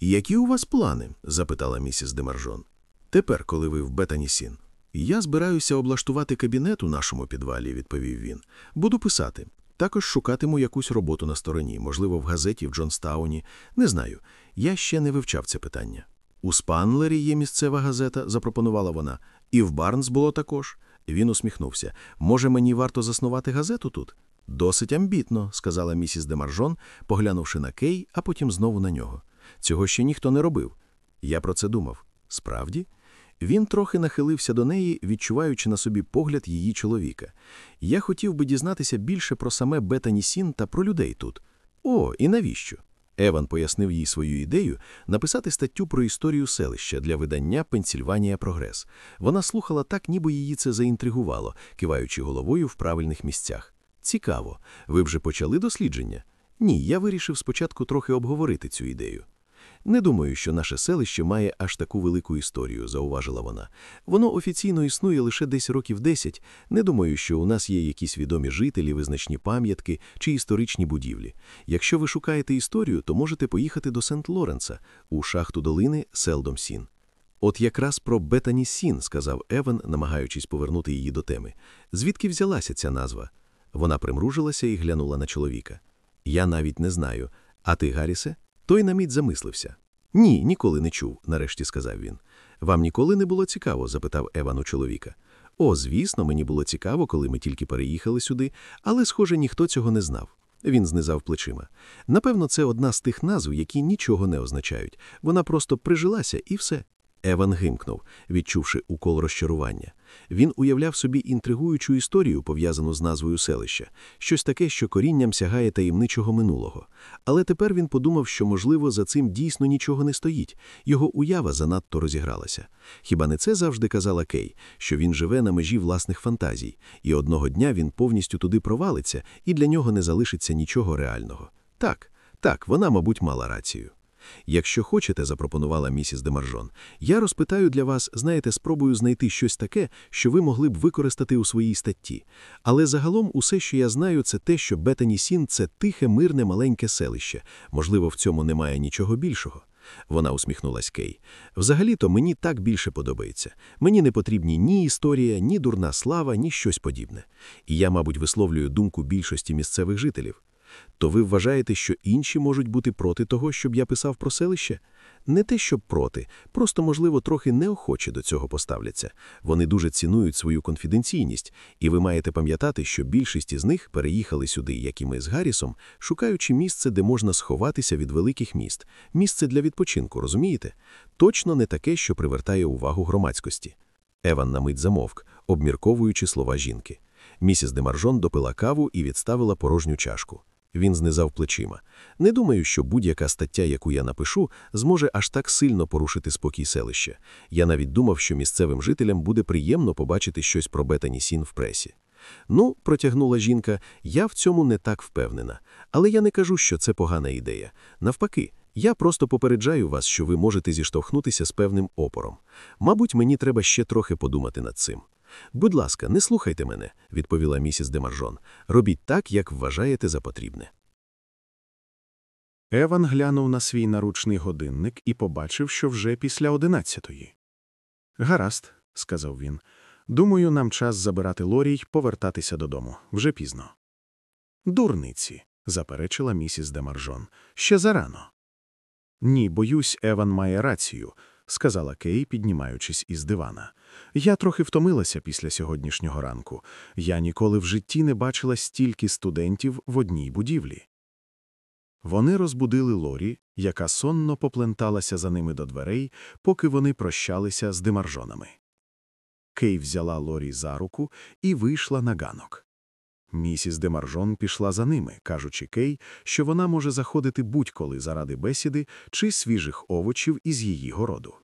Які у вас плани? запитала місіс Демаржон. Тепер, коли ви в Бетанісін. Я збираюся облаштувати кабінет у нашому підвалі, відповів він. Буду писати. Також шукатиму якусь роботу на стороні, можливо, в газеті в Джонстауні. Не знаю. Я ще не вивчав це питання. У Спанлері є місцева газета, запропонувала вона, і в Барнс було також. Він усміхнувся. Може, мені варто заснувати газету тут? Досить амбітно, сказала місіс Демаржон, поглянувши на Кей, а потім знову на нього. Цього ще ніхто не робив. Я про це думав. Справді? Він трохи нахилився до неї, відчуваючи на собі погляд її чоловіка. Я хотів би дізнатися більше про саме Бетанісін та про людей тут. О, і навіщо? Еван пояснив їй свою ідею написати статтю про історію селища для видання Пенсільванія Прогрес. Вона слухала так, ніби її це заінтригувало, киваючи головою в правильних місцях. Цікаво, ви вже почали дослідження? Ні, я вирішив спочатку трохи обговорити цю ідею. Не думаю, що наше селище має аж таку велику історію, зауважила вона. Воно офіційно існує лише десь років десять. Не думаю, що у нас є якісь відомі жителі, визначні пам'ятки чи історичні будівлі. Якщо ви шукаєте історію, то можете поїхати до Сент-Лоренса у шахту долини Селдом Сін. От якраз про Бетані Сін, сказав Еван, намагаючись повернути її до теми. Звідки взялася ця назва? Вона примружилася і глянула на чоловіка. Я навіть не знаю. А ти, Гаррісе? Той на мить замислився. Ні, ніколи не чув, нарешті сказав він. Вам ніколи не було цікаво? запитав Еван у чоловіка. О, звісно, мені було цікаво, коли ми тільки переїхали сюди, але, схоже, ніхто цього не знав. Він знизав плечима. Напевно, це одна з тих назв, які нічого не означають. Вона просто прижилася і все. Еван гимкнув, відчувши укол розчарування. Він уявляв собі інтригуючу історію, пов'язану з назвою селища, щось таке, що корінням сягає таємничого минулого. Але тепер він подумав, що, можливо, за цим дійсно нічого не стоїть, його уява занадто розігралася. Хіба не це завжди казала Кей, що він живе на межі власних фантазій, і одного дня він повністю туди провалиться, і для нього не залишиться нічого реального. Так, так, вона, мабуть, мала рацію. Якщо хочете, запропонувала місіс Демаржон, я розпитаю для вас, знаєте, спробую знайти щось таке, що ви могли б використати у своїй статті. Але загалом усе, що я знаю, це те, що Бетанісін – це тихе, мирне, маленьке селище. Можливо, в цьому немає нічого більшого. Вона усміхнулась Кей. Взагалі-то мені так більше подобається. Мені не потрібні ні історія, ні дурна слава, ні щось подібне. І я, мабуть, висловлюю думку більшості місцевих жителів. То ви вважаєте, що інші можуть бути проти того, щоб я писав про селище? Не те, щоб проти, просто, можливо, трохи неохоче до цього поставляться. Вони дуже цінують свою конфіденційність, і ви маєте пам'ятати, що більшість із них переїхали сюди, як і ми з Гаррісом, шукаючи місце, де можна сховатися від великих міст, місце для відпочинку, розумієте? Точно не таке, що привертає увагу громадськості. Еван на мить замовк, обмірковуючи слова жінки. Місіс Демаржон допила каву і відставила порожню чашку. Він знизав плечима. Не думаю, що будь-яка стаття, яку я напишу, зможе аж так сильно порушити спокій селища. Я навіть думав, що місцевим жителям буде приємно побачити щось про Бетані Сін в пресі.
Ну, протягнула жінка, я в цьому не так впевнена. Але я не кажу, що це погана ідея. Навпаки, я просто попереджаю вас, що ви можете зіштовхнутися з певним опором. Мабуть, мені треба ще трохи подумати над цим. Будь ласка, не слухайте мене, відповіла місіс Демаржон. Робіть так, як вважаєте за потрібне.
Еван глянув на свій наручний годинник і побачив, що вже після одинадцятої. Гаразд, сказав він. Думаю, нам час забирати Лорі й повертатися додому. Вже пізно. Дурниці, заперечила місіс Демаржон. Ще зарано. Ні, боюсь, Еван має рацію, сказала Кей, піднімаючись із дивана. Я трохи втомилася після сьогоднішнього ранку. Я ніколи в житті не бачила стільки студентів в одній будівлі. Вони розбудили Лорі, яка сонно попленталася за ними до дверей, поки вони прощалися з демаржонами. Кей взяла Лорі за руку і вийшла на ганок. Місіс Демаржон пішла за ними, кажучи Кей, що вона може заходити будь-коли заради бесіди чи свіжих овочів із її городу.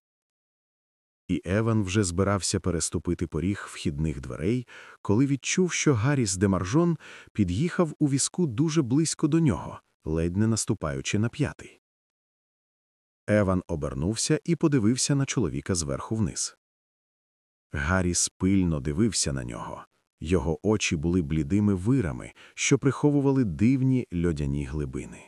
І Еван вже збирався переступити поріг вхідних дверей, коли відчув, що Гарріс Демаржон під'їхав у візку дуже близько до нього, ледь не наступаючи на п'ятий. Еван обернувся і подивився на чоловіка зверху вниз. Гарріс пильно дивився на нього. Його очі були блідими вирами, що приховували дивні льодяні глибини.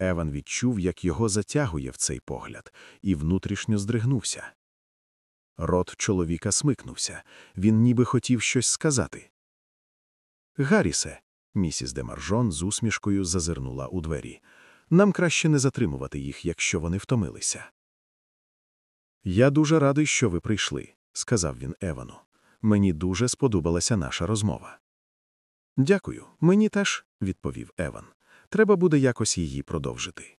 Еван відчув, як його затягує в цей погляд, і внутрішньо здригнувся. Рот чоловіка смикнувся, він ніби хотів щось сказати. Гаррісе, місіс Демаржон з усмішкою зазирнула у двері. Нам краще не затримувати їх, якщо вони втомилися. Я дуже радий, що ви прийшли, сказав він Евану. Мені дуже сподобалася наша розмова. Дякую, мені теж, відповів Еван. Треба буде якось її продовжити.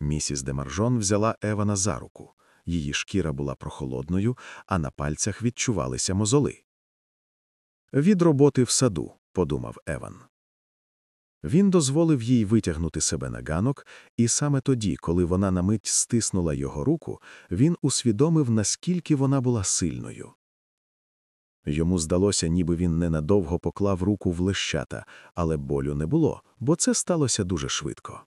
Місіс Демаржон взяла Евана за руку. Її шкіра була прохолодною, а на пальцях відчувалися мозоли. Від роботи в саду, подумав Еван. Він дозволив їй витягнути себе на ганок, і саме тоді, коли вона на мить стиснула його руку, він усвідомив, наскільки вона була сильною. Йому здалося, ніби він ненадовго поклав руку в лещата, але болю не було, бо це сталося дуже швидко.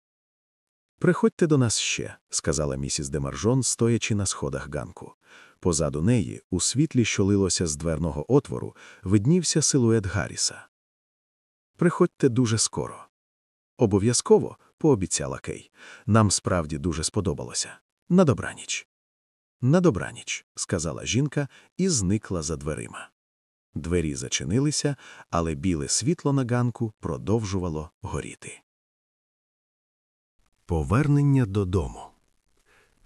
Приходьте до нас ще, сказала місіс Демаржон, стоячи на сходах ганку. Позаду неї, у світлі, що лилося з дверного отвору, виднівся силует Гарріса. Приходьте дуже скоро. Обов'язково, пообіцяла Кей. Нам справді дуже сподобалося. На добраніч. На добраніч, сказала жінка і зникла за дверима. Двері зачинилися, але біле світло на ганку продовжувало горіти.
Повернення додому.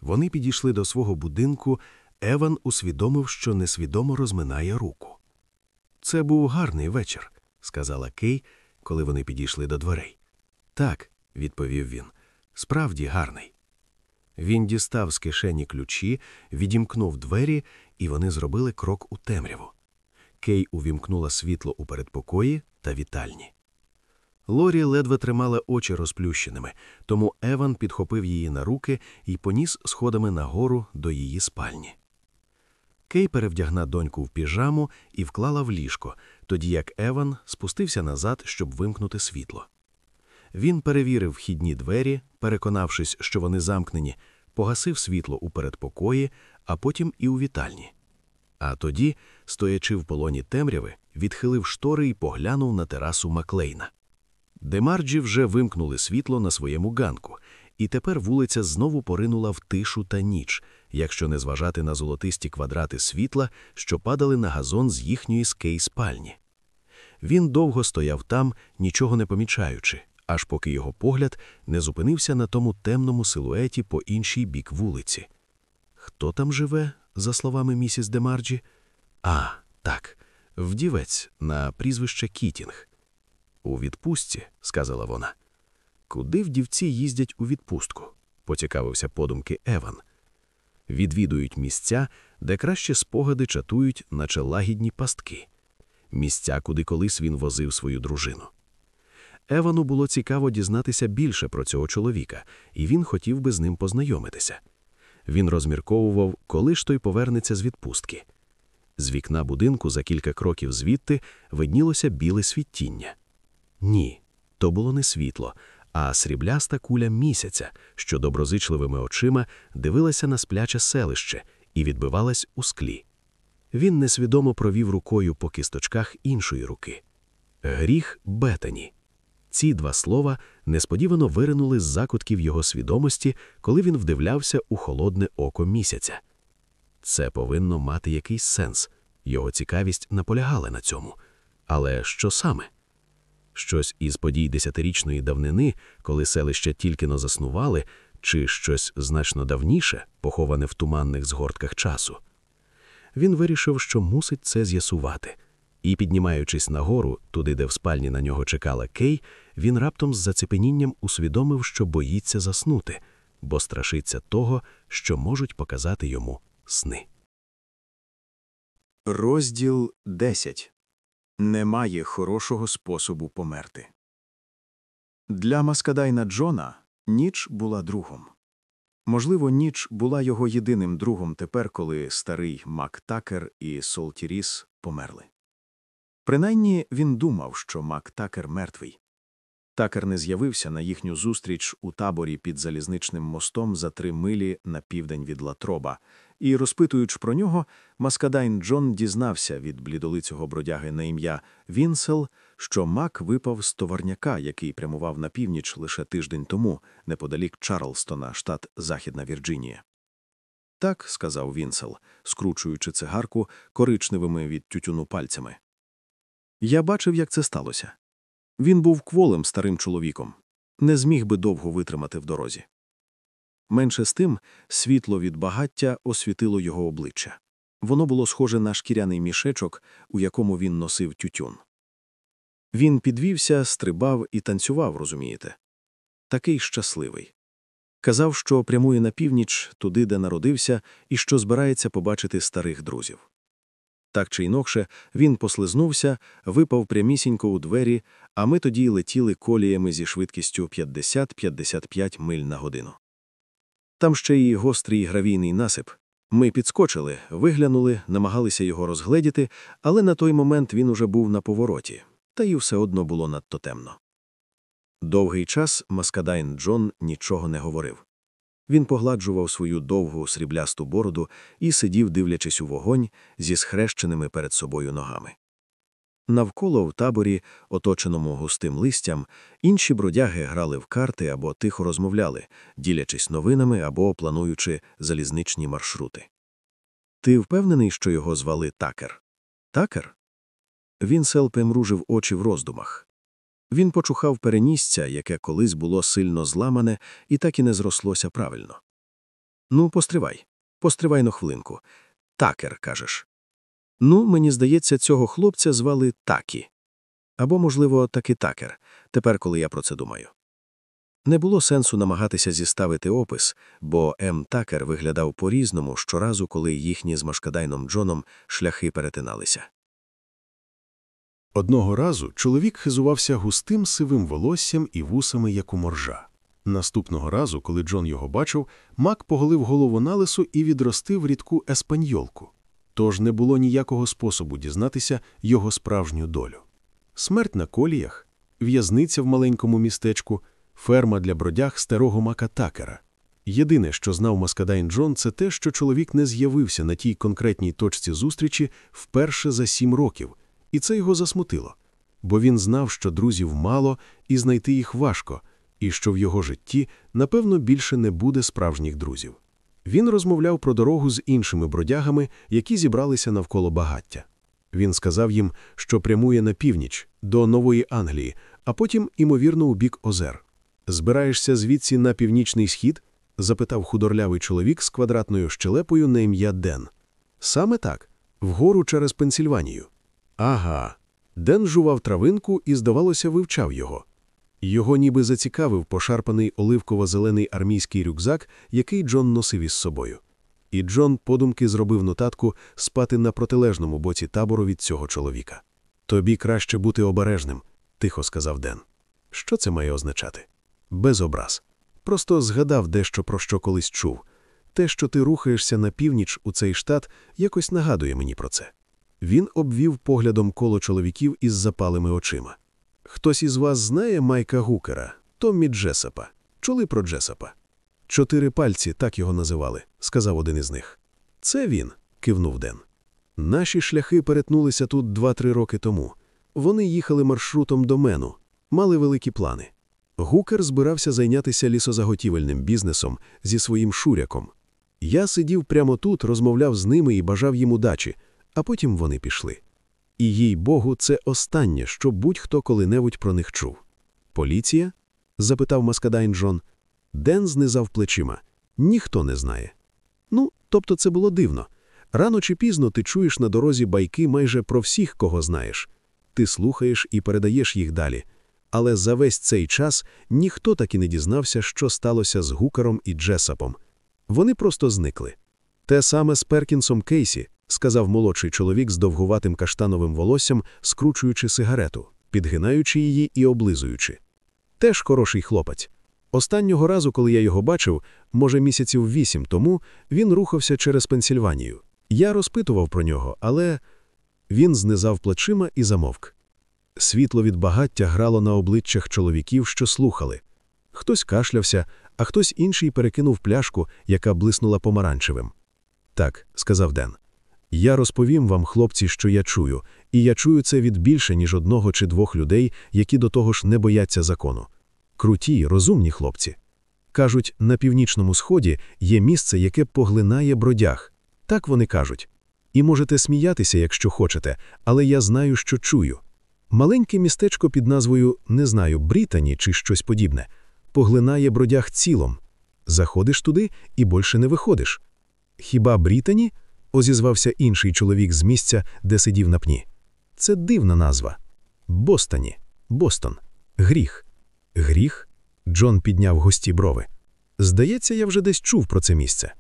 Вони підійшли до свого будинку. Еван усвідомив, що несвідомо розминає руку. Це був гарний вечір, сказала Кей, коли вони підійшли до дверей. Так, відповів він, справді гарний. Він дістав з кишені ключі, відімкнув двері, і вони зробили крок у темряву. Кей увімкнула світло у передпокої та вітальні. Лорі ледве тримала очі розплющеними, тому Еван підхопив її на руки і поніс сходами нагору до її спальні. Кей перевдягна доньку в піжаму і вклала в ліжко, тоді як Еван спустився назад, щоб вимкнути світло. Він перевірив вхідні двері, переконавшись, що вони замкнені, погасив світло у передпокої, а потім і у вітальні. А тоді, стоячи в полоні темряви, відхилив штори і поглянув на терасу Маклейна. Демарджі вже вимкнули світло на своєму ганку, і тепер вулиця знову поринула в тишу та ніч, якщо не зважати на золотисті квадрати світла, що падали на газон з їхньої з Кей спальні. Він довго стояв там, нічого не помічаючи, аж поки його погляд не зупинився на тому темному силуеті по інший бік вулиці. Хто там живе, за словами місіс Демарджі? А, так, вдівець на прізвище Кітінг. У відпустці, сказала вона. Куди вдівці їздять у відпустку? поцікавився подумки Еван. Відвідують місця, де краще спогади чатують, наче лагідні пастки, місця, куди колись він возив свою дружину. Евану було цікаво дізнатися більше про цього чоловіка, і він хотів би з ним познайомитися. Він розмірковував, коли ж той повернеться з відпустки.
З вікна будинку за кілька кроків звідти виднілося біле світіння. Ні, то було не світло, а срібляста куля місяця, що доброзичливими очима дивилася на спляче селище і відбивалась у склі. Він несвідомо провів рукою по кісточках іншої руки. Гріх Бетані. Ці два слова несподівано виринули з закутків його свідомості, коли він вдивлявся у холодне око місяця. Це повинно мати якийсь сенс. Його цікавість наполягала на цьому. Але що саме? Щось із подій десятирічної давнини, коли селища тільки но заснували, чи щось значно давніше, поховане в туманних згортках часу. Він вирішив, що мусить це з'ясувати. І, піднімаючись нагору, туди, де в спальні на нього чекала Кей, він раптом з зацепенінням усвідомив, що боїться заснути, бо страшиться того, що можуть показати йому сни.
Розділ 10. Немає хорошого способу померти. Для Маскадайна Джона ніч була другом. Можливо, ніч була його єдиним другом тепер, коли старий Мак Такер і Солтіріс померли. Принаймні він думав, що Мак Такер мертвий. Такер не з'явився на їхню зустріч у таборі під залізничним мостом за три милі на південь від Латроба, і, розпитуючи про нього, Маскадайн Джон дізнався від блідолицього бродяги на ім'я Вінсел, що Мак випав з товарняка, який прямував на північ лише тиждень тому, неподалік Чарлстона, штат Західна Вірджинія. Так, сказав Вінсел, скручуючи цигарку коричневими від тютюну пальцями. Я бачив, як це сталося. Він був кволим старим чоловіком, не зміг би довго витримати в дорозі. Менше з тим, світло від багаття освітило його обличчя. Воно було схоже на шкіряний мішечок, у якому він носив тютюн. Він підвівся, стрибав і танцював, розумієте? Такий щасливий. Казав, що прямує на північ, туди, де народився, і що збирається побачити старих друзів. Так чи інакше, він послизнувся, випав прямісінько у двері, а ми тоді летіли коліями зі швидкістю 50-55 миль на годину. Там ще й гострий гравійний насип. Ми підскочили, виглянули, намагалися його розгледіти, але на той момент він уже був на повороті, та й все одно було надто темно. Довгий час Маскадайн Джон нічого не говорив. Він погладжував свою довгу сріблясту бороду і сидів, дивлячись у вогонь зі схрещеними перед собою ногами. Навколо в таборі, оточеному густим листям, інші бродяги грали в карти або тихо розмовляли, ділячись новинами або плануючи залізничні маршрути. Ти впевнений, що його звали Такер? Такер? Він селпе мружив очі в роздумах. Він почухав перенісця, яке колись було сильно зламане і так і не зрослося правильно. Ну, постривай, постривай на хвилинку. Такер, кажеш. Ну, мені здається, цього хлопця звали Такі. Або, можливо, таки такер, тепер, коли я про це думаю. Не було сенсу намагатися зіставити опис, бо М. Такер виглядав по-різному щоразу, коли їхні з Машкадайном Джоном шляхи перетиналися.
Одного разу чоловік хизувався густим сивим волоссям і вусами, як у моржа. Наступного разу, коли Джон його бачив, Мак поголив голову на лису і відростив рідку еспаньолку. Тож не було ніякого способу дізнатися його справжню долю. Смерть на коліях, в'язниця в маленькому містечку, ферма для бродяг старого мака Такера. Єдине, що знав Маскадайн Джон, це те, що чоловік не з'явився на тій конкретній точці зустрічі вперше за сім років, і це його засмутило, бо він знав, що друзів мало і знайти їх важко, і що в його житті, напевно, більше не буде справжніх друзів. Він розмовляв про дорогу з іншими бродягами, які зібралися навколо багаття. Він сказав їм, що прямує на північ, до Нової Англії, а потім, імовірно, у бік озер. Збираєшся звідси на північний схід? запитав худорлявий чоловік з квадратною щелепою на ім'я Ден. Саме так, вгору через Пенсільванію. Ага. Ден жував травинку і, здавалося, вивчав його. Його ніби зацікавив пошарпаний оливково-зелений армійський рюкзак, який Джон носив із собою. І Джон подумки зробив нотатку спати на протилежному боці табору від цього чоловіка. Тобі краще бути обережним, тихо сказав Ден. Що це має означати? Без образ. Просто згадав дещо про що колись чув. Те, що ти рухаєшся на північ у цей штат, якось нагадує мені про це.
Він обвів поглядом коло чоловіків із запалими очима. Хтось із вас знає Майка Гукера, Томмі Джесапа. Чули про Джесапа? Чотири пальці, так його називали, сказав один із них. Це він, кивнув Ден. Наші шляхи перетнулися тут два-три роки тому. Вони їхали маршрутом до Мену, мали великі плани. Гукер збирався зайнятися лісозаготівельним бізнесом зі своїм шуряком. Я сидів прямо тут, розмовляв з ними і бажав їм удачі, а потім вони пішли. І їй Богу, це останнє, що будь-хто коли-небудь про них чув. Поліція? запитав Маскадайн Джон. Ден знизав плечима. Ніхто не знає. Ну, тобто це було дивно. Рано чи пізно ти чуєш на дорозі байки майже про всіх, кого знаєш. Ти слухаєш і передаєш їх далі. Але за весь цей час ніхто так і не дізнався, що сталося з Гукером і Джесапом. Вони просто зникли. Те саме з Перкінсом Кейсі, сказав молодший чоловік з довгуватим каштановим волоссям, скручуючи сигарету, підгинаючи її і облизуючи. Теж хороший хлопець. Останнього разу, коли я його бачив, може місяців вісім тому, він рухався через Пенсільванію. Я розпитував про нього, але він знизав плечима і замовк. Світло від багаття грало на обличчях чоловіків, що слухали. Хтось кашлявся, а хтось інший перекинув пляшку, яка блиснула помаранчевим. Так, сказав Ден. Я розповім вам, хлопці, що я чую, і я чую це від більше, ніж одного чи двох людей, які до того ж не бояться закону. Круті, розумні хлопці. Кажуть, на північному сході є місце, яке поглинає бродяг. Так вони кажуть. І можете сміятися, якщо хочете, але я знаю, що чую. Маленьке містечко під назвою не знаю, Брітані чи щось подібне, поглинає бродяг цілом. Заходиш туди і більше не виходиш. Хіба Брітані? Озізвався інший чоловік з місця, де сидів на пні. Це дивна назва. Бостоні, Бостон, гріх. Гріх? Джон підняв гості брови. Здається, я вже десь чув про це місце.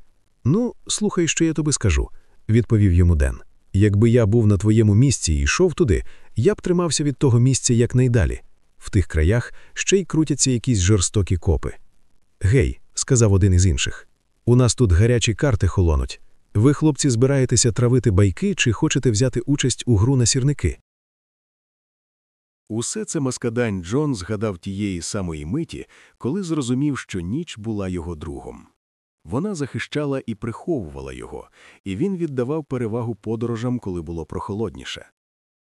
Ну, слухай, що я тобі скажу, відповів йому Ден. Якби я був на твоєму місці і йшов туди, я б тримався від того місця якнайдалі. В тих краях ще й крутяться якісь жорстокі копи. Гей, сказав один із інших, у нас тут гарячі карти холонуть. Ви, хлопці, збираєтеся травити байки чи хочете взяти участь у гру на сірники?
Усе це Маскадань Джон згадав тієї самої миті, коли зрозумів, що ніч була його другом. Вона захищала і приховувала його, і він віддавав перевагу подорожам, коли було прохолодніше.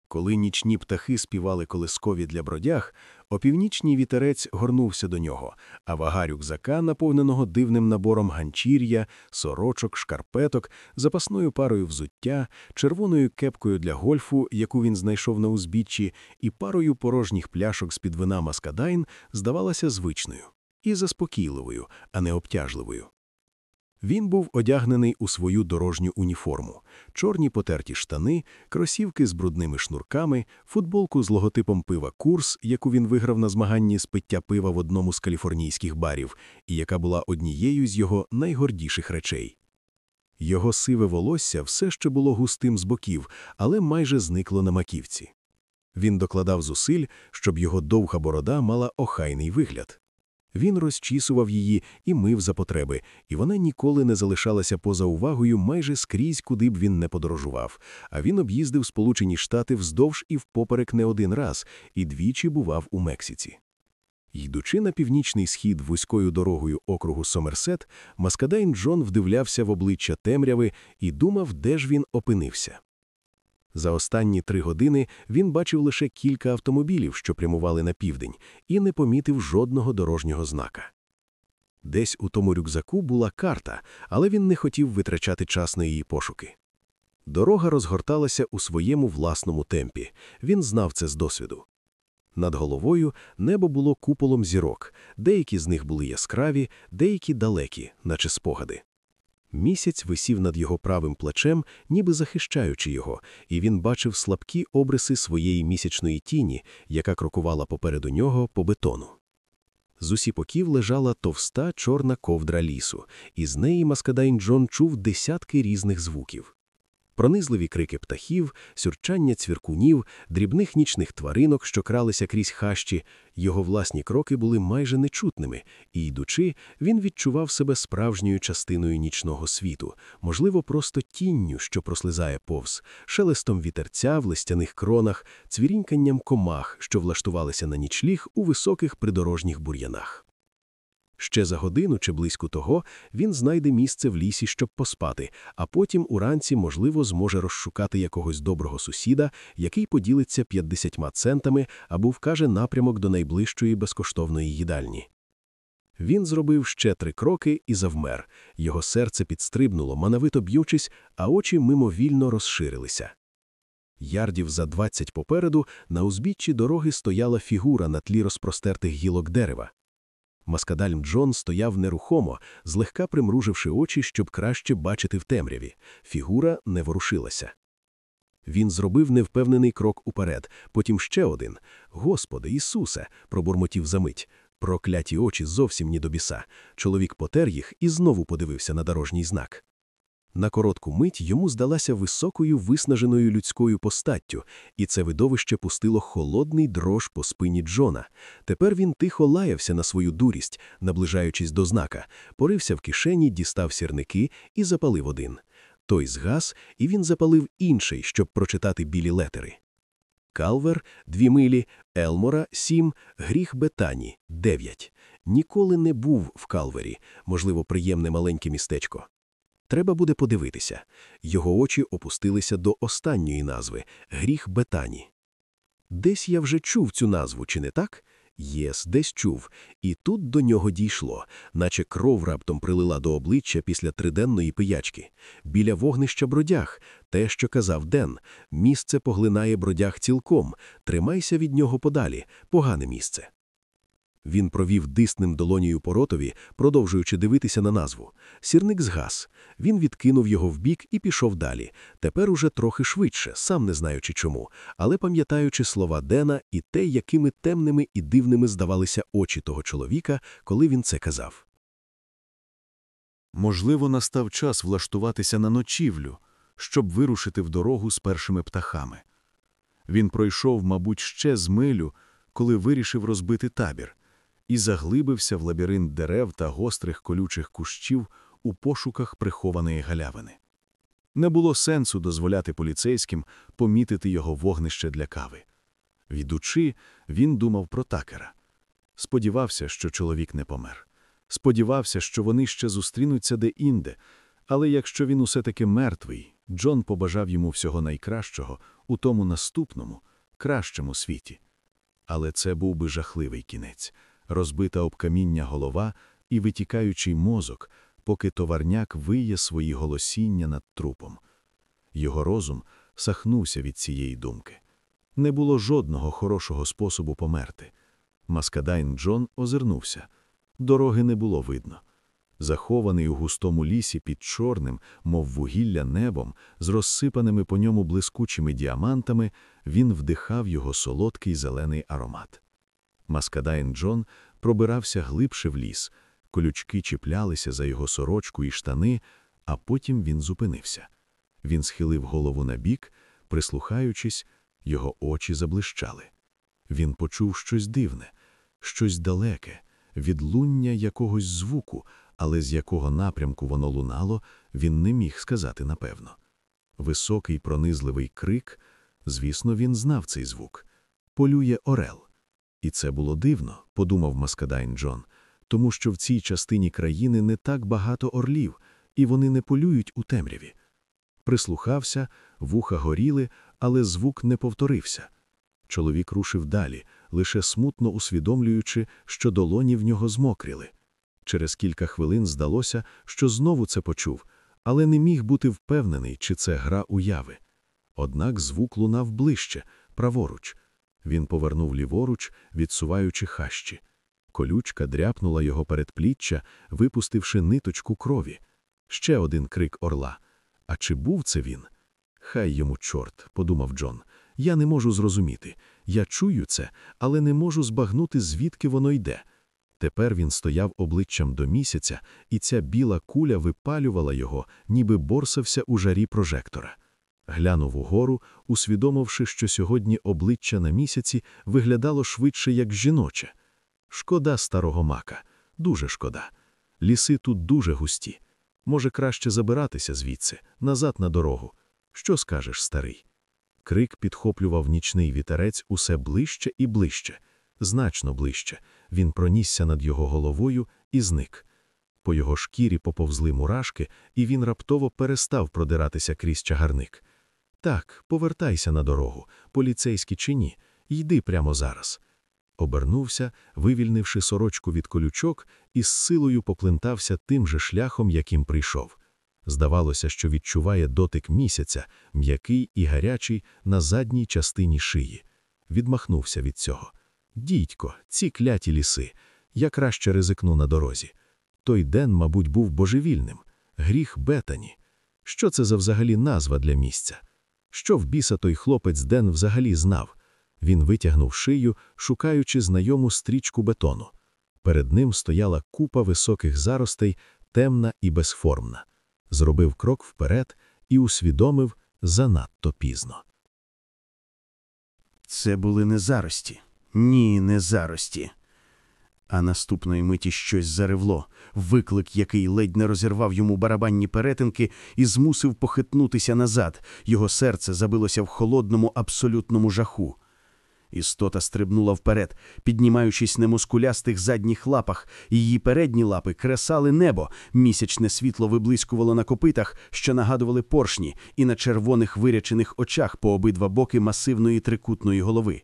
Коли нічні птахи співали колискові для бродяг, опівнічній вітерець горнувся до нього, а вага рюкзака, наповненого дивним набором ганчір'я, сорочок, шкарпеток, запасною парою взуття, червоною кепкою для гольфу, яку він знайшов на узбіччі, і парою порожніх пляшок з під вина Маскадайн, здавалася звичною і заспокійливою, а не обтяжливою. Він був одягнений у свою дорожню уніформу, чорні потерті штани, кросівки з брудними шнурками, футболку з логотипом пива Курс, яку він виграв на змаганні з пиття пива в одному з каліфорнійських барів, і яка була однією з його найгордіших речей. Його сиве волосся все ще було густим з боків, але майже зникло на маківці. Він докладав зусиль, щоб його довга борода мала охайний вигляд. Він розчісував її і мив за потреби, і вона ніколи не залишалася поза увагою майже скрізь, куди б він не подорожував. А він об'їздив Сполучені Штати вздовж і впоперек не один раз, і двічі бував у Мексиці. Йдучи на північний схід вузькою дорогою округу Сомерсет, Маскадайн Джон вдивлявся в обличчя темряви і думав, де ж він опинився. За останні три години він бачив лише кілька автомобілів, що прямували на південь, і не помітив жодного дорожнього знака. Десь у тому рюкзаку була карта, але він не хотів витрачати час на її пошуки. Дорога розгорталася у своєму власному темпі, він знав це з досвіду. Над головою небо було куполом зірок, деякі з них були яскраві, деякі далекі, наче спогади. Місяць висів над його правим плечем, ніби захищаючи його, і він бачив слабкі обриси своєї місячної тіні, яка крокувала попереду нього по бетону. З усіпоків лежала товста чорна ковдра лісу, і з неї Маскадайн Джон чув десятки різних звуків.
Пронизливі крики птахів, сюрчання цвіркунів, дрібних нічних тваринок, що кралися крізь хащі, його власні кроки були майже нечутними, і, йдучи, він відчував себе справжньою частиною нічного світу, можливо, просто тінню, що прослизає повз, шелестом вітерця в листяних кронах, цвіріньканням комах, що влаштувалися на нічліг у високих придорожніх бур'янах. Ще за годину чи близько того він знайде місце в лісі, щоб поспати, а потім уранці, можливо, зможе розшукати якогось доброго сусіда, який поділиться 50 центами або вкаже напрямок до найближчої безкоштовної їдальні. Він зробив ще три кроки і завмер. Його серце підстрибнуло, мановито б'ючись, а очі мимовільно розширилися. Ярдів за двадцять попереду на узбіччі дороги стояла фігура на тлі розпростертих гілок дерева. Маскадальм Джон стояв нерухомо, злегка примруживши очі, щоб краще бачити в темряві. Фігура не ворушилася. Він зробив невпевнений крок уперед, потім ще один. Господи, Ісусе! пробурмотів замить. Прокляті очі зовсім ні до біса. Чоловік потер їх і знову подивився на дорожній знак. На коротку мить йому здалася високою виснаженою людською постаттю, і це видовище пустило холодний дрож по спині Джона. Тепер він тихо лаявся на свою дурість, наближаючись до знака, порився в кишені, дістав сірники і запалив один. Той згас, і він запалив інший, щоб прочитати білі летери. Калвер дві милі, Елмора сім, гріх Бетані дев'ять. Ніколи не був в Калвері, можливо, приємне маленьке містечко. Треба буде подивитися. Його очі опустилися до останньої назви гріх Бетані. Десь я вже чув цю назву, чи не так? Є, десь чув, і тут до нього дійшло, наче кров раптом прилила до обличчя після триденної пиячки. Біля вогнища бродяг, те, що казав Ден, місце поглинає бродяг цілком, тримайся від нього подалі, погане місце. Він провів тильним долонею по ротові, продовжуючи дивитися на назву. Сірник згас. Він відкинув його вбік і пішов далі. Тепер уже трохи швидше, сам не знаючи чому, але пам'ятаючи слова Дена і те, якими темними і дивними здавалися очі того чоловіка, коли він це казав.
Можливо, настав час влаштуватися на ночівлю, щоб вирушити в дорогу з першими птахами. Він пройшов, мабуть, ще з милю, коли вирішив розбити табір і заглибився в лабіринт дерев та гострих колючих кущів у пошуках прихованої галявини. Не було сенсу дозволяти поліцейським помітити його вогнище для кави. Відучи, він думав про такера. Сподівався, що чоловік не помер. Сподівався, що вони ще зустрінуться де-інде, але якщо він усе таки мертвий, Джон побажав йому всього найкращого у тому наступному, кращому світі. Але це був би жахливий кінець розбита об каміння голова і витікаючий мозок, поки товарняк виє свої голосіння над трупом. Його розум сахнувся від цієї думки. Не було жодного хорошого способу померти. Маскадайн Джон озирнувся. Дороги не було видно. Захований у густому лісі під чорним, мов вугілля небом, з розсипаними по ньому блискучими діамантами, він вдихав його солодкий зелений аромат. Маскадайн Джон пробирався глибше в ліс, колючки чіплялися за його сорочку і штани, а потім він зупинився. Він схилив голову на бік, прислухаючись, його очі заблищали. Він почув щось дивне, щось далеке, відлуння якогось звуку, але з якого напрямку воно лунало, він не міг сказати напевно. Високий пронизливий крик, звісно, він знав цей звук. Полює Орел. І це було дивно, подумав Маскадайн Джон, тому що в цій частині країни не так багато орлів, і вони не полюють у темряві. Прислухався, вуха горіли, але звук не повторився. Чоловік рушив далі, лише смутно усвідомлюючи, що долоні в нього змокріли. Через кілька хвилин здалося, що знову це почув, але не міг бути впевнений, чи це гра уяви. Однак звук лунав ближче, праворуч. Він повернув ліворуч, відсуваючи хащі. Колючка дряпнула його передпліччя, випустивши ниточку крові. Ще один крик орла. А чи був це він? Хай йому чорт, подумав Джон. Я не можу зрозуміти. Я чую це, але не можу збагнути, звідки воно йде. Тепер він стояв обличчям до місяця, і ця біла куля випалювала його, ніби борсався у жарі прожектора.
Глянув угору, усвідомивши, що сьогодні обличчя на місяці виглядало швидше, як жіноче. Шкода старого мака, дуже шкода. Ліси тут дуже густі. Може, краще забиратися звідси, назад на дорогу. Що скажеш, старий? Крик підхоплював нічний вітерець усе ближче і ближче, значно ближче. Він пронісся над його головою і зник. По його шкірі поповзли мурашки, і він раптово перестав продиратися крізь чагарник. Так, повертайся на дорогу, поліцейський чи ні, йди прямо зараз. Обернувся, вивільнивши сорочку від колючок, і з силою поплентався тим же шляхом, яким прийшов. Здавалося, що відчуває дотик місяця, м'який і гарячий на задній частині шиї. Відмахнувся від цього. Дідько, ці кляті ліси. Я краще ризикну на дорозі. Той ден, мабуть, був божевільним. Гріх Бетані. Що це за взагалі назва для місця? Що в біса той хлопець Ден взагалі знав? Він витягнув шию, шукаючи знайому стрічку бетону. Перед ним стояла купа високих заростей, темна і безформна. Зробив крок вперед і усвідомив занадто пізно.
Це були не зарості. Ні, не зарості. А наступної миті щось заревло, виклик, який ледь не розірвав йому барабанні перетинки і змусив похитнутися назад. Його серце забилося в холодному, абсолютному жаху. Істота стрибнула вперед, піднімаючись на мускулястих задніх лапах, її передні лапи кресали небо, місячне світло виблискувало на копитах, що нагадували поршні, і на червоних вирячених очах по обидва боки масивної трикутної голови.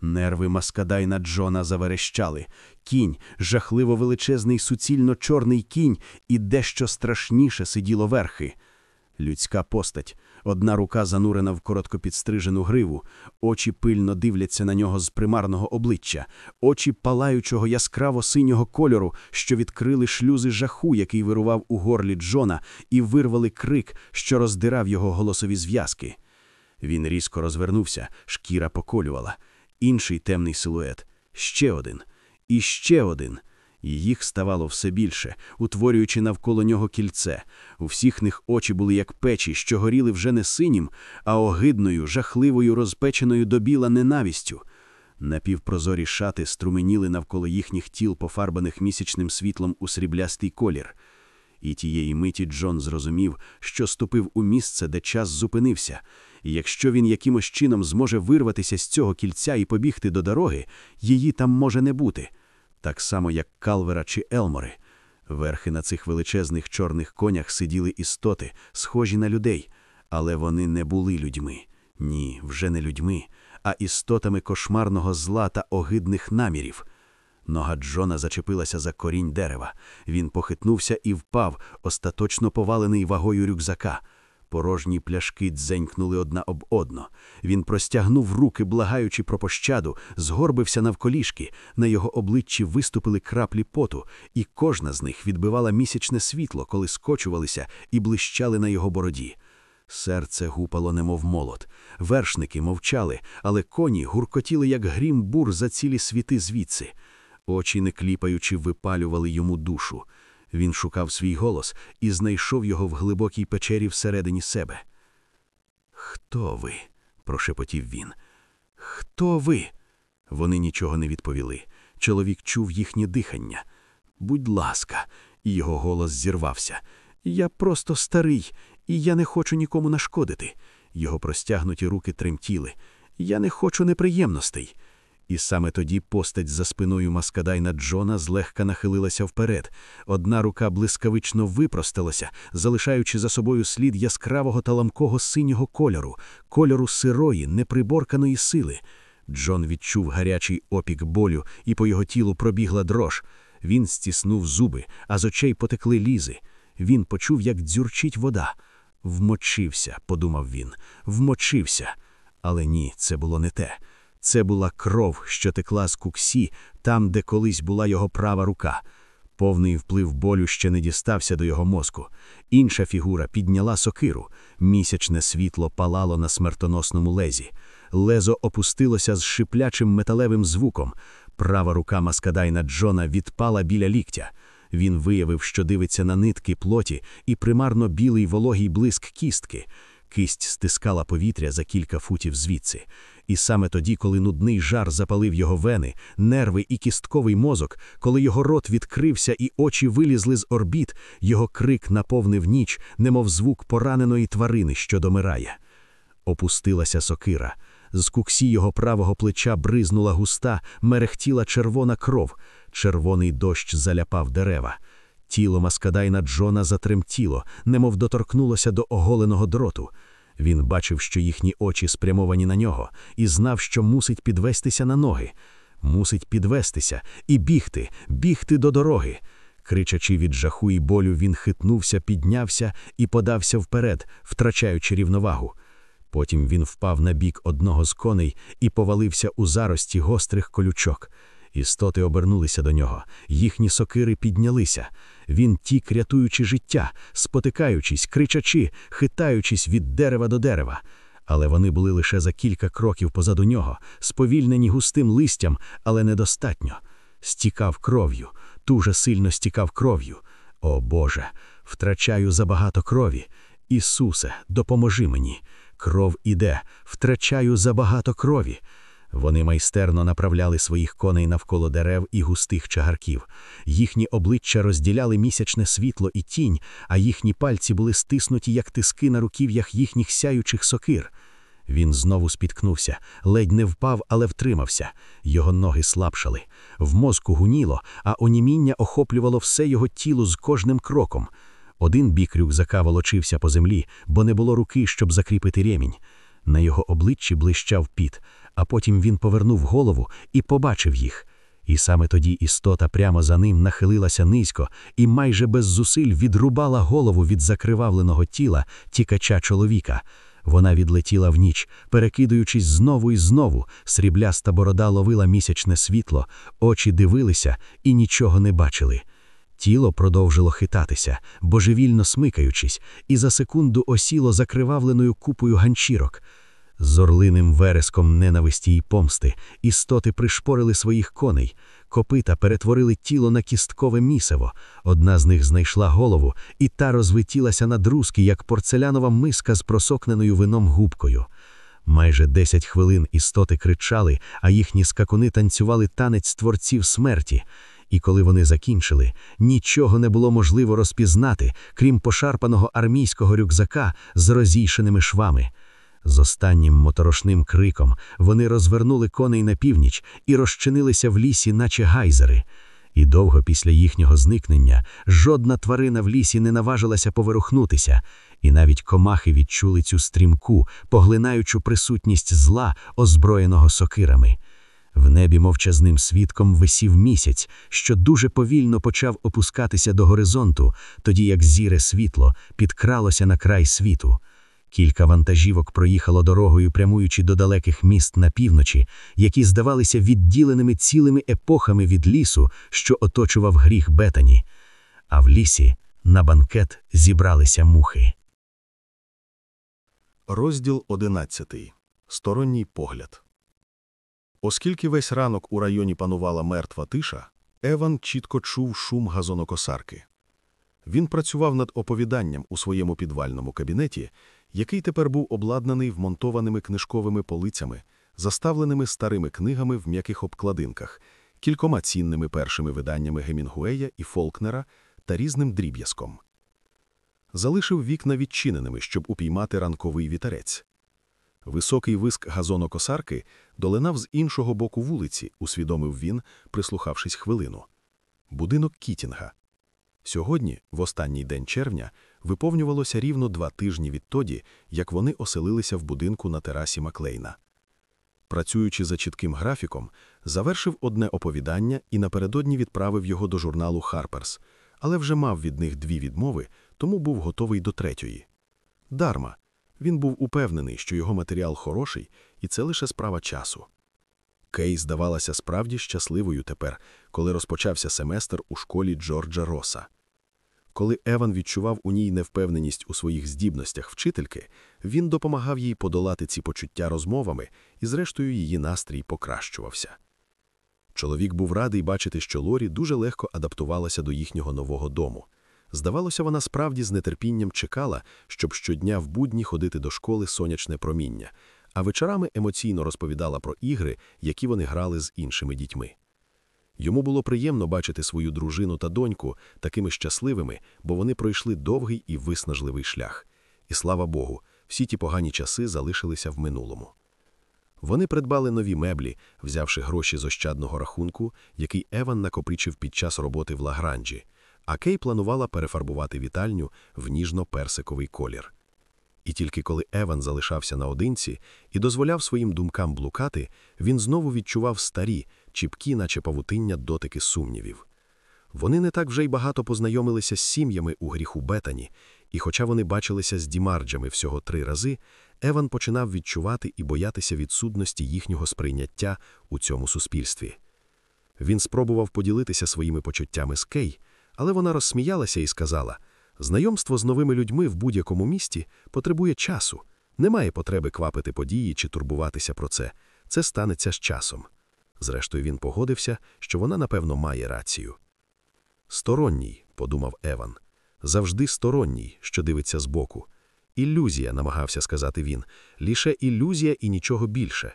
Нерви маскадайна Джона заверещали. Кінь, жахливо величезний суцільно чорний кінь, і дещо страшніше сиділо верхи. Людська постать, одна рука занурена в коротко підстрижену гриву, очі пильно дивляться на нього з примарного обличчя, очі палаючого яскраво синього кольору, що відкрили шлюзи жаху, який вирував у горлі Джона, і вирвали крик, що роздирав його голосові зв'язки. Він різко розвернувся, шкіра поколювала. Інший темний силует, ще один, і ще один. І їх ставало все більше, утворюючи навколо нього кільце. У всіх них очі були як печі, що горіли вже не синім, а огидною, жахливою, розпеченою до біла ненавістю. Напівпрозорі шати струменіли навколо їхніх тіл, пофарбаних місячним світлом у сріблястий колір. І тієї миті Джон зрозумів, що ступив у місце, де час зупинився, і якщо він якимось чином зможе вирватися з цього кільця і побігти до дороги, її там може не бути, так само, як Калвера чи Елмори. Верхи на цих величезних чорних конях сиділи істоти, схожі на людей, але вони не були людьми. Ні, вже не людьми, а істотами кошмарного зла та огидних намірів. Нога Джона зачепилася за корінь дерева. Він похитнувся і впав, остаточно повалений вагою рюкзака. Порожні пляшки дзенькнули одна об одно. Він простягнув руки, благаючи про пощаду, згорбився навколішки, на його обличчі виступили краплі поту, і кожна з них відбивала місячне світло, коли скочувалися і блищали на його бороді. Серце гупало, немов молот. Вершники мовчали, але коні гуркотіли, як грім бур за цілі світи звідси. Очі, не кліпаючи, випалювали йому душу. Він шукав свій голос і знайшов його в глибокій печері всередині себе. Хто ви? прошепотів він. Хто ви? Вони нічого не відповіли. Чоловік чув їхнє дихання. Будь ласка, і його голос зірвався. Я просто старий, і я не хочу нікому нашкодити. Його простягнуті руки тремтіли. Я не хочу неприємностей. І саме тоді постать за спиною маскадайна Джона злегка нахилилася вперед. Одна рука блискавично випросталася, залишаючи за собою слід яскравого та ламкого синього кольору, кольору сирої, неприборканої сили. Джон відчув гарячий опік болю, і по його тілу пробігла дрож. Він стіснув зуби, а з очей потекли лізи. Він почув, як дзюрчить вода. Вмочився, подумав він, вмочився. Але ні, це було не те. Це була кров, що текла з куксі, там, де колись була його права рука. Повний вплив болю ще не дістався до його мозку. Інша фігура підняла сокиру. Місячне світло палало на смертоносному лезі. Лезо опустилося з шиплячим металевим звуком. Права рука маскадайна Джона відпала біля ліктя. Він виявив, що дивиться на нитки плоті і примарно білий вологий блиск кістки. Кисть стискала повітря за кілька футів звідси. І саме тоді, коли нудний жар запалив його вени, нерви і кістковий мозок, коли його рот відкрився і очі вилізли з орбіт, його крик наповнив ніч, немов звук пораненої тварини, що домирає. Опустилася сокира. З куксі його правого плеча бризнула густа, мерехтіла червона кров. Червоний дощ заляпав дерева. Тіло маскадайна Джона затремтіло, немов доторкнулося до оголеного дроту. Він бачив, що їхні очі спрямовані на нього, і знав, що мусить підвестися на ноги. Мусить підвестися і бігти, бігти до дороги. Кричачи від жаху і болю, він хитнувся, піднявся і подався вперед, втрачаючи рівновагу. Потім він впав на бік одного з коней і повалився у зарості гострих колючок. Істоти обернулися до нього, їхні сокири піднялися. Він тік, рятуючи життя, спотикаючись, кричачи, хитаючись від дерева до дерева. Але вони були лише за кілька кроків позаду нього, сповільнені густим листям, але недостатньо. Стікав кров'ю, дуже сильно стікав кров'ю. О Боже, втрачаю забагато крові. Ісусе, допоможи мені. Кров іде, втрачаю забагато крові. Вони майстерно направляли своїх коней навколо дерев і густих чагарків. Їхні обличчя розділяли місячне світло і тінь, а їхні пальці були стиснуті, як тиски на руків'ях їхніх сяючих сокир. Він знову спіткнувся, ледь не впав, але втримався. Його ноги слабшали. В мозку гуніло, а оніміння охоплювало все його тіло з кожним кроком. Один бік рюкзака волочився по землі, бо не було руки, щоб закріпити ремінь. На його обличчі блищав піт, а потім він повернув голову і побачив їх. І саме тоді істота прямо за ним нахилилася низько і майже без зусиль відрубала голову від закривавленого тіла тікача чоловіка. Вона відлетіла в ніч, перекидуючись знову і знову, срібляста борода ловила місячне світло, очі дивилися і нічого не бачили. Тіло продовжило хитатися, божевільно смикаючись, і за секунду осіло закривавленою купою ганчірок. З орлиним вереском ненависті й помсти істоти пришпорили своїх коней, копита перетворили тіло на кісткове місиво. Одна з них знайшла голову, і та розвитілася на друзки, як порцелянова миска з просокненою вином губкою. Майже десять хвилин істоти кричали, а їхні скакуни танцювали танець творців смерті. І коли вони закінчили, нічого не було можливо розпізнати, крім пошарпаного армійського рюкзака з розійшеними швами. З останнім моторошним криком вони розвернули коней на північ і розчинилися в лісі, наче гайзери. І довго після їхнього зникнення жодна тварина в лісі не наважилася поверухнутися, і навіть комахи відчули цю стрімку, поглинаючу присутність зла, озброєного сокирами. В небі мовчазним свідком висів місяць, що дуже повільно почав опускатися до горизонту, тоді як зіре світло підкралося на край світу. Кілька вантажівок проїхало дорогою, прямуючи до далеких міст на півночі, які здавалися відділеними цілими епохами від лісу, що оточував гріх Бетані. А в лісі на банкет зібралися мухи.
Розділ 11. Сторонній погляд. Оскільки весь ранок у районі панувала мертва тиша, Еван чітко чув шум газонокосарки. Він працював над оповіданням у своєму підвальному кабінеті, який тепер був обладнаний вмонтованими книжковими полицями, заставленими старими книгами в м'яких обкладинках, кількома цінними першими виданнями Гемінгуея і Фолкнера та різним дріб'язком. Залишив вікна відчиненими, щоб упіймати ранковий вітерець. Високий виск газонокосарки долинав з іншого боку вулиці, усвідомив він, прислухавшись хвилину. Будинок Кітінга. Сьогодні, в останній день червня, виповнювалося рівно два тижні відтоді, як вони оселилися в будинку на терасі Маклейна. Працюючи за чітким графіком, завершив одне оповідання і напередодні відправив його до журналу Харперс, але вже мав від них дві відмови, тому був готовий до третьої. Дарма. Він був упевнений, що його матеріал хороший, і це лише справа часу. Кей здавалася справді щасливою тепер, коли розпочався семестр у школі Джорджа Роса. Коли Еван відчував у ній невпевненість у своїх здібностях вчительки, він допомагав їй подолати ці почуття розмовами, і, зрештою, її настрій покращувався. Чоловік був радий бачити, що Лорі дуже легко адаптувалася до їхнього нового дому.
Здавалося, вона справді з нетерпінням чекала, щоб щодня в будні ходити до школи сонячне проміння, а вечорами емоційно розповідала про ігри, які вони грали з іншими дітьми. Йому було приємно бачити свою дружину та доньку такими щасливими, бо вони пройшли довгий і виснажливий шлях. І слава Богу, всі ті погані часи залишилися в минулому. Вони придбали нові меблі, взявши гроші з ощадного рахунку, який Еван накопичив під час роботи в Лагранджі, а Кей планувала перефарбувати вітальню в ніжно-персиковий колір. І тільки коли Еван залишався наодинці і дозволяв своїм думкам блукати, він знову відчував старі, чіпкі, наче павутиння дотики сумнівів. Вони не так вже й багато познайомилися з сім'ями у гріху Бетані, і хоча вони бачилися з Дімарджами всього три рази, Еван починав відчувати і боятися відсутності їхнього сприйняття у цьому суспільстві. Він спробував поділитися своїми почуттями з Кей, але вона розсміялася і сказала: знайомство з новими людьми в будь-якому місті потребує часу, немає потреби квапити події чи турбуватися про це. Це станеться з часом. Зрештою, він погодився, що вона, напевно, має рацію. Сторонній, подумав Еван, завжди сторонній, що дивиться збоку. Ілюзія, намагався сказати він, лише ілюзія і нічого більше.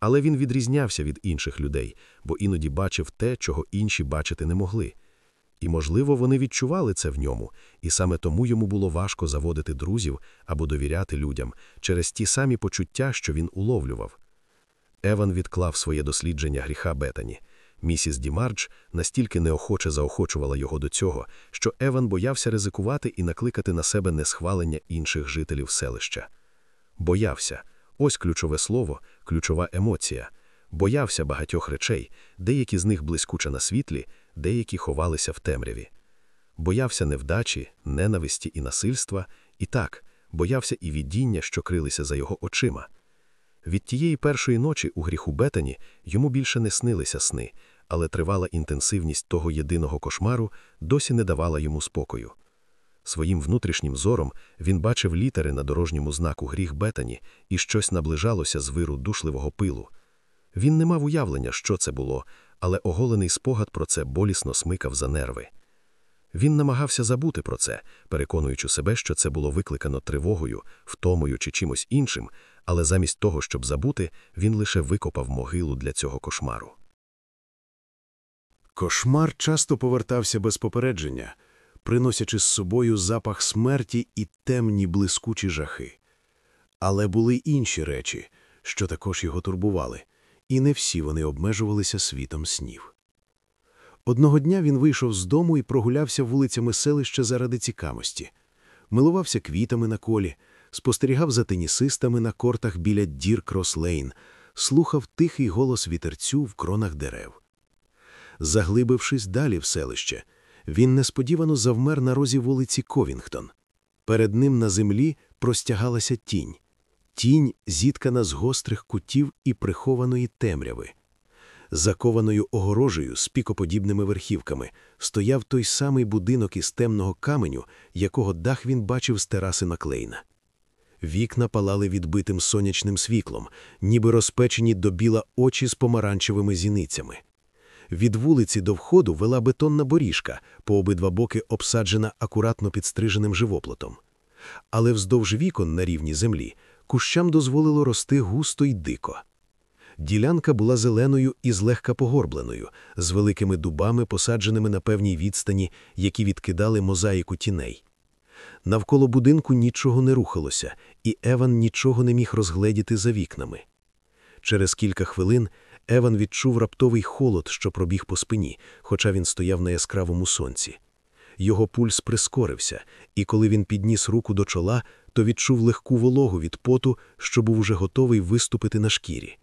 Але він відрізнявся від інших людей, бо іноді бачив те, чого інші бачити не могли. І, можливо, вони відчували це в ньому, і саме тому йому було важко заводити друзів або довіряти людям через ті самі почуття, що він уловлював. Еван відклав своє дослідження гріха Бетані. Місіс Дімардж настільки неохоче заохочувала його до цього, що Еван боявся ризикувати і накликати на себе несхвалення інших жителів селища. Боявся ось ключове слово, ключова емоція. Боявся багатьох речей, деякі з них блискуче на світлі, деякі ховалися в темряві. Боявся невдачі, ненависті і насильства, і так, боявся і відіння, що крилися за його очима. Від тієї першої ночі у гріху Бетані йому більше не снилися сни, але тривала інтенсивність того єдиного кошмару досі не давала йому спокою. Своїм внутрішнім зором він бачив літери на дорожньому знаку гріх Бетані і щось наближалося з виру душливого пилу. Він не мав уявлення, що це було, але оголений спогад про це болісно смикав за нерви. Він намагався забути про це, переконуючи себе, що це було викликано тривогою, втомою чи чимось іншим, але замість того, щоб забути, він лише викопав могилу для цього кошмару.
Кошмар часто повертався без попередження, приносячи з собою запах смерті і темні блискучі жахи. Але були інші речі, що також його турбували, і не всі вони обмежувалися світом снів. Одного дня він вийшов з дому і прогулявся вулицями селища заради цікавості, милувався квітами на Колі, спостерігав за тенісистами на кортах біля Дір Крос-Лейн, слухав тихий голос вітерцю в кронах дерев. Заглибившись далі в селище, він несподівано завмер на розі вулиці Ковінгтон. Перед ним на землі простягалася тінь, тінь, зіткана з гострих кутів і прихованої темряви. Закованою огорожею з пікоподібними верхівками стояв той самий будинок із темного каменю, якого дах він бачив з тераси Маклейна. Вікна палали відбитим сонячним світлом, ніби розпечені до біла очі з помаранчевими зіницями. Від вулиці до входу вела бетонна боріжка, по обидва боки обсаджена акуратно підстриженим живоплотом. Але вздовж вікон на рівні землі кущам дозволило рости густо й дико. Ділянка була зеленою і злегка погорбленою, з великими дубами, посадженими на певній відстані, які відкидали мозаїку тіней. Навколо будинку нічого не рухалося, і Еван нічого не міг розгледіти за вікнами. Через кілька хвилин Еван відчув раптовий холод, що пробіг по спині, хоча він стояв на яскравому сонці. Його пульс прискорився, і коли він підніс руку до чола, то відчув легку вологу від поту, що був уже готовий виступити на шкірі.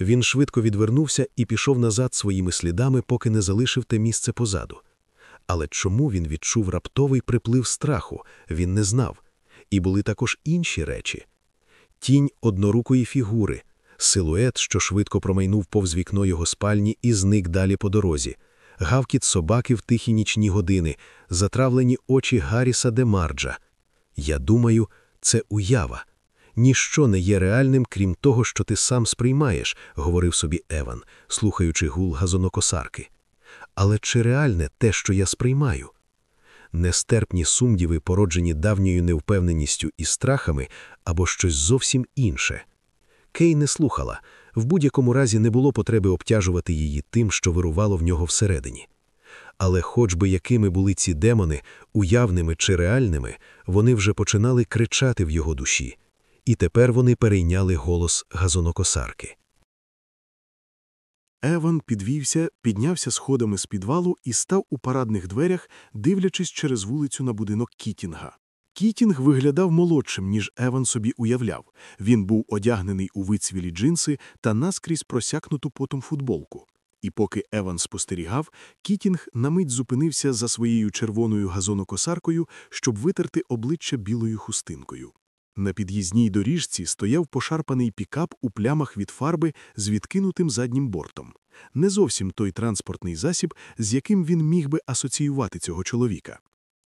Він швидко відвернувся і пішов назад своїми слідами, поки не залишив те місце позаду. Але чому він відчув раптовий приплив страху, він не знав. І були також інші речі. Тінь однорукої фігури, силует, що швидко промайнув повз вікно його спальні і зник далі по дорозі, гавкіт собаки в тихі нічні години, затравлені очі Гарріса де Марджа. Я думаю, це уява. Ніщо не є реальним, крім того, що ти сам сприймаєш, говорив собі Еван, слухаючи гул газонокосарки. Але чи реальне те, що я сприймаю?
нестерпні сумніви, породжені давньою невпевненістю і страхами, або щось зовсім інше. Кей не слухала, в будь-якому разі не було потреби обтяжувати її тим, що вирувало в нього всередині. Але хоч би якими були ці демони, уявними чи реальними, вони вже починали кричати в його душі, і тепер вони перейняли голос газонокосарки.
Еван підвівся, піднявся сходами з підвалу і став у парадних дверях, дивлячись через вулицю на будинок Кітінга. Кітінг виглядав молодшим, ніж Еван собі уявляв. Він був одягнений у вицвілі джинси та наскрізь просякнуту потом футболку. І поки Еван спостерігав, Кітінг на мить зупинився за своєю червоною газонокосаркою, щоб витерти обличчя білою хустинкою. На під'їзній доріжці стояв пошарпаний пікап у плямах від фарби з відкинутим заднім бортом. Не зовсім той транспортний засіб, з яким він міг би асоціювати цього чоловіка.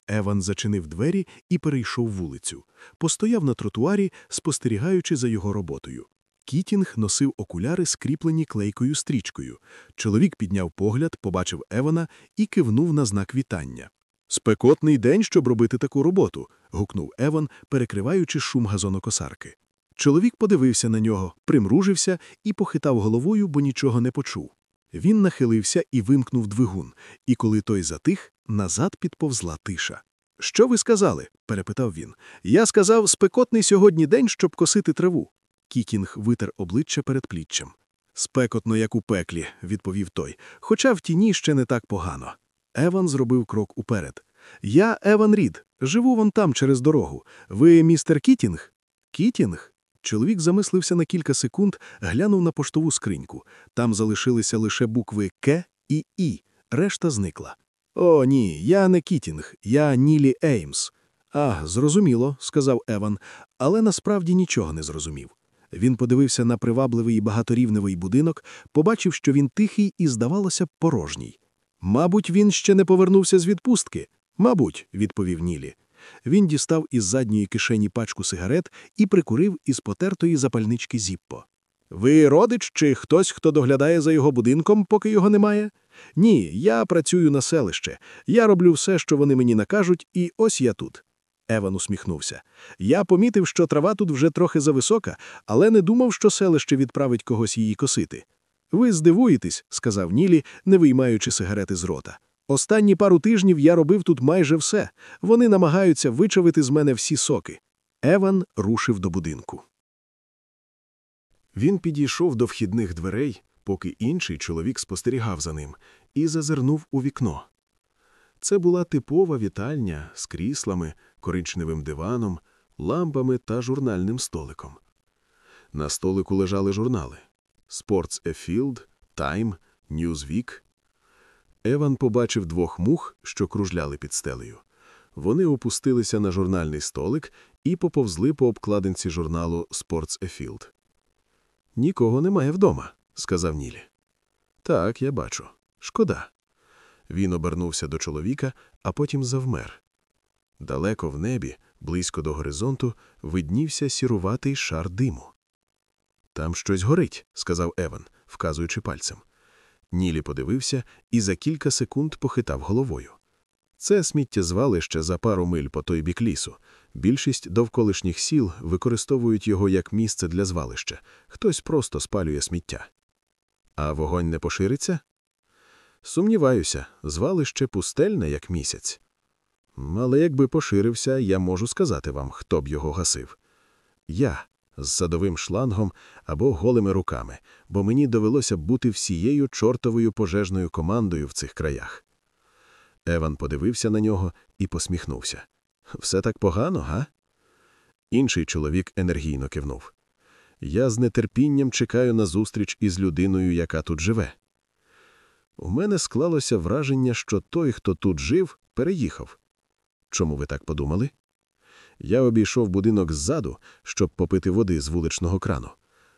Еван зачинив двері і перейшов вулицю. Постояв на тротуарі, спостерігаючи за його роботою. Кітінг носив окуляри, скріплені клейкою стрічкою. Чоловік підняв погляд, побачив Евана і кивнув на знак вітання. Спекотний день, щоб робити таку роботу, гукнув Еван, перекриваючи шум газонокосарки. Чоловік подивився на нього, примружився і похитав головою, бо нічого не почув. Він нахилився і вимкнув двигун, і коли той затих, назад підповзла тиша. Що ви сказали? перепитав він. Я сказав, спекотний сьогодні день, щоб косити траву. Кітінг витер обличчя передпліччям. Спекотно, як у пеклі, відповів той, хоча в тіні ще не так погано. Еван зробив крок уперед. Я Еван Рід, живу вон там через дорогу. Ви містер Кітінг? Кітінг? Чоловік замислився на кілька секунд, глянув на поштову скриньку. Там залишилися лише букви К і І. Решта зникла. О, ні, я не Кітінг, я Нілі Еймс. А, зрозуміло, сказав Еван, але насправді нічого не зрозумів. Він подивився на привабливий і багаторівневий будинок, побачив, що він тихий і, здавалося, порожній. Мабуть, він ще не повернувся з відпустки. Мабуть, відповів Нілі. Він дістав із задньої кишені пачку сигарет і прикурив із потертої запальнички Зіппо. Ви родич чи хтось, хто доглядає за його будинком, поки його немає? Ні, я працюю на селище. Я роблю все, що вони мені накажуть, і ось я тут. Еван усміхнувся. Я помітив, що трава тут вже трохи зависока, але не думав, що селище відправить когось її косити. Ви здивуєтесь, сказав Нілі, не виймаючи сигарети з рота. Останні пару тижнів я робив тут майже все. Вони намагаються вичавити з мене всі соки. Еван рушив до будинку.
Він підійшов до вхідних дверей, поки інший чоловік спостерігав за ним, і зазирнув у вікно. Це була типова вітальня з кріслами, коричневим диваном, лампами та журнальним столиком. На столику лежали журнали Sports A Field, Time, Newsweek. Еван побачив двох мух, що кружляли під стелею. Вони опустилися на журнальний столик і поповзли по обкладинці журналу A Field. Нікого немає вдома, сказав Нілі. Так, я бачу. Шкода. Він обернувся до чоловіка, а потім завмер. Далеко в небі, близько до горизонту, виднівся сіруватий шар диму. Там щось горить, сказав Еван, вказуючи пальцем. Нілі подивився і за кілька секунд похитав головою. Це сміттєзвалище за пару миль по той бік лісу. Більшість довколишніх сіл використовують його як місце для звалища, хтось просто спалює сміття. А вогонь не пошириться? Сумніваюся, звалище пустельне, як місяць. Але якби поширився, я можу сказати вам, хто б його гасив. Я з садовим шлангом або голими руками, бо мені довелося бути всією чортовою пожежною командою в цих краях. Еван подивився на нього і посміхнувся. Все так погано, га? Інший чоловік енергійно кивнув. Я з нетерпінням чекаю на зустріч із людиною, яка тут живе. У мене склалося враження, що той, хто тут жив, переїхав. Чому ви так подумали? Я обійшов будинок ззаду, щоб попити води з вуличного крану.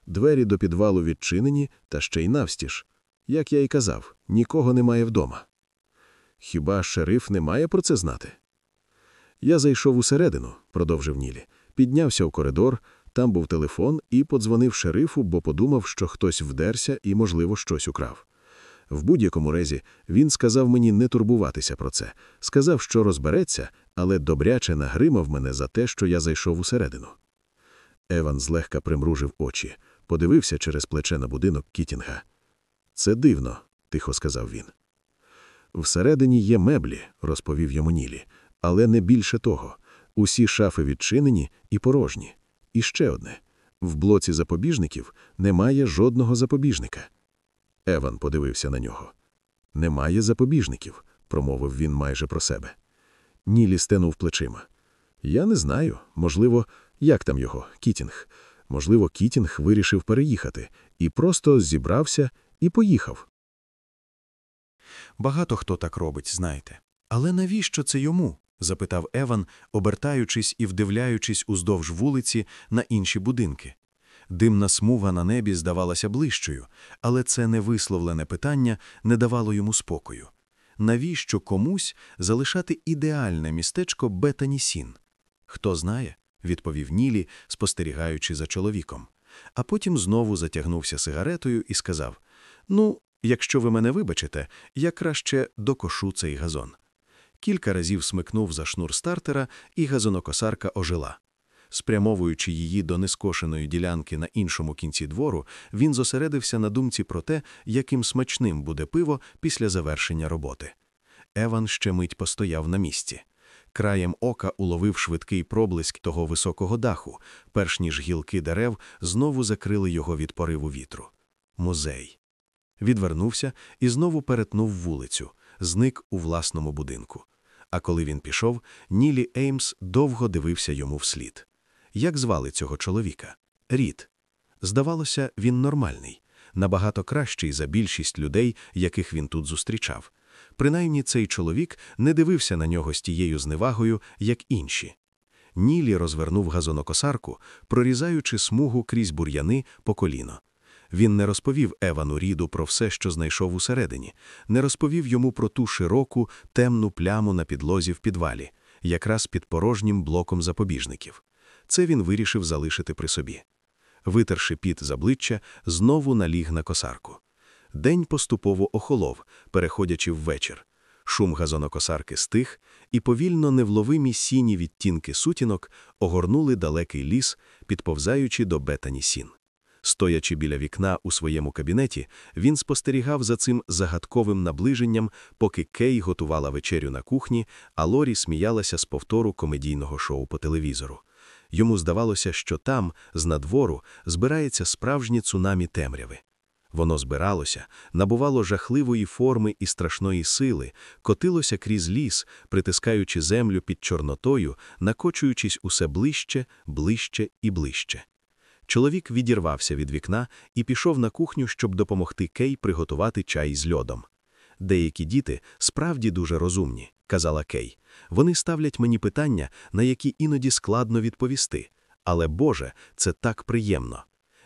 Двері до підвалу відчинені та ще й навстіж. Як я й казав, нікого немає вдома. Хіба шериф не має про це знати? Я зайшов усередину, продовжив Нілі, піднявся в коридор, там був телефон і подзвонив шерифу, бо подумав, що хтось вдерся і, можливо, щось украв.
В будь-якому разі він сказав мені не турбуватися про це, сказав, що розбереться, але добряче нагримав мене за те, що я зайшов усередину. Еван злегка примружив очі, подивився через плече на будинок Кітінга. Це дивно, тихо сказав він. Всередині є меблі, розповів йому Нілі, але не більше того. Усі шафи відчинені і порожні. І ще одне в блоці запобіжників немає жодного запобіжника. Еван подивився на нього. Немає запобіжників, промовив він майже про себе. Нілі стенув плечима. Я не знаю. Можливо, як там його, Кітінг. Можливо, Кітінг вирішив переїхати і просто зібрався і поїхав.
Багато хто так робить, знаєте. Але навіщо це йому? запитав Еван, обертаючись і вдивляючись уздовж вулиці на інші будинки. Димна смуга на небі здавалася ближчою, але це невисловлене питання не давало йому спокою. Навіщо комусь залишати ідеальне містечко Бетанісін? Хто знає, відповів Нілі, спостерігаючи за чоловіком. А потім знову затягнувся сигаретою і сказав: Ну, якщо ви мене вибачите, я краще докошу цей газон. Кілька разів смикнув за шнур стартера, і газонокосарка ожила. Спрямовуючи її до нескошеної ділянки на іншому кінці двору, він зосередився на думці про те, яким смачним буде пиво після завершення роботи. Еван ще мить постояв на місці. Краєм ока уловив швидкий проблиск того високого даху, перш ніж гілки дерев знову закрили його від пориву вітру. Музей. Відвернувся і знову перетнув вулицю, зник у власному будинку. А коли він пішов, Нілі Еймс довго дивився йому вслід. Як звали цього чоловіка? Рід. Здавалося, він нормальний, набагато кращий за більшість людей, яких він тут зустрічав. Принаймні цей чоловік не дивився на нього з тією зневагою, як інші. Нілі розвернув газонокосарку, прорізаючи смугу крізь бур'яни по коліно. Він не розповів Евану Ріду про все, що знайшов усередині, не розповів йому про ту широку, темну пляму на підлозі в підвалі, якраз під порожнім блоком запобіжників. Це він вирішив залишити при собі. Витерши піт з обличчя, знову наліг на косарку. День поступово охолов, переходячи в вечір. Шум газонокосарки стих, і повільно невловимі сіні відтінки сутінок огорнули далекий ліс, підповзаючи до бетані сін. Стоячи біля вікна у своєму кабінеті, він спостерігав за цим загадковим наближенням, поки Кей готувала вечерю на кухні, а Лорі сміялася з повтору комедійного шоу по телевізору. Йому здавалося, що там, з надвору, збирається справжнє цунамі темряви. Воно збиралося, набувало жахливої форми і страшної сили, котилося крізь ліс, притискаючи землю під чорнотою, накочуючись усе ближче, ближче і ближче. Чоловік відірвався від вікна і пішов на кухню, щоб допомогти Кей приготувати чай з льодом. Деякі діти справді дуже розумні, казала Кей. Вони ставлять мені питання, на які іноді складно відповісти. Але Боже, це так приємно.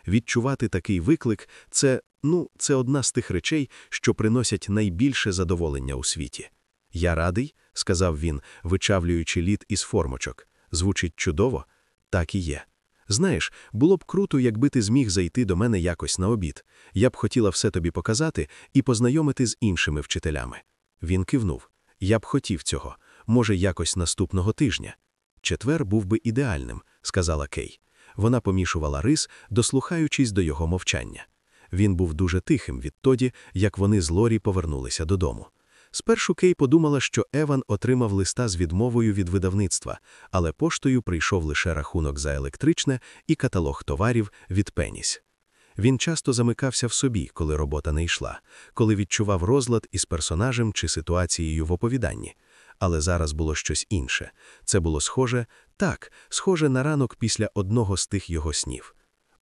Відчувати такий виклик це, ну, це одна з тих речей, що приносять найбільше задоволення у світі. Я радий, сказав він, вичавлюючи лід із формочок. Звучить чудово? Так і є. Знаєш, було б круто, якби ти зміг зайти до мене якось на обід. Я б хотіла все тобі показати і познайомити з іншими вчителями. Він кивнув. Я б хотів цього, може, якось наступного тижня. Четвер був би ідеальним, сказала Кей. Вона помішувала рис, дослухаючись до його мовчання. Він був дуже тихим відтоді, як вони з Лорі повернулися додому. Спершу Кей подумала, що Еван отримав листа з відмовою від видавництва, але поштою прийшов лише рахунок за електричне і каталог товарів від Пеніс. Він часто замикався в собі, коли робота не йшла, коли відчував розлад із персонажем чи ситуацією в оповіданні. Але зараз було щось інше. Це було схоже, так, схоже на ранок після одного з тих його снів.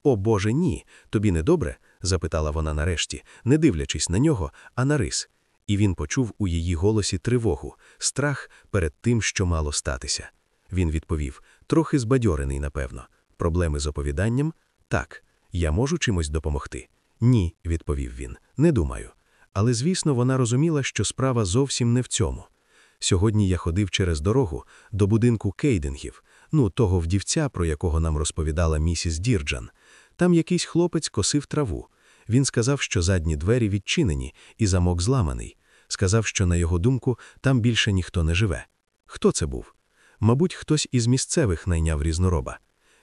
О Боже, ні, тобі не добре? запитала вона нарешті, не дивлячись на нього, а на рис і він почув у її голосі тривогу, страх перед тим, що мало статися. Він відповів трохи збадьорений, напевно. Проблеми з оповіданням? Так, я можу чимось допомогти. Ні, відповів він, не думаю. Але, звісно, вона розуміла, що справа зовсім не в цьому. Сьогодні я ходив через дорогу до будинку Кейдингів, ну, того вдівця, про якого нам розповідала місіс Дірджан. Там якийсь хлопець косив траву. Він сказав, що задні двері відчинені і замок зламаний. Сказав, що, на його думку, там більше ніхто не живе. Хто це був? Мабуть, хтось із місцевих найняв різнороба.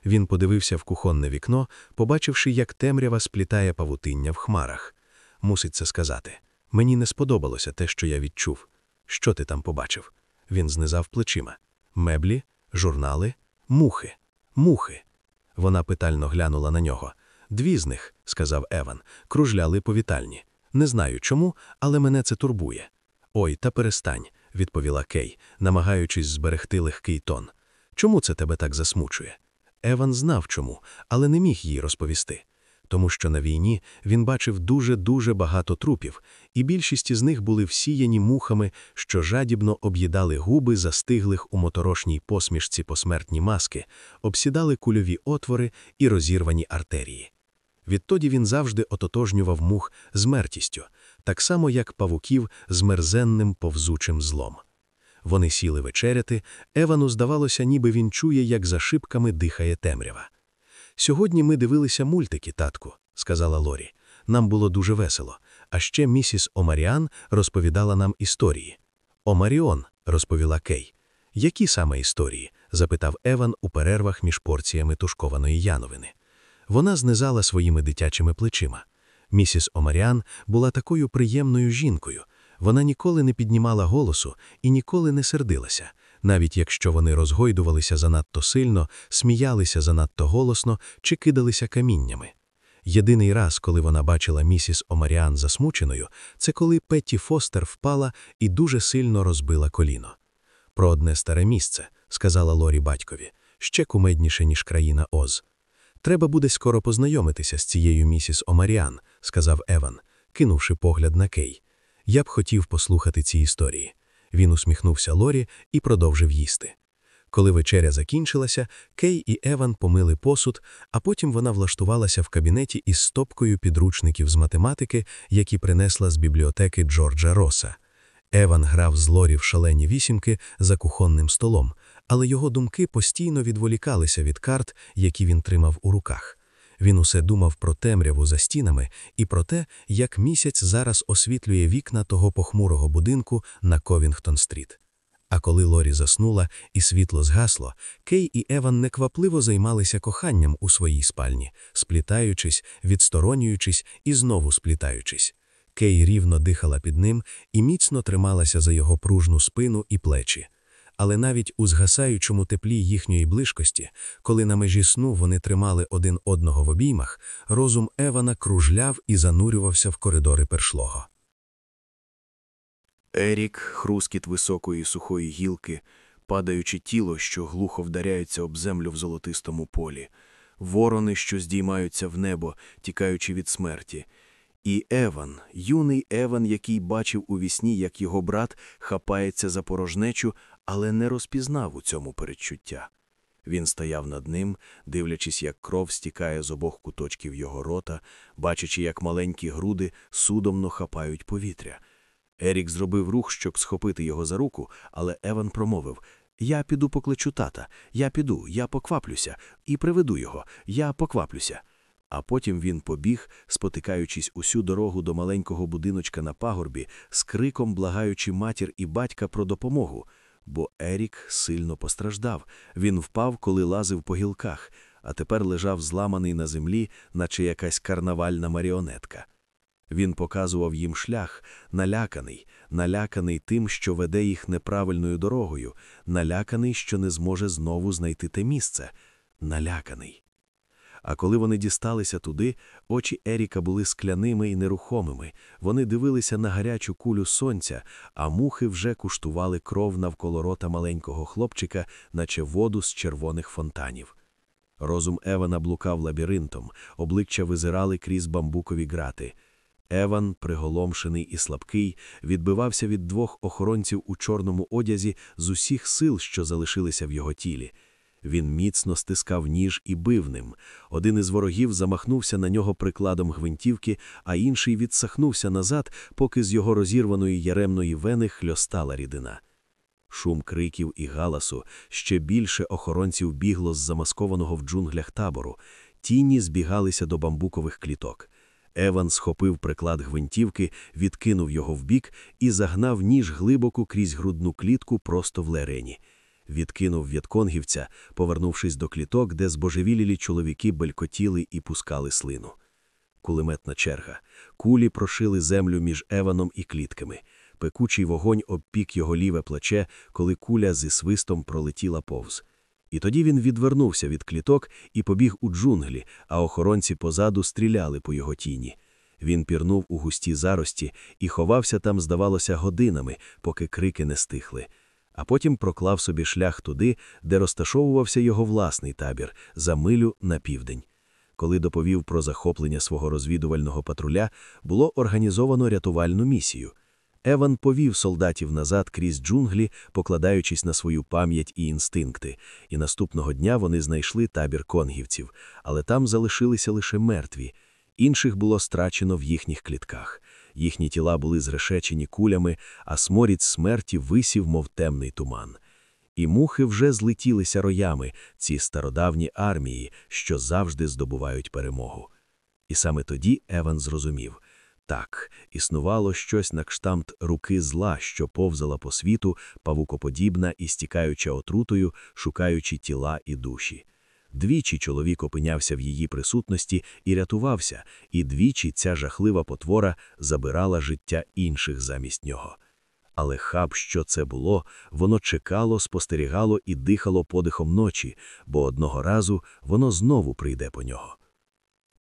Він подивився в кухонне вікно, побачивши, як темрява сплітає павутиння в хмарах. Мусить це сказати. Мені не сподобалося те, що я відчув. Що ти там побачив? Він знизав плечима. Меблі, журнали, мухи, мухи. Вона питально глянула на нього. Дві з них, сказав Еван, кружляли по вітальні. Не знаю чому, але мене це турбує. Ой, та перестань, відповіла Кей, намагаючись зберегти легкий тон. Чому це тебе так засмучує? Еван знав чому, але не міг їй розповісти. Тому що на війні він бачив дуже-дуже багато трупів, і більшість із них були всіяні мухами, що жадібно об'їдали губи застиглих у моторошній посмішці посмертні маски, обсідали кульові отвори і розірвані артерії. Відтоді він завжди ототожнював мух з мертістю, так само як павуків з мерзенним повзучим злом. Вони сіли вечеряти, Евану здавалося, ніби він чує, як за шибками дихає темрява. Сьогодні ми дивилися мультики, татку, сказала Лорі. Нам було дуже весело. А ще місіс Омаріан розповідала нам історії. Омаріон, розповіла Кей. Які саме історії? запитав Еван у перервах між порціями тушкованої яновини. Вона знизала своїми дитячими плечима. Місіс Омаріан була такою приємною жінкою. Вона ніколи не піднімала голосу і ніколи не сердилася, навіть якщо вони розгойдувалися занадто сильно, сміялися занадто голосно чи кидалися каміннями. Єдиний раз, коли вона бачила місіс Омаріан засмученою, це коли Петті Фостер впала і дуже сильно розбила коліно. Про одне старе місце, сказала Лорі батькові, ще кумедніше, ніж країна Оз. Треба буде скоро познайомитися з цією місіс Омаріан, сказав Еван, кинувши погляд на Кей. Я б хотів послухати ці історії. Він усміхнувся Лорі і продовжив їсти. Коли вечеря закінчилася, Кей і Еван помили посуд, а потім вона влаштувалася в кабінеті із стопкою підручників з математики, які принесла з бібліотеки Джорджа Роса. Еван грав з Лорі в шалені вісімки за кухонним столом, але його думки постійно відволікалися від карт, які він тримав у руках. Він усе думав про темряву за стінами і про те, як місяць зараз освітлює вікна того похмурого будинку на Ковінгтон-стріт. А коли Лорі заснула і світло згасло, Кей і Еван неквапливо займалися коханням у своїй спальні, сплітаючись, відсторонюючись і знову сплітаючись. Кей рівно дихала під ним і міцно трималася за його пружну спину і плечі але навіть у згасаючому теплі їхньої близькості, коли на межі сну вони тримали один одного в обіймах, розум Евана кружляв і занурювався в коридори першлого.
Ерік, хрускіт високої сухої гілки, падаючи тіло, що глухо вдаряється об землю в золотистому полі, ворони, що здіймаються в небо, тікаючи від смерті. І Еван, юний Еван, який бачив у вісні, як його брат хапається за порожнечу, але не розпізнав у цьому передчуття. Він стояв над ним, дивлячись, як кров стікає з обох куточків його рота, бачачи, як маленькі груди судомно хапають повітря. Ерік зробив рух, щоб схопити його за руку, але Еван промовив Я піду покличу тата, я піду, я покваплюся, і приведу його, я покваплюся. А потім він побіг, спотикаючись усю дорогу до маленького будиночка на пагорбі, з криком благаючи матір і батька про допомогу бо Ерік сильно постраждав. Він впав, коли лазив по гілках, а тепер лежав зламаний на землі, наче якась карнавальна маріонетка. Він показував їм шлях, наляканий, наляканий тим, що веде їх неправильною дорогою, наляканий, що не зможе знову знайти те місце, наляканий. А коли вони дісталися туди, очі Еріка були скляними і нерухомими. Вони дивилися на гарячу кулю сонця, а мухи вже куштували кров навколо рота маленького хлопчика, наче воду з червоних фонтанів. Розум Евана блукав лабіринтом, обличчя визирали крізь бамбукові грати. Еван, приголомшений і слабкий, відбивався від двох охоронців у чорному одязі з усіх сил, що залишилися в його тілі. Він міцно стискав ніж і бив ним. Один із ворогів замахнувся на нього прикладом гвинтівки, а інший відсахнувся назад, поки з його розірваної яремної вени хльостала рідина. Шум криків і галасу ще більше охоронців бігло з замаскованого в джунглях табору, тіні збігалися до бамбукових кліток.
Еван схопив приклад гвинтівки, відкинув його вбік і загнав ніж глибоко крізь грудну клітку просто в лерені. Відкинув в'ятконгівця, повернувшись до кліток, де збожевілілі чоловіки белькотіли і пускали слину. Кулеметна черга. Кулі прошили землю між Еваном і клітками. Пекучий вогонь обпік його ліве плече, коли куля зі свистом пролетіла повз. І тоді він відвернувся від кліток і побіг у джунглі, а охоронці позаду стріляли по його тіні. Він пірнув у густі зарості і ховався там, здавалося, годинами, поки крики не стихли. А потім проклав собі шлях туди, де розташовувався його власний табір, за милю на південь. Коли доповів про захоплення свого розвідувального патруля, було організовано рятувальну місію. Еван повів солдатів назад крізь джунглі, покладаючись на свою пам'ять і інстинкти, і наступного дня вони знайшли табір конгівців, але там залишилися лише мертві. Інших було страчено в їхніх клітках. Їхні тіла були зрешечені кулями, а сморід смерті висів, мов темний туман. І мухи вже злетілися роями, ці стародавні армії, що завжди здобувають перемогу. І саме тоді Еван зрозумів так, існувало щось на кштамт руки зла, що повзала по світу, павукоподібна і стікаюча отрутою, шукаючи тіла і душі. Двічі чоловік опинявся в її присутності і рятувався, і двічі ця жахлива потвора забирала життя інших замість нього. Але хаб, що це було, воно чекало, спостерігало і дихало подихом ночі, бо одного разу воно знову прийде по нього.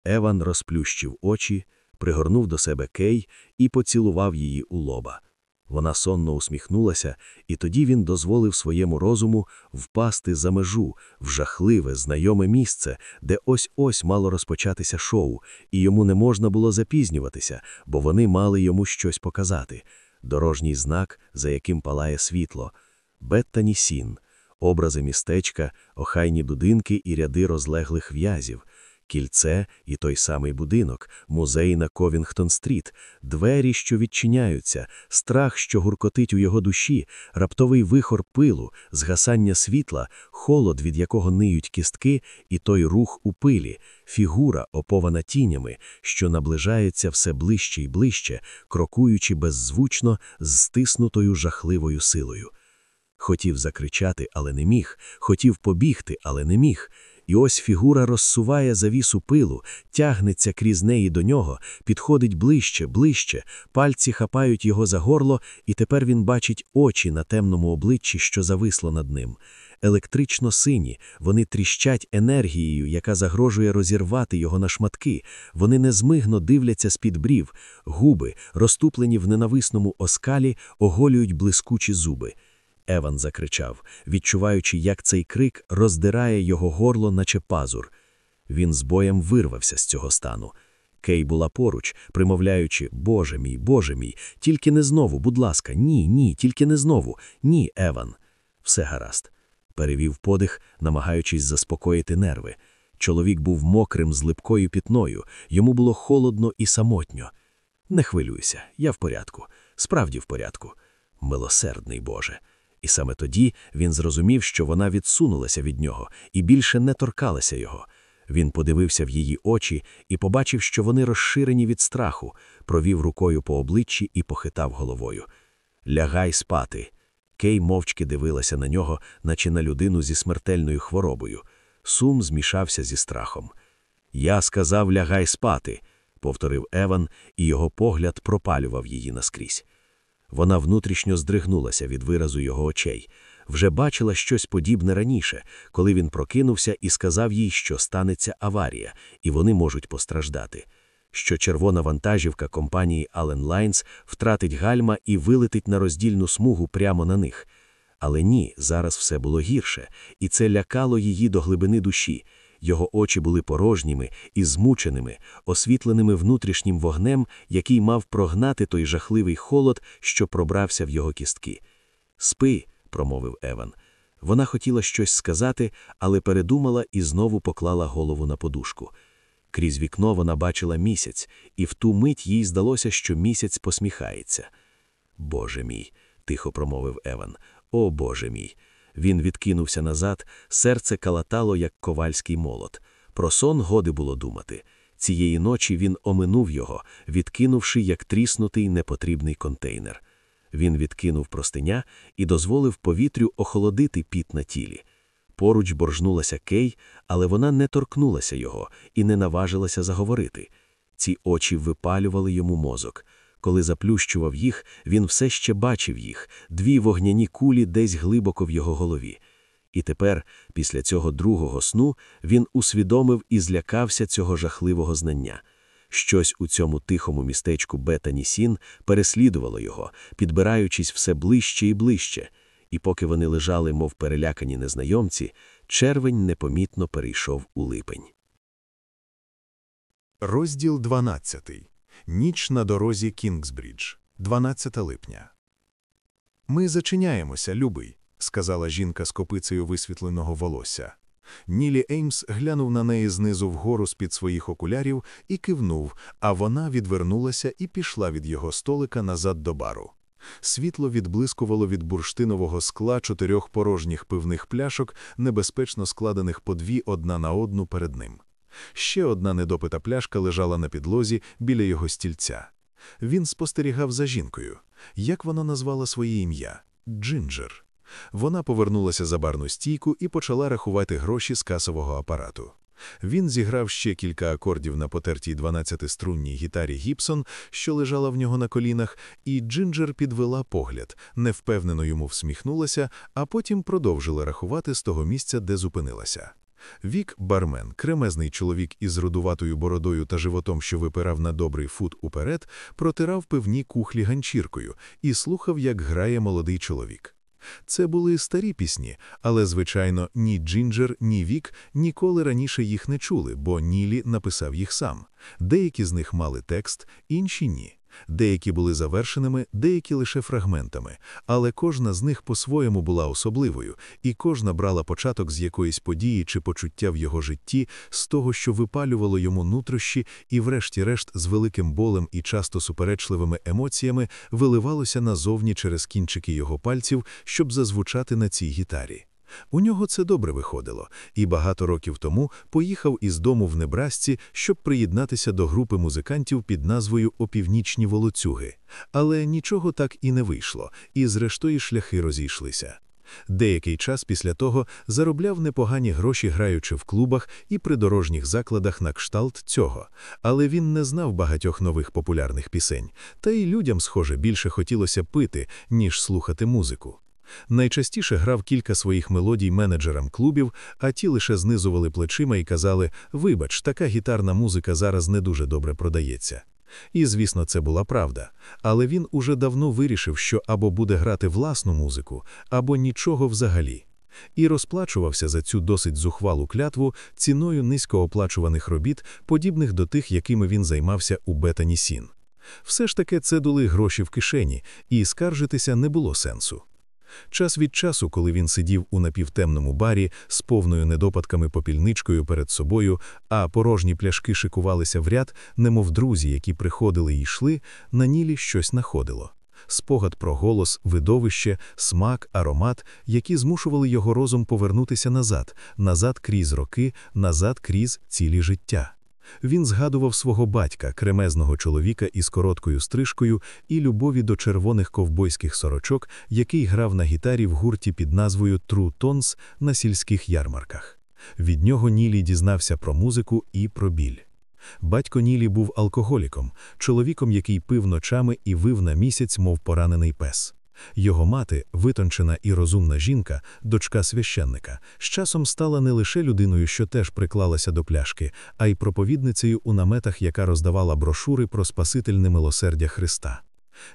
Еван розплющив очі, пригорнув до себе Кей і поцілував її у лоба. Вона сонно усміхнулася, і тоді він дозволив своєму розуму впасти за межу в жахливе, знайоме місце, де ось-ось мало розпочатися шоу, і йому не можна було запізнюватися, бо вони мали йому щось показати. Дорожній знак, за яким палає світло, Бетані Сін, образи містечка, охайні будинки і ряди розлеглих в'язів кільце і той самий будинок, музей на Ковінгтон-стріт, двері, що відчиняються, страх, що гуркотить у його душі, раптовий вихор пилу, згасання світла, холод, від якого ниють кістки, і той рух у пилі, фігура, опована тінями, що наближається все ближче і ближче, крокуючи беззвучно з стиснутою жахливою силою. Хотів закричати, але не міг, хотів побігти, але не міг. І ось фігура розсуває завісу пилу, тягнеться крізь неї до нього, підходить ближче, ближче, пальці хапають його за горло, і тепер він бачить очі на темному обличчі, що зависло над ним. Електрично сині, вони тріщать енергією, яка загрожує розірвати його на шматки. Вони незмигно дивляться з-під брів, губи, розтуплені в ненависному оскалі, оголюють блискучі зуби. Еван закричав, відчуваючи, як цей крик роздирає його горло, наче пазур. Він з боєм вирвався з цього стану. Кей була поруч, примовляючи Боже мій, Боже мій, тільки не знову, будь ласка, ні, ні, тільки не знову, ні, Еван. Все гаразд. Перевів подих, намагаючись заспокоїти нерви. Чоловік був мокрим з липкою пітною, йому було холодно і самотньо. Не хвилюйся, я в порядку, справді в порядку. Милосердний Боже. І саме тоді він зрозумів, що вона відсунулася від нього і більше не торкалася його. Він подивився в її очі і побачив, що вони розширені від страху, провів рукою по обличчі і похитав головою. Лягай спати. Кей мовчки дивилася на нього, наче на людину зі смертельною хворобою. Сум змішався зі страхом. Я сказав, лягай спати, повторив Еван, і його погляд пропалював її наскрізь. Вона внутрішньо здригнулася від виразу його очей, вже бачила щось подібне раніше, коли він прокинувся і сказав їй, що станеться аварія, і вони можуть постраждати. Що червона вантажівка компанії Allen Lines втратить гальма і вилетить на роздільну смугу прямо на них. Але ні, зараз все було гірше, і це лякало її до глибини душі. Його очі були порожніми і змученими, освітленими внутрішнім вогнем, який мав прогнати той жахливий холод, що пробрався в його кістки. Спи, промовив Еван. Вона хотіла щось сказати, але передумала і знову поклала голову на подушку. Крізь вікно вона бачила місяць, і в ту мить їй здалося, що місяць посміхається. Боже мій, тихо промовив Еван. О Боже мій. Він відкинувся назад, серце калатало, як ковальський молот. Про сон годи було думати.
Цієї ночі він оминув його, відкинувши як тріснутий непотрібний контейнер. Він відкинув простиня і дозволив повітрю охолодити піт на тілі. Поруч боржнулася Кей, але вона не торкнулася його і не наважилася заговорити. Ці очі випалювали йому мозок. Коли заплющував їх, він все ще бачив їх, дві вогняні кулі десь глибоко в його голові. І тепер, після цього другого сну, він усвідомив і злякався цього жахливого знання. Щось у цьому тихому містечку Бета-Нісін переслідувало його, підбираючись все ближче і ближче, і поки вони лежали, мов перелякані незнайомці, червень непомітно перейшов у липень.
Розділ 12. Ніч на дорозі Кінгсбрідж, 12 липня. Ми зачиняємося, любий, сказала жінка з копицею висвітленого волосся. Нілі Еймс глянув на неї знизу вгору з-під своїх окулярів і кивнув, а вона відвернулася і пішла від його столика назад до бару. Світло відблискувало від бурштинового скла чотирьох порожніх пивних пляшок, небезпечно складених по дві одна на одну перед ним. Ще одна недопита пляшка лежала на підлозі біля його стільця. Він спостерігав за жінкою. Як вона назвала своє ім'я? Джинджер. Вона повернулася за барну стійку і почала рахувати гроші з касового апарату. Він зіграв ще кілька акордів на потертій 12-струнній гітарі Гібсон, що лежала в нього на колінах, і Джинджер підвела погляд, невпевнено йому всміхнулася, а потім продовжила рахувати з того місця, де зупинилася. Вік бармен, кремезний чоловік із рудуватою бородою та животом, що випирав на добрий фут уперед, протирав пивні кухлі ганчіркою і слухав, як грає молодий чоловік. Це були старі пісні, але, звичайно, ні Джинджер, ні Вік ніколи раніше їх не чули, бо Нілі написав їх сам. Деякі з них мали текст, інші ні. Деякі були завершеними, деякі лише фрагментами, але кожна з них по-своєму була особливою, і кожна брала початок з якоїсь події чи почуття в його житті, з того, що випалювало йому нутрощі, і, врешті-решт, з великим болем і часто суперечливими емоціями виливалося назовні через кінчики його пальців, щоб зазвучати на цій гітарі. У нього це добре виходило, і багато років тому поїхав із дому в Небрасці, щоб приєднатися до групи музикантів під назвою Опівнічні волоцюги. Але нічого так і не вийшло, і зрештою шляхи розійшлися. Деякий час після того заробляв непогані гроші, граючи в клубах і придорожніх закладах на кшталт цього, але він не знав багатьох нових популярних пісень, та й людям, схоже, більше хотілося пити, ніж слухати музику. Найчастіше грав кілька своїх мелодій менеджерам клубів, а ті лише знизували плечима і казали: Вибач, така гітарна музика зараз не дуже добре продається. І, звісно, це була правда, але він уже давно вирішив, що або буде грати власну музику, або нічого взагалі. І розплачувався за цю досить зухвалу клятву ціною низькооплачуваних робіт, подібних до тих, якими він займався у Бетані Сін. Все ж таки це дули гроші в кишені, і скаржитися не було сенсу. Час від часу, коли він сидів у напівтемному барі з повною недопадками попільничкою перед собою, а порожні пляшки шикувалися в ряд, немов друзі, які приходили і йшли, на нілі щось находило. Спогад про голос, видовище, смак, аромат, які змушували його розум повернутися назад, назад крізь роки, назад крізь цілі життя. Він згадував свого батька, кремезного чоловіка із короткою стрижкою і любові до червоних ковбойських сорочок, який грав на гітарі в гурті під назвою True Tones на сільських ярмарках. Від нього Нілі дізнався про музику і про біль. Батько Нілі був алкоголіком, чоловіком, який пив ночами і вив на місяць, мов поранений пес. Його мати, витончена і розумна жінка, дочка священника, з часом стала не лише людиною, що теж приклалася до пляшки, а й проповідницею у наметах, яка роздавала брошури про спасительне милосердя Христа.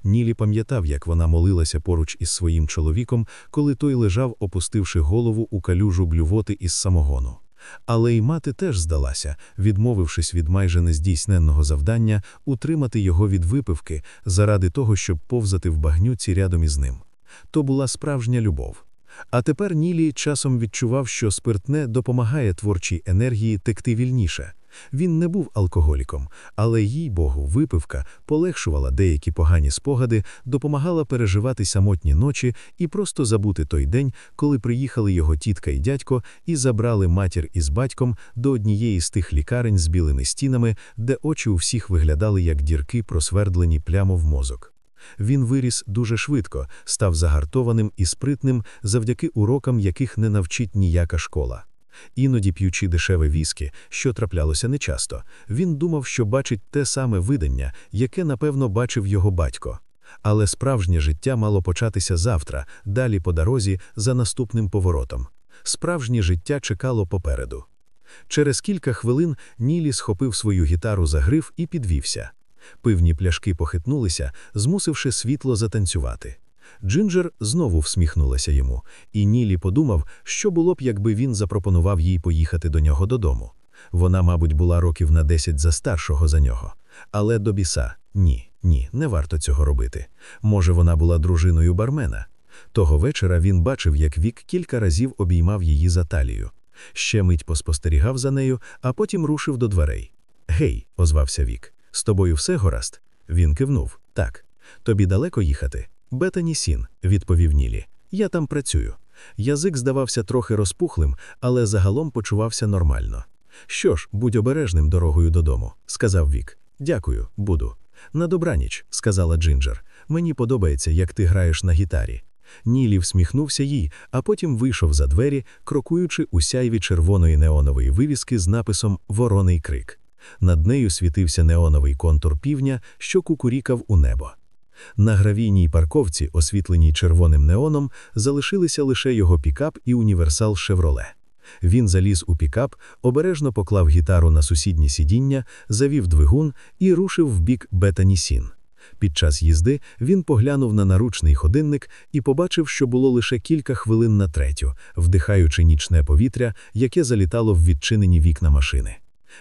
Нілі пам'ятав, як вона молилася поруч із своїм чоловіком, коли той лежав, опустивши голову у калюжу блювоти із самогону. Але й мати теж здалася, відмовившись від майже нездійсненного завдання, утримати його від випивки заради того, щоб повзати в багнюці рядом із ним. То була справжня любов. А тепер Нілі часом відчував, що спиртне допомагає творчій енергії текти вільніше. Він не був алкоголіком, але їй Богу, випивка полегшувала деякі погані спогади, допомагала переживати самотні ночі і просто забути той день, коли приїхали його тітка і дядько і забрали матір із батьком до однієї з тих лікарень з білими стінами, де очі у всіх виглядали як дірки, просвердлені плямо в мозок. Він виріс дуже швидко, став загартованим і спритним завдяки урокам, яких не навчить ніяка школа. Іноді п'ючи дешеве віскі, що траплялося нечасто, він думав, що бачить те саме видання, яке, напевно, бачив його батько. Але справжнє життя мало початися завтра, далі по дорозі, за наступним поворотом. Справжнє життя чекало попереду. Через кілька хвилин Нілі схопив свою гітару за гриф і підвівся. Пивні пляшки похитнулися, змусивши світло затанцювати. Джинджер знову всміхнулася йому, і Нілі подумав, що було б, якби він запропонував їй поїхати до нього додому. Вона, мабуть, була років на десять за старшого за нього. Але до біса ні, ні, не варто цього робити. Може, вона була дружиною бармена. Того вечора він бачив, як Вік кілька разів обіймав її за талію. Ще мить поспостерігав за нею, а потім рушив до дверей. Гей, озвався Вік, з тобою все гаразд? Він кивнув. Так. Тобі далеко їхати? Бетані Сін, відповів Нілі. Я там працюю. Язик здавався трохи розпухлим, але загалом почувався нормально. Що ж, будь обережним дорогою додому, сказав Вік. Дякую, буду. На добраніч, сказала Джинджер. Мені подобається, як ти граєш на гітарі. Нілі всміхнувся їй, а потім вийшов за двері, крокуючи у сяйві червоної неонової вивіски з написом Вороний крик. Над нею світився неоновий контур півня, що кукурікав у небо. На гравійній парковці, освітленій червоним неоном, залишилися лише його пікап і універсал Шевроле. Він заліз у пікап, обережно поклав гітару на сусіднє сидіння, завів двигун і рушив в бік Бетанісін. Під час їзди він поглянув на наручний годинник і побачив, що було лише кілька хвилин на третю, вдихаючи нічне повітря, яке залітало в відчинені вікна машини.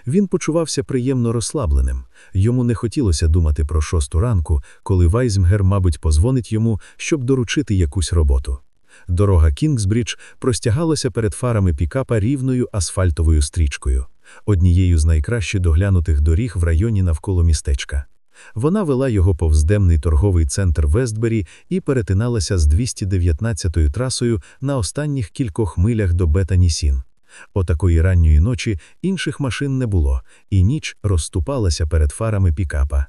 Він почувався приємно розслабленим. Йому не хотілося думати про шосту ранку, коли Вайсінгер, мабуть, позвонить йому, щоб доручити якусь роботу. Дорога Кінгсбрідж простягалася перед фарами пікапа рівною асфальтовою стрічкою, однією з найкраще доглянутих доріг в районі навколо містечка. Вона вела його повз темний торговий центр Вестбері і перетиналася з 219-ю трасою на останніх кількох милях до Бетані Сін. Отакої ранньої ночі інших машин не було, і ніч розступалася перед фарами пікапа.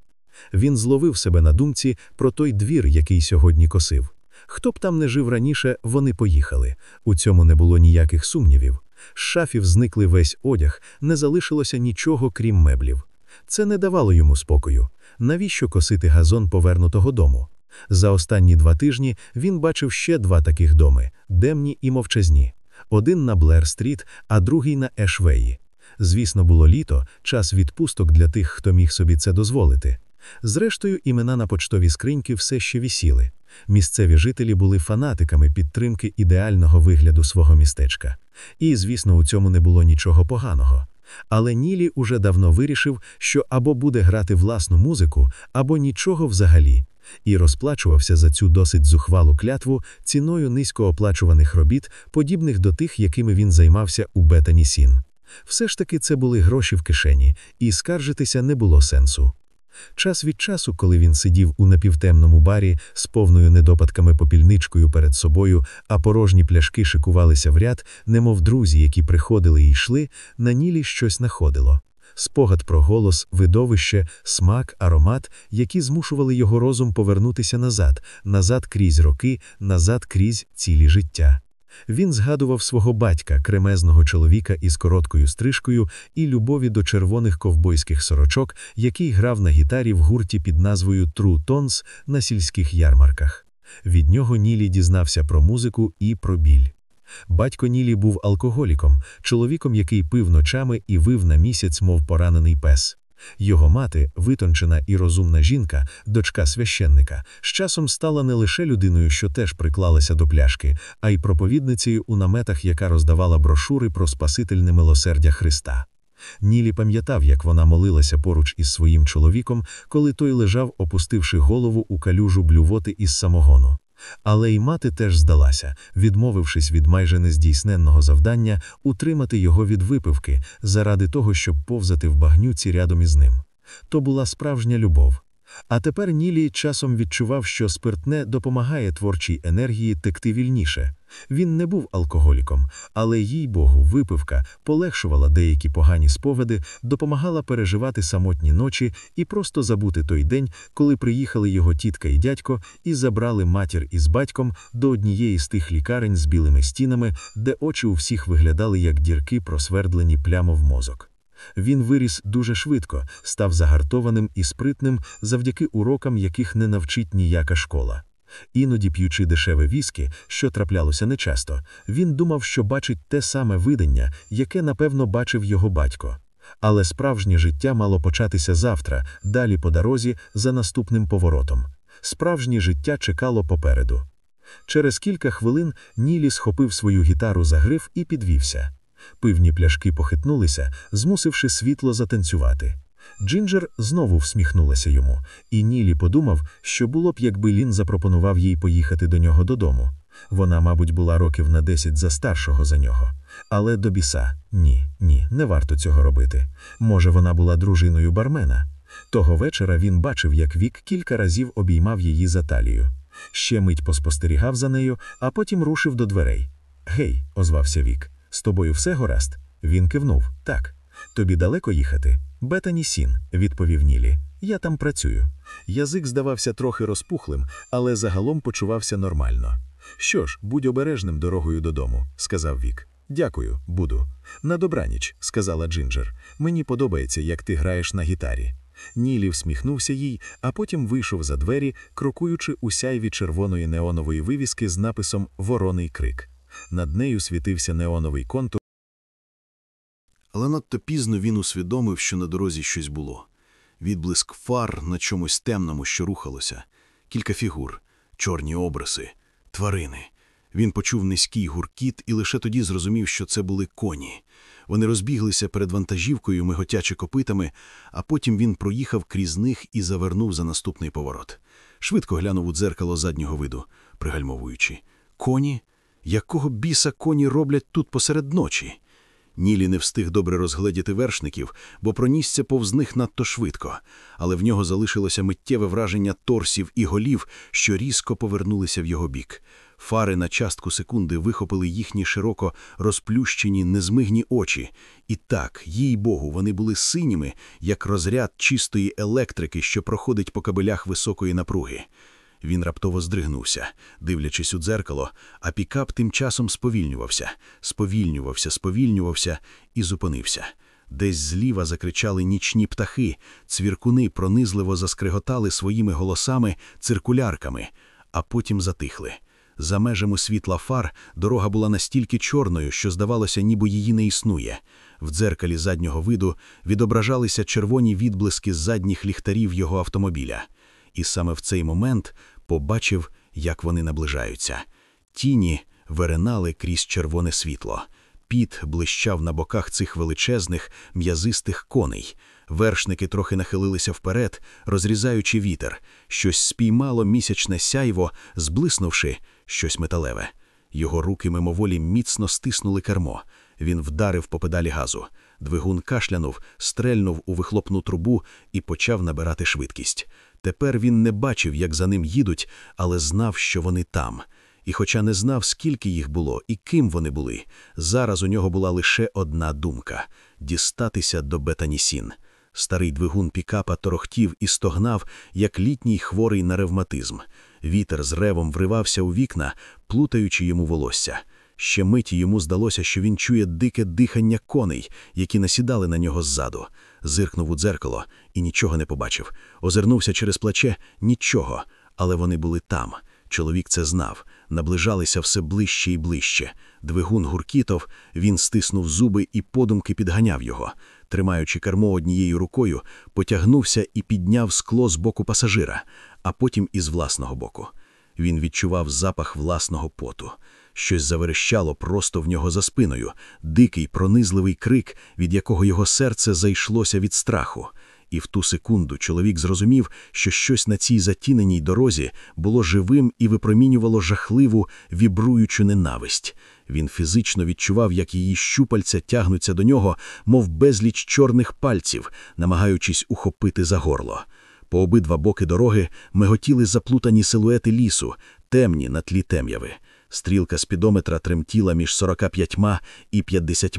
Він зловив себе на думці про той двір, який сьогодні косив. Хто б там не жив раніше, вони поїхали. У цьому не було ніяких сумнівів. З шафів зникли весь одяг, не залишилося нічого, крім меблів. Це не давало йому спокою. Навіщо косити газон повернутого дому? За останні два тижні він бачив ще два таких доми демні і мовчазні один на Блер-стріт, а другий на Ешвеї. Звісно, було літо, час відпусток для тих, хто міг собі це дозволити. Зрештою, імена на почтові скриньки все ще вісіли. Місцеві жителі були фанатиками підтримки ідеального вигляду свого містечка. І, звісно, у цьому не було нічого поганого. Але Нілі уже давно вирішив, що або буде грати власну музику, або нічого взагалі, і розплачувався за цю досить зухвалу клятву ціною низькооплачуваних робіт, подібних до тих, якими він займався у Бетані Сін. Все ж таки це були гроші в кишені, і скаржитися не було сенсу. Час від часу, коли він сидів у напівтемному барі з повною недопадками попільничкою перед собою, а порожні пляшки шикувалися в ряд, немов друзі, які приходили і йшли, на нілі щось находило. Спогад про голос, видовище, смак, аромат, які змушували його розум повернутися назад, назад крізь роки, назад крізь цілі життя. Він згадував свого батька, кремезного чоловіка із короткою стрижкою і любові до червоних ковбойських сорочок, який грав на гітарі в гурті під назвою True Tones на сільських ярмарках. Від нього Нілі дізнався про музику і про біль. Батько Нілі був алкоголіком, чоловіком, який пив ночами і вив на місяць, мов поранений пес. Його мати, витончена і розумна жінка, дочка священника, з часом стала не лише людиною, що теж приклалася до пляшки, а й проповідницею у наметах, яка роздавала брошури про спасительне милосердя Христа. Нілі пам'ятав, як вона молилася поруч із своїм чоловіком, коли той лежав, опустивши голову у калюжу блювоти із самогону.
Але й мати теж здалася, відмовившись від майже нездійсненного завдання утримати його від випивки заради того, щоб повзати в багнюці рядом із ним. То була справжня любов. А тепер Нілі часом відчував, що спиртне допомагає творчій енергії текти вільніше. Він не був алкоголіком, але їй Богу, випивка полегшувала деякі погані спогади, допомагала переживати самотні ночі і просто забути той день, коли приїхали його тітка і дядько і забрали матір із батьком до однієї з тих лікарень з білими стінами, де очі у всіх виглядали як дірки, просвердлені плямо в мозок. Він виріс дуже швидко, став загартованим і спритним завдяки урокам, яких не навчить ніяка школа. Іноді п'ючи дешеве віскі, що траплялося нечасто, він думав, що бачить те саме видання, яке, напевно, бачив його батько. Але справжнє життя мало початися завтра, далі по дорозі, за наступним поворотом. Справжнє життя чекало попереду. Через кілька хвилин Нілі схопив свою гітару за гриф і підвівся. Пивні пляшки похитнулися, змусивши світло затанцювати. Джинджер знову всміхнулася йому, і Нілі подумав, що було б, якби Лін запропонував їй поїхати до нього додому. Вона, мабуть, була років на десять за старшого за нього. Але до біса ні, ні, не варто цього робити. Може, вона була дружиною бармена. Того вечора він бачив, як Вік кілька разів обіймав її за талію. Ще мить поспостерігав за нею, а потім рушив до дверей. Гей, озвався Вік. З тобою все гаразд? Він кивнув. Так. Тобі далеко їхати? Бетані Сін, відповів Нілі. Я там працюю. Язик здавався трохи розпухлим, але загалом почувався нормально. Що ж, будь обережним дорогою додому, сказав Вік. Дякую, буду. На добраніч, сказала Джинджер. Мені подобається, як ти граєш на гітарі. Нілі всміхнувся їй, а потім вийшов за двері, крокуючи у сяйві червоної неонової вивіски з написом Вороний крик. Над нею світився неоновий контур.
Але надто пізно він усвідомив, що на дорозі щось було. Відблиск фар на чомусь темному, що рухалося, кілька фігур, чорні обриси, тварини. Він почув низький гуркіт і лише тоді зрозумів, що це були коні. Вони розбіглися перед вантажівкою, миготячи копитами, а потім він проїхав крізь них і завернув за наступний поворот. Швидко глянув у дзеркало заднього виду, пригальмовуючи. Коні? Якого біса коні роблять тут посеред ночі? Нілі не встиг добре розгледіти вершників, бо пронісся повз них надто швидко, але в нього залишилося миттєве враження торсів і голів, що різко повернулися в його бік. Фари на частку секунди вихопили їхні широко розплющені, незмигні очі. І так, їй богу, вони були синіми, як розряд чистої електрики, що проходить по кабелях високої напруги. Він раптово здригнувся, дивлячись у дзеркало, а пікап тим часом сповільнювався, сповільнювався, сповільнювався і зупинився. Десь зліва закричали нічні птахи, цвіркуни пронизливо заскриготали своїми голосами циркулярками, а потім затихли. За межами світла фар дорога була настільки чорною, що здавалося, ніби її не існує. В дзеркалі заднього виду відображалися червоні відблиски з задніх ліхтарів його автомобіля. І саме в цей момент побачив, як вони наближаються. Тіні веренали крізь червоне світло. Піт блищав на боках цих величезних, м'язистих коней. Вершники трохи нахилилися вперед, розрізаючи вітер. Щось спіймало місячне сяйво, зблиснувши щось металеве. Його руки мимоволі міцно стиснули кермо. Він вдарив по педалі газу. Двигун кашлянув, стрельнув у вихлопну трубу і почав набирати швидкість. Тепер він не бачив, як за ним їдуть, але знав, що вони там. І, хоча не знав, скільки їх було і ким вони були, зараз у нього була лише одна думка дістатися до Бетанісін. Старий двигун пікапа торохтів і стогнав, як літній хворий на ревматизм. Вітер з ревом вривався у вікна, плутаючи йому волосся. Ще миті йому здалося, що він чує дике дихання коней, які насідали на нього ззаду. Зиркнув у дзеркало і нічого не побачив. Озирнувся через плече нічого, але вони були там. Чоловік це знав, наближалися все ближче і ближче. Двигун гуркітов, він стиснув зуби і подумки підганяв його. Тримаючи кермо однією рукою, потягнувся і підняв скло з боку пасажира, а потім із власного боку. Він відчував запах власного поту. Щось заверещало просто в нього за спиною, дикий, пронизливий крик, від якого його серце зайшлося від страху. І в ту секунду чоловік зрозумів, що щось на цій затіненій дорозі було живим і випромінювало жахливу, вібруючу ненависть. Він фізично відчував, як її щупальця тягнуться до нього, мов безліч чорних пальців, намагаючись ухопити за горло. По обидва боки дороги миготіли заплутані силуети лісу, темні на тлі тем'яви. Стрілка спідометра тремтіла між 45 і 50,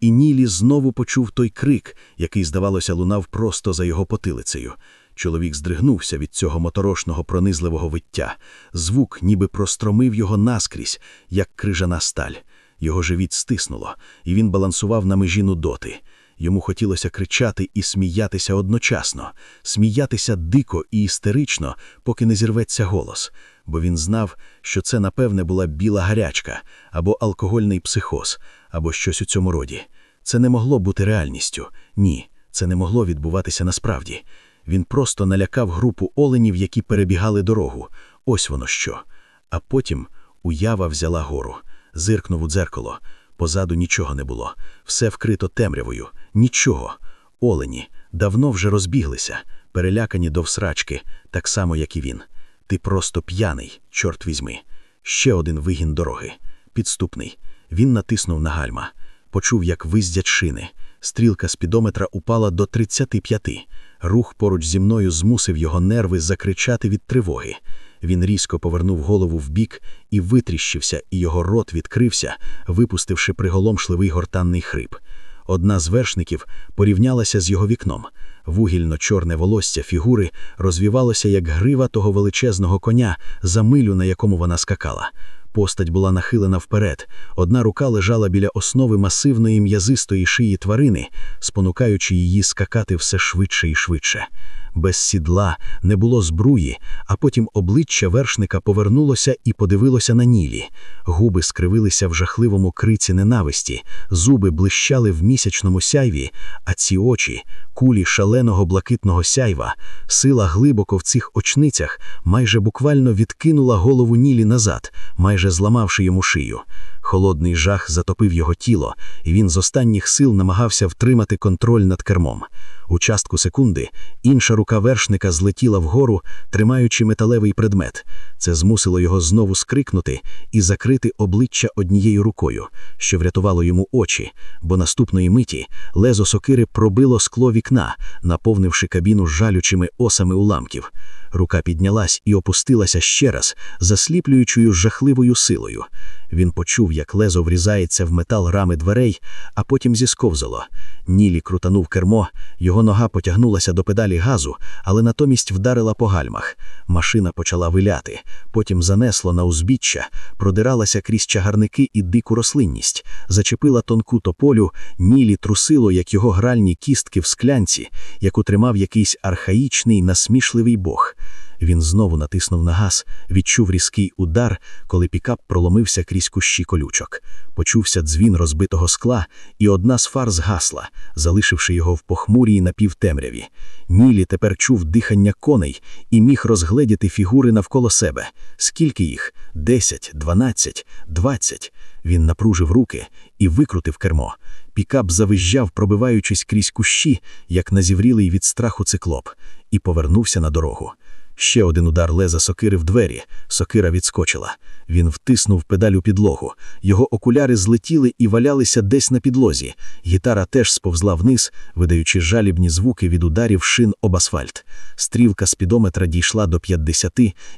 і Нілі знову почув той крик, який, здавалося, лунав просто за його потилицею. Чоловік здригнувся від цього моторошного пронизливого виття. Звук ніби простромив його наскрізь, як крижана сталь. Його живіт стиснуло, і він балансував на межі нудоти. Йому хотілося кричати і сміятися одночасно, сміятися дико і істерично, поки не зірветься голос, бо він знав, що це, напевне, була біла гарячка або алкогольний психоз, або щось у цьому роді. Це не могло бути реальністю. Ні, це не могло відбуватися насправді. Він просто налякав групу оленів, які перебігали дорогу. Ось воно що. А потім уява взяла гору, зиркнув у дзеркало. Позаду нічого не було, все вкрито темрявою, нічого. Олені давно вже розбіглися, перелякані до всрачки, так само, як і він. Ти просто п'яний, чорт візьми. Ще один вигін дороги. Підступний. Він натиснув на гальма, почув, як виздять шини. Стрілка спідометра упала до 35. Рух поруч зі мною змусив його нерви закричати від тривоги. Він різко повернув голову вбік і витріщився, і його рот відкрився, випустивши приголомшливий гортанний хрип. Одна з вершників порівнялася з його вікном. Вугільно-чорне волосся фігури розвівалося, як грива того величезного коня за милю, на якому вона скакала. Постать була нахилена вперед, одна рука лежала біля основи масивної м'язистої шиї тварини, спонукаючи її скакати все швидше і швидше. Без сідла не було збруї, а потім обличчя вершника повернулося і подивилося на нілі. Губи скривилися в жахливому криці ненависті, зуби блищали в місячному сяйві, а ці очі, кулі шаленого блакитного сяйва, сила глибоко в цих очницях майже буквально відкинула голову Нілі назад, майже зламавши йому шию. Холодний жах затопив його тіло, і він з останніх сил намагався втримати контроль над кермом. У частку секунди інша рука вершника злетіла вгору, тримаючи металевий предмет. Це змусило його знову скрикнути і закрити обличчя однією рукою, що врятувало йому очі, бо наступної миті лезо сокири пробило скло вікна, наповнивши кабіну жалючими осами уламків. Рука піднялась і опустилася ще раз, засліплюючою жахливою силою. Він почув, як лезо врізається в метал рами дверей, а потім зісковзало. Нілі крутанув кермо, його нога потягнулася до педалі газу, але натомість вдарила по гальмах. Машина почала виляти, потім занесло на узбіччя, продиралася крізь чагарники і дику рослинність, зачепила тонку тополю, нілі трусило, як його гральні кістки в склянці, яку тримав якийсь архаїчний насмішливий бог. Він знову натиснув на газ, відчув різкий удар, коли пікап проломився крізь кущі колючок. Почувся дзвін розбитого скла, і одна з фар згасла, залишивши його в похмурій напівтемряві. Нілі тепер чув дихання коней і міг розгледіти фігури навколо себе. Скільки їх? Десять, дванадцять, двадцять. Він напружив руки і викрутив кермо. Пікап завизжав, пробиваючись крізь кущі, як назіврілий від страху циклоп, і повернувся на дорогу. Ще один удар леза сокири в двері. Сокира відскочила. Він втиснув педаль у підлогу. Його окуляри злетіли і валялися десь на підлозі. Гітара теж сповзла вниз, видаючи жалібні звуки від ударів шин об асфальт. Стрілка спідометра дійшла до 50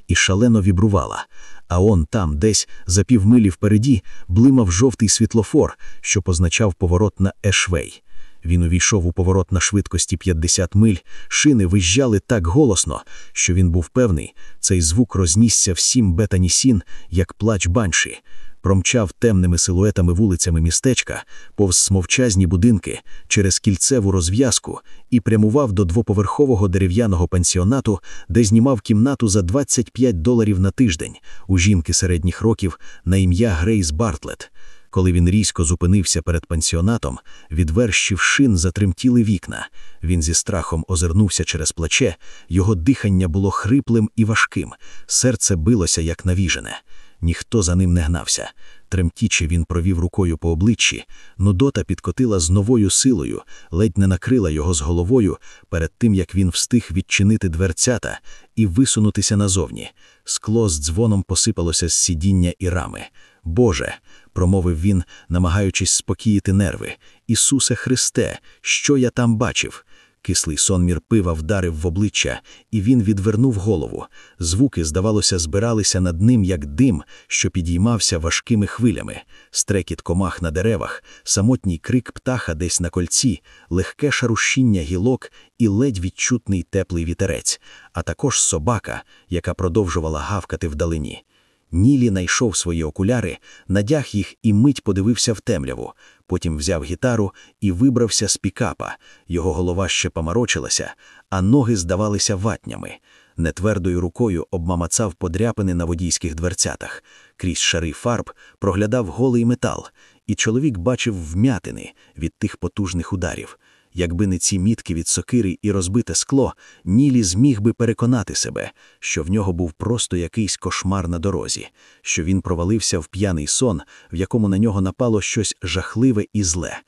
і шалено вібрувала. А он там, десь, за півмилі впереді, блимав жовтий світлофор, що позначав поворот на Ешвей. Він увійшов у поворот на швидкості 50 миль, шини визжали так голосно, що він був певний, цей звук рознісся всім бетанісін, як плач банші, промчав темними силуетами вулицями містечка, повз смовчазні будинки через кільцеву розв'язку і прямував до двоповерхового дерев'яного пансіонату, де знімав кімнату за 25 доларів на тиждень у жінки середніх років на ім'я Грейс Бартлет. Коли він різко зупинився перед пансіонатом, від верщів шин затремтіли вікна. Він зі страхом озирнувся через плече, його дихання було хриплим і важким, серце билося, як навіжене. Ніхто за ним не гнався. Тремтіче він провів рукою по обличчі, Нудота підкотила з новою силою, ледь не накрила його з головою перед тим, як він встиг відчинити дверцята і висунутися назовні. Скло з дзвоном посипалося з сидіння і рами. Боже, промовив він, намагаючись спокіїти нерви. Ісусе Христе, що я там бачив? Кислий сонмір пива вдарив в обличчя, і він відвернув голову. Звуки, здавалося, збиралися над ним, як дим, що підіймався важкими хвилями, стрекіт комах на деревах, самотній крик птаха десь на кольці, легке шарушіння гілок і ледь відчутний теплий вітерець, а також собака, яка продовжувала гавкати вдалині. Нілі найшов свої окуляри, надяг їх і мить подивився в темряву. Потім взяв гітару і вибрався з пікапа. Його голова ще поморочилася, а ноги здавалися ватнями. Нетвердою рукою обмамацав подряпини на водійських дверцятах. Крізь шари фарб проглядав голий метал, і чоловік бачив вмятини від тих потужних ударів. Якби не ці мітки від сокири і розбите скло, Нілі зміг би переконати себе, що в нього був просто якийсь кошмар на дорозі, що він провалився в п'яний сон, в якому на нього напало щось жахливе і зле.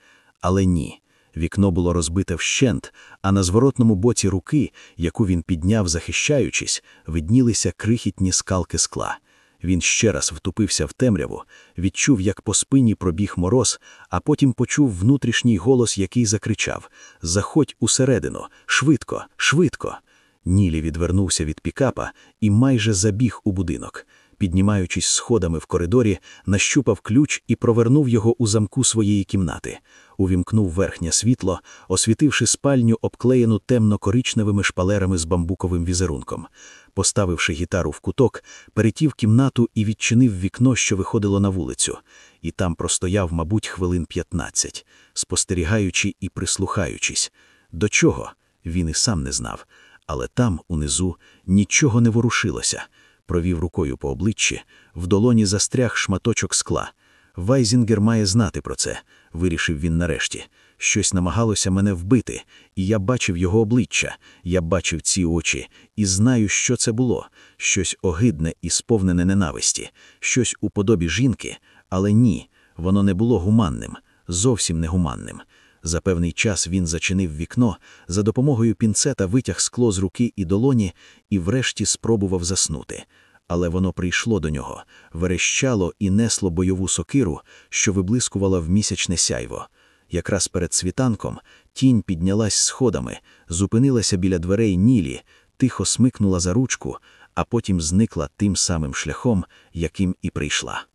Але ні. Вікно було розбите вщент, а на зворотному боці руки, яку він підняв, захищаючись, виднілися крихітні скалки скла. Він ще раз втупився в темряву, відчув, як по спині пробіг мороз, а потім почув внутрішній голос, який закричав Заходь усередину, швидко, швидко. Нілі відвернувся від пікапа і майже забіг у будинок. Піднімаючись сходами в коридорі, нащупав ключ і провернув його у замку своєї кімнати. Увімкнув верхнє світло, освітивши спальню, обклеєну темно-коричневими шпалерами з бамбуковим візерунком. Поставивши гітару в куток, перетів кімнату і відчинив вікно, що виходило на вулицю, і там простояв, мабуть, хвилин 15, спостерігаючи і прислухаючись. До чого він і сам не знав, але там, унизу, нічого не ворушилося. Провів рукою по обличчі, в долоні застряг шматочок скла. Вайзінгер має знати про це, вирішив він нарешті. Щось намагалося мене вбити, і я бачив його обличчя, я бачив ці очі і знаю, що це було щось огидне і сповнене ненависті, щось у подобі жінки, але ні, воно не було гуманним, зовсім не гуманним. За певний час він зачинив вікно, за допомогою пінцета витяг скло з руки і долоні і врешті спробував заснути. Але воно прийшло до нього, верещало і несло бойову сокиру, що виблискувала в місячне сяйво. Якраз перед світанком тінь піднялась сходами, зупинилася біля дверей Нілі, тихо смикнула за ручку, а потім зникла тим самим шляхом, яким і прийшла.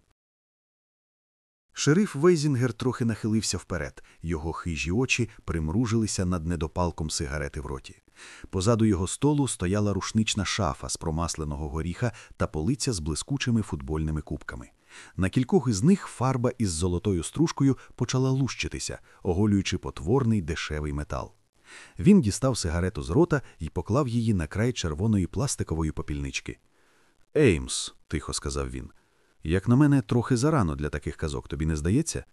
Шериф Вайзінгер трохи нахилився вперед, його хижі очі примружилися над недопалком сигарети в роті. Позаду його столу стояла рушнична шафа з промасленого горіха та полиця з блискучими футбольними кубками. На кількох із них фарба із золотою стружкою почала лущитися, оголюючи потворний дешевий метал. Він дістав сигарету з рота і поклав її на край червоної пластикової попільнички. Еймс, тихо сказав він. Як на мене, трохи зарано для таких казок, тобі не здається?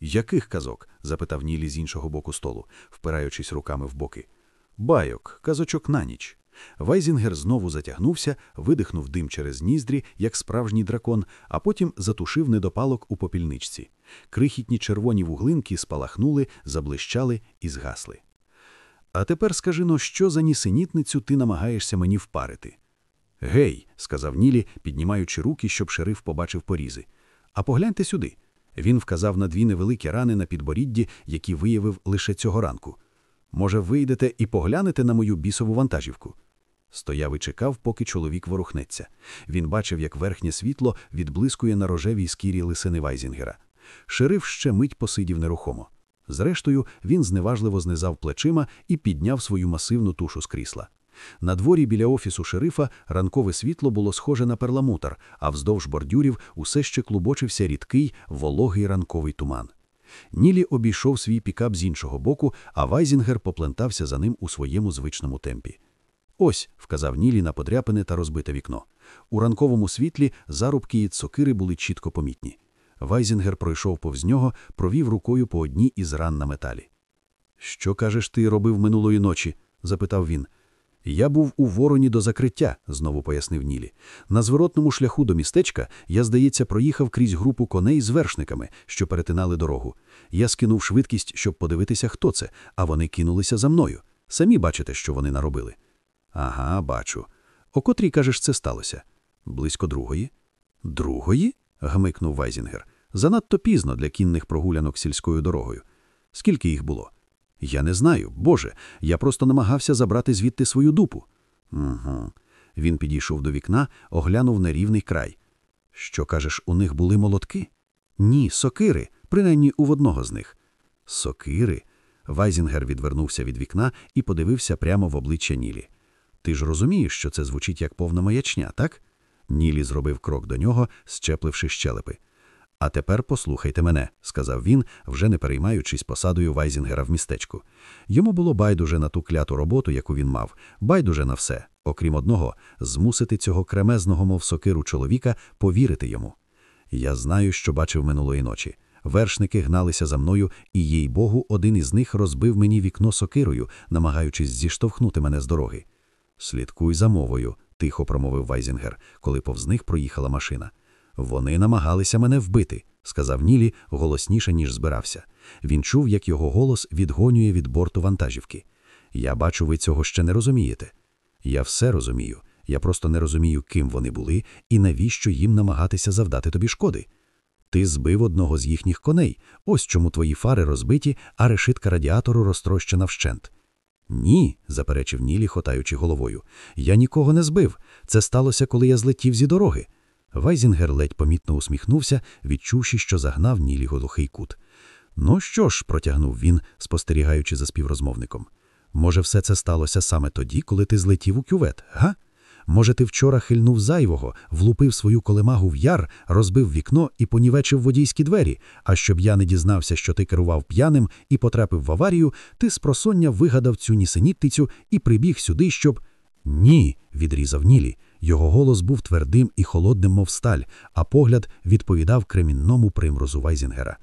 Яких казок? запитав Нілі з іншого боку столу, впираючись руками в боки. Байок, казочок на ніч. Вайзінгер знову затягнувся, видихнув дим через ніздрі, як справжній дракон, а потім затушив недопалок у попільничці. Крихітні червоні вуглинки спалахнули, заблищали і згасли. А тепер скажи но, що за нісенітницю ти намагаєшся мені впарити? Гей, сказав Нілі, піднімаючи руки, щоб шериф побачив порізи. А погляньте сюди. Він вказав на дві невеликі рани на підборідді, які виявив лише цього ранку. Може, вийдете і поглянете на мою бісову вантажівку? Стояв і чекав, поки чоловік ворухнеться. Він бачив, як верхнє світло відблискує на рожевій шкірі лисини Вайзінгера. Шериф ще мить посидів нерухомо. Зрештою, він зневажливо знизав плечима і підняв свою масивну тушу з крісла. На дворі біля офісу шерифа ранкове світло було схоже на перламутр, а вздовж бордюрів усе ще клубочився рідкий, вологий ранковий туман. Нілі обійшов свій пікап з іншого боку, а Вайзінгер поплентався за ним у своєму звичному темпі. Ось, вказав Нілі на подряпини та розбите вікно. У ранковому світлі зарубки від сокири були чітко помітні. Вайзінгер пройшов повз нього, провів рукою по одній із ран на металі. Що кажеш, ти робив минулої ночі? запитав він.
Я був у вороні до закриття, знову пояснив Нілі. На зворотному шляху до містечка я, здається, проїхав крізь групу коней з вершниками, що перетинали дорогу. Я скинув швидкість, щоб подивитися, хто це, а вони кинулися за мною. Самі бачите, що вони наробили. Ага, бачу. О котрій, кажеш, це сталося? Близько другої. Другої? гмикнув Вайзінгер. Занадто пізно для кінних прогулянок сільською дорогою. Скільки їх було? Я не знаю, Боже, я просто намагався забрати звідти свою дупу. Угу. Він підійшов до вікна, оглянув нерівний край. Що кажеш, у них були молотки? Ні, сокири, принаймні у одного з них. Сокири. Вайзінгер відвернувся від вікна і подивився прямо в обличчя Нілі. Ти ж розумієш, що це звучить як повна маячня, так? Нілі зробив крок до нього, зчепивши щелепи. А тепер послухайте мене, сказав він, вже не переймаючись посадою Вайзінгера в містечку. Йому було байдуже на ту кляту роботу, яку він мав, байдуже на все, окрім одного, змусити цього кремезного, мов сокиру чоловіка, повірити йому. Я знаю, що бачив минулої ночі. Вершники гналися за мною, і, їй богу, один із них розбив мені вікно сокирою, намагаючись зіштовхнути мене з дороги. Слідкуй за мовою, тихо промовив Вайзінгер, коли повз них проїхала машина. Вони намагалися мене вбити, сказав Нілі голосніше, ніж збирався. Він чув, як його голос відлунює від борту вантажівки. Я бачу, ви цього ще не розумієте. Я все розумію. Я просто не розумію, ким вони були і навіщо їм намагатися завдати тобі шкоди. Ти збив одного з їхніх коней, ось чому твої фари розбиті, а решітка радіатору розтрощена вщент. Ні, заперечив Нілі, хитаючи головою. Я нікого не збив. Це сталося, коли я злетів з дороги. Вайзінгер ледь помітно усміхнувся, відчувши, що загнав Нілі в глухий кут. Ну що ж, протягнув він, спостерігаючи за співрозмовником. Може, все це сталося саме тоді, коли ти злетів у кювет, га? Може, ти вчора хильнув зайвого, влупив свою колемагу в яр, розбив вікно і понівечив водійські двері. А щоб я не дізнався, що ти керував п'яним і потрапив в аварію, ти з просоння вигадав цю нісенітницю і прибіг сюди, щоб. Ні, відрізав Нілі. Його голос був твердим і холодним, мов сталь, а погляд відповідав кремінному примрозу Вайзінгера.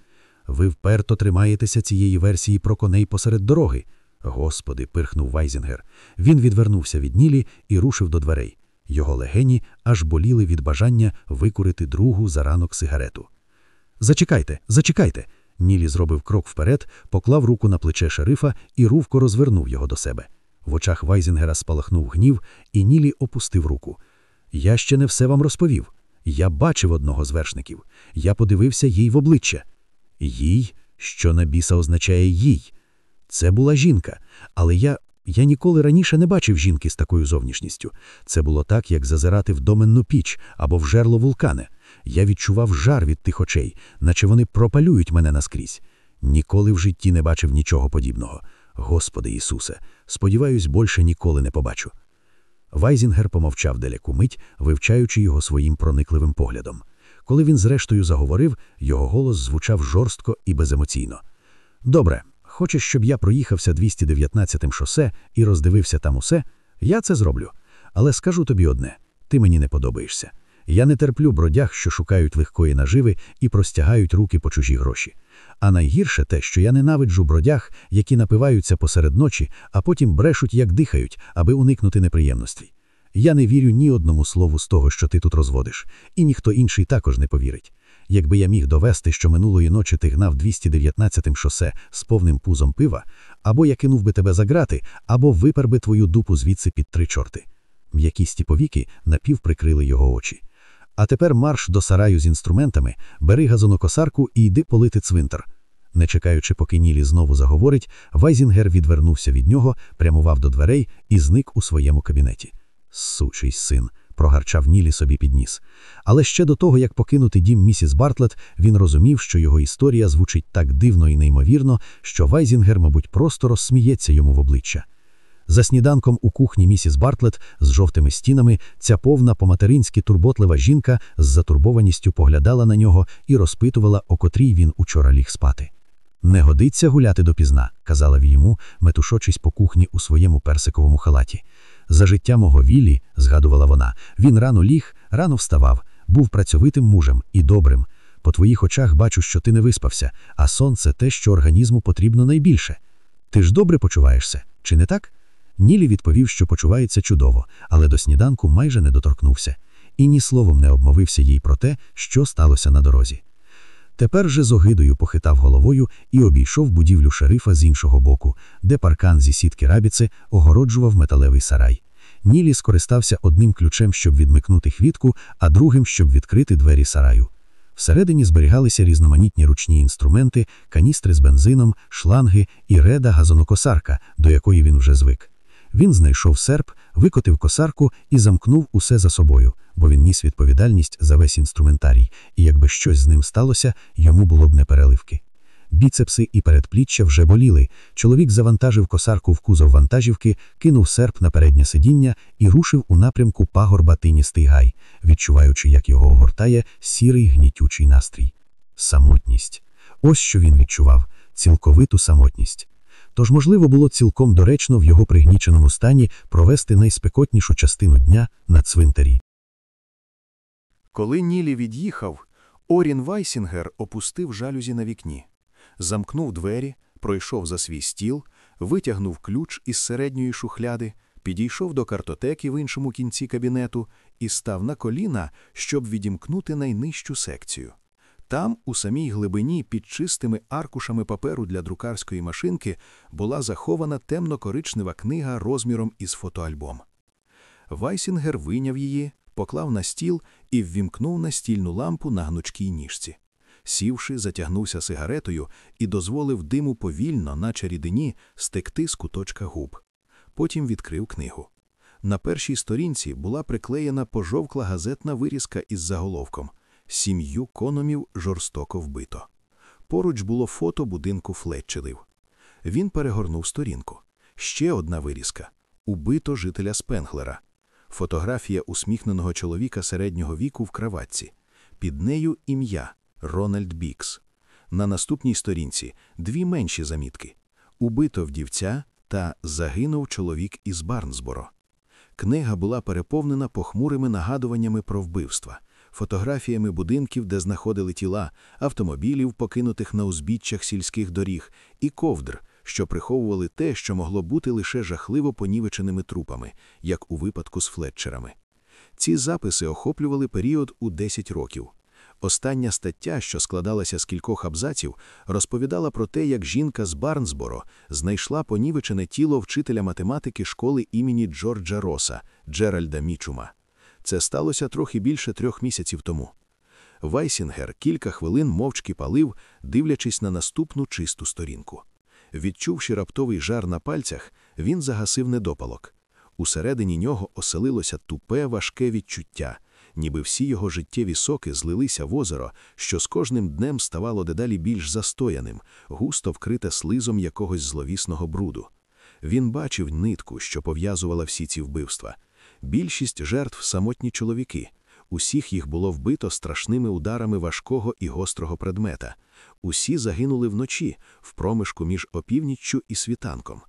Ви вперто тримаєтеся цієї версії про коней посеред дороги. Господи, пирхнув Вайзінгер. Він відвернувся від Нілі і рушив до дверей. Його легені аж боліли від бажання викурити другу за ранок сигарету. Зачекайте, зачекайте. Нілі зробив крок вперед, поклав руку на плече шерифа і різко розвернув його до себе. В очах Вайзінгера спалахнув гнів, і Нілі опустив руку. Я ще не все вам розповів. Я бачив одного з вершників. Я подивився їй в обличчя. Їй, що на біса означає їй. Це була жінка, але я я ніколи раніше не бачив жінки з такою зовнішністю. Це було так, як зазирати в доменну піч або в жерло вулкани. Я відчував жар від тих очей, наче вони пропалюють мене наскрізь. Ніколи в житті не бачив нічого подібного. Господи Ісусе, сподіваюсь, більше ніколи не побачу. Вайзінгер помовчав деяку мить, вивчаючи його своїм проникливим поглядом. Коли він зрештою заговорив, його голос звучав жорстко і беземоційно. Добре, хочеш, щоб я проїхався 219-м шосе і роздивився там усе? Я це зроблю. Але скажу тобі одне: ти мені не подобаєшся. Я не терплю бродяг, що шукають легкої наживи і простягають руки по чужі гроші. А найгірше те, що я ненавиджу бродяг, які напиваються посеред ночі, а потім брешуть, як дихають, аби уникнути неприємностей. Я не вірю ні одному слову з того, що ти тут розводиш, і ніхто інший також не повірить. Якби я міг довести, що минулої ночі ти гнав 219-м шосе з повним пузом пива, або я кинув би тебе за грати, або випер би твою дупу звідси під три чорти. М'ясисті повіки напівприкрили його очі. А тепер марш до сараю з інструментами, бери газонокосарку і йди полити цвинтар. Не чекаючи, поки Нілі знову заговорить, Вайзінгер відвернувся від нього, попрямував до дверей і зник у своєму кабінеті. Сучий син, прогарчав Нілі собі під ніс. Але ще до того, як покинути дім місіс Бартлет, він розумів, що його історія звучить так дивно і неймовірно, що Вайзінгер, мабуть, просто розсміється йому в обличчя. За сніданком у кухні місіс Бартлет з жовтими стінами ця повна по-материнськи турботлива жінка з затурбованістю поглядала на нього і розпитувала, о котрій він учора ліг спати. Не годиться гуляти допізна, казала йому, метушочись по кухні у своєму персиковому халаті. За життя мого Віллі, згадувала вона, він рано ліг, рано вставав, був працьовитим мужем і добрим. По твоїх очах бачу, що ти не виспався, а сон це те, що організму потрібно найбільше. Ти ж добре почуваєшся, чи не так?
Нілі відповів, що почувається чудово, але до сніданку майже не доторкнувся, і ні словом не обмовився їй про те, що сталося на дорозі. Тепер же з огидою похитав головою і обійшов будівлю шерифа з іншого боку, де паркан зі сітки рабіци огороджував металевий сарай. Нілі скористався одним ключем, щоб відмикнути хвітку, а другим, щоб відкрити двері сараю. Всередині зберігалися різноманітні ручні інструменти, каністри з бензином, шланги і реда газонокосарка, до якої він вже звик. Він знайшов серп, викотив косарку і замкнув усе за собою, бо він ніс відповідальність за весь інструментарій, і якби щось з ним сталося, йому було б не переливки. Біцепси і передпліччя вже боліли. Чоловік завантажив косарку в кузов вантажівки, кинув серп на переднє сидіння і рушив у напрямку пагорба тиністий гай, відчуваючи, як його огортає сірий гнітючий настрій. Самотність. Ось що він відчував цілковиту самотність. Тож, можливо, було цілком доречно в його пригніченому стані провести найспекотнішу частину дня на цвинтарі.
Коли Нілі від'їхав, Орін Вайсінгер опустив жалюзі на вікні, замкнув двері, пройшов за свій стіл, витягнув ключ із середньої шухляди, підійшов до картотеки в іншому кінці кабінету і став на коліна, щоб відімкнути найнижчу секцію. Там, у самій глибині, під чистими аркушами паперу для друкарської машинки, була захована темно-коричнева книга розміром із фотоальбом. Вайсінгер вийняв її, поклав на стіл і ввімкнув настільну лампу на гнучкій ніжці. Сівши, затягнувся сигаретою і дозволив диму повільно, наче рідині, стекти з куточка губ. Потім відкрив книгу. На першій сторінці була приклеєна пожовкла газетна вирізка із заголовком Сім'ю Кономів жорстоко вбито. Поруч було фото будинку Флетчелів. Він перегорнув сторінку. Ще одна вирізка убито жителя Спенглера. Фотографія усміхненого чоловіка середнього віку в краватці. Під нею ім'я Рональд Бікс. На наступній сторінці дві менші замітки: Убито вдівця та загинув чоловік із Барнсборо. Книга була переповнена похмурими нагадуваннями про вбивства, фотографіями будинків, де знаходили тіла, автомобілів, покинутих на узбіччях сільських доріг, і ковдр, що приховували те, що могло бути лише жахливо понівеченими трупами, як у випадку з Флетчерами. Ці записи охоплювали період у 10 років. Остання стаття, що складалася з кількох абзаців, розповідала про те, як жінка з Барнсборо знайшла понівечене тіло вчителя математики школи імені Джорджа Роса, Джеральда Мічума. Це сталося трохи більше трьох місяців тому. Вайсінгер кілька хвилин мовчки палив, дивлячись на наступну чисту сторінку. Відчувши раптовий жар на пальцях, він загасив недопалок. Усередині нього оселилося тупе, важке відчуття, ніби всі його життєві соки злилися в озеро, що з кожним днем ставало дедалі більш застояним, густо вкрите слизом якогось зловісного бруду. Він бачив нитку, що пов'язувала всі ці вбивства. Більшість жертв самотні чоловіки. Усіх їх було вбито страшними ударами важкого і гострого предмета. Усі загинули вночі, в проміжку між опівніччю і світанком.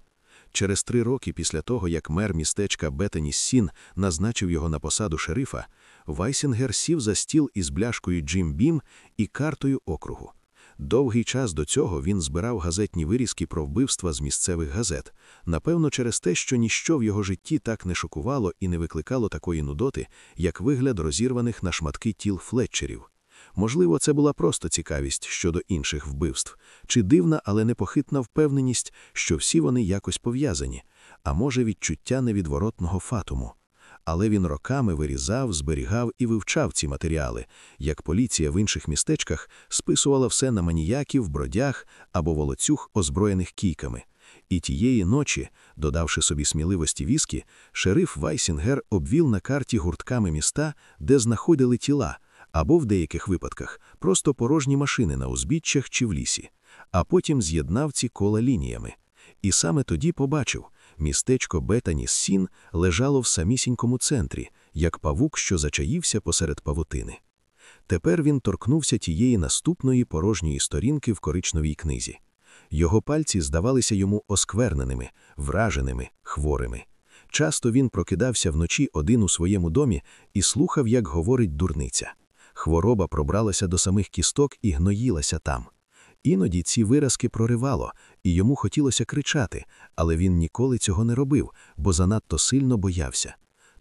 Через три роки після того, як мер містечка Бетаніс Сін назначив його на посаду шерифа, Вайсінгер сів за стіл із пляшкою Jim Beam і картою округу. Довгий час до цього він збирав газетні вирізки про вбивства з місцевих газет, напевно, через те, що ніщо в його житті так не шокувало і не викликало такої нудоти, як вигляд розірваних на шматки тіл флетчерів. Можливо, це була просто цікавість щодо інших вбивств, чи дивна, але непохитна впевненість, що всі вони якось пов'язані, а може, відчуття невідворотного фатуму. Але він роками вирізав, зберігав і вивчав ці матеріали, як поліція в інших містечках списувала все на маніяків, бродяг або волоцюг, озброєних кійками. І тієї ночі, додавши собі сміливості віскі, шериф Вайсінгер обвів на карті гуртками міста, де знаходили тіла, або в деяких випадках просто порожні машини на узбіччях чи в лісі, а потім з'єднав ці кола лініями. І саме тоді побачив містечко Бетаніс Сін лежало в самісінькому центрі, як павук, що зачаївся посеред павутини. Тепер він торкнувся тієї наступної порожньої сторінки в коричневій книзі. Його пальці здавалися йому оскверненими, враженими, хворими. Часто він прокидався вночі один у своєму домі і слухав, як говорить дурниця. Хвороба пробралася до самих кісток і гноїлася там.
Іноді ці виразки проривало, і йому хотілося кричати, але він ніколи цього не робив, бо занадто сильно боявся.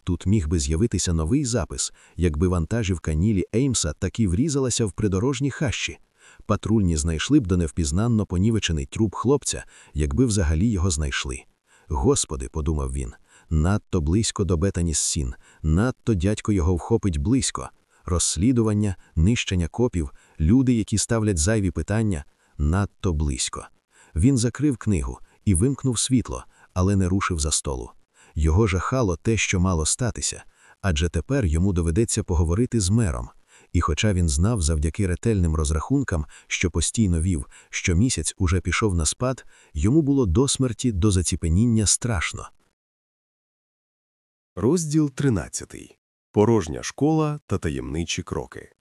Тут міг би з'явитися новий запис, якби вантажівка Нілі Еймса таки врізалася в придорожні хащі. Патрульні знайшли б до невпізнанно понівечений труп хлопця, якби взагалі його знайшли. Господи, подумав він, надто близько до Бетаніс Сін, надто дядько його вхопить близько. Розслідування, нищення копів, люди, які ставлять зайві питання, надто близько. Він закрив книгу і вимкнув світло, але не рушив за столу. Його жахало те, що мало статися, адже тепер йому доведеться поговорити з мером. І хоча він знав завдяки ретельним розрахункам, що постійно вів, що місяць уже пішов на спад, йому було до смерті до заціпеніння страшно.
Розділ 13. Порожня школа та таємничі кроки.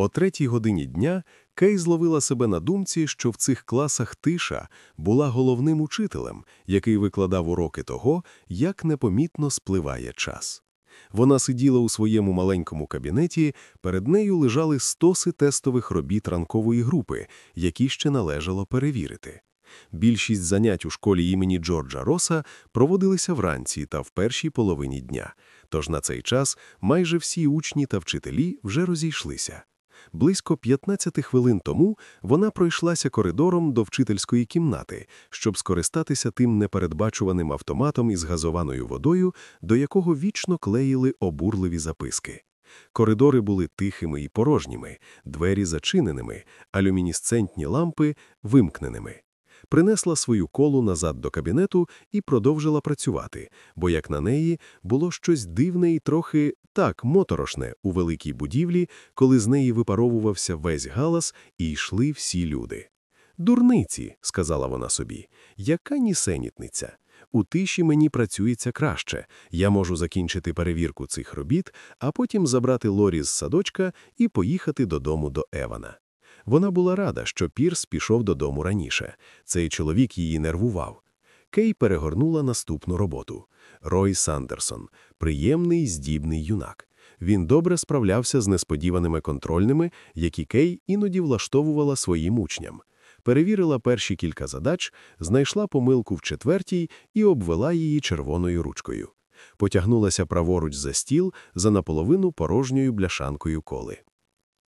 О третій годині дня Кей зловила себе на думці, що в цих класах тиша була головним учителем, який викладав уроки того, як непомітно спливає час. Вона сиділа у своєму маленькому кабінеті, перед нею лежали стоси тестових робіт ранкової групи, які ще належало перевірити. Більшість занять у школі імені Джорджа Роса проводилися вранці та в першій половині дня, тож на цей час майже всі учні та вчителі вже розійшлися. Близько 15 хвилин тому вона пройшлася коридором до вчительської кімнати, щоб скористатися тим непередбачуваним автоматом із газованою водою, до якого вічно клеїли обурливі записки. Коридори були тихими і порожніми, двері зачиненими, а люмінісцентні лампи вимкненими. Принесла свою колу назад до кабінету і продовжила працювати, бо, як на неї, було щось дивне і трохи так моторошне у великій будівлі, коли з неї випаровувався весь галас і йшли всі люди. Дурниці, сказала вона собі, яка нісенітниця. У тиші мені працюється краще. Я можу закінчити перевірку цих робіт, а потім забрати Лорі з садочка і поїхати додому до Евана. Вона була рада, що Пірс пішов додому раніше. Цей чоловік її нервував. Кей перегорнула наступну роботу. Рой Сандерсон приємний, здібний юнак. Він добре справлявся з несподіваними контрольними, які Кей іноді влаштовувала своїм учням. Перевірила перші кілька задач, знайшла помилку в четвертій і обвела її червоною ручкою. Потягнулася праворуч за стіл за наполовину порожньою бляшанкою коли.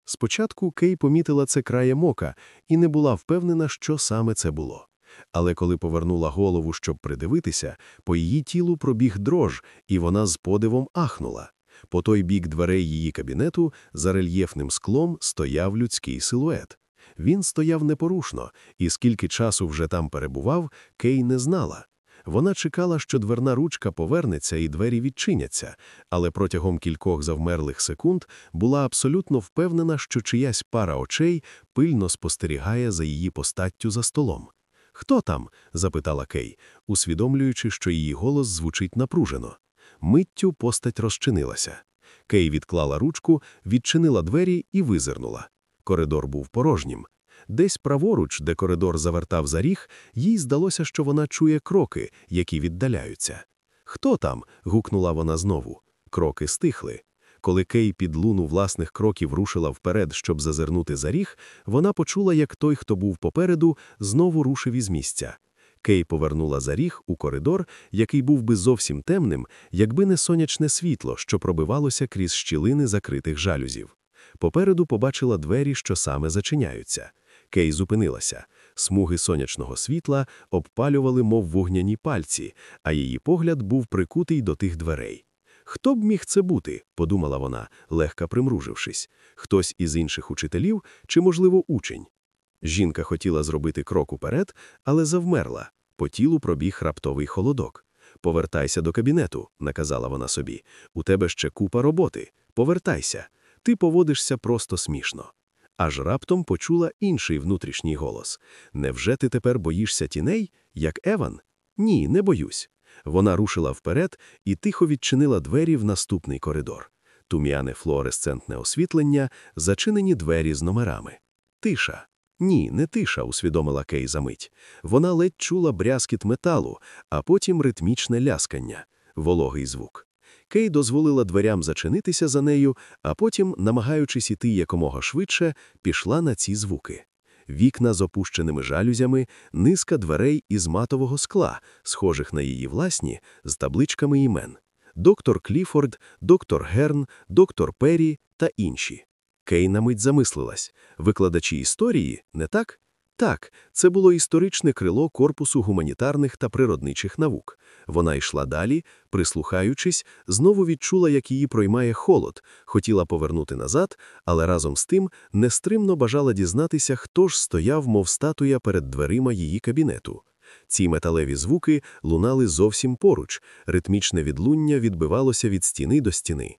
Спочатку Кей помітила це краєм ока і не була впевнена, що саме це було. Але коли повернула голову, щоб придивитися, по її тілу пробіг дрож, і вона з подивом ахнула. По той бік дверей її кабінету за рельєфним склом стояв людський силует. Він стояв непорушно, і скільки часу вже там перебував, Кей не знала. Вона чекала, що дверна ручка повернеться і двері відчиняться, але протягом кількох завмерлих секунд була абсолютно впевнена, що чиясь пара очей пильно спостерігає за її постаттю за столом. Хто там? запитала Кей, усвідомлюючи, що її голос звучить напружено. Миттю постать розчинилася. Кей відклала ручку, відчинила двері і визирнула. Коридор був порожнім. Десь праворуч, де коридор завертав за ріг, їй здалося, що вона чує кроки, які віддаляються. Хто там? гукнула вона знову. Кроки стихли. Коли Кей під луну власних кроків рушила вперед, щоб зазирнути за ріг, вона почула, як той, хто був попереду, знову рушив із місця. Кей повернула за ріг у коридор, який був би зовсім темним, якби не сонячне світло, що пробивалося крізь щілини закритих жалюзів. Попереду побачила двері, що саме зачиняються. Кей зупинилася. Смуги сонячного світла обпалювали, мов вогняні пальці, а її погляд був прикутий до тих дверей. Хто б міг це бути, подумала вона, легко примружившись, хтось із інших учителів чи, можливо, учень. Жінка хотіла зробити крок уперед, але завмерла. По тілу пробіг раптовий холодок. Повертайся до кабінету, наказала вона собі. У тебе ще купа роботи. Повертайся. Ти поводишся просто смішно. Аж раптом почула інший внутрішній голос Невже ти тепер боїшся тіней, як Еван? Ні, не боюсь. Вона рушила вперед і тихо відчинила двері в наступний коридор. Тум'яне флуоресцентне освітлення, зачинені двері з номерами. Тиша. Ні, не тиша, усвідомила Кей за мить. Вона ледь чула брязкіт металу, а потім ритмічне ляскання, вологий звук. Кей дозволила дверям зачинитися за нею, а потім, намагаючись іти якомога швидше, пішла на ці звуки. вікна з опущеними жалюзями, низка дверей із матового скла, схожих на її власні, з табличками імен. Доктор Кліфорд, доктор Герн, доктор Перрі та інші. Кей на мить замислилась. Викладачі історії, не так? Так, це було історичне крило корпусу гуманітарних та природничих наук. Вона йшла далі, прислухаючись, знову відчула, як її проймає холод, хотіла повернути назад, але разом з тим нестримно бажала дізнатися, хто ж стояв, мов статуя перед дверима її кабінету. Ці металеві звуки лунали зовсім поруч, ритмічне відлуння відбивалося від стіни до стіни.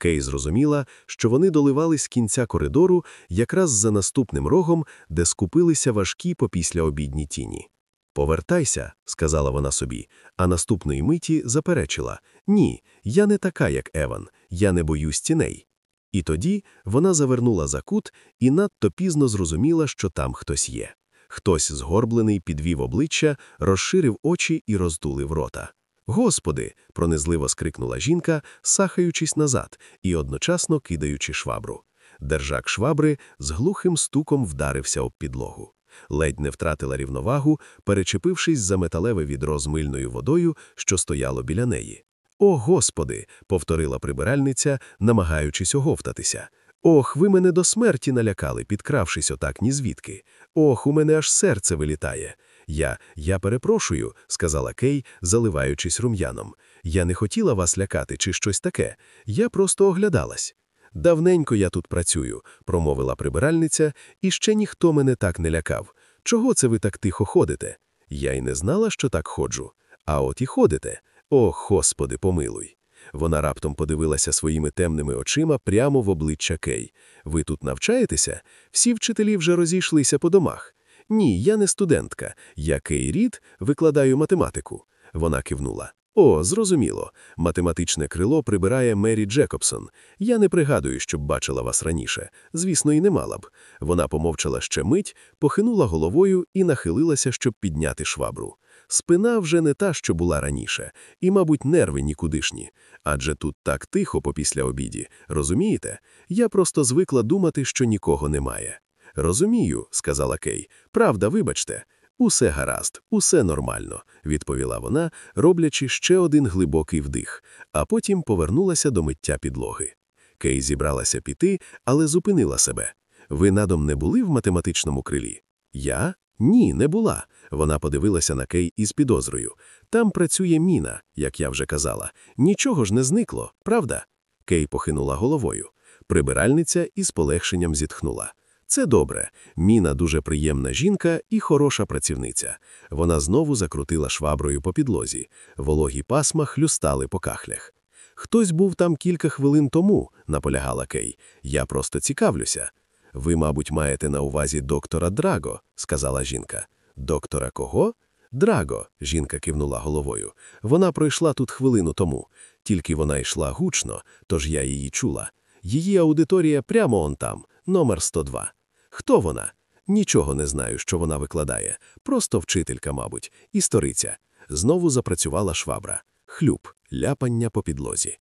Кей зрозуміла, що вони доливали з кінця коридору якраз за наступним рогом, де скупилися важкі попісляобідні тіні. Повертайся, сказала вона собі, а наступної миті заперечила Ні, я не така, як Еван, я не боюсь тіней. І тоді вона завернула за кут і надто пізно зрозуміла, що там хтось є. Хтось згорблений підвів обличчя, розширив очі і роздулив рота. Господи, пронизливо скрикнула жінка, сахаючись назад і одночасно кидаючи швабру. Держак швабри з глухим стуком вдарився об підлогу. Ледь не втратила рівновагу, перечепившись за металеве відро з мильною водою, що стояло біля неї. О, Господи, повторила прибиральниця, намагаючись оговтатися. Ох, ви мене до смерті налякали, підкравшись отак ні звідки. Ох, у мене аж серце вилітає. Я, я перепрошую, сказала Кей, заливаючись рум'яном. Я не хотіла вас лякати чи щось таке. Я просто оглядалась. Давненько я тут працюю, промовила прибиральниця, і ще ніхто мене так не лякав. Чого це ви так тихо ходите? Я й не знала, що так ходжу. А от і ходите. О, Господи, помилуй. Вона раптом подивилася своїми темними очима прямо в обличчя Кей. Ви тут навчаєтеся? Всі вчителі вже розійшлися по домах. Ні, я не студентка. Я Кей Рід, викладаю математику. Вона кивнула. О, зрозуміло. Математичне крило прибирає Мері Джекобсон. Я не пригадую, щоб бачила вас раніше. Звісно, і не мала б. Вона помовчала ще мить, похинула головою і нахилилася, щоб підняти швабру. Спина вже не та, що була раніше, і, мабуть, нерви нікудишні. Адже тут так тихо попісля обіді. Розумієте? Я просто звикла думати, що нікого немає. Розумію, сказала Кей. Правда, вибачте. Усе гаразд, усе нормально, відповіла вона, роблячи ще один глибокий вдих, а потім повернулася до миття підлоги. Кей зібралася піти, але зупинила себе. Ви надом не були в математичному крилі? Я? Ні, не була. Вона подивилася на Кей із підозрою. Там працює міна, як я вже казала. Нічого ж не зникло, правда? Кей похинула головою. Прибиральниця із полегшенням зітхнула. Це добре. Міна дуже приємна жінка і хороша працівниця. Вона знову закрутила шваброю по підлозі. Вологі пасма хлюстали по кахлях. Хтось був там кілька хвилин тому, наполягала Кей. Я просто цікавлюся. Ви, мабуть, маєте на увазі доктора Драго, сказала жінка. Доктора кого? Драго, жінка кивнула головою. Вона пройшла тут хвилину тому. Тільки вона йшла гучно, тож я її чула. Її аудиторія прямо он там, номер 102. Хто вона? Нічого не знаю, що вона викладає. Просто вчителька, мабуть, істориця. Знову запрацювала швабра. Хлюб, ляпання по підлозі.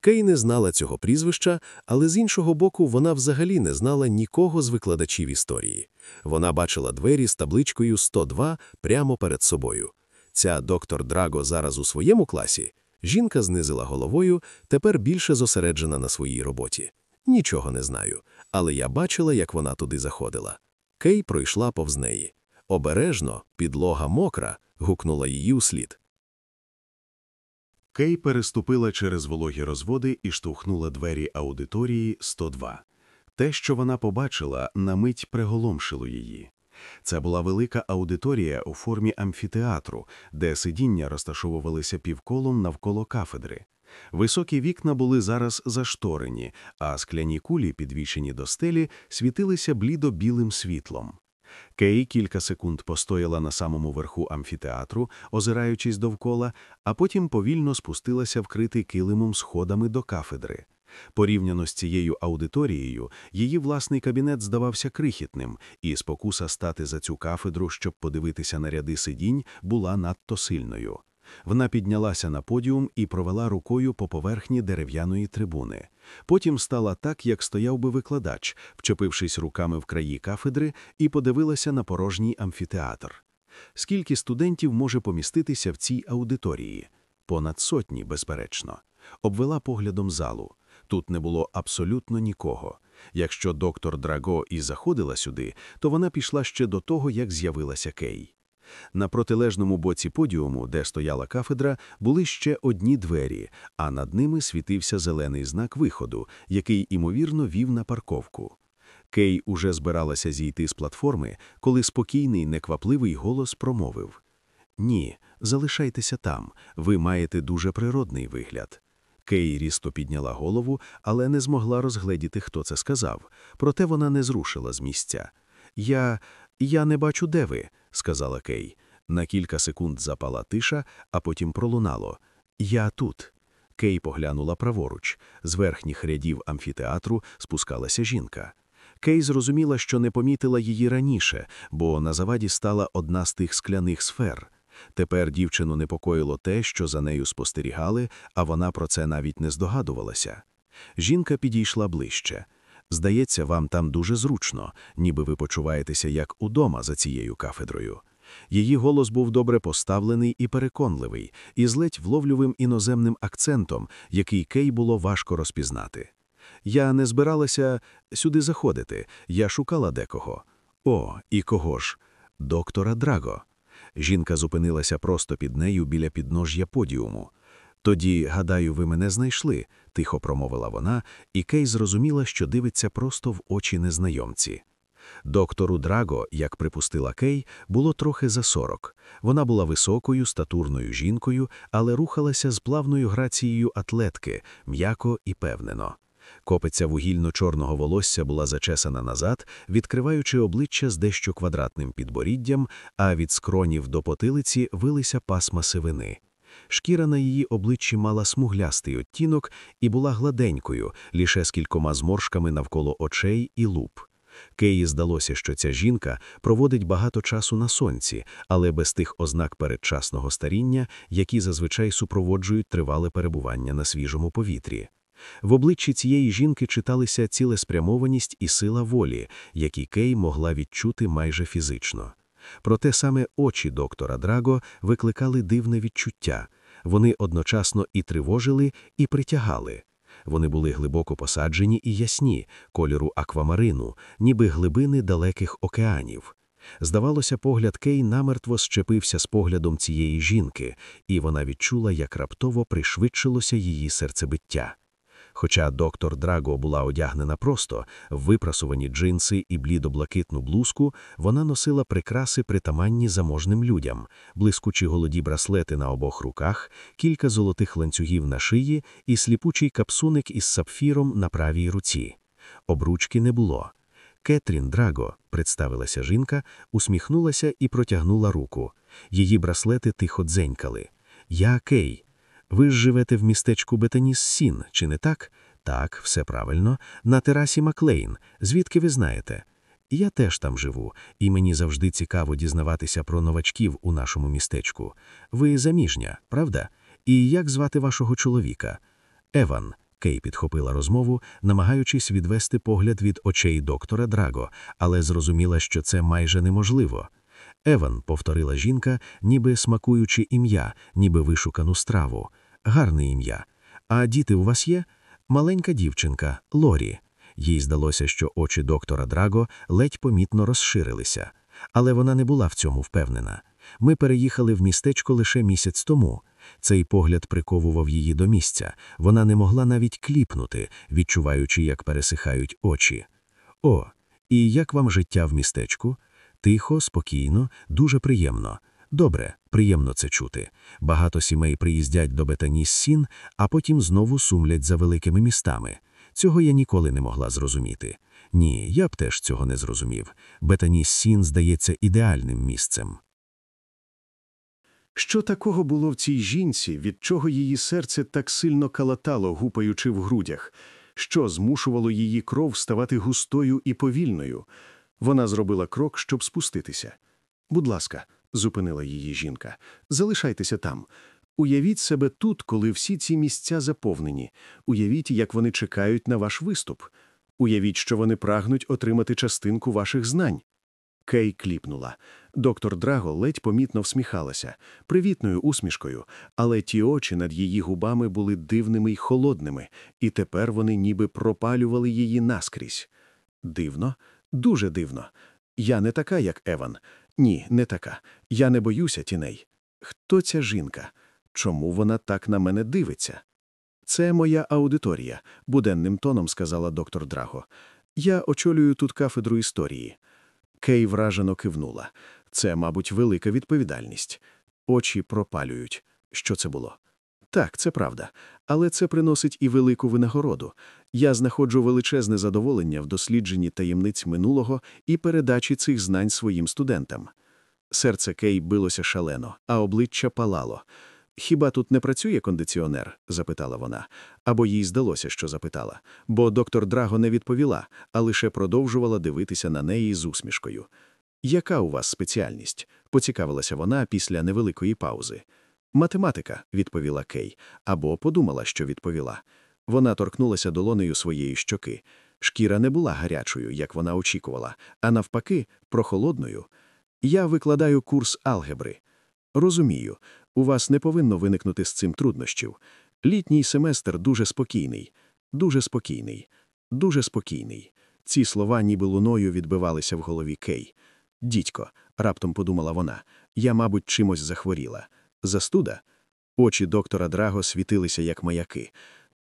Кей не знала цього прізвища, але з іншого боку, вона взагалі не знала нікого з викладачів історії. Вона бачила двері з табличкою 102 прямо перед собою. Ця доктор Драго зараз у своєму класі. Жінка знизила головою, тепер більше зосереджена на своїй роботі. Нічого не знаю, але я бачила, як вона туди заходила. Кей пройшла повз неї. Обережно, підлога мокра, гукнула її услід.
Кей переступила через вологі розводи і штовхнула двері аудиторії 102. Те, що вона побачила, на мить приголомшило її. Це була велика аудиторія у формі амфітеатру, де сидіння розташовувалися півколом навколо кафедри. Високі вікна були зараз зашторені, а скляні кулі, підвішені до стелі, світилися блідо білим світлом. Кей кілька секунд постояла на самому верху амфітеатру, озираючись довкола, а потім повільно спустилася вкритий килимом сходами до кафедри. Порівняно з цією аудиторією, її власний кабінет здавався крихітним, і спокуса стати за цю кафедру, щоб подивитися на ряди сидінь, була надто сильною.
Вона піднялася на подіум і провела рукою по поверхні дерев'яної трибуни. Потім стала так, як стояв би викладач, вчепившись руками в краї кафедри, і подивилася на порожній амфітеатр. Скільки студентів може поміститися в цій аудиторії? Понад сотні, безперечно. Обвела поглядом залу. Тут не було абсолютно нікого. Якщо доктор Драго і заходила сюди, то вона пішла ще до того, як з'явилася Кей. На протилежному боці подіуму, де стояла кафедра, були ще одні двері, а над ними світився зелений знак виходу, який, імовірно, вів на парковку. Кей уже збиралася зійти з платформи, коли спокійний, неквапливий голос промовив Ні, залишайтеся там, ви маєте дуже природний вигляд. Кей різко підняла голову, але не змогла розгледіти, хто це сказав, проте вона не зрушила з місця. Я. я не бачу, де ви, сказала Кей. На кілька секунд запала тиша, а потім пролунало. Я тут. Кей поглянула праворуч. З верхніх рядів амфітеатру спускалася жінка. Кей зрозуміла, що не помітила її раніше, бо на заваді стала одна з тих скляних сфер. Тепер дівчину непокоїло те, що за нею спостерігали, а вона про це навіть не здогадувалася. Жінка підійшла ближче. Здається, вам там дуже зручно, ніби ви почуваєтеся як удома за цією кафедрою. Її голос був добре поставлений і переконливий, із ледь вловлювим іноземним акцентом, який Кей було важко розпізнати. Я не збиралася сюди заходити, я шукала декого. О, і кого ж? Доктора Драго. Жінка зупинилася просто під нею біля піднож'я подіуму. Тоді, гадаю, ви мене знайшли, тихо промовила вона, і Кей зрозуміла, що дивиться просто в очі незнайомці. Доктору Драго, як припустила Кей, було трохи за сорок. Вона була високою, статурною жінкою, але рухалася з плавною грацією атлетки, м'яко і певнено. Копиця вугільно-чорного волосся була зачесана назад, відкриваючи обличчя з дещо квадратним підборіддям, а від скронів до потилиці вилися пасма сивини. Шкіра на її обличчі мала смуглястий оттінок і була гладенькою, лише з кількома зморшками навколо очей і луп. Кеї здалося, що ця жінка проводить багато часу на сонці, але без тих ознак передчасного старіння, які зазвичай супроводжують тривале перебування на свіжому повітрі. В обличчі цієї жінки читалися цілеспрямованість і сила волі, які Кей могла відчути майже фізично. Проте саме очі доктора Драго викликали дивне відчуття вони одночасно і тривожили, і притягали. Вони були глибоко посаджені і ясні, кольору аквамарину, ніби глибини далеких океанів. Здавалося, погляд Кей намертво щепився з поглядом цієї жінки, і вона відчула, як раптово пришвидшилося її серцебиття. Хоча доктор Драго була одягнена просто, в випрасувані джинси і блідо-блакитну блузку, вона носила прикраси притаманні заможним людям, блискучі голоді браслети на обох руках, кілька золотих ланцюгів на шиї і сліпучий капсуник із сапфіром на правій руці. Обручки не було. Кетрін Драго, представилася жінка, усміхнулася і протягнула руку. Її браслети тихо дзенькали. Я Кей. Ви ж живете в містечку Бетаніс Сін, чи не так? Так, все правильно, на терасі Маклейн. Звідки ви знаєте? Я теж там живу, і мені завжди цікаво дізнаватися про новачків у нашому містечку. Ви заміжня, правда? І як звати вашого чоловіка? Еван. Кей підхопила розмову, намагаючись відвести погляд від очей доктора Драго, але зрозуміла, що це майже неможливо. Еван, повторила жінка, ніби смакуючи ім'я, ніби вишукану страву. Гарне ім'я. А діти у вас є? Маленька дівчинка Лорі. Їй здалося, що очі доктора Драго ледь помітно розширилися, але вона не була в цьому впевнена. Ми переїхали в містечко лише місяць тому. Цей погляд приковував її до місця. Вона не могла навіть кліпнути, відчуваючи, як пересихають очі. О, і як вам життя в містечку? Тихо, спокійно, дуже приємно. Добре, приємно це чути. Багато сімей приїздять до Бетаніс Сін, а потім знову сумлять за великими містами. Цього я ніколи не могла зрозуміти. Ні, я б теж цього не зрозумів. Бетаніс Сін здається ідеальним місцем.
Що такого було в цій жінці, від чого її серце так сильно калатало, гупаючи в грудях, що змушувало її кров ставати густою і повільною? Вона зробила крок, щоб спуститися. Будь ласка, зупинила її жінка, залишайтеся там.
Уявіть себе тут, коли всі ці місця заповнені. Уявіть, як вони чекають на ваш виступ. Уявіть, що вони прагнуть отримати частинку ваших знань. Кей кліпнула. Доктор Драго ледь помітно всміхалася, привітною усмішкою, але ті очі над її губами були дивними й холодними, і тепер вони ніби пропалювали її наскрізь. Дивно, дуже дивно. Я не така, як Еван. Ні, не така. Я не боюся тіней. Хто ця жінка? Чому вона так на мене дивиться? Це моя аудиторія, буденним тоном сказала доктор Драго. Я очолюю тут кафедру історії. Кей вражено кивнула. Це, мабуть, велика відповідальність. Очі пропалюють. Що це було? Так, це правда, але це приносить і велику винагороду. Я знаходжу величезне задоволення в дослідженні таємниць минулого і передачі цих знань своїм студентам. Серце Кей билося шалено, а обличчя палало. Хіба тут не працює кондиціонер? запитала вона, або їй здалося, що запитала, бо доктор Драго не відповіла, а лише продовжувала дивитися на неї з усмішкою. Яка у вас спеціальність? поцікавилася вона після невеликої паузи. Математика, відповіла Кей, або подумала, що відповіла. Вона торкнулася долонею своєї щоки. Шкіра не була гарячою, як вона очікувала, а навпаки, прохолодною. Я викладаю курс алгебри. Розумію, у вас не повинно виникнути з цим труднощів. Літній семестр дуже спокійний, дуже спокійний, дуже спокійний. Ці слова ніби луною відбивалися в голові Кей. Дідько, раптом подумала вона, я, мабуть, чимось захворіла. Застуда? Очі доктора Драго світилися, як маяки.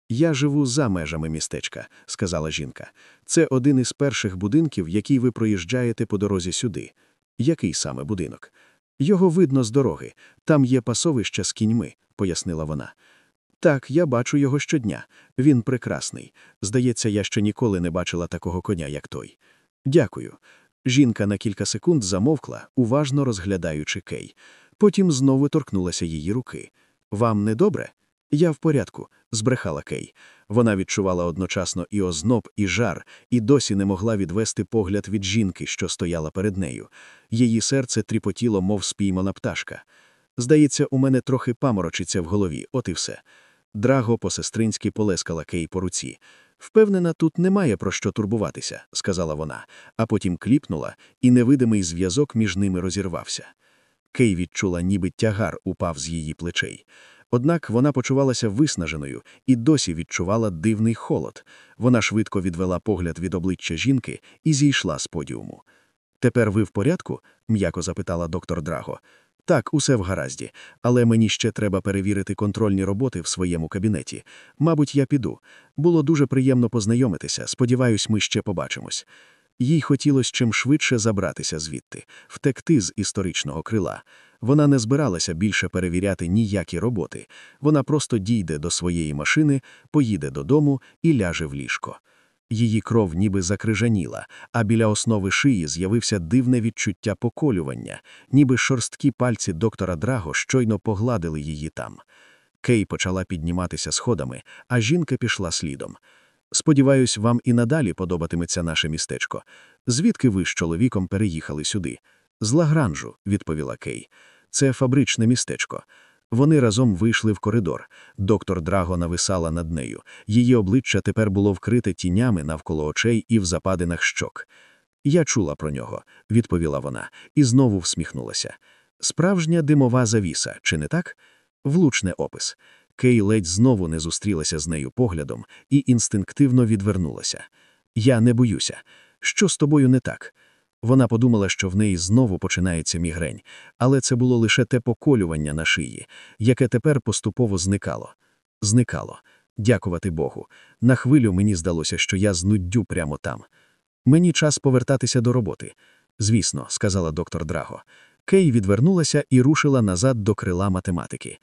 Я живу за межами містечка, сказала жінка. Це один із перших будинків, який ви проїжджаєте по дорозі сюди. Який саме будинок? Його видно з дороги. Там є пасовище з кіньми, пояснила вона. Так, я бачу його щодня. Він прекрасний. Здається, я ще ніколи не бачила такого коня, як той. Дякую. Жінка на кілька секунд замовкла, уважно розглядаючи Кей. Потім знову торкнулася її руки. Вам не добре? Я в порядку, збрехала Кей. Вона відчувала одночасно і озноб, і жар, і досі не могла відвести погляд від жінки, що стояла перед нею. Її серце тріпотіло, мов спіймана пташка. Здається, у мене трохи паморочиться в голові, от і все. Драго по-сестринськи полескала Кей по руці. Впевнена, тут немає про що турбуватися, сказала вона, а потім кліпнула, і невидимий зв'язок між ними розірвався. Кей відчула, ніби тягар упав з її плечей. Однак вона почувалася виснаженою і досі відчувала дивний холод. Вона швидко відвела погляд від обличчя жінки і зійшла з подіуму. Тепер ви в порядку? м'яко запитала доктор Драго. Так, усе в гаразді, але мені ще треба перевірити контрольні роботи в своєму кабінеті. Мабуть, я піду. Було дуже приємно познайомитися. Сподіваюсь, ми ще побачимось. Їй хотілося чим швидше забратися звідти, втекти з історичного крила. Вона не збиралася більше перевіряти ніякі роботи. Вона просто дійде до своєї машини, поїде додому і ляже в ліжко. Її кров ніби закрижаніла, а біля основи шиї з'явився дивне відчуття поколювання, ніби шорсткі пальці доктора Драго щойно погладили її там. Кей почала підніматися сходами, а жінка пішла слідом. Сподіваюсь, вам і надалі подобатиметься наше містечко. Звідки ви з чоловіком переїхали сюди? З Лагранжу, відповіла Кей. Це фабричне містечко. Вони разом вийшли в коридор. Доктор Драго нависала над нею. Її обличчя тепер було вкрите тінями навколо очей і в западинах щок. Я чула про нього, відповіла вона, і знову всміхнулася. Справжня димова завіса, чи не так? Влучний опис. Кей ледь знову не зустрілася з нею поглядом і інстинктивно відвернулася. Я не боюся. Що з тобою не так? Вона подумала, що в неї знову починається мігрень, але це було лише те поколювання на шиї, яке тепер поступово зникало. Зникало. Дякувати Богу. На хвилю мені здалося, що я знуддю прямо там. Мені час повертатися до роботи. Звісно, сказала доктор Драго. Кей відвернулася і рушила назад до крила математики.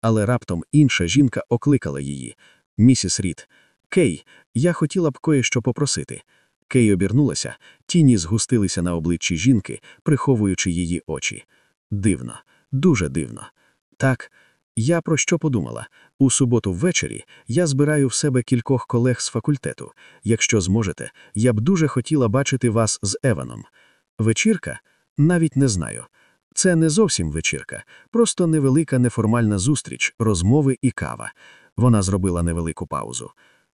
Але раптом інша жінка окликала її. Місіс Рід. Кей, я хотіла б кое що попросити. Кей обернулася, тіні згустилися на обличчі жінки, приховуючи її очі. Дивно, дуже дивно. Так, я про що подумала? У суботу ввечері я збираю в себе кількох колег з факультету. Якщо зможете, я б дуже хотіла бачити вас з Еваном. Вечірка? Навіть не знаю. Це не зовсім вечірка, просто невелика неформальна зустріч, розмови і кава. Вона зробила невелику паузу.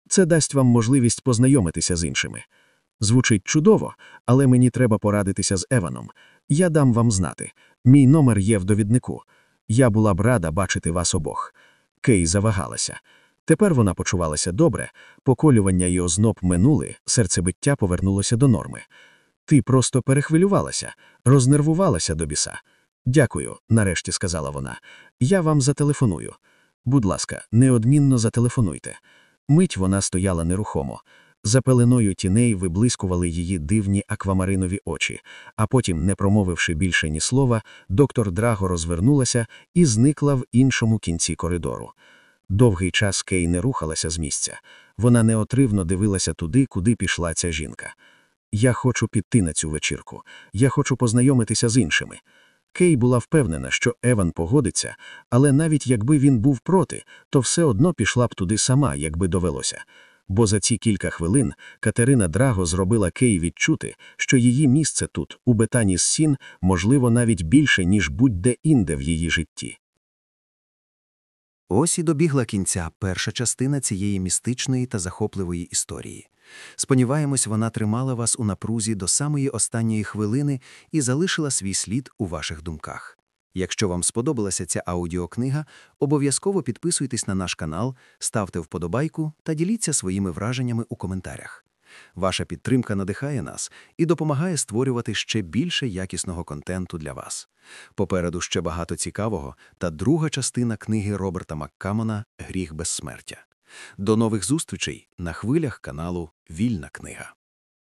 Це дасть вам можливість познайомитися з іншими. Звучить чудово, але мені треба порадитися з Еваном. Я дам вам знати. Мій номер є в довіднику. Я була б рада бачити вас обох. Кей завагалася. Тепер вона почувалася добре, поколювання і озноб минули, серцебиття повернулося до норми. Ти просто перехвилювалася, рознервувалася до біса. Дякую, нарешті сказала вона. Я вам зателефоную. Будь ласка, неодмінно зателефонуйте. Мить вона стояла нерухомо. За пеленою тіней виблискували її дивні аквамаринові очі, а потім, не промовивши більше ні слова, доктор Драго розвернулася і зникла в іншому кінці коридору. Довгий час Кей не рухалася з місця. Вона неотривно дивилася туди, куди пішла ця жінка. Я хочу піти на цю вечірку. Я хочу познайомитися з іншими. Кей була впевнена, що Еван погодиться, але навіть якби він був проти, то все одно пішла б туди сама, якби довелося. Бо за ці кілька хвилин Катерина Драго зробила Кей відчути, що її місце тут, у Бетані Сін, можливо, навіть більше, ніж будь-де інде в її житті.
Ось і добігла кінця перша частина цієї містичної та захопливої історії. Сподіваємось, вона тримала вас у напрузі до самої останньої хвилини і залишила свій слід у ваших думках. Якщо вам сподобалася ця аудіокнига, обов'язково підписуйтесь на наш канал, ставте вподобайку та діліться своїми враженнями у коментарях. Ваша підтримка надихає нас і допомагає створювати ще більше якісного контенту для вас. Попереду ще багато цікавого та друга частина книги Роберта Маккамона Гріх безсмертя. До нових зустрічей на хвилях каналу Вільна книга.